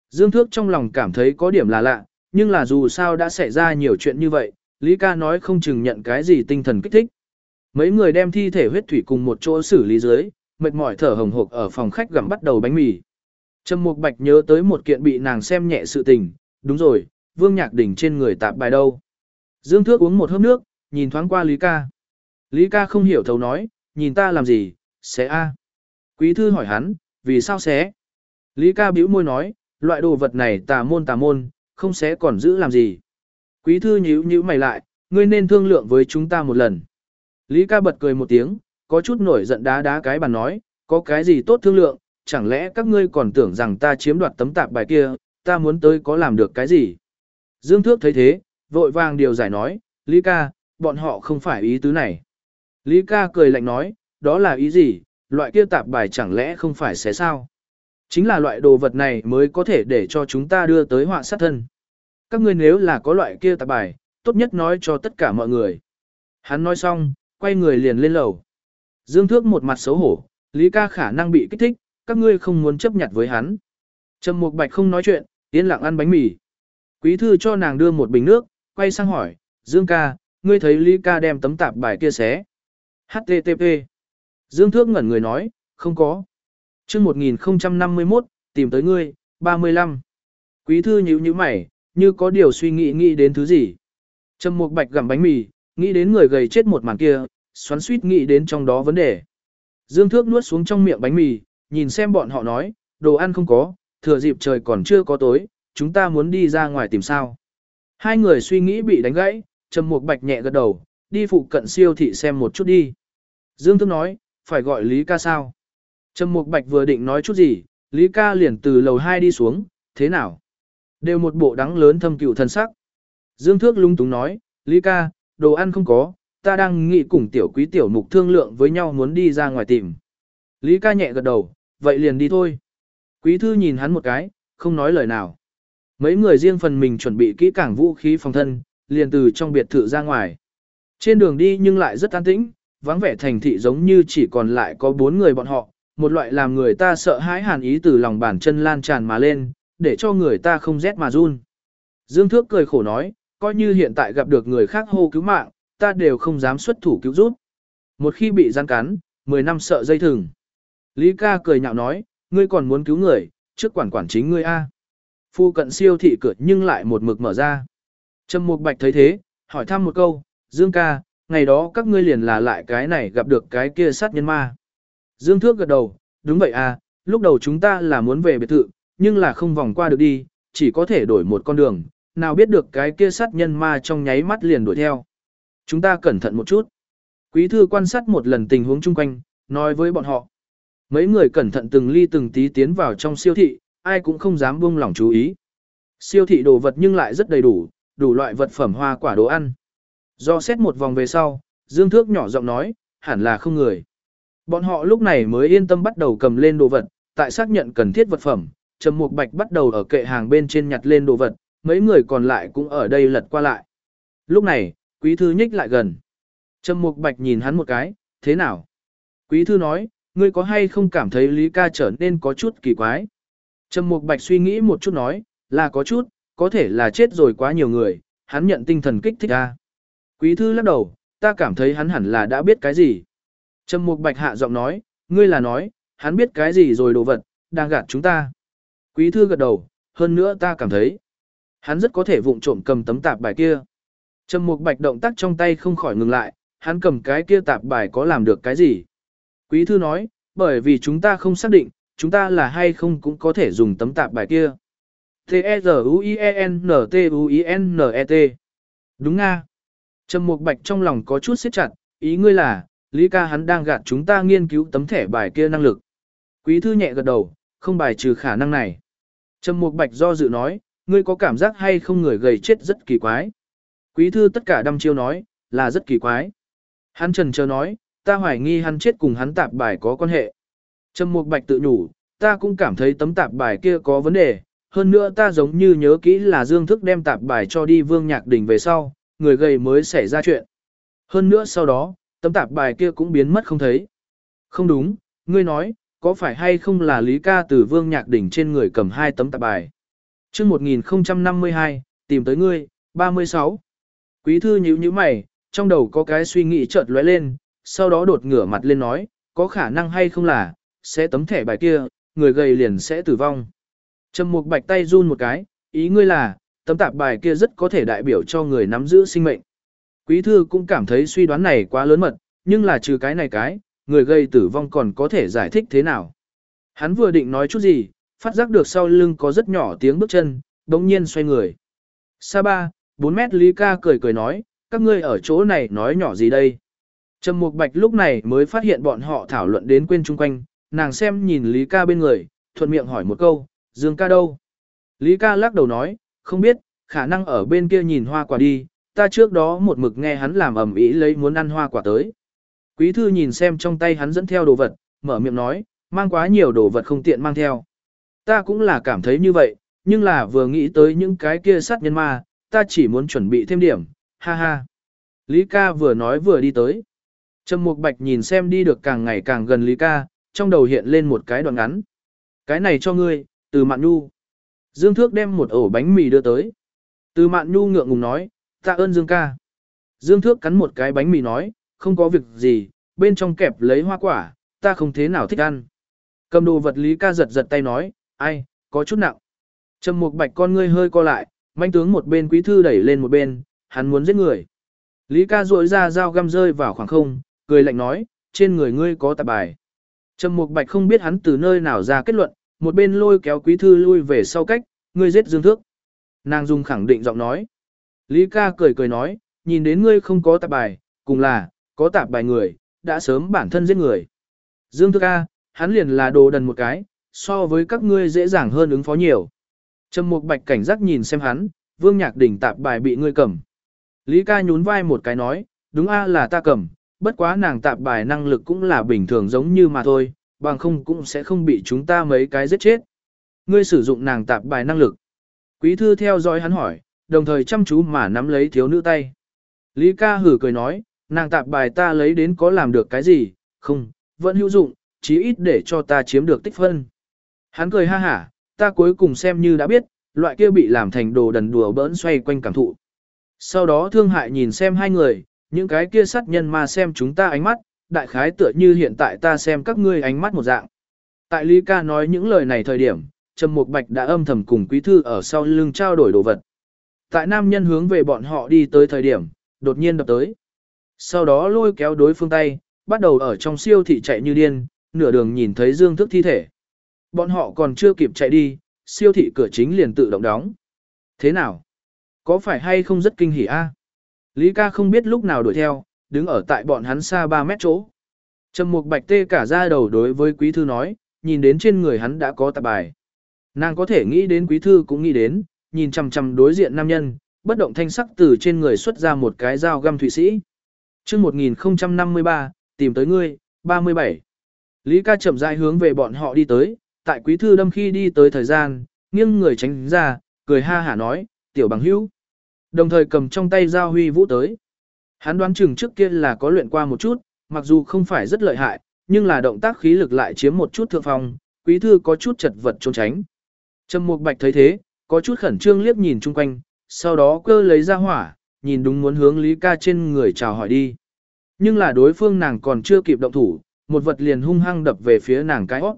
Dương Thước trong lòng cảm thấy có điểm là lạ, nhưng là dù sao đã xảy ra nhiều chuyện như vậy, Lý ca nói không chừng nhận cái gì tinh thần kích thích. Mấy người đem thi thể huyết thủy cùng một chỗ xử lý dưới, mệt mỏi thở hồng hộc ở phòng khách gặm bắt đầu bánh mì. Trầm Mục Bạch nhớ tới một kiện bị nàng xem nhẹ sự tình, đúng rồi, Vương Nhạc Đỉnh trên người tạp bài đâu. Dương Thước uống một hớp nước, nhìn thoáng qua Lý ca. Lý ca không hiểu thấu nói, nhìn ta làm gì, xé a. Quý thư hỏi hắn, vì sao xé? Lý ca bĩu môi nói, loại đồ vật này tà môn tà môn, không xé còn giữ làm gì. Quý thư nhíu nhíu mày lại, ngươi nên thương lượng với chúng ta một lần. Lý ca bật cười một tiếng, có chút nổi giận đá đá cái bàn nói, có cái gì tốt thương lượng, chẳng lẽ các ngươi còn tưởng rằng ta chiếm đoạt tấm tạp bài kia, ta muốn tới có làm được cái gì. Dương Thước thấy thế, vội vàng điều giải nói, Lý ca, bọn họ không phải ý tứ này. Lý ca cười lạnh nói, đó là ý gì, loại kia tạp bài chẳng lẽ không phải sẽ sao? Chính là loại đồ vật này mới có thể để cho chúng ta đưa tới họa sát thân. Các ngươi nếu là có loại kia tạp bài, tốt nhất nói cho tất cả mọi người. Hắn nói xong, quay người liền lên lầu. Dương Thước một mặt xấu hổ, Lý ca khả năng bị kích thích, các ngươi không muốn chấp nhận với hắn. Trầm Mục Bạch không nói chuyện, yên lặng ăn bánh mì. Quý thư cho nàng đưa một bình nước, quay sang hỏi, Dương ca, ngươi thấy Lý ca đem tấm tạp bài kia xé. HTTP. Dương Thước ngẩn người nói, không có. chương 1051, tìm tới ngươi, 35. Quý thư nhíu nhíu mày, như có điều suy nghĩ nghĩ đến thứ gì. Trầm Mục Bạch gặm bánh mì, nghĩ đến người gầy chết một màn kia, xoắn suýt nghĩ đến trong đó vấn đề. Dương Thước nuốt xuống trong miệng bánh mì, nhìn xem bọn họ nói, đồ ăn không có, thừa dịp trời còn chưa có tối, chúng ta muốn đi ra ngoài tìm sao. Hai người suy nghĩ bị đánh gãy, Trầm Mục Bạch nhẹ gật đầu, đi phụ cận siêu thị xem một chút đi. Dương Thước nói, phải gọi Lý ca sao. Trầm Mục Bạch vừa định nói chút gì, Lý ca liền từ lầu 2 đi xuống, thế nào? Đều một bộ đắng lớn thâm cựu thân sắc. Dương Thước lung túng nói, Lý ca, đồ ăn không có, ta đang nghĩ cùng tiểu quý tiểu mục thương lượng với nhau muốn đi ra ngoài tìm. Lý ca nhẹ gật đầu, vậy liền đi thôi. Quý thư nhìn hắn một cái, không nói lời nào. Mấy người riêng phần mình chuẩn bị kỹ cảng vũ khí phòng thân, liền từ trong biệt thự ra ngoài. Trên đường đi nhưng lại rất an tĩnh, vắng vẻ thành thị giống như chỉ còn lại có bốn người bọn họ, một loại làm người ta sợ hãi hàn ý từ lòng bàn chân lan tràn mà lên, để cho người ta không rét mà run. Dương Thước cười khổ nói, coi như hiện tại gặp được người khác hô cứu mạng, ta đều không dám xuất thủ cứu giúp. Một khi bị gian cắn, 10 năm sợ dây thừng. Lý ca cười nhạo nói, ngươi còn muốn cứu người, trước quản quản chính ngươi a. Phu cận siêu thị cửa nhưng lại một mực mở ra. Trầm Mục Bạch thấy thế, hỏi thăm một câu, Dương ca, ngày đó các ngươi liền là lại cái này gặp được cái kia sát nhân ma. Dương Thước gật đầu, đúng vậy à, lúc đầu chúng ta là muốn về biệt thự, nhưng là không vòng qua được đi, chỉ có thể đổi một con đường, nào biết được cái kia sát nhân ma trong nháy mắt liền đuổi theo. Chúng ta cẩn thận một chút. Quý thư quan sát một lần tình huống chung quanh, nói với bọn họ. Mấy người cẩn thận từng ly từng tí tiến vào trong siêu thị, ai cũng không dám buông lỏng chú ý. Siêu thị đồ vật nhưng lại rất đầy đủ, đủ loại vật phẩm hoa quả đồ ăn. Do xét một vòng về sau, Dương Thước nhỏ giọng nói, hẳn là không người. Bọn họ lúc này mới yên tâm bắt đầu cầm lên đồ vật, tại xác nhận cần thiết vật phẩm, Trầm Mục Bạch bắt đầu ở kệ hàng bên trên nhặt lên đồ vật, mấy người còn lại cũng ở đây lật qua lại. Lúc này, Quý thư nhích lại gần. Trầm Mục Bạch nhìn hắn một cái, thế nào? Quý thư nói, ngươi có hay không cảm thấy Lý ca trở nên có chút kỳ quái? Trầm Mục Bạch suy nghĩ một chút nói, là có chút, có thể là chết rồi quá nhiều người, hắn nhận tinh thần kích thích ra. Quý thư lắc đầu, ta cảm thấy hắn hẳn là đã biết cái gì. Trầm Mục Bạch hạ giọng nói, ngươi là nói, hắn biết cái gì rồi đồ vật, đang gạt chúng ta. Quý thư gật đầu, hơn nữa ta cảm thấy, hắn rất có thể vụng trộm cầm tấm tạp bài kia. Trầm Mục Bạch động tác trong tay không khỏi ngừng lại, hắn cầm cái kia tạp bài có làm được cái gì? Quý thư nói, bởi vì chúng ta không xác định, chúng ta là hay không cũng có thể dùng tấm tạp bài kia. T-E-Z-U-I-E-N-T-U-I-N-E-T e Đúng nga. Trầm Mục Bạch trong lòng có chút siết chặt, ý ngươi là, Lý ca hắn đang gạt chúng ta nghiên cứu tấm thẻ bài kia năng lực. Quý thư nhẹ gật đầu, không bài trừ khả năng này. Trầm Mục Bạch do dự nói, ngươi có cảm giác hay không người gầy chết rất kỳ quái. Quý thư tất cả đăm chiêu nói, là rất kỳ quái. Hắn trần chờ nói, ta hoài nghi hắn chết cùng hắn tạp bài có quan hệ. Trầm Mục Bạch tự nhủ, ta cũng cảm thấy tấm tạp bài kia có vấn đề, hơn nữa ta giống như nhớ kỹ là Dương Thức đem tạp bài cho đi Vương Nhạc Đình về sau, người gầy mới xảy ra chuyện. Hơn nữa sau đó, tấm tạp bài kia cũng biến mất không thấy. Không đúng, ngươi nói, có phải hay không là Lý ca từ Vương Nhạc Đình trên người cầm hai tấm tạp bài. chương 1052, tìm tới ngươi, 36. Quý thư nhíu nhíu mày, trong đầu có cái suy nghĩ chợt lóe lên, sau đó đột ngửa mặt lên nói, có khả năng hay không là, sẽ tấm thẻ bài kia, người gầy liền sẽ tử vong. Trầm Mục Bạch tay run một cái, ý ngươi là, tấm tạp bài kia rất có thể đại biểu cho người nắm giữ sinh mệnh. Quý thư cũng cảm thấy suy đoán này quá lớn mật, nhưng là trừ cái này cái, người gây tử vong còn có thể giải thích thế nào. Hắn vừa định nói chút gì, phát giác được sau lưng có rất nhỏ tiếng bước chân, đống nhiên xoay người. Sa ba, 4 mét Lý ca cười cười nói, các ngươi ở chỗ này nói nhỏ gì đây? Trầm Mục Bạch lúc này mới phát hiện bọn họ thảo luận đến quên chung quanh, nàng xem nhìn Lý ca bên người, thuận miệng hỏi một câu, Dương ca đâu? Lý ca lắc đầu nói, không biết, khả năng ở bên kia nhìn hoa quả đi, ta trước đó một mực nghe hắn làm ầm ĩ lấy muốn ăn hoa quả tới. Quý thư nhìn xem trong tay hắn dẫn theo đồ vật, mở miệng nói, mang quá nhiều đồ vật không tiện mang theo. Ta cũng là cảm thấy như vậy, nhưng là vừa nghĩ tới những cái kia sát nhân ma, ta chỉ muốn chuẩn bị thêm điểm, ha ha. Lý ca vừa nói vừa đi tới. Trầm Mục Bạch nhìn xem đi được càng ngày càng gần Lý ca, trong đầu hiện lên một cái đoạn ngắn. Cái này cho ngươi, từ Mạn Nhu. Dương Thước đem một ổ bánh mì đưa tới. Từ Mạn Nhu ngượng ngùng nói, tạ ơn Dương ca. Dương Thước cắn một cái bánh mì nói, không có việc gì, bên trong kẹp lấy hoa quả, ta không thế nào thích ăn. Cầm đồ vật Lý ca giật giật tay nói, ai, có chút nặng. Trầm Mục Bạch con ngươi hơi co lại, manh tướng một bên quý thư đẩy lên một bên, hắn muốn giết người. Lý ca rội ra dao găm rơi vào khoảng không, cười lạnh nói, trên người ngươi có tạp bài. Trầm Mục Bạch không biết hắn từ nơi nào ra kết luận, một bên lôi kéo quý thư lui về sau cách, ngươi giết Dương Thước. Nàng dùng khẳng định giọng nói. Lý ca cười cười nói, nhìn đến ngươi không có tạp bài, cùng là, có tạp bài người, đã sớm bản thân giết người. Dương Thước ca, hắn liền là đồ đần một cái, so với các ngươi dễ dàng hơn ứng phó nhiều. Trầm Mục Bạch cảnh giác nhìn xem hắn, Vương Nhạc Đỉnh tạp bài bị ngươi cầm. Lý ca nhún vai một cái nói, đúng a là ta cầm, bất quá nàng tạp bài năng lực cũng là bình thường giống như mà thôi, bằng không cũng sẽ không bị chúng ta mấy cái giết chết. Ngươi sử dụng nàng tạp bài năng lực. Quý thư theo dõi hắn hỏi, đồng thời chăm chú mà nắm lấy thiếu nữ tay. Lý ca hử cười nói, nàng tạp bài ta lấy đến có làm được cái gì, không, vẫn hữu dụng, chí ít để cho ta chiếm được tích phân. Hắn cười ha hả, ta cuối cùng xem như đã biết, loại kia bị làm thành đồ đần đùa bỡn xoay quanh cảm thụ. Sau đó thương hại nhìn xem hai người, những cái kia sát nhân mà xem chúng ta ánh mắt, đại khái tựa như hiện tại ta xem các ngươi ánh mắt một dạng. Tại Lý ca nói những lời này thời điểm, Trầm Mục Bạch đã âm thầm cùng quý thư ở sau lưng trao đổi đồ vật. Tại nam nhân hướng về bọn họ đi tới thời điểm, đột nhiên đập tới. Sau đó lôi kéo đối phương tay, bắt đầu ở trong siêu thị chạy như điên, nửa đường nhìn thấy Dương Thức thi thể. Bọn họ còn chưa kịp chạy đi, siêu thị cửa chính liền tự động đóng. Thế nào? Có phải hay không rất kinh hỉ a? Lý ca không biết lúc nào đuổi theo, đứng ở tại bọn hắn xa 3 mét chỗ. Trầm mục bạch tê cả ra đầu đối với quý thư nói, nhìn đến trên người hắn đã có tạp bài. Nàng có thể nghĩ đến quý thư cũng nghĩ đến, nhìn chằm chằm đối diện nam nhân, bất động thanh sắc từ trên người xuất ra một cái dao găm thụy sĩ. Trước 1053, tìm tới ngươi, 37. Lý ca chậm rãi hướng về bọn họ đi tới, tại quý thư đâm khi đi tới thời gian, nghiêng người tránh ra, cười ha hả nói, tiểu bằng hữu. Đồng thời cầm trong tay giao huy vũ tới. Hắn đoán chừng trước kia là có luyện qua một chút, mặc dù không phải rất lợi hại, nhưng là động tác khí lực lại chiếm một chút thượng phong, quý thư có chút chật vật trốn tránh. Trầm Mục Bạch thấy thế, có chút khẩn trương liếc nhìn chung quanh, sau đó cơ lấy ra hỏa, nhìn đúng muốn hướng Lý Ca trên người chào hỏi đi. Nhưng là đối phương nàng còn chưa kịp động thủ, một vật liền hung hăng đập về phía nàng cái hót.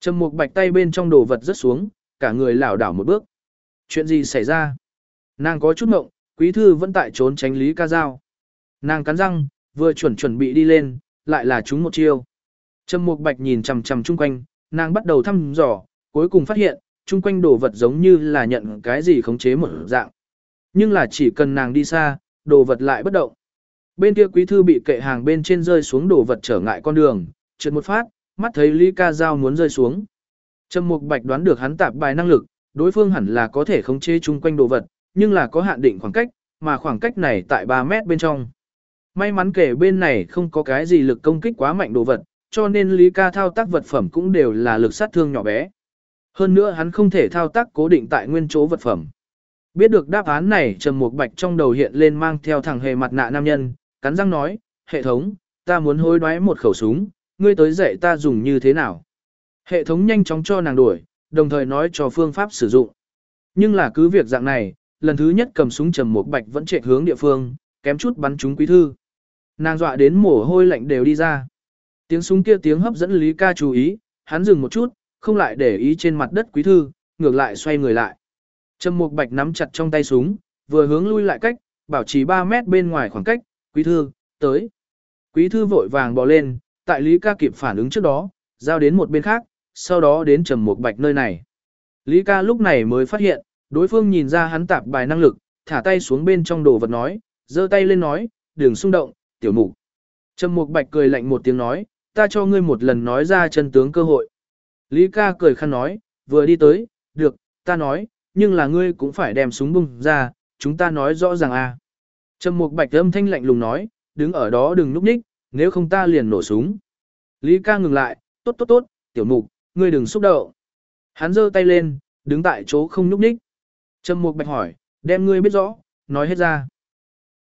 Trầm Mục Bạch tay bên trong đồ vật rất xuống, cả người lảo đảo một bước. Chuyện gì xảy ra? Nàng có chút ngộng, quý thư vẫn tại trốn tránh Lý Ca Giao. Nàng cắn răng, vừa chuẩn chuẩn bị đi lên, lại là chúng một chiêu. Trầm Mục Bạch nhìn chằm chằm chung quanh, nàng bắt đầu thăm dò, cuối cùng phát hiện, chung quanh đồ vật giống như là nhận cái gì khống chế một dạng. Nhưng là chỉ cần nàng đi xa, đồ vật lại bất động. Bên kia quý thư bị kệ hàng bên trên rơi xuống đồ vật trở ngại con đường, trượt một phát, mắt thấy Lý Ca Giao muốn rơi xuống. Trầm Mục Bạch đoán được hắn tạp bài năng lực, đối phương hẳn là có thể khống chế chung quanh đồ vật, nhưng là có hạn định khoảng cách, mà khoảng cách này tại 3 mét bên trong. May mắn kể bên này không có cái gì lực công kích quá mạnh đồ vật, cho nên Lý Ca thao tác vật phẩm cũng đều là lực sát thương nhỏ bé. Hơn nữa hắn không thể thao tác cố định tại nguyên chỗ vật phẩm. Biết được đáp án này Trầm Mục Bạch trong đầu hiện lên mang theo thằng hề mặt nạ nam nhân, cắn răng nói, hệ thống, ta muốn hối đoái một khẩu súng, ngươi tới dạy ta dùng như thế nào. Hệ thống nhanh chóng cho nàng đuổi, đồng thời nói cho phương pháp sử dụng. Nhưng là cứ việc dạng này, lần thứ nhất cầm súng Trầm Mục Bạch vẫn chạy hướng địa phương, kém chút bắn trúng quý thư. Nàng dọa đến mồ hôi lạnh đều đi ra. Tiếng súng kia tiếng hấp dẫn Lý Ca chú ý, hắn dừng một chút, không lại để ý trên mặt đất quý thư, ngược lại xoay người lại. Trầm Mục Bạch nắm chặt trong tay súng, vừa hướng lui lại cách, bảo trì 3 mét bên ngoài khoảng cách, quý thư, tới. Quý thư vội vàng bò lên, tại Lý Ca kịp phản ứng trước đó, giao đến một bên khác, sau đó đến Trầm một Bạch nơi này. Lý Ca lúc này mới phát hiện, đối phương nhìn ra hắn tạp bài năng lực, thả tay xuống bên trong đồ vật nói, giơ tay lên nói, đừng xung động, tiểu mục. Trầm Mục Bạch cười lạnh một tiếng nói, ta cho ngươi một lần nói ra chân tướng cơ hội. Lý ca cười khăn nói, vừa đi tới, được, ta nói, nhưng là ngươi cũng phải đem súng bung ra, chúng ta nói rõ ràng. À. Trầm Mục Bạch âm thanh lạnh lùng nói, đứng ở đó đừng núp ních, nếu không ta liền nổ súng. Lý ca ngừng lại, tốt tốt tốt, tiểu mục, ngươi đừng xúc động. Hắn giơ tay lên, đứng tại chỗ không nhúc nhích. Trầm Mục Bạch hỏi, đem ngươi biết rõ, nói hết ra.